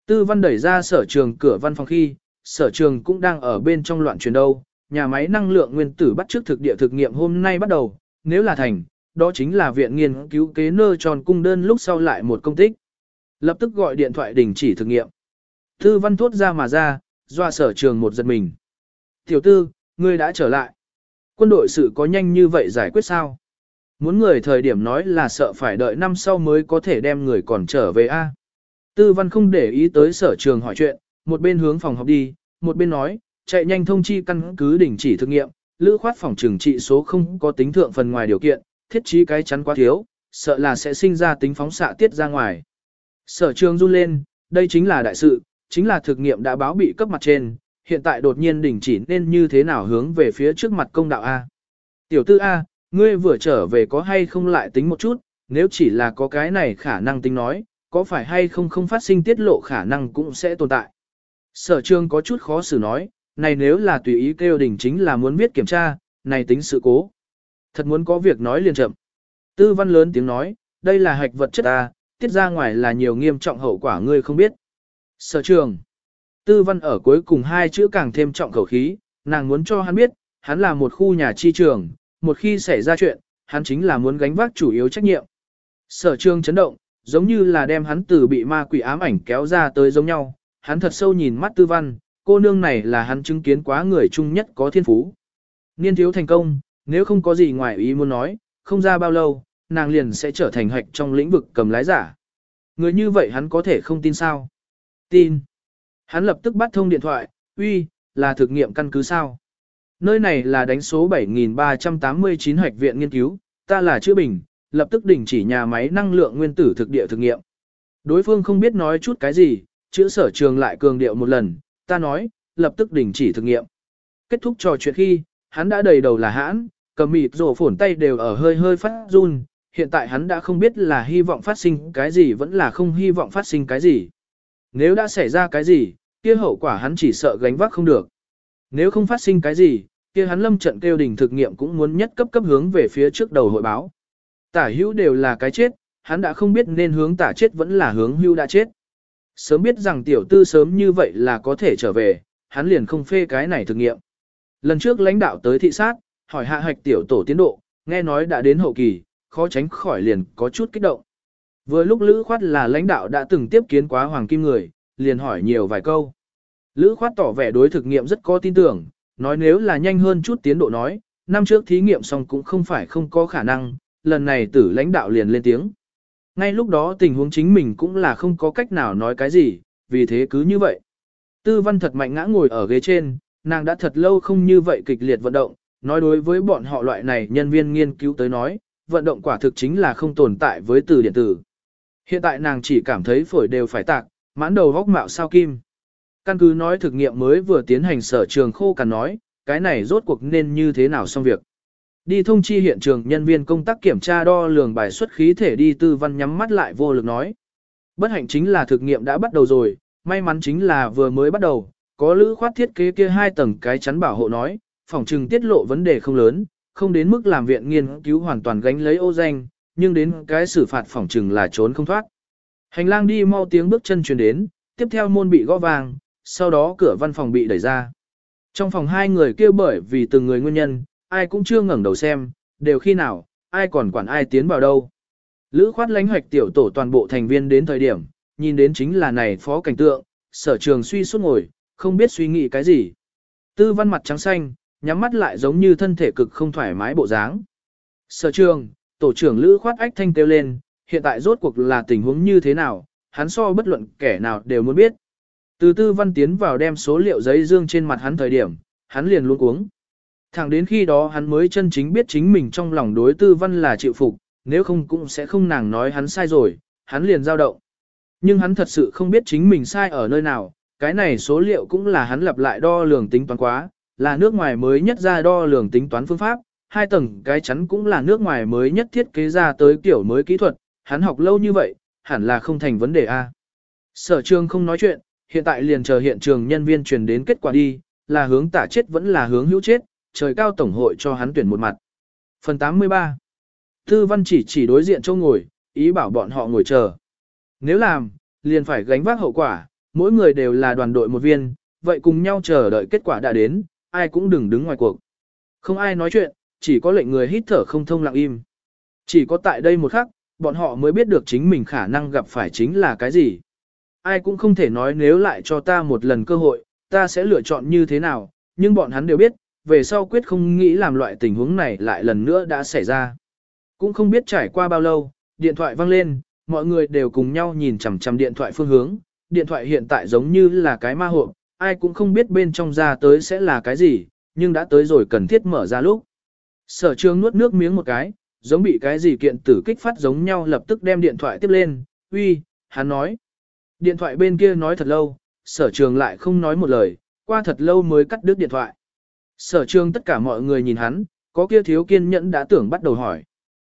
Tư văn đẩy ra sở trường cửa văn phòng khi, sở trường cũng đang ở bên trong loạn chuyển đâu. Nhà máy năng lượng nguyên tử bắt trước thực địa thực nghiệm hôm nay bắt đầu, nếu là thành, đó chính là viện nghiên cứu kế nơ tròn cung đơn lúc sau lại một công tích. Lập tức gọi điện thoại đình chỉ thực nghiệm. Tư văn thốt ra mà ra, doa sở trường một giật mình. Tiểu tư, ngươi đã trở lại. Quân đội sự có nhanh như vậy giải quyết sao? Muốn người thời điểm nói là sợ phải đợi năm sau mới có thể đem người còn trở về a. Tư văn không để ý tới sở trường hỏi chuyện, một bên hướng phòng học đi, một bên nói, chạy nhanh thông chi căn cứ đình chỉ thực nghiệm, lữ khoát phòng trường trị số không có tính thượng phần ngoài điều kiện, thiết trí cái chắn quá thiếu, sợ là sẽ sinh ra tính phóng xạ tiết ra ngoài. Sở trường run lên, đây chính là đại sự, chính là thực nghiệm đã báo bị cấp mặt trên, hiện tại đột nhiên đình chỉ nên như thế nào hướng về phía trước mặt công đạo A. Tiểu tư A, ngươi vừa trở về có hay không lại tính một chút, nếu chỉ là có cái này khả năng tính nói, có phải hay không không phát sinh tiết lộ khả năng cũng sẽ tồn tại. Sở trường có chút khó xử nói, này nếu là tùy ý kêu đình chính là muốn biết kiểm tra, này tính sự cố. Thật muốn có việc nói liền chậm. Tư văn lớn tiếng nói, đây là hạch vật chất ta, tiết ra ngoài là nhiều nghiêm trọng hậu quả ngươi không biết. Sở trường. Tư văn ở cuối cùng hai chữ càng thêm trọng khẩu khí, nàng muốn cho hắn biết, hắn là một khu nhà chi trường, một khi xảy ra chuyện, hắn chính là muốn gánh vác chủ yếu trách nhiệm. Sở trường chấn động, giống như là đem hắn từ bị ma quỷ ám ảnh kéo ra tới giống nhau, hắn thật sâu nhìn mắt tư văn, cô nương này là hắn chứng kiến quá người chung nhất có thiên phú. Niên thiếu thành công, nếu không có gì ngoài ý muốn nói, không ra bao lâu, nàng liền sẽ trở thành hạch trong lĩnh vực cầm lái giả. Người như vậy hắn có thể không tin sao? Tin. Hắn lập tức bắt thông điện thoại, uy, là thực nghiệm căn cứ sao? Nơi này là đánh số 7389 hạch viện nghiên cứu, ta là chữa bình, lập tức đình chỉ nhà máy năng lượng nguyên tử thực địa thực nghiệm. Đối phương không biết nói chút cái gì, chữa sở trường lại cường điệu một lần, ta nói, lập tức đình chỉ thực nghiệm. Kết thúc trò chuyện khi, hắn đã đầy đầu là hãn, cầm mịt rổ phổn tay đều ở hơi hơi phát run, hiện tại hắn đã không biết là hy vọng phát sinh cái gì vẫn là không hy vọng phát sinh cái gì. Nếu đã xảy ra cái gì, kia hậu quả hắn chỉ sợ gánh vác không được. Nếu không phát sinh cái gì, kia hắn lâm trận kêu đình thực nghiệm cũng muốn nhất cấp cấp hướng về phía trước đầu hội báo. Tả hữu đều là cái chết, hắn đã không biết nên hướng tả chết vẫn là hướng hưu đã chết. Sớm biết rằng tiểu tư sớm như vậy là có thể trở về, hắn liền không phê cái này thực nghiệm. Lần trước lãnh đạo tới thị sát, hỏi hạ hạch tiểu tổ tiến độ, nghe nói đã đến hậu kỳ, khó tránh khỏi liền có chút kích động. Vừa lúc Lữ Khoát là lãnh đạo đã từng tiếp kiến quá Hoàng Kim người, liền hỏi nhiều vài câu. Lữ Khoát tỏ vẻ đối thực nghiệm rất có tin tưởng, nói nếu là nhanh hơn chút tiến độ nói, năm trước thí nghiệm xong cũng không phải không có khả năng, lần này tử lãnh đạo liền lên tiếng. Ngay lúc đó tình huống chính mình cũng là không có cách nào nói cái gì, vì thế cứ như vậy. Tư văn thật mạnh ngã ngồi ở ghế trên, nàng đã thật lâu không như vậy kịch liệt vận động, nói đối với bọn họ loại này nhân viên nghiên cứu tới nói, vận động quả thực chính là không tồn tại với từ điện tử. Hiện tại nàng chỉ cảm thấy phổi đều phải tạc, mãn đầu góc mạo sao kim. Căn cứ nói thực nghiệm mới vừa tiến hành sở trường khô cằn nói, cái này rốt cuộc nên như thế nào xong việc. Đi thông chi hiện trường nhân viên công tác kiểm tra đo lường bài xuất khí thể đi tư văn nhắm mắt lại vô lực nói. Bất hạnh chính là thực nghiệm đã bắt đầu rồi, may mắn chính là vừa mới bắt đầu, có lữ khoát thiết kế kia hai tầng cái chắn bảo hộ nói, phòng trừng tiết lộ vấn đề không lớn, không đến mức làm viện nghiên cứu hoàn toàn gánh lấy ô danh, nhưng đến cái xử phạt phòng trừng là trốn không thoát. Hành lang đi mau tiếng bước chân truyền đến, tiếp theo môn bị gõ vàng, sau đó cửa văn phòng bị đẩy ra. Trong phòng hai người kêu bởi vì từng người nguyên nhân, ai cũng chưa ngẩng đầu xem, đều khi nào, ai còn quản ai tiến vào đâu. Lữ khoát lánh hoạch tiểu tổ toàn bộ thành viên đến thời điểm, nhìn đến chính là này phó cảnh tượng, sở trường suy suốt ngồi, không biết suy nghĩ cái gì. Tư văn mặt trắng xanh, nhắm mắt lại giống như thân thể cực không thoải mái bộ dáng. Sở trường, tổ trưởng Lữ khoát ách thanh kêu lên, hiện tại rốt cuộc là tình huống như thế nào, hắn so bất luận kẻ nào đều muốn biết. Từ tư văn tiến vào đem số liệu giấy dương trên mặt hắn thời điểm, hắn liền luôn cuống. Thẳng đến khi đó hắn mới chân chính biết chính mình trong lòng đối tư văn là chịu phục, nếu không cũng sẽ không nàng nói hắn sai rồi, hắn liền dao động. Nhưng hắn thật sự không biết chính mình sai ở nơi nào, cái này số liệu cũng là hắn lặp lại đo lường tính toán quá, là nước ngoài mới nhất ra đo lường tính toán phương pháp, hai tầng cái chắn cũng là nước ngoài mới nhất thiết kế ra tới kiểu mới kỹ thuật, hắn học lâu như vậy, hẳn là không thành vấn đề a. Sở trường không nói chuyện, hiện tại liền chờ hiện trường nhân viên truyền đến kết quả đi, là hướng tả chết vẫn là hướng hữu chết, trời cao tổng hội cho hắn tuyển một mặt. Phần 83 Tư văn chỉ chỉ đối diện châu ngồi, ý bảo bọn họ ngồi chờ. Nếu làm, liền phải gánh vác hậu quả, mỗi người đều là đoàn đội một viên, vậy cùng nhau chờ đợi kết quả đã đến, ai cũng đừng đứng ngoài cuộc. Không ai nói chuyện, chỉ có lệnh người hít thở không thông lặng im. Chỉ có tại đây một khắc, bọn họ mới biết được chính mình khả năng gặp phải chính là cái gì. Ai cũng không thể nói nếu lại cho ta một lần cơ hội, ta sẽ lựa chọn như thế nào, nhưng bọn hắn đều biết, về sau quyết không nghĩ làm loại tình huống này lại lần nữa đã xảy ra. Cũng không biết trải qua bao lâu, điện thoại vang lên, mọi người đều cùng nhau nhìn chằm chằm điện thoại phương hướng, điện thoại hiện tại giống như là cái ma hộp, ai cũng không biết bên trong ra tới sẽ là cái gì, nhưng đã tới rồi cần thiết mở ra lúc. Sở trường nuốt nước miếng một cái, giống bị cái gì kiện tử kích phát giống nhau lập tức đem điện thoại tiếp lên, uy, hắn nói. Điện thoại bên kia nói thật lâu, sở trường lại không nói một lời, qua thật lâu mới cắt đứt điện thoại. Sở trường tất cả mọi người nhìn hắn, có kia thiếu kiên nhẫn đã tưởng bắt đầu hỏi.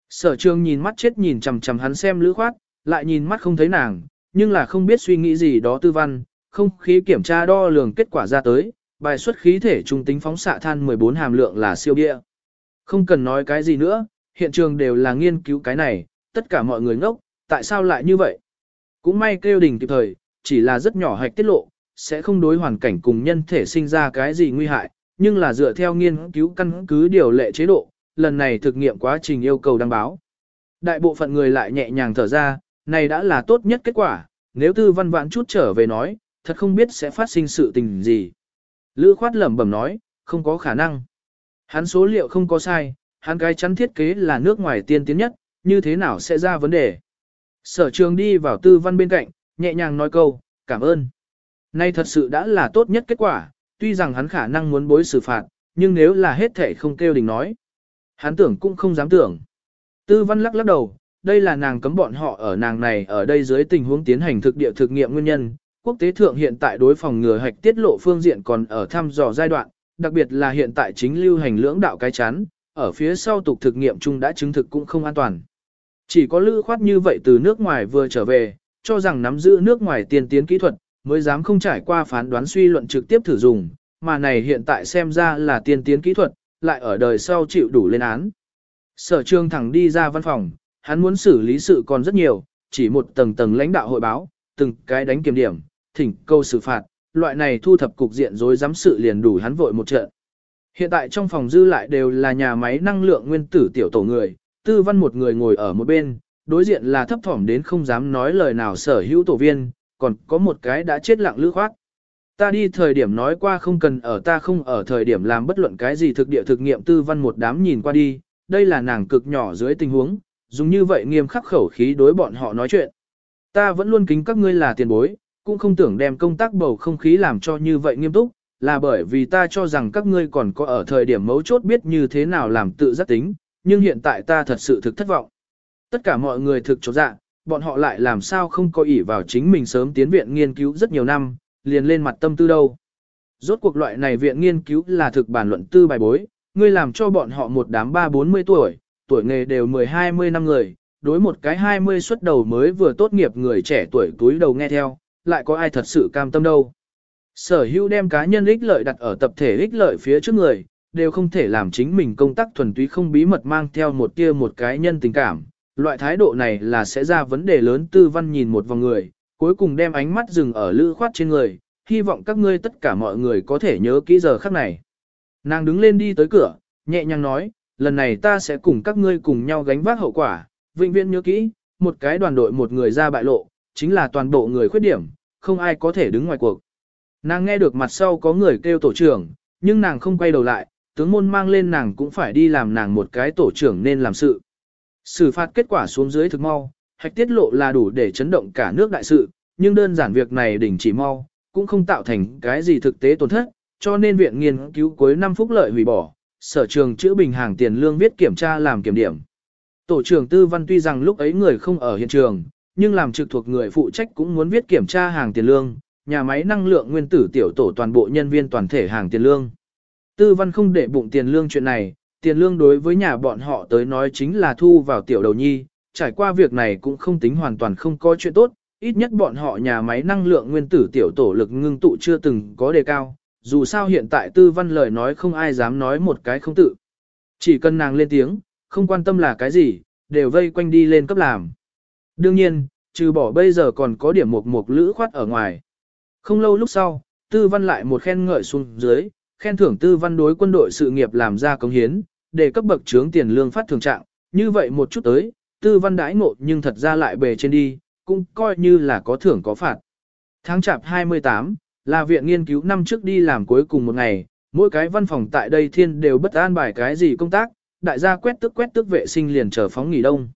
Sở trường nhìn mắt chết nhìn chằm chằm hắn xem lữ khoát, lại nhìn mắt không thấy nàng, nhưng là không biết suy nghĩ gì đó tư văn, không khí kiểm tra đo lường kết quả ra tới, bài xuất khí thể trung tính phóng xạ than 14 hàm lượng là siêu địa. Không cần nói cái gì nữa, hiện trường đều là nghiên cứu cái này, tất cả mọi người ngốc, tại sao lại như vậy? Cũng may kêu đình kịp thời, chỉ là rất nhỏ hạch tiết lộ, sẽ không đối hoàn cảnh cùng nhân thể sinh ra cái gì nguy hại, nhưng là dựa theo nghiên cứu căn cứ điều lệ chế độ, lần này thực nghiệm quá trình yêu cầu đăng báo. Đại bộ phận người lại nhẹ nhàng thở ra, này đã là tốt nhất kết quả, nếu tư văn vãn chút trở về nói, thật không biết sẽ phát sinh sự tình gì. Lữ khoát lẩm bẩm nói, không có khả năng. Hắn số liệu không có sai, hắn cái chắn thiết kế là nước ngoài tiên tiến nhất, như thế nào sẽ ra vấn đề. Sở trường đi vào tư văn bên cạnh, nhẹ nhàng nói câu, cảm ơn. Nay thật sự đã là tốt nhất kết quả, tuy rằng hắn khả năng muốn bối xử phạt, nhưng nếu là hết thể không kêu đình nói. Hắn tưởng cũng không dám tưởng. Tư văn lắc lắc đầu, đây là nàng cấm bọn họ ở nàng này ở đây dưới tình huống tiến hành thực địa thực nghiệm nguyên nhân. Quốc tế thượng hiện tại đối phòng ngừa hạch tiết lộ phương diện còn ở thăm dò giai đoạn, đặc biệt là hiện tại chính lưu hành lưỡng đạo cái chán, ở phía sau tục thực nghiệm chung đã chứng thực cũng không an toàn. Chỉ có lữ khoát như vậy từ nước ngoài vừa trở về, cho rằng nắm giữ nước ngoài tiên tiến kỹ thuật, mới dám không trải qua phán đoán suy luận trực tiếp thử dùng, mà này hiện tại xem ra là tiên tiến kỹ thuật, lại ở đời sau chịu đủ lên án. Sở trương thẳng đi ra văn phòng, hắn muốn xử lý sự còn rất nhiều, chỉ một tầng tầng lãnh đạo hội báo, từng cái đánh kiểm điểm, thỉnh câu xử phạt, loại này thu thập cục diện rối dám sự liền đủ hắn vội một trận. Hiện tại trong phòng dư lại đều là nhà máy năng lượng nguyên tử tiểu tổ người, tư văn một người ngồi ở một bên, đối diện là thấp thỏm đến không dám nói lời nào sở hữu tổ viên, còn có một cái đã chết lặng lữ khoát. Ta đi thời điểm nói qua không cần ở ta không ở thời điểm làm bất luận cái gì thực địa thực nghiệm tư văn một đám nhìn qua đi, đây là nàng cực nhỏ dưới tình huống, dùng như vậy nghiêm khắc khẩu khí đối bọn họ nói chuyện. Ta vẫn luôn kính các ngươi là tiền bối, cũng không tưởng đem công tác bầu không khí làm cho như vậy nghiêm túc, là bởi vì ta cho rằng các ngươi còn có ở thời điểm mấu chốt biết như thế nào làm tự giác tính, nhưng hiện tại ta thật sự thực thất vọng. Tất cả mọi người thực chột dạ, bọn họ lại làm sao không có ỷ vào chính mình sớm tiến viện nghiên cứu rất nhiều năm, liền lên mặt tâm tư đâu. Rốt cuộc loại này viện nghiên cứu là thực bản luận tư bài bối, ngươi làm cho bọn họ một đám ba bốn mươi tuổi, tuổi nghề đều mười hai mươi năm người, đối một cái hai mươi xuất đầu mới vừa tốt nghiệp người trẻ tuổi túi đầu nghe theo, lại có ai thật sự cam tâm đâu. Sở hữu đem cá nhân ích lợi đặt ở tập thể ích lợi phía trước người, đều không thể làm chính mình công tác thuần túy không bí mật mang theo một tia một cái nhân tình cảm. Loại thái độ này là sẽ ra vấn đề lớn tư văn nhìn một vòng người, cuối cùng đem ánh mắt dừng ở lữ khoát trên người, hy vọng các ngươi tất cả mọi người có thể nhớ kỹ giờ khắc này. Nàng đứng lên đi tới cửa, nhẹ nhàng nói, lần này ta sẽ cùng các ngươi cùng nhau gánh vác hậu quả, vĩnh viễn nhớ kỹ, một cái đoàn đội một người ra bại lộ, chính là toàn bộ người khuyết điểm, không ai có thể đứng ngoài cuộc. Nàng nghe được mặt sau có người kêu tổ trưởng, nhưng nàng không quay đầu lại, tướng môn mang lên nàng cũng phải đi làm nàng một cái tổ trưởng nên làm sự. Xử phạt kết quả xuống dưới thực mau, hạch tiết lộ là đủ để chấn động cả nước đại sự, nhưng đơn giản việc này đỉnh chỉ mau, cũng không tạo thành cái gì thực tế tổn thất, cho nên viện nghiên cứu cuối năm phúc lợi hủy bỏ, sở trường chữa bình hàng tiền lương viết kiểm tra làm kiểm điểm. Tổ trưởng tư văn tuy rằng lúc ấy người không ở hiện trường, nhưng làm trực thuộc người phụ trách cũng muốn viết kiểm tra hàng tiền lương, nhà máy năng lượng nguyên tử tiểu tổ toàn bộ nhân viên toàn thể hàng tiền lương. Tư văn không để bụng tiền lương chuyện này, tiền lương đối với nhà bọn họ tới nói chính là thu vào tiểu đầu nhi, trải qua việc này cũng không tính hoàn toàn không có chuyện tốt, ít nhất bọn họ nhà máy năng lượng nguyên tử tiểu tổ lực ngưng tụ chưa từng có đề cao, dù sao hiện tại tư văn lời nói không ai dám nói một cái không tự. Chỉ cần nàng lên tiếng, không quan tâm là cái gì, đều vây quanh đi lên cấp làm. Đương nhiên, trừ bỏ bây giờ còn có điểm một một lữ khoát ở ngoài. Không lâu lúc sau, tư văn lại một khen ngợi xuống dưới, khen thưởng tư văn đối quân đội sự nghiệp làm ra công hiến, để cấp bậc trướng tiền lương phát thường trạng, như vậy một chút tới, tư văn đãi ngộ nhưng thật ra lại bề trên đi, cũng coi như là có thưởng có phạt. Tháng chạp 28, là viện nghiên cứu năm trước đi làm cuối cùng một ngày, mỗi cái văn phòng tại đây thiên đều bất an bài cái gì công tác, đại gia quét tức quét tức vệ sinh liền chờ phóng nghỉ đông.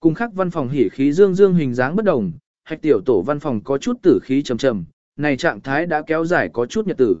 Cùng khác văn phòng hỉ khí dương dương hình dáng bất đồng, hạch tiểu tổ văn phòng có chút tử khí trầm trầm, này trạng thái đã kéo dài có chút nhật tử.